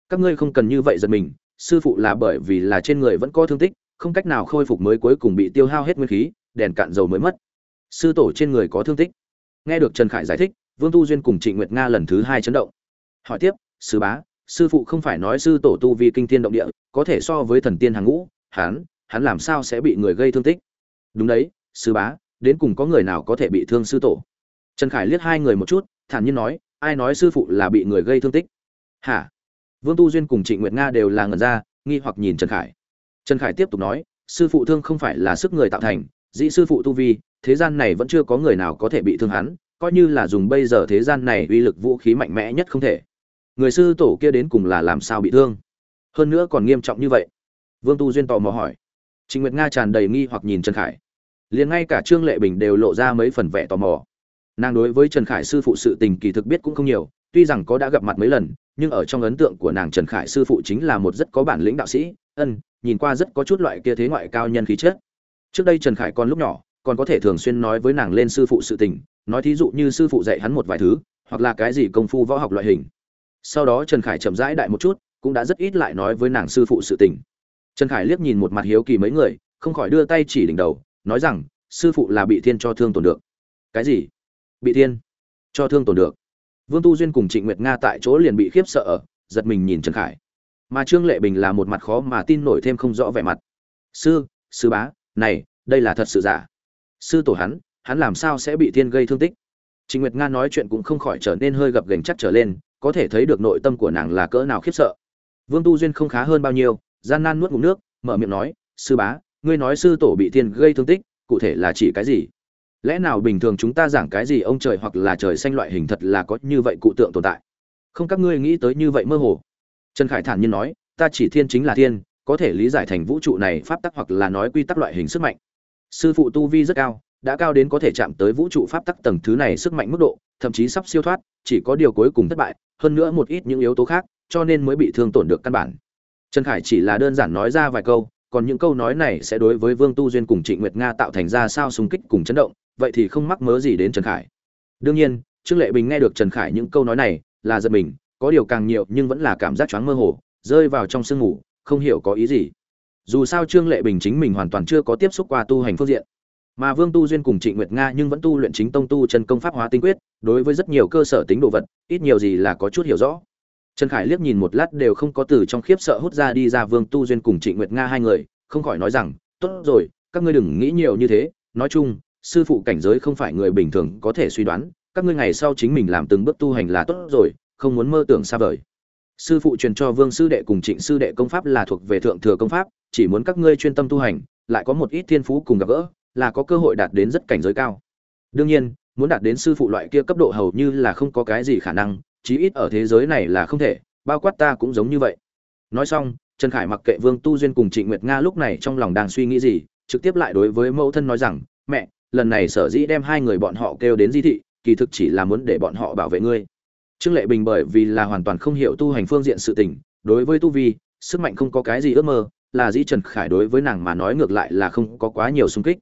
Các ngươi không cần như vậy giật mình, sư phụ là bởi vì là trên người vẫn có thương tích không cách nào khôi phục mới cuối cùng bị tiêu hao hết nguyên khí, đèn cạn dầu mới mất. Sư tổ trên người có thương tích. Nghe được trần khải giải thích, vương tu duyên cùng trịnh nguyệt nga lần thứ hai chấn động. Hỏi tiếp, sư bá, sư phụ không phải nói sư tổ tu vi kinh thiên động địa, có thể so với thần tiên hàng ngũ, hắn hắn làm sao sẽ bị người gây thương tích? Đúng đấy, sư bá, đến cùng có người nào có thể bị thương sư tổ? Trần khải liếc hai người một chút, thản nhiên nói, ai nói sư phụ là bị người gây thương tích? Hả? Vương tu duyên cùng trịnh nguyệt nga đều là ngần ra, nghi hoặc nhìn trần khải trần khải tiếp tục nói, sư phụ thương không phải là sức người tạo thành, dĩ sư phụ tu vi, thế gian này vẫn chưa có người nào có thể bị thương hắn, coi như là dùng bây giờ thế gian này uy lực vũ khí mạnh mẽ nhất không thể. Người sư tổ kia đến cùng là làm sao bị thương? Hơn nữa còn nghiêm trọng như vậy. Vương tu duyên tò mò hỏi. Trịnh nguyệt nga tràn đầy nghi hoặc nhìn trần khải. Liền ngay cả trương lệ bình đều lộ ra mấy phần vẻ tò mò. Nàng đối với trần khải sư phụ sự tình kỳ thực biết cũng không nhiều, tuy rằng có đã gặp mặt mấy lần, nhưng ở trong ấn tượng của nàng trần khải sư phụ chính là một rất có bản lĩnh đạo sĩ, ân nhìn qua rất có chút loại kia thế ngoại cao nhân khí chất. Trước đây trần khải còn lúc nhỏ, còn có thể thường xuyên nói với nàng lên sư phụ sự tình, nói thí dụ như sư phụ dạy hắn một vài thứ, hoặc là cái gì công phu võ học loại hình. Sau đó trần khải chậm rãi đại một chút, cũng đã rất ít lại nói với nàng sư phụ sự tình. Trần khải liếc nhìn một mặt hiếu kỳ mấy người, không khỏi đưa tay chỉ đỉnh đầu, nói rằng, sư phụ là bị thiên cho thương tổn được. Cái gì? Bị thiên cho thương tổn được? Vương tu duyên cùng trịnh nguyệt nga tại chỗ liền bị khiếp sợ giật mình nhìn trần khải mà trương lệ bình là một mặt khó mà tin nổi thêm không rõ vẻ mặt. Sư sư bá, này, đây là thật sự giả. Sư tổ hắn hắn làm sao sẽ bị thiên gây thương tích? Trịnh nguyệt nga nói chuyện cũng không khỏi trở nên hơi gập gành chắc trở lên, có thể thấy được nội tâm của nàng là cỡ nào khiếp sợ. Vương tu duyên không khá hơn bao nhiêu, gian nan nuốt ngụm nước, mở miệng nói, sư bá, ngươi nói sư tổ bị thiên gây thương tích, cụ thể là chỉ cái gì? Lẽ nào bình thường chúng ta giảng cái gì ông trời hoặc là trời xanh loại hình thật là có như vậy cụ tượng tồn tại? Không, các ngươi nghĩ tới như vậy mơ hồ trần khải thản nhiên nói, ta chỉ thiên chính là thiên, có thể lý giải thành vũ trụ này pháp tắc hoặc là nói quy tắc loại hình sức mạnh. Sư phụ tu vi rất cao, đã cao đến có thể chạm tới vũ trụ pháp tắc tầng thứ này sức mạnh mức độ, thậm chí sắp siêu thoát, chỉ có điều cuối cùng thất bại, hơn nữa một ít những yếu tố khác, cho nên mới bị thương tổn được căn bản. Trần khải chỉ là đơn giản nói ra vài câu, còn những câu nói này sẽ đối với vương tu duyên cùng trịnh nguyệt nga tạo thành ra sao xung kích cùng chấn động, vậy thì không mắc mớ gì đến trần khải. Đương nhiên, trương lệ bình nghe được trần khải những câu nói này, là giật mình có điều càng nhiều nhưng vẫn là cảm giác choáng mơ hồ, rơi vào trong sương ngủ, không hiểu có ý gì. Dù sao trương lệ bình chính mình hoàn toàn chưa có tiếp xúc qua tu hành phương diện. Mà vương tu duyên cùng trịnh nguyệt nga nhưng vẫn tu luyện chính tông tu chân công pháp hóa tinh quyết, đối với rất nhiều cơ sở tính đồ vật, ít nhiều gì là có chút hiểu rõ. Trần khải liếc nhìn một lát đều không có từ trong khiếp sợ hút ra đi ra vương tu duyên cùng trịnh nguyệt nga hai người, không khỏi nói rằng, tốt rồi, các ngươi đừng nghĩ nhiều như thế. Nói chung, sư phụ cảnh giới không phải người bình thường có thể suy đoán, các ngươi ngày sau chính mình làm từng bước tu hành là tốt rồi không muốn mơ tưởng xa vời. Sư phụ truyền cho vương sư đệ cùng trịnh sư đệ công pháp là thuộc về thượng thừa công pháp, chỉ muốn các ngươi chuyên tâm tu hành, lại có một ít thiên phú cùng gặp gỡ, là có cơ hội đạt đến rất cảnh giới cao. Đương nhiên, muốn đạt đến sư phụ loại kia cấp độ hầu như là không có cái gì khả năng, chí ít ở thế giới này là không thể, bao quát ta cũng giống như vậy. Nói xong, trần khải mặc kệ vương tu duyên cùng trịnh nguyệt nga lúc này trong lòng đang suy nghĩ gì, trực tiếp lại đối với mẫu thân nói rằng, mẹ, lần này sở dĩ đem hai người bọn họ kêu đến di thị, kỳ thực chỉ là muốn để bọn họ bảo vệ ngươi trương lệ bình bởi vì là hoàn toàn không hiểu tu hành phương diện sự tình, đối với tu vi, sức mạnh không có cái gì ước mơ, là dĩ trần khải đối với nàng mà nói ngược lại là không có quá nhiều xung kích.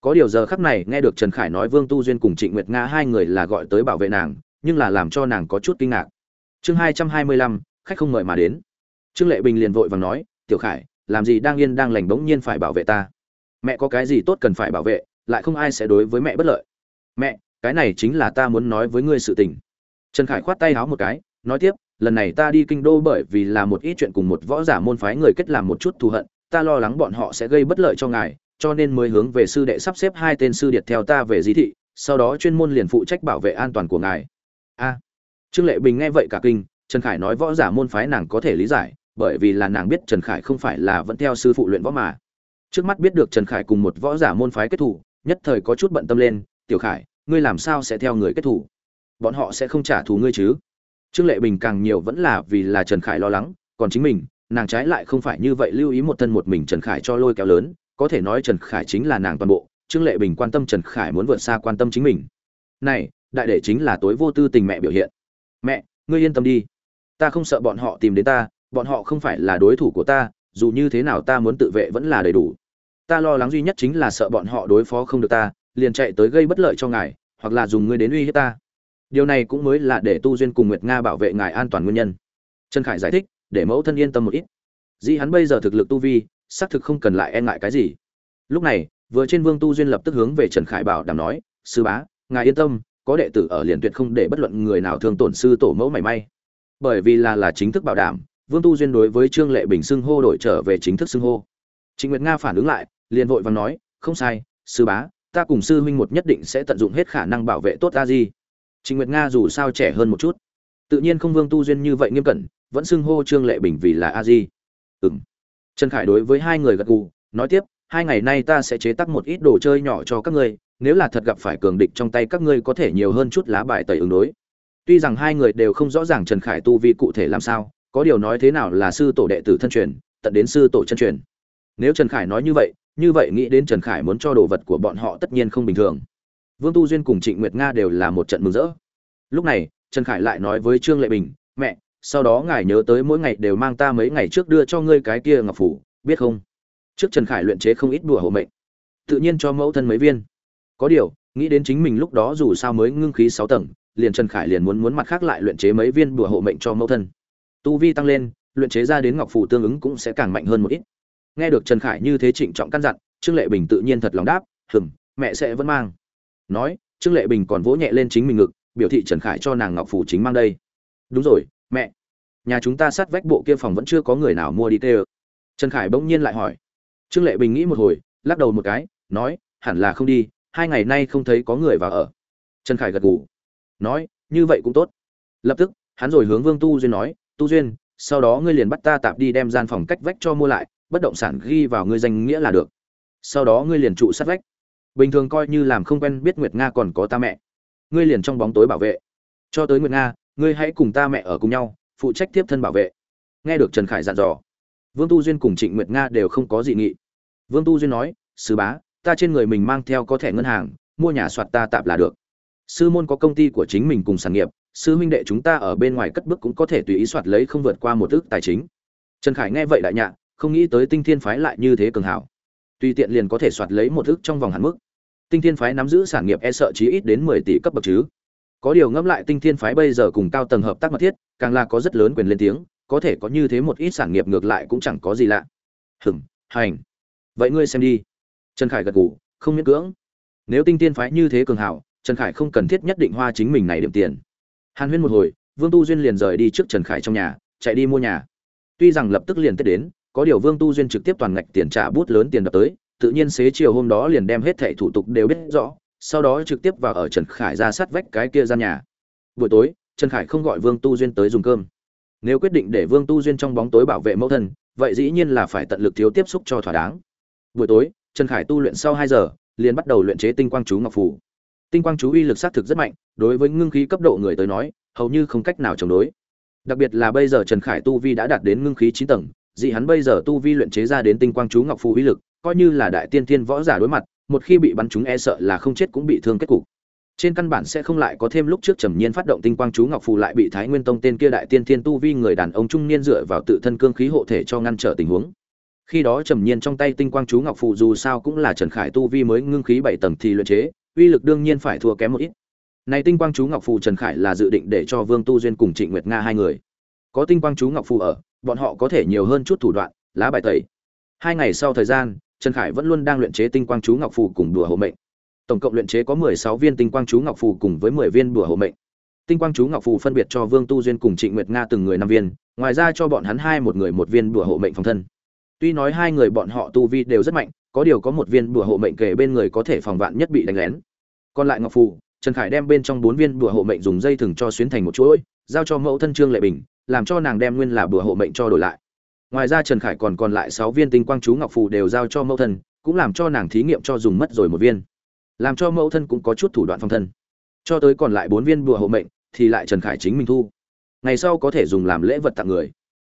Có điều giờ khắc này, nghe được trần khải nói vương tu duyên cùng trịnh nguyệt nga hai người là gọi tới bảo vệ nàng, nhưng là làm cho nàng có chút kinh ngạc. Chương hai trăm hai mươi lăm, khách không mời mà đến. Trương lệ bình liền vội vàng nói, tiểu khải, làm gì đang yên đang lành bỗng nhiên phải bảo vệ ta? Mẹ có cái gì tốt cần phải bảo vệ, lại không ai sẽ đối với mẹ bất lợi. Mẹ, cái này chính là ta muốn nói với ngươi sự tình trần khải khoát tay háo một cái, nói tiếp, lần này ta đi kinh đô bởi vì là một ít chuyện cùng một võ giả môn phái người kết làm một chút thù hận, ta lo lắng bọn họ sẽ gây bất lợi cho ngài, cho nên mới hướng về sư đệ sắp xếp hai tên sư điệt theo ta về di thị, sau đó chuyên môn liền phụ trách bảo vệ an toàn của ngài. A. Trương lệ bình nghe vậy cả kinh, trần khải nói võ giả môn phái nàng có thể lý giải, bởi vì là nàng biết trần khải không phải là vẫn theo sư phụ luyện võ mà. Trước mắt biết được trần khải cùng một võ giả môn phái kết thủ nhất thời có chút bận tâm lên, tiểu khải, ngươi làm sao sẽ theo người kết thủ bọn họ sẽ không trả thù ngươi chứ. Trương lệ bình càng nhiều vẫn là vì là trần khải lo lắng, còn chính mình, nàng trái lại không phải như vậy lưu ý một thân một mình trần khải cho lôi kéo lớn, có thể nói trần khải chính là nàng toàn bộ, trương lệ bình quan tâm trần khải muốn vượt xa quan tâm chính mình. Này, đại đệ chính là tối vô tư tình mẹ biểu hiện. Mẹ, ngươi yên tâm đi. Ta không sợ bọn họ tìm đến ta, bọn họ không phải là đối thủ của ta, dù như thế nào ta muốn tự vệ vẫn là đầy đủ. Ta lo lắng duy nhất chính là sợ bọn họ đối phó không được ta, liền chạy tới gây bất lợi cho ngài, hoặc là dùng ngươi đến uy hiếp ta điều này cũng mới là để tu duyên cùng nguyệt nga bảo vệ ngài an toàn nguyên nhân. Trần khải giải thích, để mẫu thân yên tâm một ít. Dĩ hắn bây giờ thực lực tu vi, xác thực không cần lại e ngại cái gì. Lúc này, vừa trên vương tu duyên lập tức hướng về trần khải bảo đảm nói, sư bá, ngài yên tâm, có đệ tử ở liền tuyệt không để bất luận người nào thương tổn sư tổ mẫu mảy may. Bởi vì là là chính thức bảo đảm, vương tu duyên đối với trương lệ bình xưng hô đổi trở về chính thức xưng hô. Trịnh nguyệt nga phản ứng lại, liền vội vàng nói, không sai, sư bá, ta cùng sư huynh một nhất định sẽ tận dụng hết khả năng bảo vệ tốt ta di. Trình nguyệt nga dù sao trẻ hơn một chút. Tự nhiên không vương tu duyên như vậy nghiêm cẩn, vẫn xưng hô trương lệ bình vì là a di. Ừm. trần khải đối với hai người gật gù, nói tiếp, hai ngày nay ta sẽ chế tác một ít đồ chơi nhỏ cho các ngươi, nếu là thật gặp phải cường địch trong tay các ngươi có thể nhiều hơn chút lá bài tẩy ứng đối. Tuy rằng hai người đều không rõ ràng trần khải tu vi cụ thể làm sao, có điều nói thế nào là sư tổ đệ tử thân truyền, tận đến sư tổ chân truyền. Nếu trần khải nói như vậy như vậy nghĩ đến trần khải muốn cho đồ vật của bọn họ tất nhiên không bình thường vương tu duyên cùng trịnh nguyệt nga đều là một trận mừng rỡ. Lúc này trần khải lại nói với trương lệ bình mẹ sau đó ngài nhớ tới mỗi ngày đều mang ta mấy ngày trước đưa cho ngươi cái kia ngọc phủ biết không? Trước trần khải luyện chế không ít đùa hộ mệnh. Tự nhiên cho mẫu thân mấy viên. Có điều nghĩ đến chính mình lúc đó dù sao mới ngưng khí sáu tầng liền trần khải liền muốn muốn mặt khác lại luyện chế mấy viên đùa hộ mệnh cho mẫu thân. Tu vi tăng lên luyện chế ra đến ngọc phủ tương ứng cũng sẽ càng mạnh hơn một ít. Nghe được trần khải như thế trịnh trọng căn dặn trương lệ bình tự nhiên thật lòng đáp "Ừm, mẹ sẽ vẫn mang nói, trương lệ bình còn vỗ nhẹ lên chính mình ngực, biểu thị trần khải cho nàng ngọc phủ chính mang đây. Đúng rồi, mẹ. Nhà chúng ta sát vách bộ kia phòng vẫn chưa có người nào mua đi tê ơ. Trần khải bỗng nhiên lại hỏi. Trương lệ bình nghĩ một hồi, lắc đầu một cái, nói, hẳn là không đi, hai ngày nay không thấy có người vào ở. Trần khải gật gù. Nói, như vậy cũng tốt. Lập tức, hắn rồi hướng vương tu duyên nói, tu duyên, sau đó ngươi liền bắt ta tạm đi đem gian phòng cách vách cho mua lại, bất động sản ghi vào ngươi danh nghĩa là được. Sau đó ngươi liền trụ sát vách bình thường coi như làm không quen biết nguyệt nga còn có ta mẹ. Ngươi liền trong bóng tối bảo vệ. Cho tới nguyệt nga, ngươi hãy cùng ta mẹ ở cùng nhau, phụ trách tiếp thân bảo vệ. Nghe được trần khải dặn dò, vương tu duyên cùng trịnh nguyệt nga đều không có dị nghị. Vương tu duyên nói sứ bá, ta trên người mình mang theo có thẻ ngân hàng, mua nhà soạt ta tạm là được. Sư môn có công ty của chính mình cùng sản nghiệp, sư huynh đệ chúng ta ở bên ngoài cất bước cũng có thể tùy ý soạt lấy không vượt qua một ước tài chính. Trần khải nghe vậy đại nhạ không nghĩ tới tinh thiên phái lại như thế cường hảo tùy tiện liền có thể soạt lấy một thức trong vòng hạn mức. Tinh thiên phái nắm giữ sản nghiệp e sợ chí ít đến mười tỷ cấp bậc chứ. Có điều ngẫm lại tinh thiên phái bây giờ cùng cao tầng hợp tác mật thiết, càng là có rất lớn quyền lên tiếng, có thể có như thế một ít sản nghiệp ngược lại cũng chẳng có gì lạ. Hừm, hành. Vậy ngươi xem đi. Trần khải gật gù, không miễn cưỡng. Nếu tinh thiên phái như thế cường hảo, trần khải không cần thiết nhất định hoa chính mình này điểm tiền. Hàn huyên một hồi, vương tu duyên liền rời đi trước trần khải trong nhà, chạy đi mua nhà. Tuy rằng lập tức liền tết đến có điều vương tu duyên trực tiếp toàn ngạch tiền trả bút lớn tiền đập tới, tự nhiên xế chiều hôm đó liền đem hết thảy thủ tục đều biết rõ, sau đó trực tiếp vào ở trần khải ra sát vách cái kia gian nhà. Buổi tối, trần khải không gọi vương tu duyên tới dùng cơm. Nếu quyết định để vương tu duyên trong bóng tối bảo vệ mẫu thân, vậy dĩ nhiên là phải tận lực thiếu tiếp xúc cho thỏa đáng. Buổi tối, trần khải tu luyện sau hai giờ, liền bắt đầu luyện chế tinh quang chú ngọc phù. tinh quang chú uy lực sát thực rất mạnh, đối với ngưng khí cấp độ người tới nói, hầu như không cách nào chống đối. Đặc biệt là bây giờ trần khải tu vi đã đạt đến ngưng khí chín tầng dị hắn bây giờ tu vi luyện chế ra đến tinh quang chú ngọc phù uy lực, coi như là đại tiên thiên võ giả đối mặt, một khi bị bắn trúng e sợ là không chết cũng bị thương kết cục. Trên căn bản sẽ không lại có thêm lúc trước trầm nhiên phát động tinh quang chú ngọc phù lại bị thái nguyên tông tên kia đại tiên thiên tu vi người đàn ông trung niên dựa vào tự thân cương khí hộ thể cho ngăn trở tình huống. Khi đó trầm nhiên trong tay tinh quang chú ngọc phù dù sao cũng là trần khải tu vi mới ngưng khí bảy tầng thì luyện chế, uy lực đương nhiên phải thua kém một ít. Này tinh quang chú ngọc phù trần khải là dự định để cho vương tu duyên cùng trịnh nguyệt nga hai người. Có tinh quang chú ngọc phù ở bọn họ có thể nhiều hơn chút thủ đoạn, lá bài tẩy. Hai ngày sau thời gian, trần khải vẫn luôn đang luyện chế tinh quang chú ngọc phù cùng đùa hộ mệnh. Tổng cộng luyện chế có mười sáu viên tinh quang chú ngọc phù cùng với mười viên đùa hộ mệnh. Tinh quang chú ngọc phù phân biệt cho vương tu duyên cùng trịnh nguyệt nga từng người năm viên, ngoài ra cho bọn hắn hai một người một viên đùa hộ mệnh phòng thân. Tuy nói hai người bọn họ tu vi đều rất mạnh, có điều có một viên đùa hộ mệnh kể bên người có thể phòng vạn nhất bị đánh lén. Còn lại ngọc phù, trần khải đem bên trong bốn viên đùa hộ mệnh dùng dây thừng cho xuyến thành một chuỗi, giao cho mẫu thân trương lệ bình làm cho nàng đem nguyên là bùa hộ mệnh cho đổi lại. Ngoài ra trần khải còn còn lại sáu viên tinh quang chú ngọc phù đều giao cho mẫu thân, cũng làm cho nàng thí nghiệm cho dùng mất rồi một viên. Làm cho mẫu thân cũng có chút thủ đoạn phòng thân. Cho tới còn lại bốn viên bùa hộ mệnh, thì lại trần khải chính mình thu. Ngày sau có thể dùng làm lễ vật tặng người.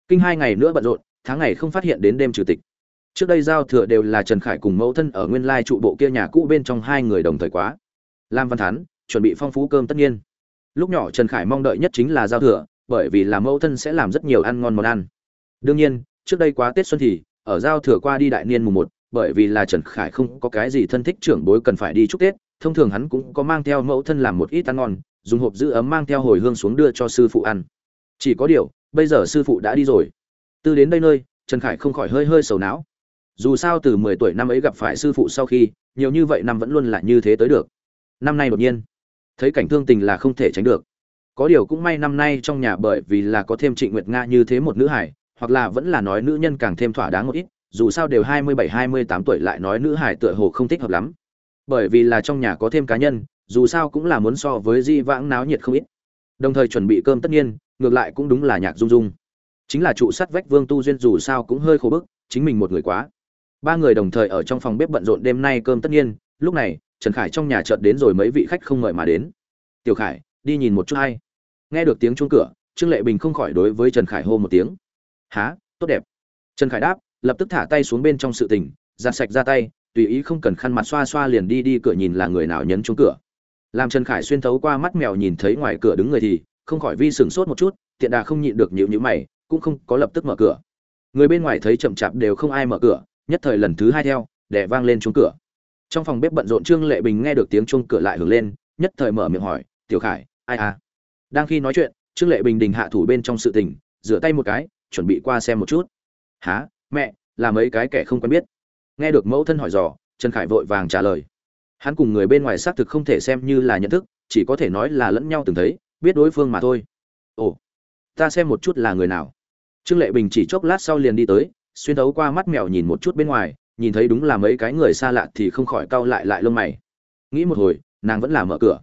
Kinh hai ngày nữa bận rộn, tháng ngày không phát hiện đến đêm trừ tịch. Trước đây giao thừa đều là trần khải cùng mẫu thân ở nguyên lai trụ bộ kia nhà cũ bên trong hai người đồng thời quá. Lam văn thán, chuẩn bị phong phú cơm tất nhiên. Lúc nhỏ trần khải mong đợi nhất chính là giao thừa bởi vì là mẫu thân sẽ làm rất nhiều ăn ngon món ăn. Đương nhiên, trước đây quá tết xuân thì, ở giao thừa qua đi đại niên mùng một, bởi vì là trần khải không có cái gì thân thích trưởng bối cần phải đi chúc tết, thông thường hắn cũng có mang theo mẫu thân làm một ít ăn ngon, dùng hộp giữ ấm mang theo hồi hương xuống đưa cho sư phụ ăn. Chỉ có điều, bây giờ sư phụ đã đi rồi. Từ đến đây nơi, trần khải không khỏi hơi hơi sầu não. Dù sao từ mười tuổi năm ấy gặp phải sư phụ sau khi, nhiều như vậy năm vẫn luôn là như thế tới được. Năm nay đột nhiên, thấy cảnh thương tình là không thể tránh được có điều cũng may năm nay trong nhà bởi vì là có thêm trịnh nguyệt nga như thế một nữ hải, hoặc là vẫn là nói nữ nhân càng thêm thỏa đáng một ít, dù sao đều hai mươi bảy, hai mươi tám tuổi lại nói nữ hải tựa hồ không thích hợp lắm. Bởi vì là trong nhà có thêm cá nhân, dù sao cũng là muốn so với di vãng náo nhiệt không ít. Đồng thời chuẩn bị cơm tất nhiên, ngược lại cũng đúng là nhạc rung rung. chính là trụ sắt vách vương tu duyên dù sao cũng hơi khổ bức, chính mình một người quá. Ba người đồng thời ở trong phòng bếp bận rộn đêm nay cơm tất nhiên, lúc này, trần khải trong nhà chợt đến rồi mấy vị khách không mời mà đến. Tiểu khải, đi nhìn một chút hay nghe được tiếng chuông cửa, trương lệ bình không khỏi đối với trần khải hô một tiếng. Há, tốt đẹp. Trần khải đáp, lập tức thả tay xuống bên trong sự tình, giặt sạch ra tay, tùy ý không cần khăn mặt xoa xoa liền đi đi cửa nhìn là người nào nhấn chuông cửa. Làm trần khải xuyên thấu qua mắt mèo nhìn thấy ngoài cửa đứng người thì, không khỏi vi sửng sốt một chút, tiện đà không nhịn được nhịu nhữ mày, cũng không có lập tức mở cửa. Người bên ngoài thấy chậm chạp đều không ai mở cửa, nhất thời lần thứ hai theo để vang lên chuông cửa. Trong phòng bếp bận rộn trương lệ bình nghe được tiếng chuông cửa lại hưởng lên, nhất thời mở miệng hỏi, tiểu khải, ai à? Đang khi nói chuyện, trương lệ bình đình hạ thủ bên trong sự tình, rửa tay một cái, chuẩn bị qua xem một chút. Há mẹ, là mấy cái kẻ không quen biết? Nghe được mẫu thân hỏi dò, trần khải vội vàng trả lời. Hắn cùng người bên ngoài xác thực không thể xem như là nhận thức, chỉ có thể nói là lẫn nhau từng thấy, biết đối phương mà thôi. Ồ, ta xem một chút là người nào. Trương lệ bình chỉ chốc lát sau liền đi tới, xuyên thấu qua mắt mèo nhìn một chút bên ngoài, nhìn thấy đúng là mấy cái người xa lạ thì không khỏi cau lại lại lông mày. Nghĩ một hồi, nàng vẫn là mở cửa.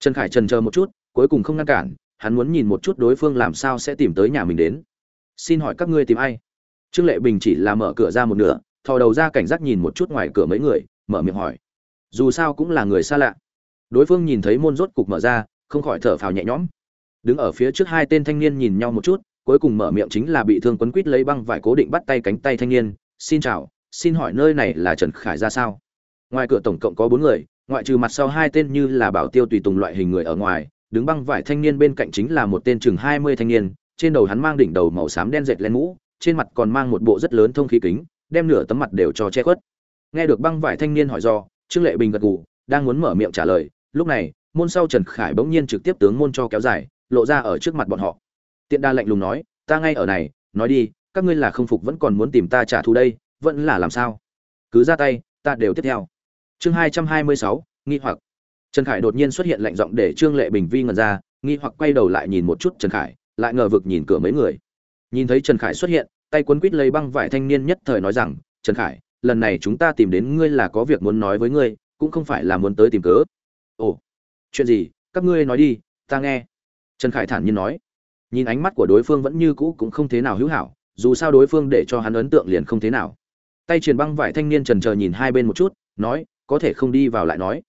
Trần khải trần chờ một chút cuối cùng không ngăn cản, hắn muốn nhìn một chút đối phương làm sao sẽ tìm tới nhà mình đến. Xin hỏi các ngươi tìm ai? Trương lệ bình chỉ là mở cửa ra một nửa, thò đầu ra cảnh giác nhìn một chút ngoài cửa mấy người, mở miệng hỏi. Dù sao cũng là người xa lạ. Đối phương nhìn thấy môn rốt cục mở ra, không khỏi thở phào nhẹ nhõm. Đứng ở phía trước hai tên thanh niên nhìn nhau một chút, cuối cùng mở miệng chính là bị thương quấn quít lấy băng vải cố định bắt tay cánh tay thanh niên. Xin chào, xin hỏi nơi này là trần khải ra sao? Ngoài cửa tổng cộng có bốn người, ngoại trừ mặt sau hai tên như là bảo tiêu tùy tùng loại hình người ở ngoài đứng băng vải thanh niên bên cạnh chính là một tên chừng hai mươi thanh niên, trên đầu hắn mang đỉnh đầu màu xám đen dệt lên mũ, trên mặt còn mang một bộ rất lớn thông khí kính, đem nửa tấm mặt đều cho che khuất. Nghe được băng vải thanh niên hỏi do, trương lệ bình gật gù, đang muốn mở miệng trả lời, lúc này, môn sau trần khải bỗng nhiên trực tiếp tướng môn cho kéo dài, lộ ra ở trước mặt bọn họ. Tiện đa lạnh lùng nói, ta ngay ở này, nói đi, các ngươi là không phục vẫn còn muốn tìm ta trả thù đây, vẫn là làm sao? Cứ ra tay, ta đều tiếp theo. Chương hai trăm hai mươi sáu, nghi hoặc trần khải đột nhiên xuất hiện lạnh giọng để trương lệ bình vi ngần ra, nghi hoặc quay đầu lại nhìn một chút trần khải, lại ngờ vực nhìn cửa mấy người. Nhìn thấy trần khải xuất hiện, tay quấn quít lấy băng vải thanh niên nhất thời nói rằng, trần khải, lần này chúng ta tìm đến ngươi là có việc muốn nói với ngươi, cũng không phải là muốn tới tìm cớ. Ồ, chuyện gì? Các ngươi nói đi, ta nghe. Trần khải thản nhiên nói. Nhìn ánh mắt của đối phương vẫn như cũ cũng không thế nào hữu hảo, dù sao đối phương để cho hắn ấn tượng liền không thế nào. Tay truyền băng vải thanh niên trần chờ nhìn hai bên một chút, nói, có thể không đi vào lại nói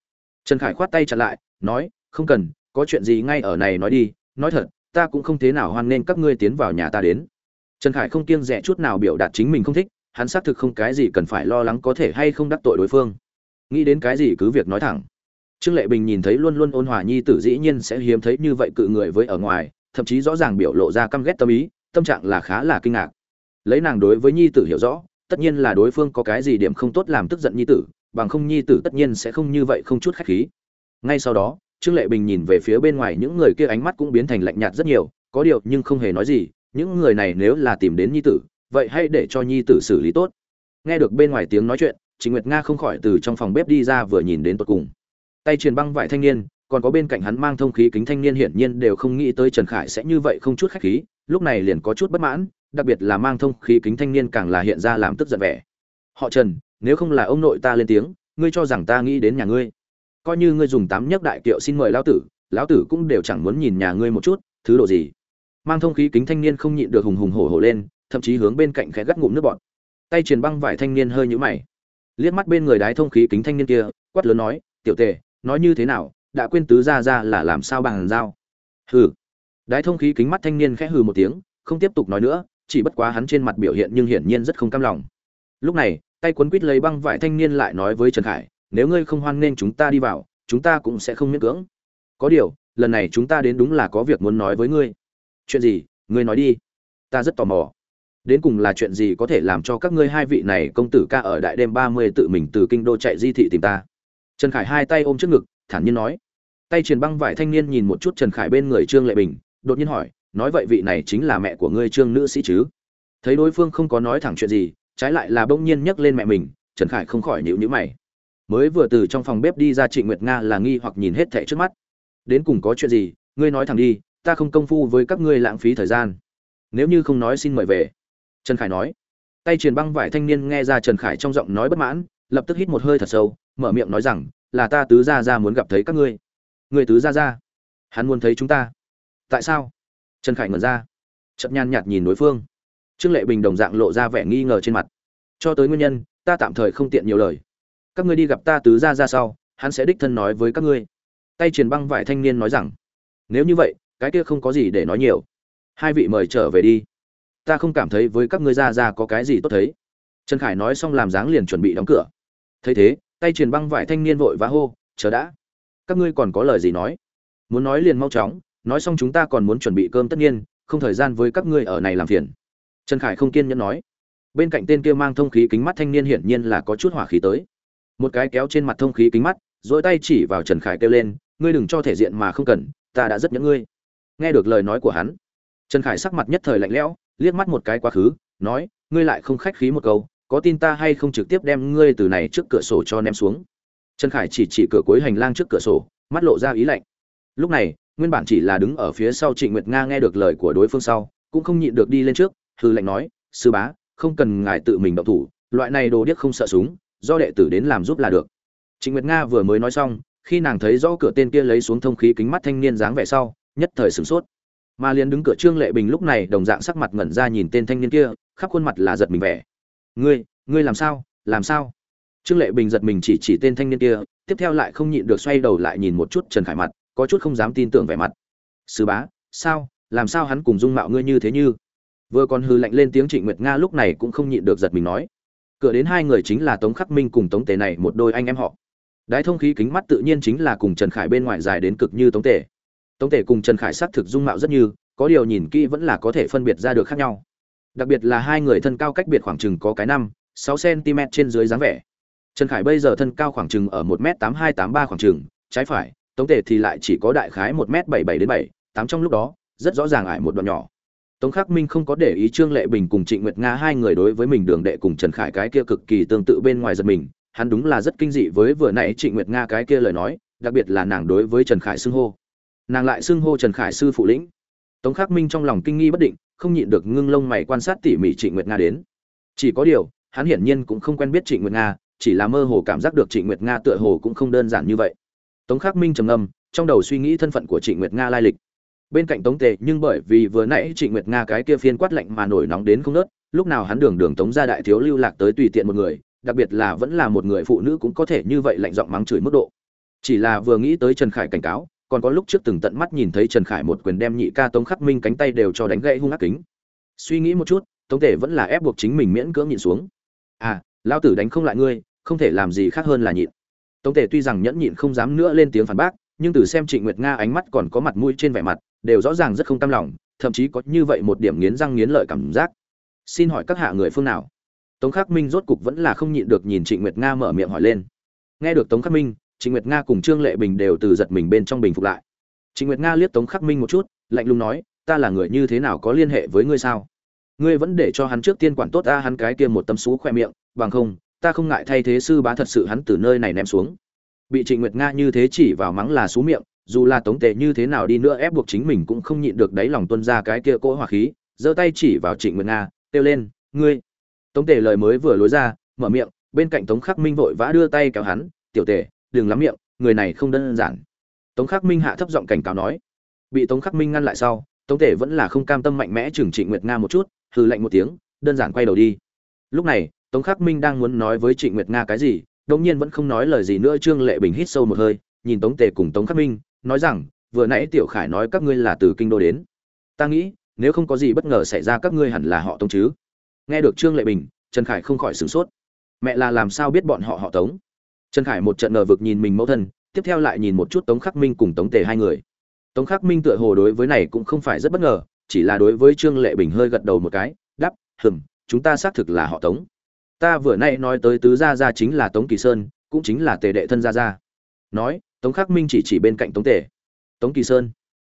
trần khải khoát tay chặn lại, nói, không cần, có chuyện gì ngay ở này nói đi, nói thật, ta cũng không thế nào hoan nên các ngươi tiến vào nhà ta đến. Trần khải không kiêng dè chút nào biểu đạt chính mình không thích, hắn xác thực không cái gì cần phải lo lắng có thể hay không đắc tội đối phương. Nghĩ đến cái gì cứ việc nói thẳng. Trương lệ bình nhìn thấy luôn luôn ôn hòa nhi tử dĩ nhiên sẽ hiếm thấy như vậy cự người với ở ngoài, thậm chí rõ ràng biểu lộ ra căm ghét tâm ý, tâm trạng là khá là kinh ngạc. Lấy nàng đối với nhi tử hiểu rõ, tất nhiên là đối phương có cái gì điểm không tốt làm tức giận nhi tử bằng không nhi tử tất nhiên sẽ không như vậy không chút khách khí ngay sau đó trương lệ bình nhìn về phía bên ngoài những người kia ánh mắt cũng biến thành lạnh nhạt rất nhiều có điều nhưng không hề nói gì những người này nếu là tìm đến nhi tử vậy hãy để cho nhi tử xử lý tốt nghe được bên ngoài tiếng nói chuyện Trình Nguyệt Nga không khỏi từ trong phòng bếp đi ra vừa nhìn đến tận cùng. Tay truyền băng vải thanh niên, còn có bên cạnh hắn mang thông khí kính thanh niên hiển nhiên đều không nghĩ tới Trần Khải sẽ như vậy không chút khách khí, lúc này liền có chút bất mãn, đặc biệt là mang thông khí kính thanh niên càng là hiện ra làm tức giận vẻ. Họ Trần, nếu không là ông nội ta lên tiếng, ngươi cho rằng ta nghĩ đến nhà ngươi. Coi như ngươi dùng tám nhấc đại kiệu xin mời lão tử, lão tử cũng đều chẳng muốn nhìn nhà ngươi một chút, thứ độ gì. Mang thông khí kính thanh niên không nhịn được hùng hùng hổ hổ lên, thậm chí hướng bên cạnh khẽ gắt ngụm nước bọt. Tay truyền băng vải thanh niên hơi nhũ mày liếc mắt bên người đái thông khí kính thanh niên kia quát lớn nói tiểu tề nói như thế nào đã quên tứ ra ra là làm sao bằng dao hừ đái thông khí kính mắt thanh niên khẽ hừ một tiếng không tiếp tục nói nữa chỉ bất quá hắn trên mặt biểu hiện nhưng hiển nhiên rất không cam lòng lúc này tay quấn quít lấy băng vải thanh niên lại nói với trần khải, nếu ngươi không hoan nghênh chúng ta đi vào, chúng ta cũng sẽ không miễn cưỡng. Có điều, lần này chúng ta đến đúng là có việc muốn nói với ngươi. Chuyện gì? Ngươi nói đi. Ta rất tò mò. Đến cùng là chuyện gì có thể làm cho các ngươi hai vị này công tử ca ở đại đêm ba mươi tự mình từ kinh đô chạy di thị tìm ta? Trần khải hai tay ôm trước ngực, thản nhiên nói. Tay truyền băng vải thanh niên nhìn một chút trần khải bên người trương lệ bình, đột nhiên hỏi, nói vậy vị này chính là mẹ của ngươi trương nữ sĩ chứ? Thấy đối phương không có nói thẳng chuyện gì trái lại là bỗng nhiên nhấc lên mẹ mình, trần khải không khỏi nhịu nhữ mày. Mới vừa từ trong phòng bếp đi ra trịnh nguyệt nga là nghi hoặc nhìn hết thẻ trước mắt. Đến cùng có chuyện gì, ngươi nói thẳng đi, ta không công phu với các ngươi lãng phí thời gian. Nếu như không nói xin mời về. Trần khải nói. Tay truyền băng vải thanh niên nghe ra trần khải trong giọng nói bất mãn, lập tức hít một hơi thật sâu, mở miệng nói rằng, là ta tứ gia ra muốn gặp thấy các ngươi. Người tứ gia ra hắn muốn thấy chúng ta. Tại sao? Trần khải ngẩn ra. Chậm nhàn nhạt nhìn đối phương trương lệ bình đồng dạng lộ ra vẻ nghi ngờ trên mặt. Cho tới nguyên nhân, ta tạm thời không tiện nhiều lời. Các ngươi đi gặp ta tứ gia ra sau, hắn sẽ đích thân nói với các ngươi. Tay truyền băng vải thanh niên nói rằng, nếu như vậy, cái kia không có gì để nói nhiều. Hai vị mời trở về đi. Ta không cảm thấy với các ngươi ra ra có cái gì tốt thấy. Trần khải nói xong làm dáng liền chuẩn bị đóng cửa. Thấy thế, tay truyền băng vải thanh niên vội vã hô, chờ đã. Các ngươi còn có lời gì nói? Muốn nói liền mau chóng, nói xong chúng ta còn muốn chuẩn bị cơm tất nhiên, không thời gian với các ngươi ở này làm phiền trần khải không kiên nhẫn nói. Bên cạnh tên kia mang thông khí kính mắt thanh niên hiển nhiên là có chút hỏa khí tới. Một cái kéo trên mặt thông khí kính mắt dỗi tay chỉ vào trần khải kêu lên, ngươi đừng cho thể diện mà không cần, ta đã rất nhẫn ngươi. Nghe được lời nói của hắn, trần khải sắc mặt nhất thời lạnh lẽo, liếc mắt một cái quá khứ, nói, ngươi lại không khách khí một câu, có tin ta hay không trực tiếp đem ngươi từ này trước cửa sổ cho ném xuống? Trần khải chỉ chỉ cửa cuối hành lang trước cửa sổ, mắt lộ ra ý lạnh. Lúc này, nguyên bản chỉ là đứng ở phía sau trịnh nguyệt nga nghe được lời của đối phương sau, cũng không nhịn được đi lên trước hư lệnh nói, sư bá, không cần ngài tự mình động thủ, loại này đồ điếc không sợ súng, do đệ tử đến làm giúp là được. Trịnh nguyệt nga vừa mới nói xong, khi nàng thấy rõ cửa tên kia lấy xuống thông khí kính mắt thanh niên dáng vẻ sau, nhất thời sửng sốt. Mà liền đứng cửa trương lệ bình lúc này đồng dạng sắc mặt ngẩn ra nhìn tên thanh niên kia, khắp khuôn mặt là giật mình vẻ. Ngươi ngươi làm sao làm sao? Trương lệ bình giật mình chỉ chỉ tên thanh niên kia, tiếp theo lại không nhịn được xoay đầu lại nhìn một chút trần khải mặt, có chút không dám tin tưởng vẻ mặt. Sứ bá, sao, làm sao hắn cùng dung mạo ngươi như thế như? Vừa còn hư lạnh lên tiếng trịnh nguyệt nga lúc này cũng không nhịn được giật mình nói cửa đến hai người chính là tống khắc minh cùng tống tề này một đôi anh em họ đái thông khí kính mắt tự nhiên chính là cùng trần khải bên ngoài dài đến cực như tống tề Tống tề cùng Trần Khải sắc thực dung mạo rất như, có điều nhìn kỹ vẫn là có thể phân biệt ra được khác nhau. Đặc biệt là hai người thân cao cách biệt khoảng chừng có cái năm, sáu cm trên dưới dáng vẻ. Trần Khải bây giờ thân cao khoảng chừng ở một m tám hai tám ba khoảng chừng, trái phải, Tống tề thì lại chỉ có đại khái một m bảy bảy đến bảy, tám trong lúc đó, rất rõ ràng ải một đoạn nhỏ. Tống Khắc Minh không có để ý Trương Lệ Bình cùng Trịnh Nguyệt Nga hai người đối với mình đường đệ cùng Trần Khải cái kia cực kỳ tương tự bên ngoài giật mình, hắn đúng là rất kinh dị với vừa nãy Trịnh Nguyệt Nga cái kia lời nói, đặc biệt là nàng đối với Trần Khải xưng hô. Nàng lại xưng hô trần khải sư phụ lĩnh. Tống khắc minh trong lòng kinh nghi bất định không nhịn được ngưng lông mày quan sát tỉ mỉ trịnh nguyệt nga đến. Chỉ có điều hắn hiển nhiên cũng không quen biết trịnh nguyệt nga chỉ là mơ hồ cảm giác được trịnh nguyệt nga tựa hồ cũng không đơn giản như vậy. Tống khắc minh trầm ngâm trong đầu suy nghĩ thân phận của trịnh nguyệt nga lai lịch bên cạnh tống tề nhưng bởi vì vừa nãy trịnh nguyệt nga cái kia phiên quát lạnh mà nổi nóng đến không nớt lúc nào hắn đường đường tống ra đại thiếu lưu lạc tới tùy tiện một người đặc biệt là vẫn là một người phụ nữ cũng có thể như vậy lạnh giọng mắng chửi mức độ chỉ là vừa nghĩ tới trần khải cảnh cáo còn có lúc trước từng tận mắt nhìn thấy Trần Khải một quyền đem nhị ca Tống Khắc Minh cánh tay đều cho đánh gãy hung ác kính. Suy nghĩ một chút, Tống tề vẫn là ép buộc chính mình miễn cưỡng nhịn xuống. À, lão tử đánh không lại ngươi, không thể làm gì khác hơn là nhịn. Tống tề tuy rằng nhẫn nhịn không dám nữa lên tiếng phản bác, nhưng từ xem Trịnh Nguyệt Nga ánh mắt còn có mặt mũi trên vẻ mặt, đều rõ ràng rất không cam lòng, thậm chí có như vậy một điểm nghiến răng nghiến lợi cảm giác. Xin hỏi các hạ người phương nào? tống khắc minh rốt cục vẫn là không nhịn được nhìn trịnh nguyệt nga mở miệng hỏi lên nghe được tống khắc minh trịnh nguyệt nga cùng trương lệ bình đều từ giật mình bên trong bình phục lại trịnh nguyệt nga liếc tống khắc minh một chút lạnh lùng nói ta là người như thế nào có liên hệ với ngươi sao ngươi vẫn để cho hắn trước tiên quản tốt ta hắn cái kia một tấm xú khoe miệng bằng không ta không ngại thay thế sư bá thật sự hắn từ nơi này ném xuống bị trịnh nguyệt nga như thế chỉ vào mắng là xú miệng dù là tống tề như thế nào đi nữa ép buộc chính mình cũng không nhịn được đáy lòng tuân ra cái kia cỗ hỏa khí, giơ tay chỉ vào trịnh nguyệt nga, kêu lên, ngươi! Tống tề lời mới vừa lối ra, mở miệng, bên cạnh tống khắc minh vội vã đưa tay kéo hắn, tiểu tề, đừng lắm miệng, người này không đơn giản. Tống khắc minh hạ thấp giọng cảnh cáo nói. Bị tống khắc minh ngăn lại sau, tống tề vẫn là không cam tâm mạnh mẽ trừng trịnh nguyệt nga một chút, hừ lạnh một tiếng, đơn giản quay đầu đi. Lúc này, tống khắc minh đang muốn nói với trịnh nguyệt nga cái gì đống nhiên vẫn không nói lời gì nữa, trương lệ bình hít sâu một hơi, nhìn tống tề cùng tống khắc minh nói rằng, vừa nãy tiểu khải nói các ngươi là từ kinh đô đến. Ta nghĩ, nếu không có gì bất ngờ xảy ra các ngươi hẳn là họ tống chứ. Nghe được trương lệ bình, trần khải không khỏi sửng sốt. Mẹ là làm sao biết bọn họ họ tống? Trần khải một trận ngờ vực nhìn mình mẫu thân, tiếp theo lại nhìn một chút tống khắc minh cùng tống tề hai người. Tống khắc minh tựa hồ đối với này cũng không phải rất bất ngờ, chỉ là đối với trương lệ bình hơi gật đầu một cái đắp hừm, chúng ta xác thực là họ tống. Ta vừa nay nói tới tứ gia gia chính là tống kỳ sơn, cũng chính là tề đệ thân gia gia. Nói tống khắc minh chỉ chỉ bên cạnh tống tề. Tống kỳ sơn.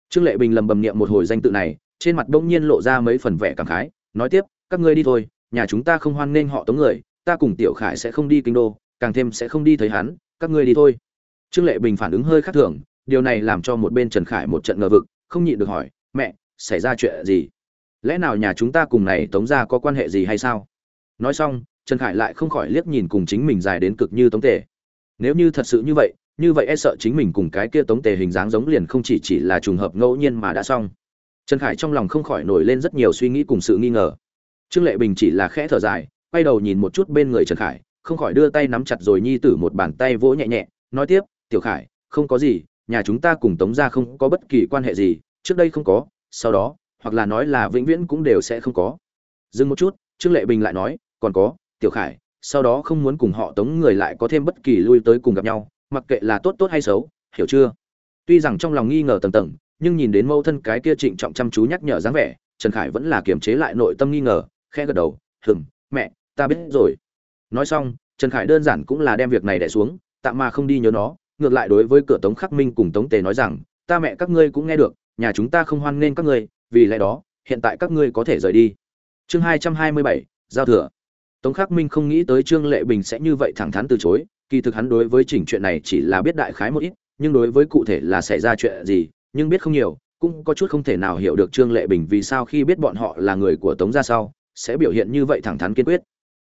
Trương lệ bình lầm bầm niệm một hồi danh tự này, trên mặt bỗng nhiên lộ ra mấy phần vẻ cảm khái, nói tiếp, các ngươi đi thôi, nhà chúng ta không hoan nghênh họ tống người, ta cùng tiểu khải sẽ không đi kinh đô, càng thêm sẽ không đi thấy hắn, các ngươi đi thôi. Trương lệ bình phản ứng hơi khác thường, điều này làm cho một bên trần khải một trận ngờ vực, không nhịn được hỏi, mẹ, xảy ra chuyện gì? Lẽ nào nhà chúng ta cùng này tống ra có quan hệ gì hay sao? Nói xong, trần khải lại không khỏi liếc nhìn cùng chính mình dài đến cực như tống tề. Nếu như thật sự như vậy như vậy e sợ chính mình cùng cái kia tống tề hình dáng giống liền không chỉ chỉ là trùng hợp ngẫu nhiên mà đã xong. Trần khải trong lòng không khỏi nổi lên rất nhiều suy nghĩ cùng sự nghi ngờ. Trương lệ bình chỉ là khẽ thở dài, quay đầu nhìn một chút bên người trần khải, không khỏi đưa tay nắm chặt rồi nhi tử một bàn tay vỗ nhẹ nhẹ, nói tiếp, tiểu khải, không có gì, nhà chúng ta cùng tống ra không có bất kỳ quan hệ gì, trước đây không có, sau đó, hoặc là nói là vĩnh viễn cũng đều sẽ không có. Dừng một chút, trương lệ bình lại nói, còn có, tiểu khải, sau đó không muốn cùng họ tống người lại có thêm bất kỳ lui tới cùng gặp nhau mặc kệ là tốt tốt hay xấu, hiểu chưa? Tuy rằng trong lòng nghi ngờ tầng tầng, nhưng nhìn đến mâu thân cái kia trịnh trọng chăm chú nhắc nhở dáng vẻ, trần khải vẫn là kiềm chế lại nội tâm nghi ngờ, khẽ gật đầu, hừm, mẹ, ta biết rồi. Nói xong, trần khải đơn giản cũng là đem việc này đẻ xuống, tạm mà không đi nhớ nó, ngược lại đối với cửa tống khắc minh cùng tống tề nói rằng, ta mẹ các ngươi cũng nghe được, nhà chúng ta không hoan nghênh các ngươi, vì lẽ đó, hiện tại các ngươi có thể rời đi. Chương hai trăm hai mươi bảy, giao thừa. Tống khắc minh không nghĩ tới trương lệ bình sẽ như vậy thẳng thắn từ chối kỳ thực hắn đối với chỉnh chuyện này chỉ là biết đại khái một ít, nhưng đối với cụ thể là xảy ra chuyện gì, nhưng biết không nhiều, cũng có chút không thể nào hiểu được trương lệ bình vì sao khi biết bọn họ là người của tống gia sau, sẽ biểu hiện như vậy thẳng thắn kiên quyết.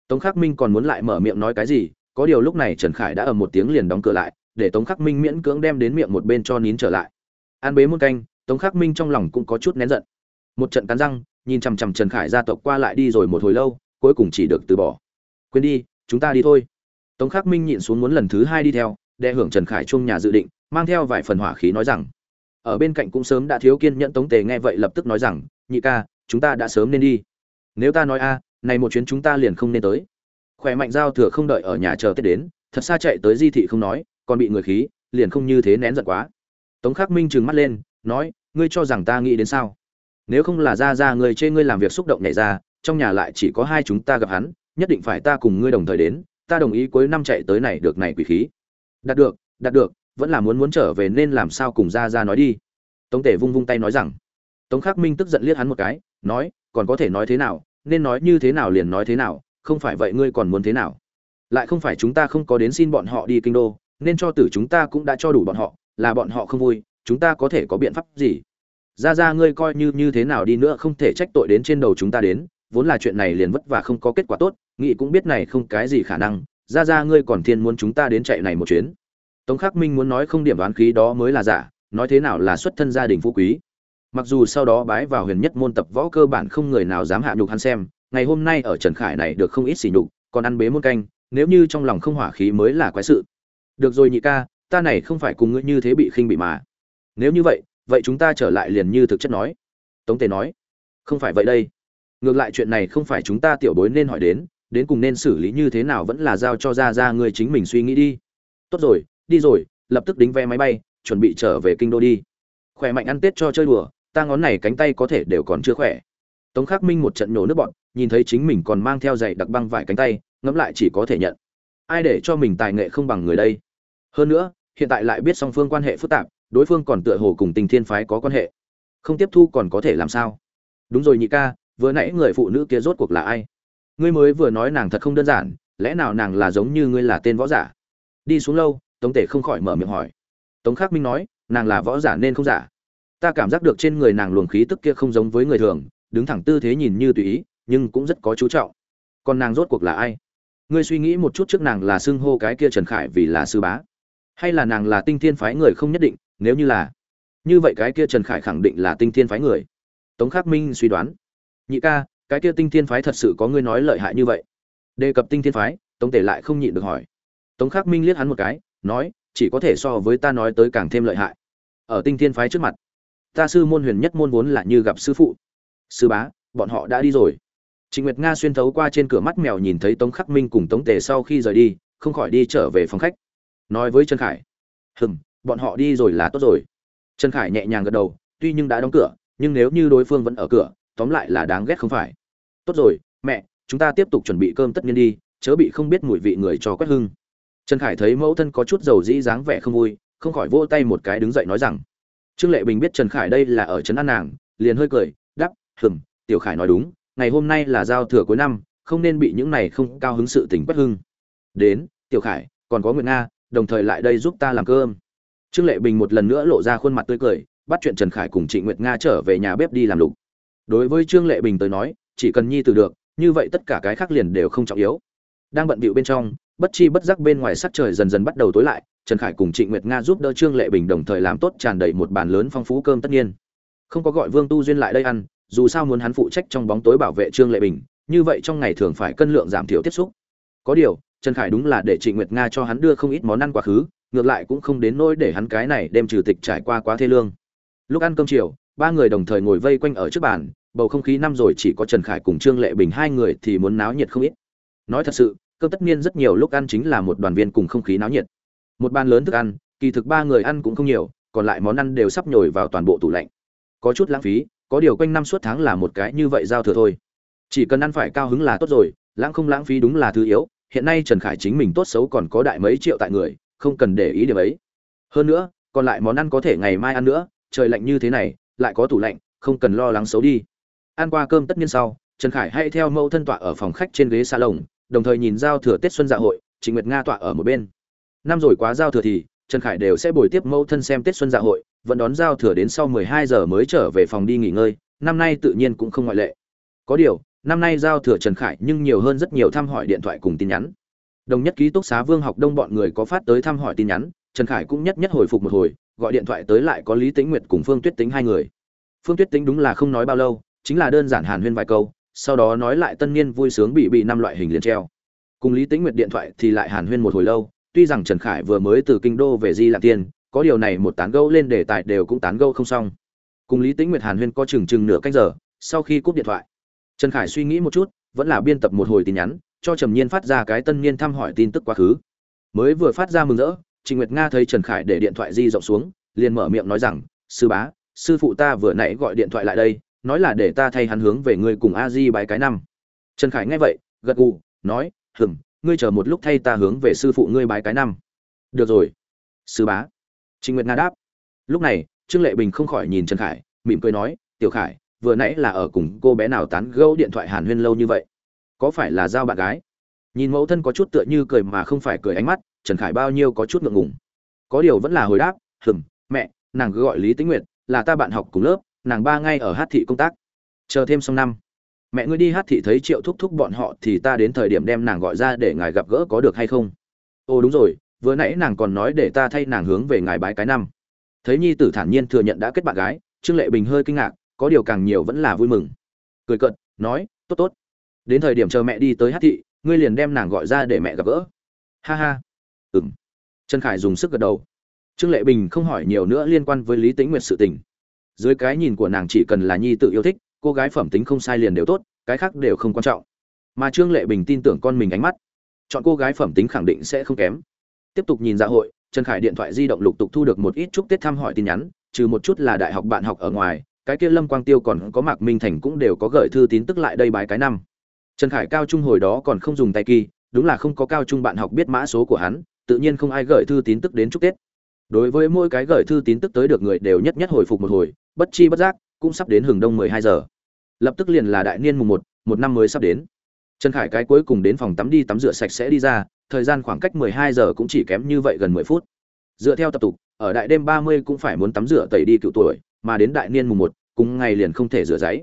Tống khắc minh còn muốn lại mở miệng nói cái gì, có điều lúc này trần khải đã ở một tiếng liền đóng cửa lại, để tống khắc minh miễn cưỡng đem đến miệng một bên cho nín trở lại. An bế muôn canh, tống khắc minh trong lòng cũng có chút nén giận. Một trận cắn răng, nhìn chằm chằm trần khải gia tộc qua lại đi rồi một hồi lâu, cuối cùng chỉ được từ bỏ. Quên đi, chúng ta đi thôi tống khắc minh nhịn xuống muốn lần thứ hai đi theo đe hưởng trần khải chung nhà dự định, mang theo vài phần hỏa khí nói rằng, ở bên cạnh cũng sớm đã thiếu kiên nhẫn. Tống tề nghe vậy lập tức nói rằng, nhị ca, chúng ta đã sớm nên đi. Nếu ta nói a, này một chuyến chúng ta liền không nên tới. Khỏe mạnh giao thừa không đợi ở nhà chờ tết đến, thật xa chạy tới di thị không nói, còn bị người khí, liền không như thế nén giận quá. Tống khắc minh trừng mắt lên, nói, ngươi cho rằng ta nghĩ đến sao? Nếu không là ra ra người chê ngươi làm việc xúc động nhảy ra, trong nhà lại chỉ có hai chúng ta gặp hắn, nhất định phải ta cùng ngươi đồng thời đến ta đồng ý cuối năm chạy tới này được này quỷ khí. Đạt được đạt được, vẫn là muốn muốn trở về nên làm sao cùng ra ra nói đi. Tống tể vung vung tay nói rằng. Tống khắc minh tức giận liếc hắn một cái, nói, còn có thể nói thế nào, nên nói như thế nào liền nói thế nào, không phải vậy ngươi còn muốn thế nào. Lại không phải chúng ta không có đến xin bọn họ đi kinh đô, nên cho tử chúng ta cũng đã cho đủ bọn họ, là bọn họ không vui, chúng ta có thể có biện pháp gì? Ra ra ngươi coi như như thế nào đi nữa không thể trách tội đến trên đầu chúng ta đến vốn là chuyện này liền vất vả không có kết quả tốt nghị cũng biết này không cái gì khả năng, ra ra ngươi còn thiên muốn chúng ta đến chạy này một chuyến. Tống khắc minh muốn nói không điểm đoán khí đó mới là giả, nói thế nào là xuất thân gia đình phú quý. Mặc dù sau đó bái vào huyền nhất môn tập võ cơ bản không người nào dám hạ nhục hắn xem, ngày hôm nay ở trần khải này được không ít xỉ nhục, còn ăn bế môn canh, nếu như trong lòng không hỏa khí mới là quái sự. Được rồi nhị ca, ta này không phải cùng ngươi như thế bị khinh bị mà. Nếu như vậy vậy chúng ta trở lại liền như thực chất nói. Tống tề nói. Không phải vậy đây ngược lại chuyện này không phải chúng ta tiểu bối nên hỏi đến đến cùng nên xử lý như thế nào vẫn là giao cho ra ra ngươi chính mình suy nghĩ đi. Tốt rồi, đi rồi, lập tức đính vé máy bay, chuẩn bị trở về kinh đô đi. Khỏe mạnh ăn tết cho chơi đùa, ta ngón này cánh tay có thể đều còn chưa khỏe. Tống khắc minh một trận nhổ nước bọn, nhìn thấy chính mình còn mang theo giày đặc băng vải cánh tay, ngẫm lại chỉ có thể nhận. Ai để cho mình tài nghệ không bằng người đây? Hơn nữa, hiện tại lại biết song phương quan hệ phức tạp, đối phương còn tựa hồ cùng tình thiên phái có quan hệ. Không tiếp thu còn có thể làm sao? Đúng rồi nhị ca vừa nãy người phụ nữ kia rốt cuộc là ai? Ngươi mới vừa nói nàng thật không đơn giản, lẽ nào nàng là giống như ngươi là tên võ giả? Đi xuống lâu, tống tể không khỏi mở miệng hỏi. Tống khắc minh nói, nàng là võ giả nên không giả. Ta cảm giác được trên người nàng luồng khí tức kia không giống với người thường, đứng thẳng tư thế nhìn như tùy ý, nhưng cũng rất có chú trọng. Còn nàng rốt cuộc là ai? Ngươi suy nghĩ một chút trước nàng là xưng hô cái kia trần khải vì là sư bá. Hay là nàng là tinh thiên phái người không nhất định, nếu như là. Như vậy cái kia trần khải khẳng định là tinh thiên phái người. Tống khắc minh suy đoán nhị ca, cái kia tinh thiên phái thật sự có ngươi nói lợi hại như vậy. Đề cập tinh thiên phái, tống tể lại không nhịn được hỏi. Tống khắc minh liếc hắn một cái, nói, chỉ có thể so với ta nói tới càng thêm lợi hại. Ở tinh thiên phái trước mặt, ta sư môn huyền nhất môn vốn là như gặp sư phụ. Sư bá, bọn họ đã đi rồi. Trịnh nguyệt nga xuyên thấu qua trên cửa mắt mèo nhìn thấy tống khắc minh cùng tống tề sau khi rời đi, không khỏi đi trở về phòng khách. Nói với trần khải, hừm, bọn họ đi rồi là tốt rồi. Trần khải nhẹ nhàng gật đầu, tuy nhưng đã đóng cửa, nhưng nếu như đối phương vẫn ở cửa tóm lại là đáng ghét không phải. Tốt rồi, mẹ, chúng ta tiếp tục chuẩn bị cơm tất nhiên đi, chớ bị không biết mùi vị người cho quét hưng. Trần khải thấy mẫu thân có chút dầu dĩ dáng vẻ không vui, không khỏi vỗ tay một cái đứng dậy nói rằng, trương lệ bình biết trần khải đây là ở trấn an nàng, liền hơi cười đắp hừm, tiểu khải nói đúng, ngày hôm nay là giao thừa cuối năm, không nên bị những này không cao hứng sự tình quét hưng. Đến, tiểu khải, còn có nguyệt nga, đồng thời lại đây giúp ta làm cơm. Trương lệ bình một lần nữa lộ ra khuôn mặt tươi cười, bắt chuyện trần khải cùng chị nguyệt nga trở về nhà bếp đi làm lục đối với trương lệ bình tới nói, chỉ cần nhi từ được, như vậy tất cả cái khác liền đều không trọng yếu. Đang bận bịu bên trong, bất chi bất giác bên ngoài sắc trời dần dần bắt đầu tối lại, trần khải cùng trịnh nguyệt nga giúp đỡ trương lệ bình đồng thời làm tốt tràn đầy một bàn lớn phong phú cơm tất nhiên. Không có gọi vương tu duyên lại đây ăn, dù sao muốn hắn phụ trách trong bóng tối bảo vệ trương lệ bình, như vậy trong ngày thường phải cân lượng giảm thiểu tiếp xúc. Có điều, trần khải đúng là để trịnh nguyệt nga cho hắn đưa không ít món ăn quá khứ, ngược lại cũng không đến nỗi để hắn cái này đem trừ tịch trải qua quá thê lương. Lúc ăn cơm chiều ba người đồng thời ngồi vây quanh ở trước bàn, bầu không khí năm rồi chỉ có trần khải cùng trương lệ bình hai người thì muốn náo nhiệt không ít. Nói thật sự, cơm tất niên rất nhiều lúc ăn chính là một đoàn viên cùng không khí náo nhiệt. Một bàn lớn thức ăn, kỳ thực ba người ăn cũng không nhiều, còn lại món ăn đều sắp nhồi vào toàn bộ tủ lạnh. Có chút lãng phí, có điều quanh năm suốt tháng là một cái như vậy giao thừa thôi. Chỉ cần ăn phải cao hứng là tốt rồi, lãng không lãng phí đúng là thứ yếu, hiện nay trần khải chính mình tốt xấu còn có đại mấy triệu tại người, không cần để ý điều ấy. Hơn nữa, còn lại món ăn có thể ngày mai ăn nữa, trời lạnh như thế này lại có tủ lạnh, không cần lo lắng xấu đi. Ăn qua cơm tất nhiên sau, trần khải hãy theo mẫu thân tọa ở phòng khách trên ghế salon, đồng thời nhìn giao thừa tết xuân dạ hội, trịnh nguyệt nga tọa ở một bên. Năm rồi quá giao thừa thì, trần khải đều sẽ bồi tiếp mẫu thân xem tết xuân dạ hội, vẫn đón giao thừa đến sau 12 giờ mới trở về phòng đi nghỉ ngơi, năm nay tự nhiên cũng không ngoại lệ. Có điều, năm nay giao thừa trần khải nhưng nhiều hơn rất nhiều thăm hỏi điện thoại cùng tin nhắn. Đồng nhất ký túc xá vương học đông bọn người có phát tới thăm hỏi tin nhắn, trần khải cũng nhất nhất hồi phục một hồi gọi điện thoại tới lại có lý tĩnh nguyệt cùng phương tuyết tính hai người. Phương tuyết tính đúng là không nói bao lâu, chính là đơn giản hàn huyên vài câu, sau đó nói lại tân niên vui sướng bị bị năm loại hình liền treo. Cùng lý tĩnh nguyệt điện thoại thì lại hàn huyên một hồi lâu, tuy rằng trần khải vừa mới từ kinh đô về di lạc tiên, có điều này một tán gẫu lên đề tài đều cũng tán gẫu không xong. Cùng lý tĩnh nguyệt hàn huyên có chừng chừng nửa canh giờ, sau khi cúp điện thoại, trần khải suy nghĩ một chút, vẫn là biên tập một hồi tin nhắn, cho trầm nhiên phát ra cái tân niên thăm hỏi tin tức quá khứ. Mới vừa phát ra mừng rỡ Trình nguyệt nga thấy trần khải để điện thoại di rộng xuống liền mở miệng nói rằng sư bá sư phụ ta vừa nãy gọi điện thoại lại đây nói là để ta thay hắn hướng về ngươi cùng a di bái cái năm. Trần khải nghe vậy gật gù nói "Ừm, ngươi chờ một lúc thay ta hướng về sư phụ ngươi bái cái năm. Được rồi sư bá. Trình nguyệt nga đáp. Lúc này trương lệ bình không khỏi nhìn trần khải mỉm cười nói tiểu khải vừa nãy là ở cùng cô bé nào tán gẫu điện thoại hàn huyên lâu như vậy? Có phải là giao bạn gái? Nhìn mẫu thân có chút tựa như cười mà không phải cười ánh mắt trần khải bao nhiêu có chút ngượng ngùng. Có điều vẫn là hồi đáp, hừm, mẹ, nàng cứ gọi lý tĩnh nguyệt, là ta bạn học cùng lớp, nàng ba ngay ở hát thị công tác. Chờ thêm xong năm, mẹ ngươi đi hát thị thấy triệu thúc thúc bọn họ thì ta đến thời điểm đem nàng gọi ra để ngài gặp gỡ có được hay không? Ồ, đúng rồi, vừa nãy nàng còn nói để ta thay nàng hướng về ngài bái cái năm. Thấy nhi tử thản nhiên thừa nhận đã kết bạn gái, trương lệ bình hơi kinh ngạc, có điều càng nhiều vẫn là vui mừng. Cười cận nói, tốt tốt. Đến thời điểm chờ mẹ đi tới hát thị, ngươi liền đem nàng gọi ra để mẹ gặp gỡ. Ha ha. Ừm. trần khải dùng sức gật đầu. Trương lệ bình không hỏi nhiều nữa liên quan với lý Tĩnh nguyệt sự tình. Dưới cái nhìn của nàng chỉ cần là nhi tự yêu thích, cô gái phẩm tính không sai liền đều tốt, cái khác đều không quan trọng. Mà trương lệ bình tin tưởng con mình ánh mắt. Chọn cô gái phẩm tính khẳng định sẽ không kém. Tiếp tục nhìn dạ hội, trần khải điện thoại di động lục tục thu được một ít chúc tết thăm hỏi tin nhắn, trừ một chút là đại học bạn học ở ngoài, cái kia lâm quang tiêu còn có mạc minh thành cũng đều có gửi thư tín tức lại đây bài cái năm. Trần khải cao trung hồi đó còn không dùng tay kỳ, đúng là không có cao trung bạn học biết mã số của hắn tự nhiên không ai gửi thư tín tức đến chúc tết. Đối với mỗi cái gửi thư tín tức tới được người đều nhất nhất hồi phục một hồi, bất chi bất giác, cũng sắp đến hừng đông mười hai giờ. Lập tức liền là đại niên mùng một một năm mới sắp đến. Trần khải cái cuối cùng đến phòng tắm đi tắm rửa sạch sẽ đi ra, thời gian khoảng cách mười hai giờ cũng chỉ kém như vậy gần mười phút. Dựa theo tập tục, ở đại đêm ba mươi cũng phải muốn tắm rửa tẩy đi cựu tuổi, mà đến đại niên mùng một, cùng ngày liền không thể rửa giấy.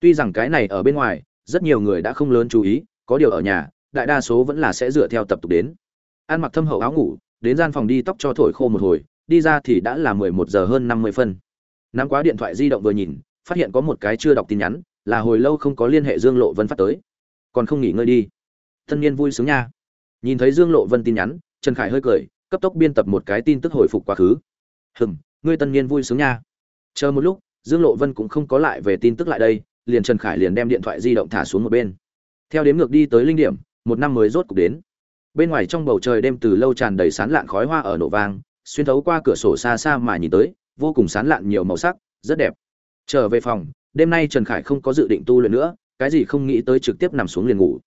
Tuy rằng cái này ở bên ngoài, rất nhiều người đã không lớn chú ý, có điều ở nhà, đại đa số vẫn là sẽ dựa theo tập tục đến ăn mặc thâm hậu áo ngủ, đến gian phòng đi tóc cho thổi khô một hồi, đi ra thì đã là mười một giờ hơn năm mươi phân. Nắm quá điện thoại di động vừa nhìn, phát hiện có một cái chưa đọc tin nhắn, là hồi lâu không có liên hệ dương lộ vân phát tới. Còn không nghỉ ngơi đi. Tân niên vui sướng nha. Nhìn thấy dương lộ vân tin nhắn, trần khải hơi cười, cấp tốc biên tập một cái tin tức hồi phục quá khứ. Hừm, ngươi tân niên vui sướng nha. Chờ một lúc, dương lộ vân cũng không có lại về tin tức lại đây, liền trần khải liền đem điện thoại di động thả xuống một bên. Theo đếm ngược đi tới linh điểm, một năm mới rốt cục đến bên ngoài trong bầu trời đêm từ lâu tràn đầy sán lạn khói hoa ở nổ vang, xuyên thấu qua cửa sổ xa xa mà nhìn tới, vô cùng sán lạn nhiều màu sắc, rất đẹp. Trở về phòng, đêm nay trần khải không có dự định tu luyện nữa, cái gì không nghĩ tới trực tiếp nằm xuống liền ngủ.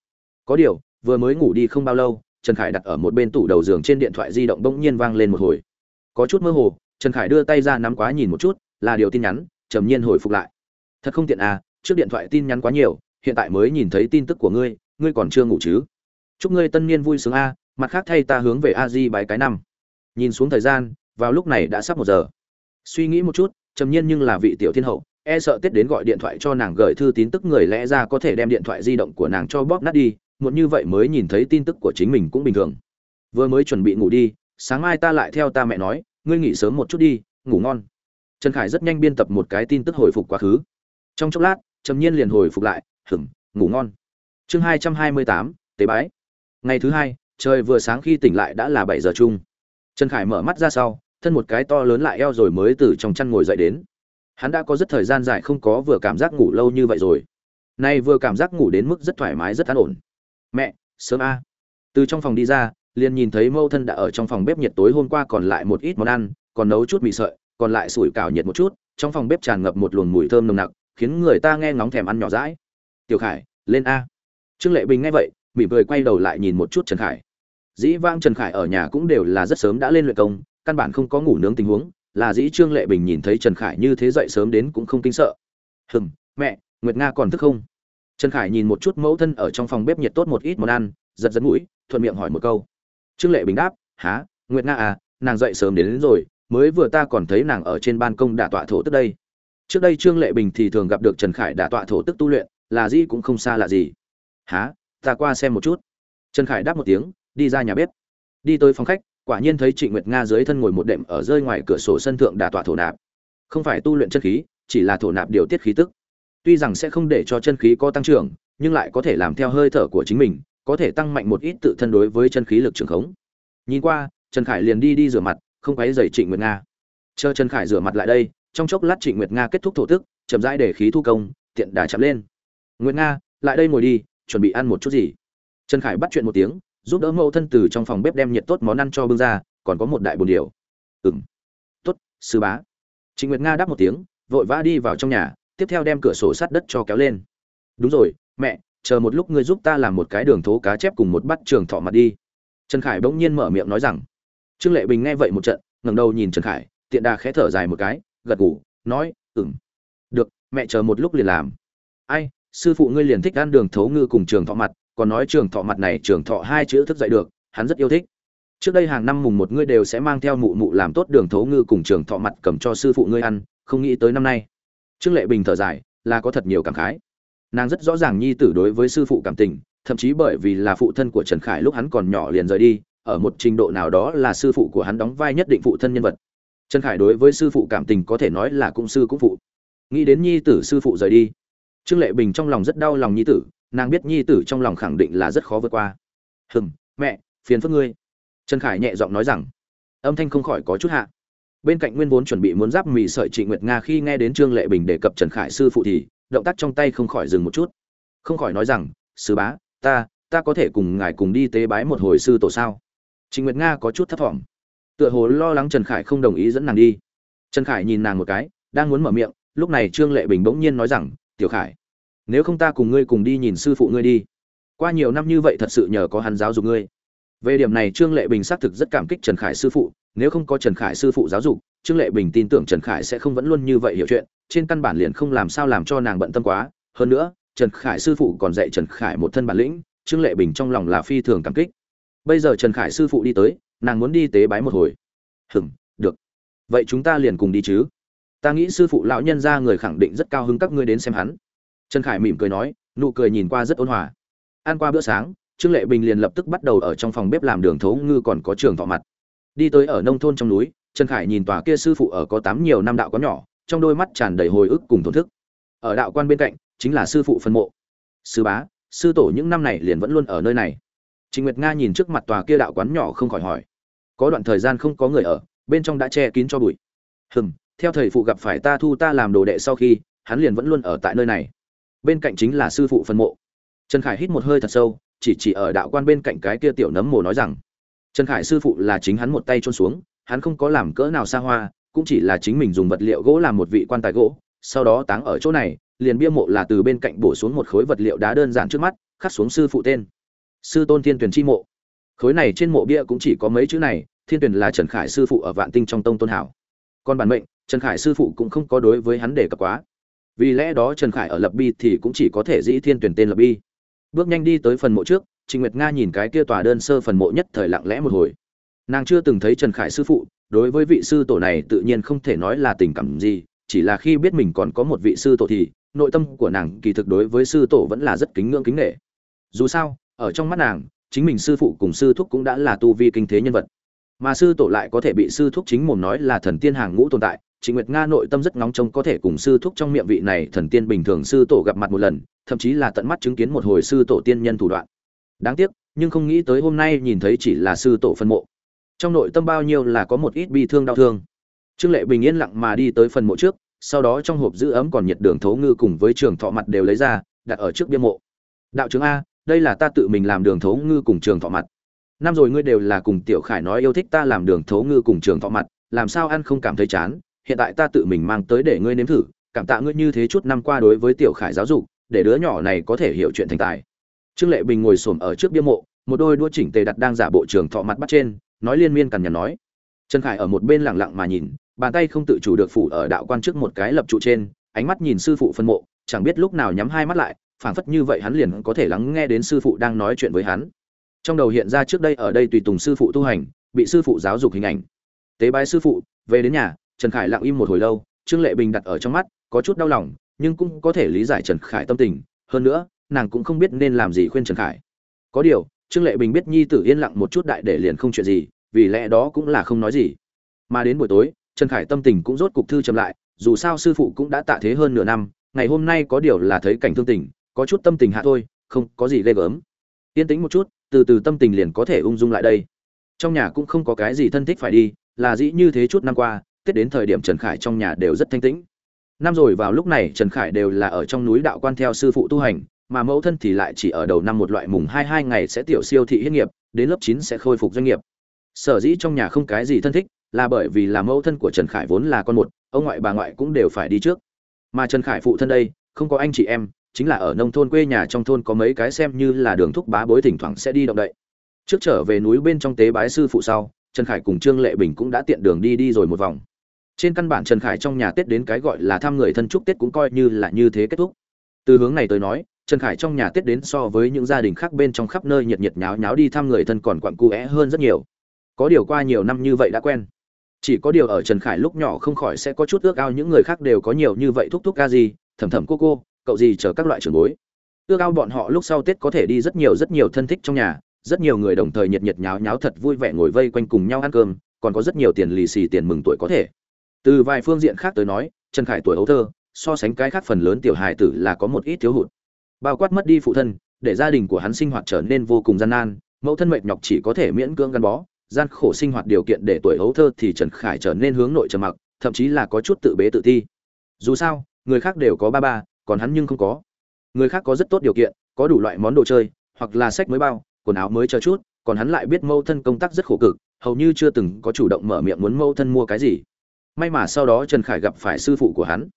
Có điều, vừa mới ngủ đi không bao lâu, trần khải đặt ở một bên tủ đầu giường trên điện thoại di động bỗng nhiên vang lên một hồi. Có chút mơ hồ, trần khải đưa tay ra nắm quá nhìn một chút, là điều tin nhắn, trầm nhiên hồi phục lại. Thật không tiện à trước điện thoại tin nhắn quá nhiều, hiện tại mới nhìn thấy tin tức của ngươi ngươi còn chưa ngủ chứ? Chúc ngươi tân niên vui sướng a, mặt khác thay ta hướng về a di bái cái năm. Nhìn xuống thời gian, vào lúc này đã sắp một giờ. Suy nghĩ một chút, trầm nhiên nhưng là vị tiểu thiên hậu e sợ tết đến gọi điện thoại cho nàng gửi thư tin tức người lẽ ra có thể đem điện thoại di động của nàng cho bóp nát đi, muộn như vậy mới nhìn thấy tin tức của chính mình cũng bình thường. Vừa mới chuẩn bị ngủ đi, sáng mai ta lại theo ta mẹ nói, ngươi nghỉ sớm một chút đi, ngủ ngon. Trần khải rất nhanh biên tập một cái tin tức hồi phục quá khứ. Trong chốc lát, trầm nhiên liền hồi phục lại hửng ngủ ngon. Chương hai trăm hai mươi tám, tế bái ngày thứ hai, trời vừa sáng khi tỉnh lại đã là bảy giờ chung. Trần khải mở mắt ra sau, thân một cái to lớn lại eo rồi mới từ trong chăn ngồi dậy đến. Hắn đã có rất thời gian dài không có vừa cảm giác ngủ lâu như vậy rồi. Nay vừa cảm giác ngủ đến mức rất thoải mái, rất an ổn. Mẹ, sớm a. Từ trong phòng đi ra, liền nhìn thấy mâu thân đã ở trong phòng bếp nhiệt tối hôm qua còn lại một ít món ăn, còn nấu chút mì sợi, còn lại sủi cảo nhiệt một chút, trong phòng bếp tràn ngập một luồng mùi thơm nồng nặc, khiến người ta nghe ngóng thèm ăn nhỏ rãi tiểu khải, lên a. Trương lệ bình nghe vậy mỉm cười quay đầu lại nhìn một chút trần khải. Dĩ vãng trần khải ở nhà cũng đều là rất sớm đã lên luyện công căn bản không có ngủ nướng tình huống là dĩ trương lệ bình nhìn thấy trần khải như thế dậy sớm đến cũng không kinh sợ. Hừm mẹ nguyệt nga còn thức không? Trần khải nhìn một chút mẫu thân ở trong phòng bếp nhiệt tốt một ít món ăn giật giật mũi thuận miệng hỏi một câu. Trương lệ bình đáp há nguyệt nga à nàng dậy sớm đến, đến rồi mới vừa ta còn thấy nàng ở trên ban công đả tọa thổ tức đây. Trước đây trương lệ bình thì thường gặp được trần khải đả tọa thổ tức tu luyện là dĩ cũng không xa lạ gì. Há ta qua xem một chút. Trần khải đáp một tiếng, đi ra nhà bếp. Đi tới phòng khách, quả nhiên thấy trịnh nguyệt nga dưới thân ngồi một đệm ở rơi ngoài cửa sổ sân thượng đả tọa thổ nạp. Không phải tu luyện chân khí, chỉ là thổ nạp điều tiết khí tức. Tuy rằng sẽ không để cho chân khí có tăng trưởng, nhưng lại có thể làm theo hơi thở của chính mình, có thể tăng mạnh một ít tự thân đối với chân khí lực trường khống. Nhìn qua, trần khải liền đi đi rửa mặt, không quấy dày trịnh nguyệt nga. Chờ trần khải rửa mặt lại đây, trong chốc lát trịnh nguyệt nga kết thúc thổ tức, chậm rãi để khí thu công, tiện đà chậm lên. Nguyệt nga, lại đây ngồi đi chuẩn bị ăn một chút gì. Trần khải bắt chuyện một tiếng, giúp đỡ mẫu thân từ trong phòng bếp đem nhiệt tốt món ăn cho bưng ra, còn có một đại bồn điều ừng tốt, sư bá. Trịnh nguyệt nga đáp một tiếng, vội vã đi vào trong nhà, tiếp theo đem cửa sổ sát đất cho kéo lên. Đúng rồi, mẹ, chờ một lúc ngươi giúp ta làm một cái đường thố cá chép cùng một bát trường thọ mặt đi. Trần khải bỗng nhiên mở miệng nói rằng. Trương lệ bình nghe vậy một trận, ngẩng đầu nhìn trần khải, tiện đà khẽ thở dài một cái, gật gù, nói ừng được, mẹ chờ một lúc liền làm. Ai sư phụ ngươi liền thích ăn đường thấu ngư cùng trường thọ mặt, còn nói trường thọ mặt này trường thọ hai chữ thức dậy được, hắn rất yêu thích. Trước đây hàng năm mùng một ngươi đều sẽ mang theo mụ mụ làm tốt đường thấu ngư cùng trường thọ mặt cầm cho sư phụ ngươi ăn, không nghĩ tới năm nay. Trương lệ bình thở dài, là có thật nhiều cảm khái. Nàng rất rõ ràng nhi tử đối với sư phụ cảm tình, thậm chí bởi vì là phụ thân của trần khải lúc hắn còn nhỏ liền rời đi, ở một trình độ nào đó là sư phụ của hắn đóng vai nhất định phụ thân nhân vật. Trần khải đối với sư phụ cảm tình có thể nói là cũng sư cũng phụ. Nghĩ đến nhi tử sư phụ rời đi trương lệ bình trong lòng rất đau lòng nhi tử, nàng biết nhi tử trong lòng khẳng định là rất khó vượt qua. Hừm, mẹ, phiền phức ngươi. Trần khải nhẹ giọng nói rằng, âm thanh không khỏi có chút hạ. Bên cạnh nguyên vốn chuẩn bị muốn giáp mì sợi trịnh nguyệt nga khi nghe đến trương lệ bình đề cập trần khải sư phụ thì, động tác trong tay không khỏi dừng một chút. Không khỏi nói rằng, sư bá, ta ta có thể cùng ngài cùng đi tế bái một hồi sư tổ sao? Trịnh nguyệt nga có chút thấp thỏm. Tựa hồ lo lắng trần khải không đồng ý dẫn nàng đi. Trần khải nhìn nàng một cái, đang muốn mở miệng, lúc này trương lệ bình bỗng nhiên nói rằng tiểu khải, nếu không ta cùng ngươi cùng đi nhìn sư phụ ngươi đi. Qua nhiều năm như vậy thật sự nhờ có hắn giáo dục ngươi. Về điểm này trương lệ bình xác thực rất cảm kích trần khải sư phụ, nếu không có trần khải sư phụ giáo dục, trương lệ bình tin tưởng trần khải sẽ không vẫn luôn như vậy hiểu chuyện, trên căn bản liền không làm sao làm cho nàng bận tâm quá. Hơn nữa, trần khải sư phụ còn dạy trần khải một thân bản lĩnh, trương lệ bình trong lòng là phi thường cảm kích. Bây giờ trần khải sư phụ đi tới, nàng muốn đi tế bái một hồi. Hừng được. Vậy chúng ta liền cùng đi chứ? Ta nghĩ sư phụ lão nhân ra người khẳng định rất cao hứng các ngươi đến xem hắn. Trần khải mỉm cười nói, nụ cười nhìn qua rất ôn hòa. Ăn qua bữa sáng, trương lệ bình liền lập tức bắt đầu ở trong phòng bếp làm đường thấu ngư còn có trường thọ mặt. Đi tới ở nông thôn trong núi, trần khải nhìn tòa kia sư phụ ở có tám nhiều năm đạo có nhỏ, trong đôi mắt tràn đầy hồi ức cùng thổn thức. Ở đạo quan bên cạnh, chính là sư phụ phân mộ. Sư bá, sư tổ những năm này liền vẫn luôn ở nơi này. Trịnh nguyệt nga nhìn trước mặt tòa kia đạo quán nhỏ không khỏi hỏi. Có đoạn thời gian không có người ở, bên trong đã che kín cho bụi. Hừm theo thầy phụ gặp phải ta thu ta làm đồ đệ sau khi, hắn liền vẫn luôn ở tại nơi này. Bên cạnh chính là sư phụ phân mộ. Trần khải hít một hơi thật sâu, chỉ chỉ ở đạo quan bên cạnh cái kia tiểu nấm mồ nói rằng, trần khải sư phụ là chính hắn một tay trôn xuống, hắn không có làm cỡ nào xa hoa, cũng chỉ là chính mình dùng vật liệu gỗ làm một vị quan tài gỗ, sau đó táng ở chỗ này, liền bia mộ là từ bên cạnh bổ xuống một khối vật liệu đá đơn giản trước mắt, khắc xuống sư phụ tên. Sư tôn thiên tuyển chi mộ. Khối này trên mộ bia cũng chỉ có mấy chữ này, thiên tuyển là trần khải sư phụ ở vạn tinh trong tông tôn hảo. Còn bản mệnh trần khải sư phụ cũng không có đối với hắn đề cập quá. Vì lẽ đó trần khải ở lập bi thì cũng chỉ có thể dĩ thiên tuyển tên lập bi. Bước nhanh đi tới phần mộ trước trịnh nguyệt nga nhìn cái kia tòa đơn sơ phần mộ nhất thời lặng lẽ một hồi. Nàng chưa từng thấy trần khải sư phụ, đối với vị sư tổ này tự nhiên không thể nói là tình cảm gì, chỉ là khi biết mình còn có một vị sư tổ thì, nội tâm của nàng kỳ thực đối với sư tổ vẫn là rất kính ngưỡng kính nghệ dù sao, ở trong mắt nàng, chính mình sư phụ cùng sư thúc cũng đã là tu vi kinh thế nhân vật. Mà sư tổ lại có thể bị sư thúc chính mồm nói là thần tiên hàng ngũ tồn tại Trịnh Nguyệt Nga nội tâm rất nóng trông có thể cùng sư thúc trong miệng vị này thần tiên bình thường sư tổ gặp mặt một lần, thậm chí là tận mắt chứng kiến một hồi sư tổ tiên nhân thủ đoạn. Đáng tiếc, nhưng không nghĩ tới hôm nay nhìn thấy chỉ là sư tổ phân mộ. Trong nội tâm bao nhiêu là có một ít bi thương đau thương. Trương Lệ bình yên lặng mà đi tới phần mộ trước, sau đó trong hộp giữ ấm còn nhiệt đường thấu ngư cùng với trường thọ mặt đều lấy ra, đặt ở trước bia mộ. Đạo trưởng a, đây là ta tự mình làm đường thấu ngư cùng trường thọ mặt. Năm rồi ngươi đều là cùng Tiểu Khải nói yêu thích ta làm đường thấu ngư cùng trường thọ mặt, làm sao ăn không cảm thấy chán, hiện tại ta tự mình mang tới để ngươi nếm thử, cảm tạ ngươi như thế chút năm qua đối với tiểu khải giáo dục, để đứa nhỏ này có thể hiểu chuyện thành tài. Trương lệ bình ngồi xổm ở trước bia mộ, một đôi đua chỉnh tề đặt đang giả bộ trường thọ mặt bắt trên, nói liên miên cằn nhằn nói. Trần khải ở một bên lặng lặng mà nhìn, bàn tay không tự chủ được phủ ở đạo quan trước một cái lập trụ trên, ánh mắt nhìn sư phụ phân mộ, chẳng biết lúc nào nhắm hai mắt lại, phảng phất như vậy hắn liền có thể lắng nghe đến sư phụ đang nói chuyện với hắn. Trong đầu hiện ra trước đây ở đây tùy tùng sư phụ tu hành, bị sư phụ giáo dục hình ảnh. Tế bái sư phụ, về đến nhà trần khải lặng im một hồi lâu, trương lệ bình đặt ở trong mắt, có chút đau lòng, nhưng cũng có thể lý giải trần khải tâm tình. Hơn nữa, nàng cũng không biết nên làm gì khuyên trần khải. Có điều, trương lệ bình biết nhi tử yên lặng một chút đại để liền không chuyện gì, vì lẽ đó cũng là không nói gì. Mà đến buổi tối, trần khải tâm tình cũng rốt cục thư chậm lại, dù sao sư phụ cũng đã tạ thế hơn nửa năm, ngày hôm nay có điều là thấy cảnh thương tình, có chút tâm tình hạ thôi, không có gì ghê gớm. Yên tĩnh một chút, từ từ tâm tình liền có thể ung dung lại đây. Trong nhà cũng không có cái gì thân thích phải đi, là dĩ như thế chút năm qua tết đến thời điểm trần khải trong nhà đều rất thanh tĩnh. Năm rồi vào lúc này, trần khải đều là ở trong núi đạo quan theo sư phụ tu hành, mà mẫu thân thì lại chỉ ở đầu năm một loại mùng hai hai ngày sẽ tiểu siêu thị hiết nghiệp, đến lớp chín sẽ khôi phục doanh nghiệp. Sở dĩ trong nhà không cái gì thân thích, là bởi vì là mẫu thân của trần khải vốn là con một, ông ngoại bà ngoại cũng đều phải đi trước. Mà trần khải phụ thân đây, không có anh chị em, chính là ở nông thôn quê nhà trong thôn có mấy cái xem như là đường thúc bá bối thỉnh thoảng sẽ đi động đậy. Trước trở về núi bên trong tế bái sư phụ sau, trần khải cùng trương lệ bình cũng đã tiện đường đi đi rồi một vòng trên căn bản trần khải trong nhà tết đến cái gọi là thăm người thân chúc tết cũng coi như là như thế kết thúc. Từ hướng này tới nói, trần khải trong nhà tết đến so với những gia đình khác bên trong khắp nơi nhiệt nhiệt nháo nháo đi thăm người thân còn quặn cu é hơn rất nhiều. Có điều qua nhiều năm như vậy đã quen. Chỉ có điều ở trần khải lúc nhỏ không khỏi sẽ có chút ước ao những người khác đều có nhiều như vậy thúc thúc ca gì, thầm thầm cô cô, cậu gì chờ các loại trường bối. Ước ao bọn họ lúc sau tết có thể đi rất nhiều rất nhiều thân thích trong nhà, rất nhiều người đồng thời nhiệt nhiệt nháo nháo thật vui vẻ ngồi vây quanh cùng nhau ăn cơm, còn có rất nhiều tiền lì xì tiền mừng tuổi có thể từ vài phương diện khác tới nói, trần khải tuổi ấu thơ, so sánh cái khác phần lớn tiểu hài tử là có một ít thiếu hụt. Bao quát mất đi phụ thân, để gia đình của hắn sinh hoạt trở nên vô cùng gian nan, mẫu thân mệt nhọc chỉ có thể miễn cưỡng gắn bó, gian khổ sinh hoạt điều kiện để tuổi ấu thơ thì trần khải trở nên hướng nội trầm mặc, thậm chí là có chút tự bế tự ti. Dù sao, người khác đều có ba ba, còn hắn nhưng không có. Người khác có rất tốt điều kiện, có đủ loại món đồ chơi, hoặc là sách mới bao, quần áo mới chờ chút, còn hắn lại biết mẫu thân công tác rất khổ cực, hầu như chưa từng có chủ động mở miệng muốn mẫu thân mua cái gì may mà sau đó trần khải gặp phải sư phụ của hắn.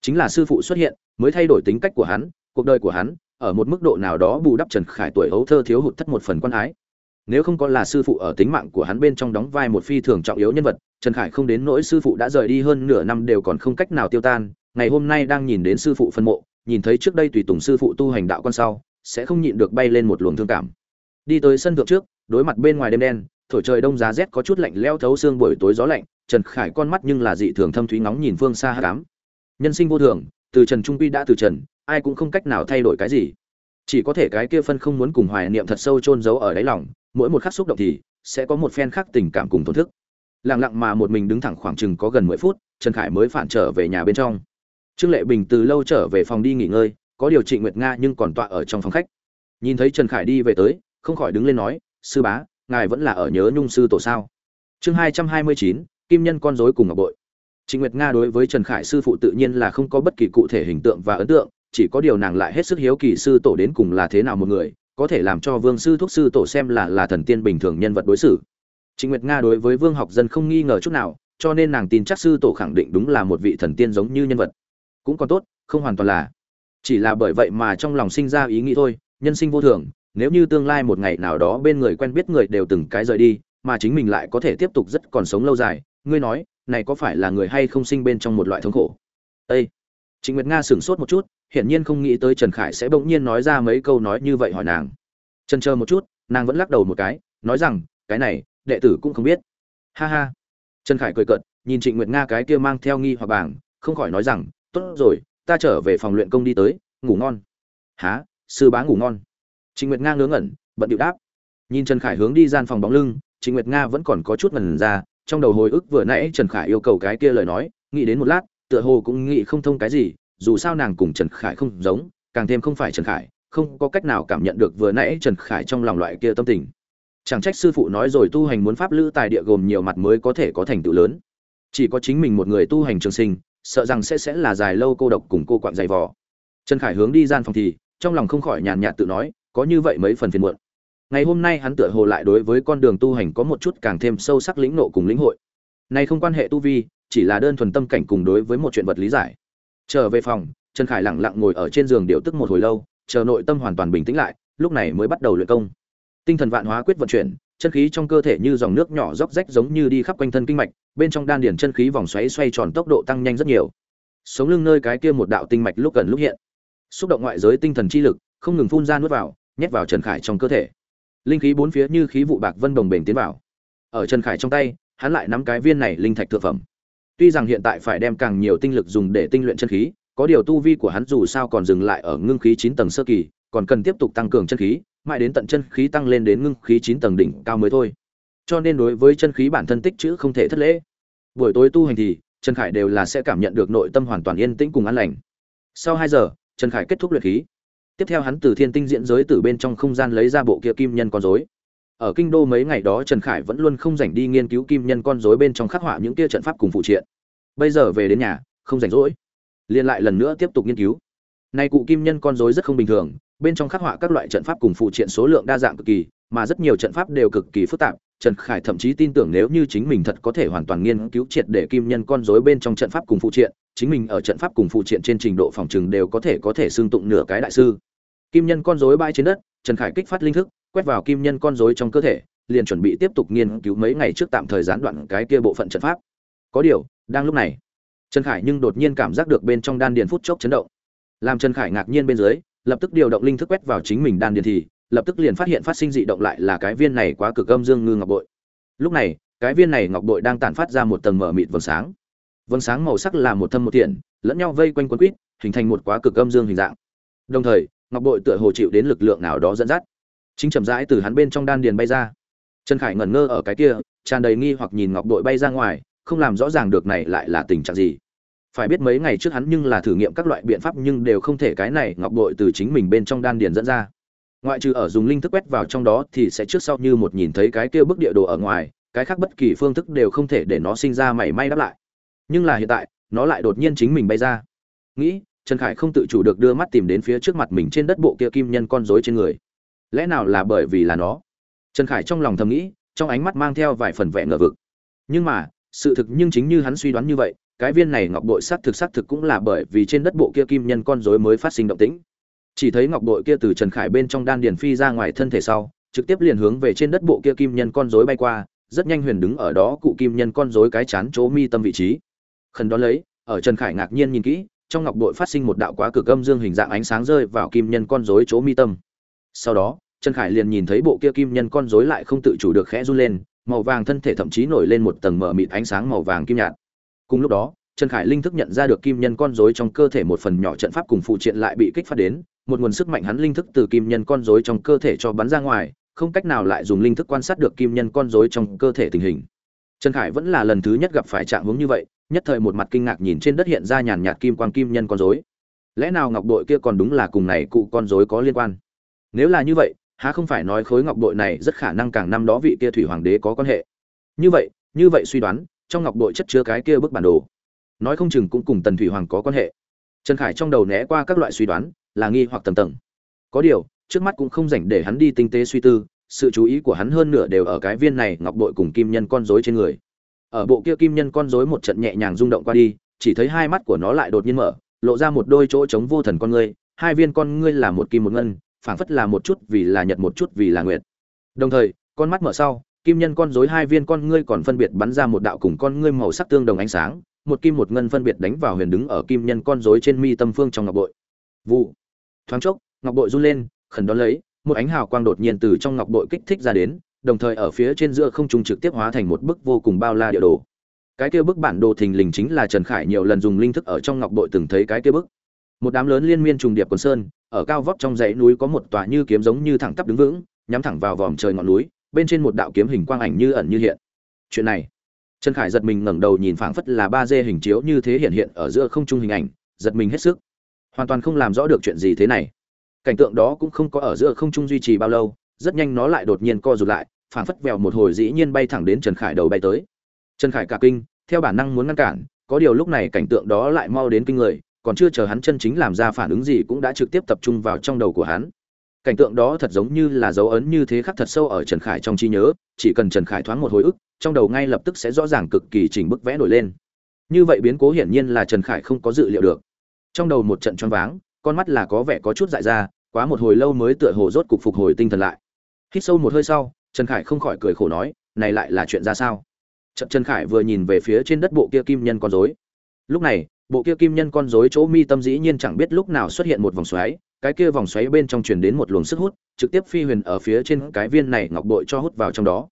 Chính là sư phụ xuất hiện, mới thay đổi tính cách của hắn, cuộc đời của hắn, ở một mức độ nào đó bù đắp trần khải tuổi hấu thơ thiếu hụt thất một phần quan ái. Nếu không có là sư phụ ở tính mạng của hắn bên trong đóng vai một phi thường trọng yếu nhân vật, trần khải không đến nỗi sư phụ đã rời đi hơn nửa năm đều còn không cách nào tiêu tan. Ngày hôm nay đang nhìn đến sư phụ phân mộ, nhìn thấy trước đây tùy tùng sư phụ tu hành đạo con sau, sẽ không nhịn được bay lên một luồng thương cảm. Đi tới sân thượng trước, đối mặt bên ngoài đêm đen, thổi trời đông giá rét có chút lạnh leo thấu xương buổi tối gió lạnh trần khải con mắt nhưng là dị thường thâm thúy ngóng nhìn phương xa hát cám nhân sinh vô thường, từ trần trung quy đã từ trần, ai cũng không cách nào thay đổi cái gì. Chỉ có thể cái kia phân không muốn cùng hoài niệm thật sâu chôn giấu ở đáy lòng, mỗi một khắc xúc động thì sẽ có một phen khác tình cảm cùng thổn thức. Lặng lặng mà một mình đứng thẳng khoảng chừng có gần mười phút, trần khải mới phản trở về nhà bên trong. Trương lệ bình từ lâu trở về phòng đi nghỉ ngơi, có điều trị nguyệt nga nhưng còn tọa ở trong phòng khách. Nhìn thấy trần khải đi về tới, không khỏi đứng lên nói, sư bá, ngài vẫn là ở nhớ nhung sư tổ sao? Chương hai trăm hai mươi chín kim nhân con dối cùng ngọc bội. Trịnh nguyệt nga đối với trần khải sư phụ tự nhiên là không có bất kỳ cụ thể hình tượng và ấn tượng, chỉ có điều nàng lại hết sức hiếu kỳ sư tổ đến cùng là thế nào một người, có thể làm cho vương sư thúc sư tổ xem là là thần tiên bình thường nhân vật đối xử. Trịnh nguyệt nga đối với vương học dân không nghi ngờ chút nào, cho nên nàng tin chắc sư tổ khẳng định đúng là một vị thần tiên giống như nhân vật. Cũng còn tốt, không hoàn toàn là. Chỉ là bởi vậy mà trong lòng sinh ra ý nghĩ thôi, nhân sinh vô thường, nếu như tương lai một ngày nào đó bên người quen biết người đều từng cái rời đi, mà chính mình lại có thể tiếp tục rất còn sống lâu dài ngươi nói này có phải là người hay không sinh bên trong một loại thống khổ Ê! Trịnh Nguyệt Nga sửng sốt một chút, hiển nhiên không nghĩ tới Trần Khải sẽ bỗng nhiên nói ra mấy câu nói như vậy hỏi nàng. trần chờ một chút, nàng vẫn lắc đầu một cái, nói rằng, cái này, đệ tử cũng không biết. Ha ha. Trần Khải cười cợt, nhìn Trịnh Nguyệt Nga cái kia mang theo nghi hoặc bảng, không khỏi nói rằng, tốt rồi, ta trở về phòng luyện công đi tới, ngủ ngon. Há, Sư bá ngủ ngon. Trịnh Nguyệt Nga ngớ ngẩn, bận điệu đáp. Nhìn Trần Khải hướng đi gian phòng bóng lưng, Trịnh Nguyệt Nga vẫn còn có chút ngẩn ra, trong đầu hồi ức vừa nãy Trần Khải yêu cầu cái kia lời nói, nghĩ đến một lát, tựa hồ cũng nghĩ không thông cái gì, dù sao nàng cùng Trần Khải không giống, càng thêm không phải Trần Khải, không có cách nào cảm nhận được vừa nãy Trần Khải trong lòng loại kia tâm tình. Chẳng trách sư phụ nói rồi tu hành muốn pháp lữ tài địa gồm nhiều mặt mới có thể có thành tựu lớn. Chỉ có chính mình một người tu hành trường sinh, sợ rằng sẽ sẽ là dài lâu cô độc cùng cô quặn dày vò. Trần Khải hướng đi gian phòng thì, trong lòng không khỏi nhàn nhạt tự nói, có như vậy mấy phần phiền muộn. Ngày hôm nay hắn tựa hồ lại đối với con đường tu hành có một chút càng thêm sâu sắc lĩnh nộ cùng lĩnh hội. Này không quan hệ tu vi, chỉ là đơn thuần tâm cảnh cùng đối với một chuyện vật lý giải. Trở về phòng, Trần Khải lặng lặng ngồi ở trên giường điều tức một hồi lâu, chờ nội tâm hoàn toàn bình tĩnh lại, lúc này mới bắt đầu luyện công. Tinh thần vạn hóa quyết vận chuyển, chân khí trong cơ thể như dòng nước nhỏ róc rách giống như đi khắp quanh thân kinh mạch, bên trong đan điền chân khí vòng xoáy xoay tròn tốc độ tăng nhanh rất nhiều. Sống lưng nơi cái kia một đạo tinh mạch lúc gần lúc hiện. Xúc động ngoại giới tinh thần chi lực, không ngừng phun ra nuốt vào, nhét vào Trần Khải trong cơ thể. Linh khí bốn phía như khí vụ bạc vân đồng bền tiến vào. Ở Trần Khải trong tay, hắn lại nắm cái viên này linh thạch thượng phẩm. Tuy rằng hiện tại phải đem càng nhiều tinh lực dùng để tinh luyện chân khí, có điều tu vi của hắn dù sao còn dừng lại ở ngưng khí chín tầng sơ kỳ, còn cần tiếp tục tăng cường chân khí, mãi đến tận chân khí tăng lên đến ngưng khí chín tầng đỉnh cao mới thôi. Cho nên đối với chân khí bản thân tích trữ không thể thất lễ. Buổi tối tu hành thì, Trần Khải đều là sẽ cảm nhận được nội tâm hoàn toàn yên tĩnh cùng an lành. Sau hai giờ, Trần Khải kết thúc luyện khí. Tiếp theo hắn từ thiên tinh diễn giới từ bên trong không gian lấy ra bộ kia kim nhân con rối. Ở kinh đô mấy ngày đó Trần Khải vẫn luôn không dành đi nghiên cứu kim nhân con rối bên trong khắc họa những kia trận pháp cùng phụ triện. Bây giờ về đến nhà, không rảnh rỗi liên lại lần nữa tiếp tục nghiên cứu nay cụ kim nhân con rối rất không bình thường bên trong khắc họa các loại trận pháp cùng phụ triện số lượng đa dạng cực kỳ mà rất nhiều trận pháp đều cực kỳ phức tạp trần khải thậm chí tin tưởng nếu như chính mình thật có thể hoàn toàn nghiên cứu triệt để kim nhân con rối bên trong trận pháp cùng phụ triện chính mình ở trận pháp cùng phụ triện trên trình độ phòng trừng đều có thể có thể xương tụng nửa cái đại sư kim nhân con rối bay trên đất, trần khải kích phát linh thức, quét vào kim nhân con rối trong cơ thể, liền chuẩn bị tiếp tục nghiên cứu mấy ngày trước tạm thời gián đoạn cái kia bộ phận trận pháp. Có điều, đang lúc này, trần khải nhưng đột nhiên cảm giác được bên trong đan điền phút chốc chấn động. Làm trần khải ngạc nhiên bên dưới, lập tức điều động linh thức quét vào chính mình đan điền thì, lập tức liền phát hiện phát sinh dị động lại là cái viên này quá cực âm dương ngư ngọc bội. Lúc này, cái viên này ngọc bội đang tản phát ra một tầng mở mịt vầng sáng. Vầng sáng màu sắc là một thâm một thiện lẫn nhau vây quanh quấn quýt, hình thành một quá cực âm dương hình dạng. Đồng thời ngọc bội tựa hồ chịu đến lực lượng nào đó dẫn dắt. Chính chậm rãi từ hắn bên trong đan điền bay ra. Trần khải ngẩn ngơ ở cái kia, tràn đầy nghi hoặc nhìn ngọc bội bay ra ngoài, không làm rõ ràng được này lại là tình trạng gì. Phải biết mấy ngày trước hắn nhưng là thử nghiệm các loại biện pháp nhưng đều không thể cái này ngọc bội từ chính mình bên trong đan điền dẫn ra. Ngoại trừ ở dùng linh thức quét vào trong đó thì sẽ trước sau như một nhìn thấy cái kia bức địa đồ ở ngoài, cái khác bất kỳ phương thức đều không thể để nó sinh ra mảy may đáp lại. Nhưng là hiện tại, nó lại đột nhiên chính mình bay ra. Nghĩ trần khải không tự chủ được đưa mắt tìm đến phía trước mặt mình trên đất bộ kia kim nhân con rối trên người. Lẽ nào là bởi vì là nó? Trần khải trong lòng thầm nghĩ, trong ánh mắt mang theo vài phần vẻ ngờ vực. Nhưng mà, sự thực nhưng chính như hắn suy đoán như vậy, cái viên này ngọc bội xác thực xác thực cũng là bởi vì trên đất bộ kia kim nhân con rối mới phát sinh động tĩnh. Chỉ thấy ngọc bội kia từ trần khải bên trong đan điền phi ra ngoài thân thể sau, trực tiếp liền hướng về trên đất bộ kia kim nhân con rối bay qua, rất nhanh huyền đứng ở đó cụ kim nhân con rối cái chán chỗ mi tâm vị trí. Khẩn đó lấy, ở trần khải ngạc nhiên nhìn kỹ trong ngọc bội phát sinh một đạo quá cực âm dương hình dạng ánh sáng rơi vào kim nhân con rối chỗ mi tâm. Sau đó, trần khải liền nhìn thấy bộ kia kim nhân con rối lại không tự chủ được khẽ run lên, màu vàng thân thể thậm chí nổi lên một tầng mờ mịt ánh sáng màu vàng kim nhạt. Cùng lúc đó, trần khải linh thức nhận ra được kim nhân con rối trong cơ thể một phần nhỏ trận pháp cùng phụ triện lại bị kích phát đến, một nguồn sức mạnh hắn linh thức từ kim nhân con rối trong cơ thể cho bắn ra ngoài, không cách nào lại dùng linh thức quan sát được kim nhân con rối trong cơ thể tình hình trần khải vẫn là lần thứ nhất gặp phải trạng hướng như vậy, nhất thời một mặt kinh ngạc nhìn trên đất hiện ra nhàn nhạt kim quang kim nhân con rối. Lẽ nào ngọc bội kia còn đúng là cùng này cụ con rối có liên quan? Nếu là như vậy, há không phải nói khối ngọc bội này rất khả năng càng năm đó vị kia thủy hoàng đế có quan hệ? Như vậy như vậy suy đoán, trong ngọc bội chất chứa cái kia bức bản đồ. Nói không chừng cũng cùng tần thủy hoàng có quan hệ. Trần khải trong đầu né qua các loại suy đoán, là nghi hoặc tầm tầng. Có điều, trước mắt cũng không dành để hắn đi tinh tế suy tư sự chú ý của hắn hơn nửa đều ở cái viên này ngọc bội cùng kim nhân con rối trên người. Ở bộ kia kim nhân con rối một trận nhẹ nhàng rung động qua đi, chỉ thấy hai mắt của nó lại đột nhiên mở, lộ ra một đôi chỗ trống vô thần con ngươi, hai viên con ngươi là một kim một ngân, phảng phất là một chút vì là nhật một chút vì là nguyệt. Đồng thời, con mắt mở sau, kim nhân con rối hai viên con ngươi còn phân biệt bắn ra một đạo cùng con ngươi màu sắc tương đồng ánh sáng, một kim một ngân phân biệt đánh vào huyền đứng ở kim nhân con rối trên mi tâm phương trong ngọc bội. Vụ. Thoáng chốc, ngọc bội run lên, khẩn đón lấy một ánh hào quang đột nhiên từ trong ngọc bội kích thích ra đến, đồng thời ở phía trên giữa không trung trực tiếp hóa thành một bức vô cùng bao la địa đồ. Cái kia bức bản đồ thình lình chính là trần khải nhiều lần dùng linh thức ở trong ngọc bội từng thấy cái kia bức. Một đám lớn liên miên trùng điệp quần sơn, ở cao vóc trong dãy núi có một tòa như kiếm giống như thẳng tắp đứng vững, nhắm thẳng vào vòm trời ngọn núi, bên trên một đạo kiếm hình quang ảnh như ẩn như hiện. Chuyện này, trần khải giật mình ngẩng đầu nhìn phảng phất là ba d hình chiếu như thế hiện hiện ở giữa không trung hình ảnh, giật mình hết sức. Hoàn toàn không làm rõ được chuyện gì thế này cảnh tượng đó cũng không có ở giữa không trung duy trì bao lâu, rất nhanh nó lại đột nhiên co rụt lại, phảng phất vèo một hồi dĩ nhiên bay thẳng đến trần khải đầu bay tới. Trần khải cả kinh, theo bản năng muốn ngăn cản, có điều lúc này cảnh tượng đó lại mau đến kinh người, còn chưa chờ hắn chân chính làm ra phản ứng gì cũng đã trực tiếp tập trung vào trong đầu của hắn. Cảnh tượng đó thật giống như là dấu ấn như thế khắc thật sâu ở trần khải trong trí nhớ, chỉ cần trần khải thoáng một hồi ức, trong đầu ngay lập tức sẽ rõ ràng cực kỳ chỉnh bức vẽ nổi lên. Như vậy biến cố hiển nhiên là trần khải không có dự liệu được. Trong đầu một trận choáng váng con mắt là có vẻ có chút dại ra, quá một hồi lâu mới tựa hồ rốt cục phục hồi tinh thần lại. Hít sâu một hơi sau, trần khải không khỏi cười khổ nói, này lại là chuyện ra sao? Trận trần khải vừa nhìn về phía trên đất bộ kia kim nhân con rối. Lúc này, bộ kia kim nhân con rối chỗ mi tâm dĩ nhiên chẳng biết lúc nào xuất hiện một vòng xoáy, cái kia vòng xoáy bên trong truyền đến một luồng sức hút, trực tiếp phi huyền ở phía trên cái viên này ngọc bội cho hút vào trong đó.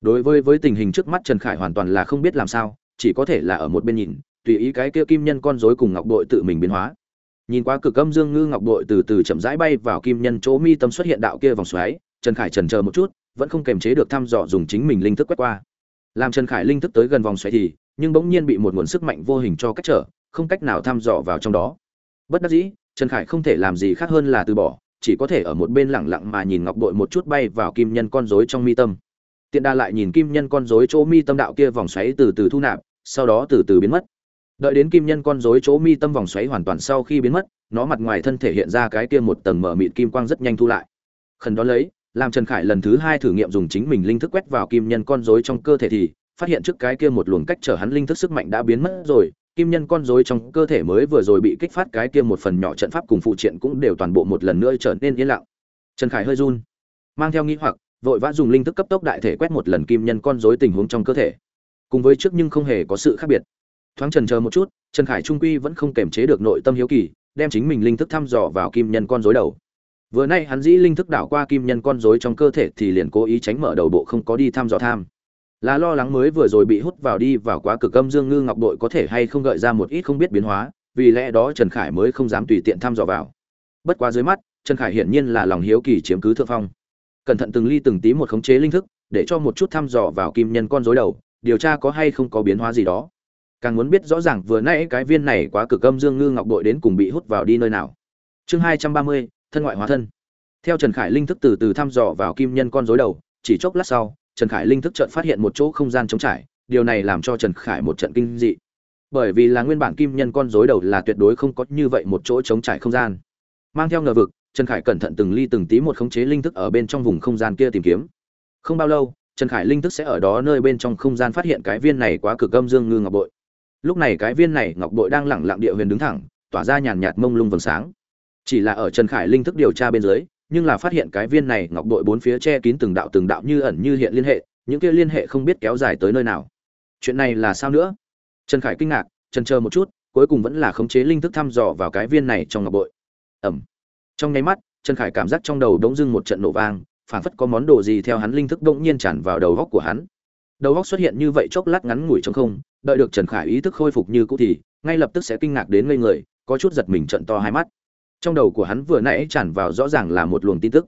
Đối với với tình hình trước mắt trần khải hoàn toàn là không biết làm sao, chỉ có thể là ở một bên nhìn, tùy ý cái kia kim nhân con rối cùng ngọc bội tự mình biến hóa nhìn qua cực âm dương ngư ngọc bội từ từ chậm rãi bay vào kim nhân chỗ mi tâm xuất hiện đạo kia vòng xoáy, trần khải trần chờ một chút, vẫn không kềm chế được thăm dò dùng chính mình linh thức quét qua. Làm trần khải linh thức tới gần vòng xoáy thì, nhưng bỗng nhiên bị một nguồn sức mạnh vô hình cho cách trở, không cách nào thăm dò vào trong đó. Bất đắc dĩ, trần khải không thể làm gì khác hơn là từ bỏ, chỉ có thể ở một bên lẳng lặng mà nhìn ngọc bội một chút bay vào kim nhân con rối trong mi tâm. Tiện đa lại nhìn kim nhân con rối chỗ mi tâm đạo kia vòng xoáy từ từ thu nạp, sau đó từ từ biến mất đợi đến kim nhân con rối chỗ mi tâm vòng xoáy hoàn toàn sau khi biến mất, nó mặt ngoài thân thể hiện ra cái kia một tầng mở mịt kim quang rất nhanh thu lại. Khẩn đó lấy, làm trần khải lần thứ hai thử nghiệm dùng chính mình linh thức quét vào kim nhân con rối trong cơ thể thì, phát hiện trước cái kia một luồng cách trở hắn linh thức sức mạnh đã biến mất rồi. Kim nhân con rối trong cơ thể mới vừa rồi bị kích phát cái kia một phần nhỏ trận pháp cùng phụ triện cũng đều toàn bộ một lần nữa trở nên yên lặng. Trần khải hơi run, mang theo nghĩ hoặc, vội vã dùng linh thức cấp tốc đại thể quét một lần kim nhân con rối tình huống trong cơ thể. Cùng với trước nhưng không hề có sự khác biệt thoáng trần chờ một chút, trần khải trung quy vẫn không kềm chế được nội tâm hiếu kỳ, đem chính mình linh thức thăm dò vào kim nhân con rối đầu. Vừa nay hắn dĩ linh thức đảo qua kim nhân con rối trong cơ thể thì liền cố ý tránh mở đầu bộ không có đi thăm dò tham. Là lo lắng mới vừa rồi bị hút vào đi vào quá cực âm dương ngư ngọc đội có thể hay không gợi ra một ít không biết biến hóa, vì lẽ đó trần khải mới không dám tùy tiện thăm dò vào. Bất quá dưới mắt, trần khải hiển nhiên là lòng hiếu kỳ chiếm cứ thượng phong. Cẩn thận từng ly từng tí một khống chế linh thức, để cho một chút thăm dò vào kim nhân con rối đầu, điều tra có hay không có biến hóa gì đó càng muốn biết rõ ràng vừa nãy cái viên này quá cực âm dương ngư ngọc bội đến cùng bị hút vào đi nơi nào. Chương hai trăm ba mươi, thân ngoại hóa thân. Theo trần khải linh thức từ từ thăm dò vào kim nhân con rối đầu, chỉ chốc lát sau, trần khải linh thức chợt phát hiện một chỗ không gian trống trải, điều này làm cho trần khải một trận kinh dị. Bởi vì là nguyên bản kim nhân con rối đầu là tuyệt đối không có như vậy một chỗ trống trải không gian. Mang theo ngờ vực, trần khải cẩn thận từng ly từng tí một khống chế linh thức ở bên trong vùng không gian kia tìm kiếm. Không bao lâu, trần khải linh thức sẽ ở đó nơi bên trong không gian phát hiện cái viên này quá cực âm dương ngư ngọc bội lúc này cái viên này ngọc bội đang lẳng lặng địa huyền đứng thẳng, tỏa ra nhàn nhạt mông lung vầng sáng. Chỉ là ở trần khải linh thức điều tra bên dưới, nhưng là phát hiện cái viên này ngọc bội bốn phía che kín từng đạo từng đạo như ẩn như hiện liên hệ, những kia liên hệ không biết kéo dài tới nơi nào. Chuyện này là sao nữa? Trần khải kinh ngạc trần chờ một chút, cuối cùng vẫn là khống chế linh thức thăm dò vào cái viên này trong ngọc bội. Ẩm. Trong nháy mắt, trần khải cảm giác trong đầu đống dưng một trận nổ vang, phảng phất có món đồ gì theo hắn linh thức bỗng nhiên tràn vào đầu góc của hắn. Đầu góc xuất hiện như vậy chốc lát ngắn ngủi trong không đợi được trần khải ý thức khôi phục như cũ thì, ngay lập tức sẽ kinh ngạc đến ngây người, có chút giật mình trận to hai mắt. Trong đầu của hắn vừa nãy tràn vào rõ ràng là một luồng tin tức.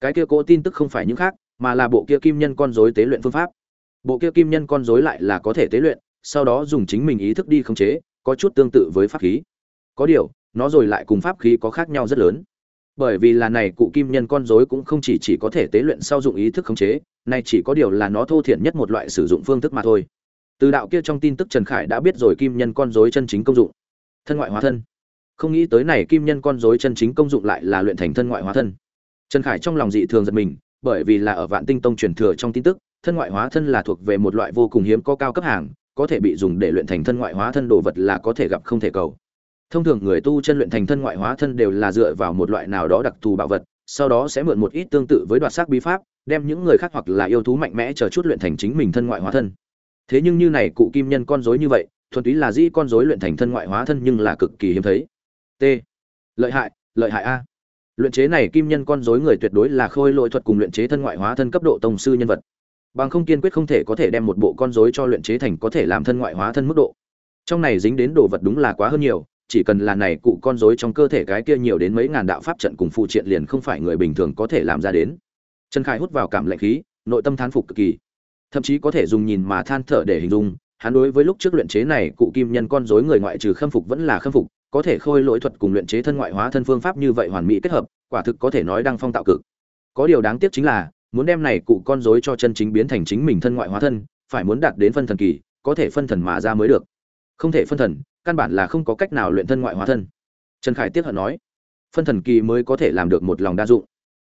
Cái kia cỗ tin tức không phải những khác, mà là bộ kia kim nhân con rối tế luyện phương pháp. Bộ kia kim nhân con rối lại là có thể tế luyện, sau đó dùng chính mình ý thức đi khống chế, có chút tương tự với pháp khí. Có điều, nó rồi lại cùng pháp khí có khác nhau rất lớn. Bởi vì là này, cụ kim nhân con rối cũng không chỉ chỉ có thể tế luyện sau dụng ý thức khống chế, này chỉ có điều là nó thô thiển nhất một loại sử dụng phương thức mà thôi từ đạo kia trong tin tức trần khải đã biết rồi kim nhân con Dối chân chính công dụng. Thân ngoại hóa thân. Không nghĩ tới này kim nhân con Dối chân chính công dụng lại là luyện thành thân ngoại hóa thân. Trần khải trong lòng dị thường giật mình, bởi vì là ở vạn tinh tông truyền thừa trong tin tức, thân ngoại hóa thân là thuộc về một loại vô cùng hiếm có cao cấp hàng, có thể bị dùng để luyện thành thân ngoại hóa thân đồ vật là có thể gặp không thể cầu. Thông thường người tu chân luyện thành thân ngoại hóa thân đều là dựa vào một loại nào đó đặc thù bảo vật, sau đó sẽ mượn một ít tương tự với đoạt xác bí pháp, đem những người khác hoặc là yêu thú mạnh mẽ chờ chút luyện thành chính mình thân ngoại hóa thân thế nhưng như này cụ kim nhân con rối như vậy, thuần túy là dĩ con rối luyện thành thân ngoại hóa thân nhưng là cực kỳ hiếm thấy. T. Lợi hại lợi hại a. Luyện chế này kim nhân con rối người tuyệt đối là khôi lỗi thuật cùng luyện chế thân ngoại hóa thân cấp độ tông sư nhân vật. Bằng không kiên quyết không thể có thể đem một bộ con rối cho luyện chế thành có thể làm thân ngoại hóa thân mức độ. Trong này dính đến đồ vật đúng là quá hơn nhiều, chỉ cần là này cụ con rối trong cơ thể cái kia nhiều đến mấy ngàn đạo pháp trận cùng phụ triện liền không phải người bình thường có thể làm ra đến. Trần khải hút vào cảm lạnh khí, nội tâm thán phục cực kỳ thậm chí có thể dùng nhìn mà than thở để hình dung, hắn đối với lúc trước luyện chế này, cụ kim nhân con rối người ngoại trừ khâm phục vẫn là khâm phục, có thể khôi lỗi thuật cùng luyện chế thân ngoại hóa thân phương pháp như vậy hoàn mỹ kết hợp, quả thực có thể nói đang phong tạo cực. Có điều đáng tiếc chính là, muốn đem này cụ con rối cho chân chính biến thành chính mình thân ngoại hóa thân, phải muốn đạt đến phân thần kỳ, có thể phân thần mà ra mới được. Không thể phân thần, căn bản là không có cách nào luyện thân ngoại hóa thân. Trần khải tiếp hận nói, phân thần kỳ mới có thể làm được một lòng đa dụng.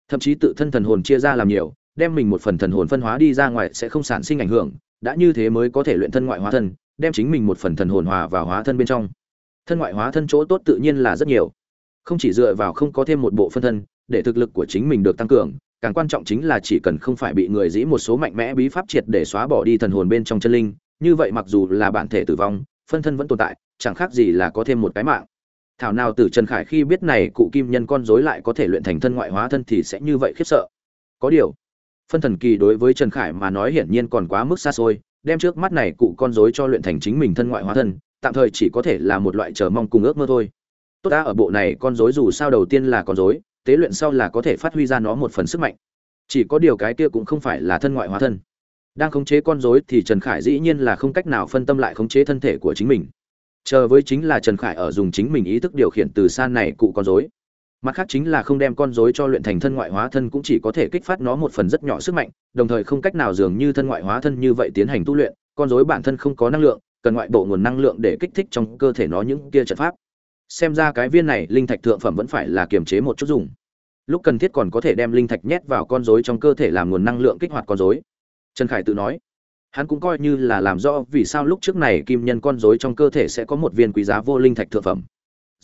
Thậm chí tự thân thần hồn chia ra làm nhiều đem mình một phần thần hồn phân hóa đi ra ngoài sẽ không sản sinh ảnh hưởng, đã như thế mới có thể luyện thân ngoại hóa thân, đem chính mình một phần thần hồn hòa vào hóa thân bên trong. Thân ngoại hóa thân chỗ tốt tự nhiên là rất nhiều. Không chỉ dựa vào không có thêm một bộ phân thân, để thực lực của chính mình được tăng cường, càng quan trọng chính là chỉ cần không phải bị người dĩ một số mạnh mẽ bí pháp triệt để xóa bỏ đi thần hồn bên trong chân linh, như vậy mặc dù là bản thể tử vong, phân thân vẫn tồn tại, chẳng khác gì là có thêm một cái mạng. Thảo nào tử trần khải khi biết này, cụ kim nhân con dối lại có thể luyện thành thân ngoại hóa thân thì sẽ như vậy khiếp sợ. Có điều phân thần kỳ đối với trần khải mà nói hiển nhiên còn quá mức xa xôi, đem trước mắt này cụ con dối cho luyện thành chính mình thân ngoại hóa thân, tạm thời chỉ có thể là một loại chờ mong cùng ước mơ thôi. Tốt ta ở bộ này con dối dù sao đầu tiên là con dối tế luyện sau là có thể phát huy ra nó một phần sức mạnh. Chỉ có điều cái kia cũng không phải là thân ngoại hóa thân. Đang khống chế con dối thì trần khải dĩ nhiên là không cách nào phân tâm lại khống chế thân thể của chính mình. Chờ với chính là trần khải ở dùng chính mình ý thức điều khiển từ xa này cụ con dối mặt khác chính là không đem con rối cho luyện thành thân ngoại hóa thân cũng chỉ có thể kích phát nó một phần rất nhỏ sức mạnh, đồng thời không cách nào dường như thân ngoại hóa thân như vậy tiến hành tu luyện, con rối bản thân không có năng lượng, cần ngoại bộ nguồn năng lượng để kích thích trong cơ thể nó những kia trận pháp. Xem ra cái viên này linh thạch thượng phẩm vẫn phải là kiềm chế một chút dùng. Lúc cần thiết còn có thể đem linh thạch nhét vào con rối trong cơ thể làm nguồn năng lượng kích hoạt con rối. Trần khải tự nói, hắn cũng coi như là làm rõ vì sao lúc trước này kim nhân con rối trong cơ thể sẽ có một viên quý giá vô linh thạch thượng phẩm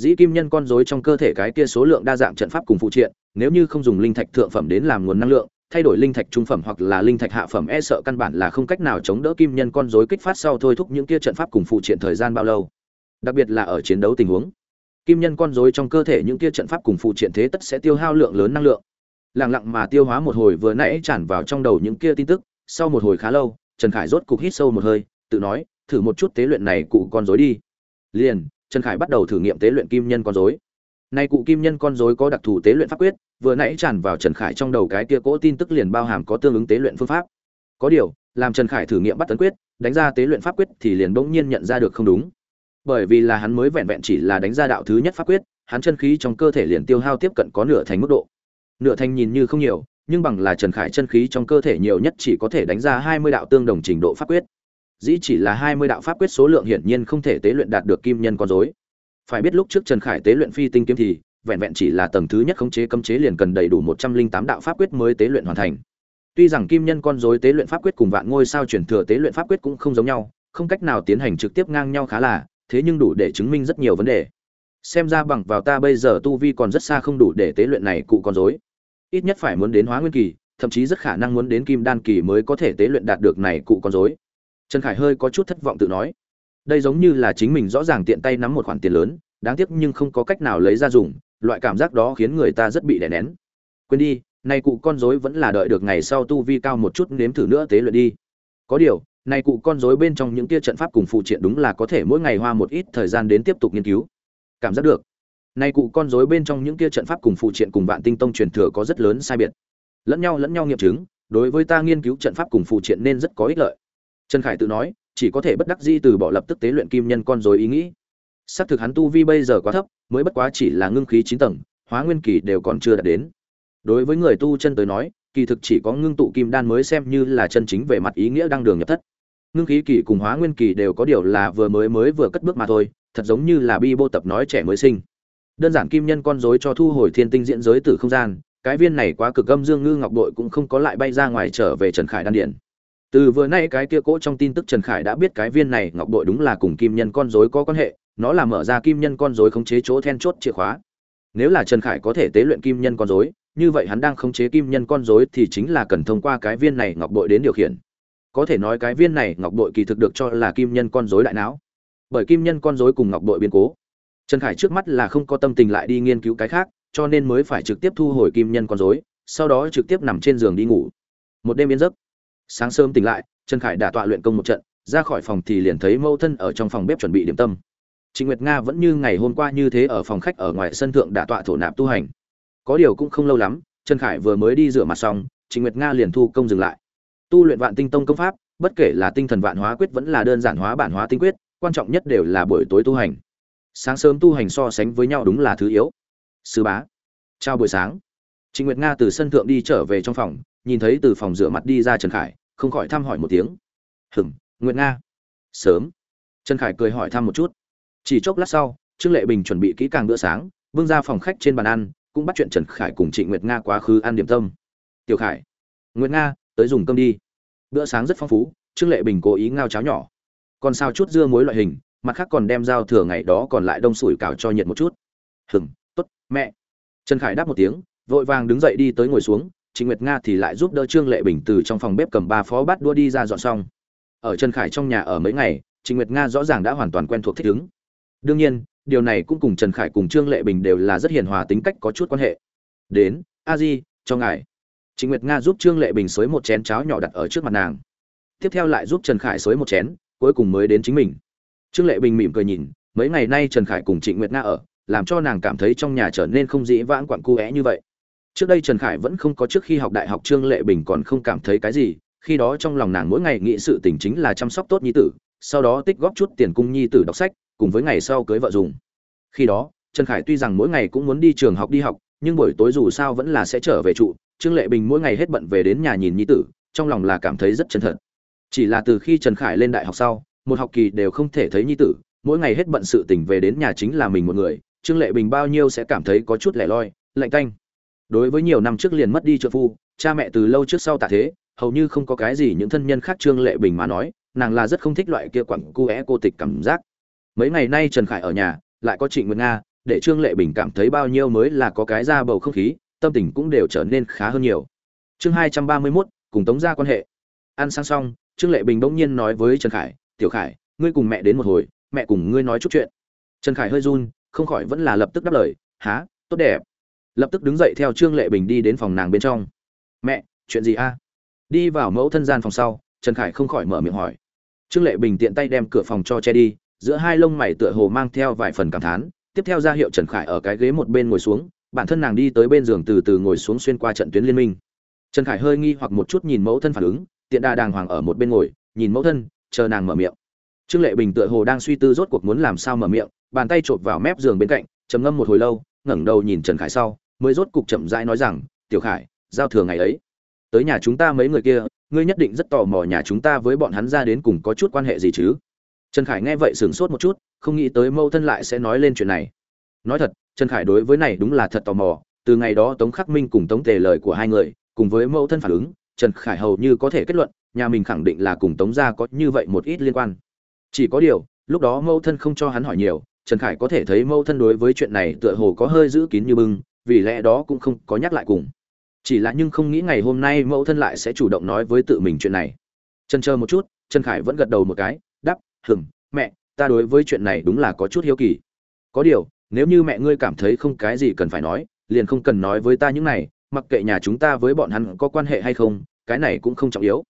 dĩ kim nhân con rối trong cơ thể cái kia số lượng đa dạng trận pháp cùng phụ triện, nếu như không dùng linh thạch thượng phẩm đến làm nguồn năng lượng, thay đổi linh thạch trung phẩm hoặc là linh thạch hạ phẩm e sợ căn bản là không cách nào chống đỡ kim nhân con rối kích phát sau thôi thúc những kia trận pháp cùng phụ triện thời gian bao lâu. Đặc biệt là ở chiến đấu tình huống, kim nhân con rối trong cơ thể những kia trận pháp cùng phụ triện thế tất sẽ tiêu hao lượng lớn năng lượng. Lặng lặng mà tiêu hóa một hồi vừa nãy tràn vào trong đầu những kia tin tức, sau một hồi khá lâu, trần khải rốt cục hít sâu một hơi, tự nói, thử một chút tế luyện này cụ con rối đi. Liền trần khải bắt đầu thử nghiệm tế luyện kim nhân con rối. Nay cụ kim nhân con rối có đặc thù tế luyện pháp quyết, vừa nãy tràn vào trần khải trong đầu cái kia cỗ tin tức liền bao hàm có tương ứng tế luyện phương pháp. Có điều, làm trần khải thử nghiệm bắt tấn quyết, đánh ra tế luyện pháp quyết thì liền bỗng nhiên nhận ra được không đúng. Bởi vì là hắn mới vẹn vẹn chỉ là đánh ra đạo thứ nhất pháp quyết, hắn chân khí trong cơ thể liền tiêu hao tiếp cận có nửa thành mức độ. Nửa thành nhìn như không nhiều, nhưng bằng là trần khải chân khí trong cơ thể nhiều nhất chỉ có thể đánh ra hai mươi đạo tương đồng trình độ pháp quyết dĩ chỉ là hai mươi đạo pháp quyết số lượng hiển nhiên không thể tế luyện đạt được kim nhân con rối. phải biết lúc trước trần khải tế luyện phi tinh kiếm thì, vẹn vẹn chỉ là tầng thứ nhất khống chế cấm chế liền cần đầy đủ một trăm linh tám đạo pháp quyết mới tế luyện hoàn thành. Tuy rằng kim nhân con rối tế luyện pháp quyết cùng vạn ngôi sao chuyển thừa tế luyện pháp quyết cũng không giống nhau, không cách nào tiến hành trực tiếp ngang nhau khá là, thế nhưng đủ để chứng minh rất nhiều vấn đề. Xem ra bằng vào ta bây giờ tu vi còn rất xa không đủ để tế luyện này cụ con rối. Ít nhất phải muốn đến hóa nguyên kỳ, thậm chí rất khả năng muốn đến kim đan kỳ mới có thể tế luyện đạt được này cụ con rối trần khải hơi có chút thất vọng tự nói, đây giống như là chính mình rõ ràng tiện tay nắm một khoản tiền lớn, đáng tiếc nhưng không có cách nào lấy ra dùng, loại cảm giác đó khiến người ta rất bị đè nén. Quên đi, nay cụ con rối vẫn là đợi được ngày sau tu vi cao một chút nếm thử nữa tế luyện đi. Có điều, nay cụ con rối bên trong những tia trận pháp cùng phụ triện đúng là có thể mỗi ngày hoa một ít thời gian đến tiếp tục nghiên cứu. Cảm giác được, nay cụ con rối bên trong những tia trận pháp cùng phụ triện cùng vạn tinh tông truyền thừa có rất lớn sai biệt. Lẫn nhau lẫn nhau nghiệm chứng, đối với ta nghiên cứu trận pháp cùng phụ triện nên rất có ích lợi trần khải tự nói, chỉ có thể bất đắc di từ bỏ lập tức tế luyện kim nhân con rối ý nghĩ. Xác thực hắn tu vi bây giờ quá thấp, mới bất quá chỉ là ngưng khí chín tầng, hóa nguyên kỳ đều còn chưa đạt đến. Đối với người tu chân tới nói, kỳ thực chỉ có ngưng tụ kim đan mới xem như là chân chính về mặt ý nghĩa đang đường nhập thất. Ngưng khí kỳ cùng hóa nguyên kỳ đều có điều là vừa mới mới vừa cất bước mà thôi, thật giống như là bi bô tập nói trẻ mới sinh. Đơn giản kim nhân con rối cho thu hồi thiên tinh diễn giới từ không gian, cái viên này quá cực âm dương ngư ngọc đội cũng không có lại bay ra ngoài trở về trần khải đan điện từ vừa nay cái kia cỗ trong tin tức trần khải đã biết cái viên này ngọc đội đúng là cùng kim nhân con Dối có quan hệ nó là mở ra kim nhân con Dối khống chế chỗ then chốt chìa khóa. Nếu là trần khải có thể tế luyện kim nhân con Dối, như vậy hắn đang khống chế kim nhân con Dối thì chính là cần thông qua cái viên này ngọc bội đến điều khiển. Có thể nói cái viên này ngọc bội kỳ thực được cho là kim nhân con Dối đại não. Bởi kim nhân con Dối cùng ngọc bội biến cố. Trần khải trước mắt là không có tâm tình lại đi nghiên cứu cái khác cho nên mới phải trực tiếp thu hồi kim nhân con Dối, sau đó trực tiếp nằm trên giường đi ngủ. Một đêm yên giấc sáng sớm tỉnh lại trần khải đã tọa luyện công một trận ra khỏi phòng thì liền thấy mâu thân ở trong phòng bếp chuẩn bị điểm tâm Trịnh Nguyệt Nga vẫn như ngày hôm qua như thế ở phòng khách ở ngoài sân thượng đã tọa thổ nạp tu hành. Có điều cũng không lâu lắm, Trần Khải vừa mới đi rửa mặt xong, Trịnh Nguyệt Nga liền thu công dừng lại. Tu luyện Vạn Tinh Tông công pháp, bất kể là tinh thần vạn hóa quyết vẫn là đơn giản hóa bản hóa tinh quyết, quan trọng nhất đều là buổi tối tu hành. Sáng sớm tu hành so sánh với nhau đúng là thứ yếu. Sư bá, chào buổi sáng. Trịnh Nguyệt Nga từ sân thượng đi trở về trong phòng, nhìn thấy từ phòng rửa mặt đi ra Trần Khải, không khỏi thăm hỏi một tiếng. "Hửm, Nguyệt Nga." "Sớm." Trần Khải cười hỏi thăm một chút chỉ chốc lát sau trương lệ bình chuẩn bị kỹ càng bữa sáng vương ra phòng khách trên bàn ăn cũng bắt chuyện trần khải cùng trịnh nguyệt nga quá khứ ăn điểm tâm tiểu khải nguyệt nga tới dùng cơm đi bữa sáng rất phong phú trương lệ bình cố ý ngao cháo nhỏ còn sao chút dưa muối loại hình mặt khác còn đem dao thừa ngày đó còn lại đông sủi cảo cho nhiệt một chút hừm t ố t mẹ trần khải đáp một tiếng vội vàng đứng dậy đi tới ngồi xuống trịnh nguyệt nga thì lại giúp đỡ trương lệ bình từ trong phòng bếp cầm ba phó bát đua đi ra dọn xong. Ở trần khải trong nhà ở mấy ngày, trịnh nguyệt nga rõ ràng đã hoàn toàn quen thuộc thích ứng. Đương nhiên, điều này cũng cùng trần khải cùng trương lệ bình đều là rất hiền hòa tính cách có chút quan hệ. Đến, a di, cho ngài. Trịnh nguyệt nga giúp trương lệ bình xới một chén cháo nhỏ đặt ở trước mặt nàng. Tiếp theo lại giúp trần khải xới một chén, cuối cùng mới đến chính mình. Trương lệ bình mỉm cười nhìn, mấy ngày nay trần khải cùng trịnh nguyệt nga ở, làm cho nàng cảm thấy trong nhà trở nên không dĩ vãng quặn cu é như vậy trước đây trần khải vẫn không có trước khi học đại học trương lệ bình còn không cảm thấy cái gì, khi đó trong lòng nàng mỗi ngày nghĩ sự tình chính là chăm sóc tốt nhi tử, sau đó tích góp chút tiền cung nhi tử đọc sách, cùng với ngày sau cưới vợ dùng. Khi đó, trần khải tuy rằng mỗi ngày cũng muốn đi trường học đi học, nhưng buổi tối dù sao vẫn là sẽ trở về trụ, trương lệ bình mỗi ngày hết bận về đến nhà nhìn nhi tử, trong lòng là cảm thấy rất chân thật. Chỉ là từ khi trần khải lên đại học sau, một học kỳ đều không thể thấy nhi tử, mỗi ngày hết bận sự tình về đến nhà chính là mình một người, trương lệ bình bao nhiêu sẽ cảm thấy có chút lẻ loi, lạnh tanh đối với nhiều năm trước liền mất đi trợ phu, cha mẹ từ lâu trước sau tạ thế, hầu như không có cái gì những thân nhân khác trương lệ bình mà nói, nàng là rất không thích loại kia quẳng cu é cô tịch cảm giác. Mấy ngày nay trần khải ở nhà, lại có trịnh nguyệt nga, để trương lệ bình cảm thấy bao nhiêu mới là có cái ra bầu không khí, tâm tình cũng đều trở nên khá hơn nhiều. Chương hai trăm ba mươi mốt, cùng tống ra quan hệ. Ăn sang xong, trương lệ bình bỗng nhiên nói với trần khải, tiểu khải, ngươi cùng mẹ đến một hồi, mẹ cùng ngươi nói chút chuyện. Trần khải hơi run, không khỏi vẫn là lập tức đáp lời há tốt đẹp lập tức đứng dậy theo trương lệ bình đi đến phòng nàng bên trong. Mẹ, chuyện gì a? Đi vào mẫu thân gian phòng sau, trần khải không khỏi mở miệng hỏi. Trương lệ bình tiện tay đem cửa phòng cho che đi, giữa hai lông mày tựa hồ mang theo vài phần cảm thán. Tiếp theo ra hiệu trần khải ở cái ghế một bên ngồi xuống, bản thân nàng đi tới bên giường từ từ ngồi xuống xuyên qua trận tuyến liên minh. Trần khải hơi nghi hoặc một chút nhìn mẫu thân phản ứng, tiện đà đàng hoàng ở một bên ngồi, nhìn mẫu thân, chờ nàng mở miệng. Trương lệ bình tựa hồ đang suy tư rốt cuộc muốn làm sao mở miệng, bàn tay chộp vào mép giường bên cạnh, trầm ngâm một hồi lâu, ngẩng đầu nhìn trần khải sau mới rốt cục chậm rãi nói rằng, tiểu khải, giao thừa ngày ấy, tới nhà chúng ta mấy người kia, ngươi nhất định rất tò mò nhà chúng ta với bọn hắn ra đến cùng có chút quan hệ gì chứ? Trần khải nghe vậy sửng sốt một chút, không nghĩ tới mâu thân lại sẽ nói lên chuyện này. Nói thật, trần khải đối với này đúng là thật tò mò, từ ngày đó tống khắc minh cùng tống tề lời của hai người, cùng với mâu thân phản ứng, trần khải hầu như có thể kết luận, nhà mình khẳng định là cùng tống gia có như vậy một ít liên quan. Chỉ có điều, lúc đó mâu thân không cho hắn hỏi nhiều, trần khải có thể thấy mẫu thân đối với chuyện này tựa hồ có hơi giữ kín như bưng vì lẽ đó cũng không có nhắc lại cùng. Chỉ là nhưng không nghĩ ngày hôm nay mẫu thân lại sẽ chủ động nói với tự mình chuyện này. Trần chờ một chút, trần khải vẫn gật đầu một cái đắp hừng mẹ, ta đối với chuyện này đúng là có chút hiếu kỳ. Có điều, nếu như mẹ ngươi cảm thấy không cái gì cần phải nói, liền không cần nói với ta những này, mặc kệ nhà chúng ta với bọn hắn có quan hệ hay không, cái này cũng không trọng yếu.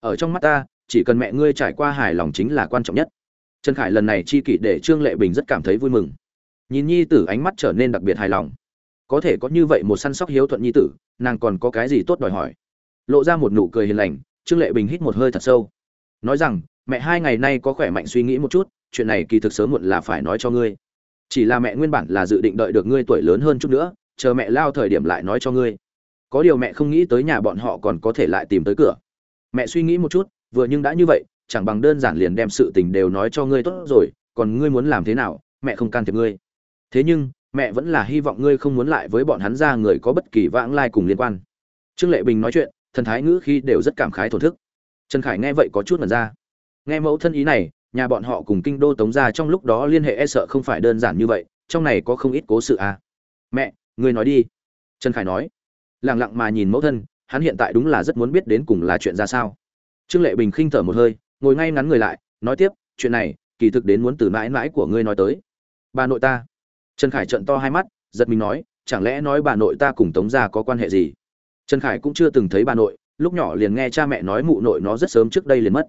Ở trong mắt ta, chỉ cần mẹ ngươi trải qua hài lòng chính là quan trọng nhất. Trần khải lần này chi kỷ để trương lệ bình rất cảm thấy vui mừng. Nhìn nhi tử ánh mắt trở nên đặc biệt hài lòng có thể có như vậy một săn sóc hiếu thuận nhi tử, nàng còn có cái gì tốt đòi hỏi? Lộ ra một nụ cười hiền lành, trương lệ bình hít một hơi thật sâu. Nói rằng, mẹ hai ngày nay có khỏe mạnh suy nghĩ một chút, chuyện này kỳ thực sớm muộn là phải nói cho ngươi. Chỉ là mẹ nguyên bản là dự định đợi được ngươi tuổi lớn hơn chút nữa, chờ mẹ lao thời điểm lại nói cho ngươi. Có điều mẹ không nghĩ tới nhà bọn họ còn có thể lại tìm tới cửa. Mẹ suy nghĩ một chút, vừa nhưng đã như vậy, chẳng bằng đơn giản liền đem sự tình đều nói cho ngươi tốt rồi, còn ngươi muốn làm thế nào, mẹ không can thiệp ngươi. Thế nhưng mẹ vẫn là hy vọng ngươi không muốn lại với bọn hắn ra người có bất kỳ vãng lai cùng liên quan. Trương lệ bình nói chuyện, thần thái ngữ khi đều rất cảm khái thổn thức. Trần khải nghe vậy có chút mật ra. Nghe mẫu thân ý này, nhà bọn họ cùng kinh đô tống ra trong lúc đó liên hệ e sợ không phải đơn giản như vậy, trong này có không ít cố sự à. Mẹ, ngươi nói đi. Trần khải nói. Lẳng lặng mà nhìn mẫu thân, hắn hiện tại đúng là rất muốn biết đến cùng là chuyện ra sao. Trương lệ bình khinh thở một hơi, ngồi ngay ngắn người lại, nói tiếp, chuyện này, kỳ thực đến muốn từ mãi mãi của ngươi nói tới. Bà nội ta trần khải trận to hai mắt, giật mình nói, chẳng lẽ nói bà nội ta cùng tống gia có quan hệ gì? Trần khải cũng chưa từng thấy bà nội, lúc nhỏ liền nghe cha mẹ nói mụ nội nó rất sớm trước đây liền mất.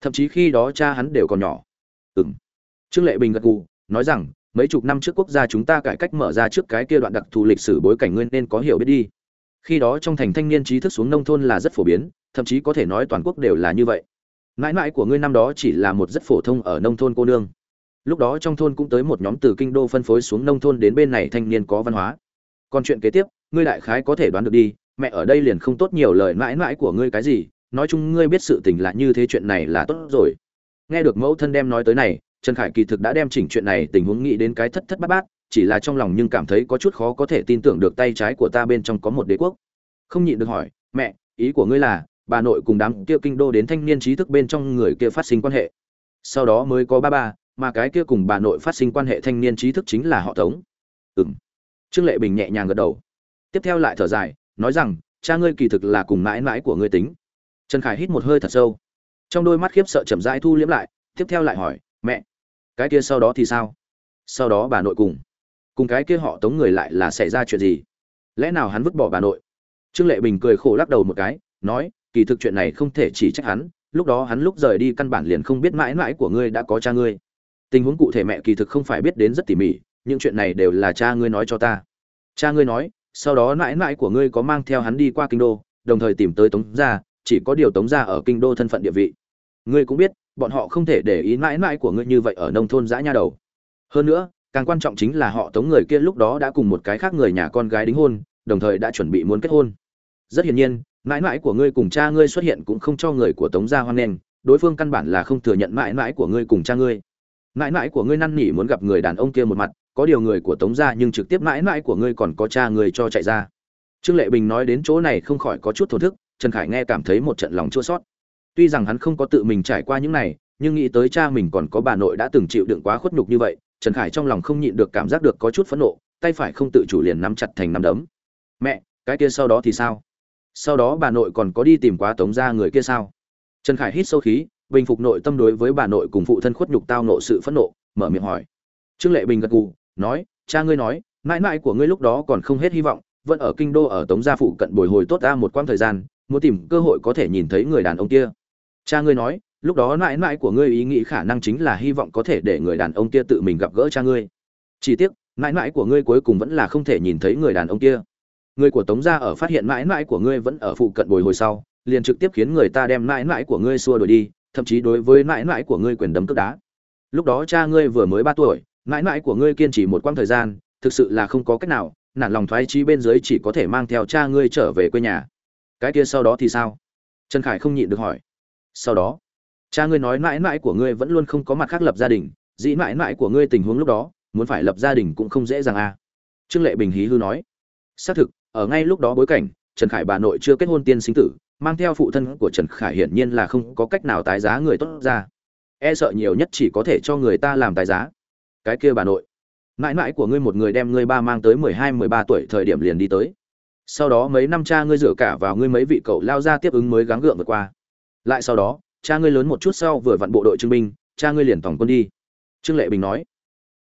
Thậm chí khi đó cha hắn đều còn nhỏ. Ừng trương lệ bình gật gù, nói rằng, mấy chục năm trước quốc gia chúng ta cải cách mở ra trước cái kia đoạn đặc thù lịch sử bối cảnh nguyên nên có hiểu biết đi. Khi đó trong thành thanh niên trí thức xuống nông thôn là rất phổ biến, thậm chí có thể nói toàn quốc đều là như vậy. Mãi mãi của ngươi năm đó chỉ là một rất phổ thông ở nông thôn cô nương lúc đó trong thôn cũng tới một nhóm từ kinh đô phân phối xuống nông thôn đến bên này thanh niên có văn hóa. Còn chuyện kế tiếp, ngươi đại khái có thể đoán được đi, mẹ ở đây liền không tốt nhiều lời mãi mãi của ngươi cái gì, nói chung ngươi biết sự tình là như thế chuyện này là tốt rồi. Nghe được mẫu thân đem nói tới này, trần khải kỳ thực đã đem chỉnh chuyện này tình huống nghĩ đến cái thất thất bát bát, chỉ là trong lòng nhưng cảm thấy có chút khó có thể tin tưởng được tay trái của ta bên trong có một đế quốc. Không nhịn được hỏi, mẹ, ý của ngươi là, bà nội cùng đám kia kinh đô đến thanh niên trí thức bên trong người kia phát sinh quan hệ? Sau đó mới có ba ba mà cái kia cùng bà nội phát sinh quan hệ thanh niên trí thức chính là họ tống. Ừng trương lệ bình nhẹ nhàng gật đầu. Tiếp theo lại thở dài, nói rằng, cha ngươi kỳ thực là cùng mãi mãi của ngươi tính. Trần khải hít một hơi thật sâu. Trong đôi mắt khiếp sợ chậm rãi thu liễm lại, tiếp theo lại hỏi, mẹ, cái kia sau đó thì sao? Sau đó bà nội cùng. Cùng cái kia họ tống người lại là xảy ra chuyện gì? Lẽ nào hắn vứt bỏ bà nội? Trương lệ bình cười khổ lắc đầu một cái, nói, kỳ thực chuyện này không thể chỉ trách hắn, lúc đó hắn lúc rời đi căn bản liền không biết mãi mãi của ngươi đã có cha ngươi tình huống cụ thể mẹ kỳ thực không phải biết đến rất tỉ mỉ, những chuyện này đều là cha ngươi nói cho ta. Cha ngươi nói, sau đó mãi mãi của ngươi có mang theo hắn đi qua kinh đô, đồng thời tìm tới tống gia, chỉ có điều tống gia ở kinh đô thân phận địa vị. Ngươi cũng biết, bọn họ không thể để ý mãi mãi của ngươi như vậy ở nông thôn giã nha đầu. Hơn nữa, càng quan trọng chính là họ tống người kia lúc đó đã cùng một cái khác người nhà con gái đính hôn, đồng thời đã chuẩn bị muốn kết hôn. Rất hiển nhiên, mãi mãi của ngươi cùng cha ngươi xuất hiện cũng không cho người của tống gia hoan nghênh, đối phương căn bản là không thừa nhận mãi mãi của ngươi cùng cha ngươi mãi mãi của ngươi năn nỉ muốn gặp người đàn ông kia một mặt, có điều người của tống gia nhưng trực tiếp mãi mãi của ngươi còn có cha người cho chạy ra. Trương lệ bình nói đến chỗ này không khỏi có chút thổ thức, trần khải nghe cảm thấy một trận lòng chua sót tuy rằng hắn không có tự mình trải qua những này, nhưng nghĩ tới cha mình còn có bà nội đã từng chịu đựng quá khuất nhục như vậy, trần khải trong lòng không nhịn được cảm giác được có chút phẫn nộ, tay phải không tự chủ liền nắm chặt thành nắm đấm. Mẹ, cái kia sau đó thì sao? Sau đó bà nội còn có đi tìm quá tống ra người kia sao? Trần khải hít sâu khí bình phục nội tâm đối với bà nội cùng phụ thân khuất nhục tao nộ sự phẫn nộ, mở miệng hỏi. Trương lệ bình gật gù, nói, cha ngươi nói, mãi mãi của ngươi lúc đó còn không hết hy vọng, vẫn ở kinh đô ở tống gia phụ cận bồi hồi tốt ta một quãng thời gian, muốn tìm cơ hội có thể nhìn thấy người đàn ông kia. Cha ngươi nói, lúc đó mãi mãi của ngươi ý nghĩ khả năng chính là hy vọng có thể để người đàn ông kia tự mình gặp gỡ cha ngươi. Chỉ tiếc, mãi mãi của ngươi cuối cùng vẫn là không thể nhìn thấy người đàn ông kia. Người của tống gia ở phát hiện mãi mãi của ngươi vẫn ở phụ cận bồi hồi sau, liền trực tiếp khiến người ta đem mãi mãi của ngươi xua đuổi đi thậm chí đối với mãi mãi của ngươi quyền đấm cướp đá. Lúc đó cha ngươi vừa mới ba tuổi, mãi mãi của ngươi kiên trì một quãng thời gian, thực sự là không có cách nào, nản lòng thoái trí bên dưới chỉ có thể mang theo cha ngươi trở về quê nhà. Cái kia sau đó thì sao? Trần khải không nhịn được hỏi. Sau đó, cha ngươi nói mãi mãi của ngươi vẫn luôn không có mặt khác lập gia đình, dĩ mãi mãi của ngươi tình huống lúc đó, muốn phải lập gia đình cũng không dễ dàng à. Trương lệ bình hí hư nói. Xác thực, ở ngay lúc đó bối cảnh, trần khải bà nội chưa kết hôn tiên sinh tử mang theo phụ thân của trần khải hiển nhiên là không có cách nào tái giá người tốt ra. E sợ nhiều nhất chỉ có thể cho người ta làm tái giá. Cái kia bà nội, mãi mãi của ngươi một người đem ngươi ba mang tới mười hai, mười ba tuổi thời điểm liền đi tới. Sau đó mấy năm cha ngươi rửa cả vào ngươi mấy vị cậu lao ra tiếp ứng mới gắng gượng vượt qua. Lại sau đó, cha ngươi lớn một chút sau vừa vặn bộ đội trưng binh, cha ngươi liền tổng quân đi. Trương lệ bình nói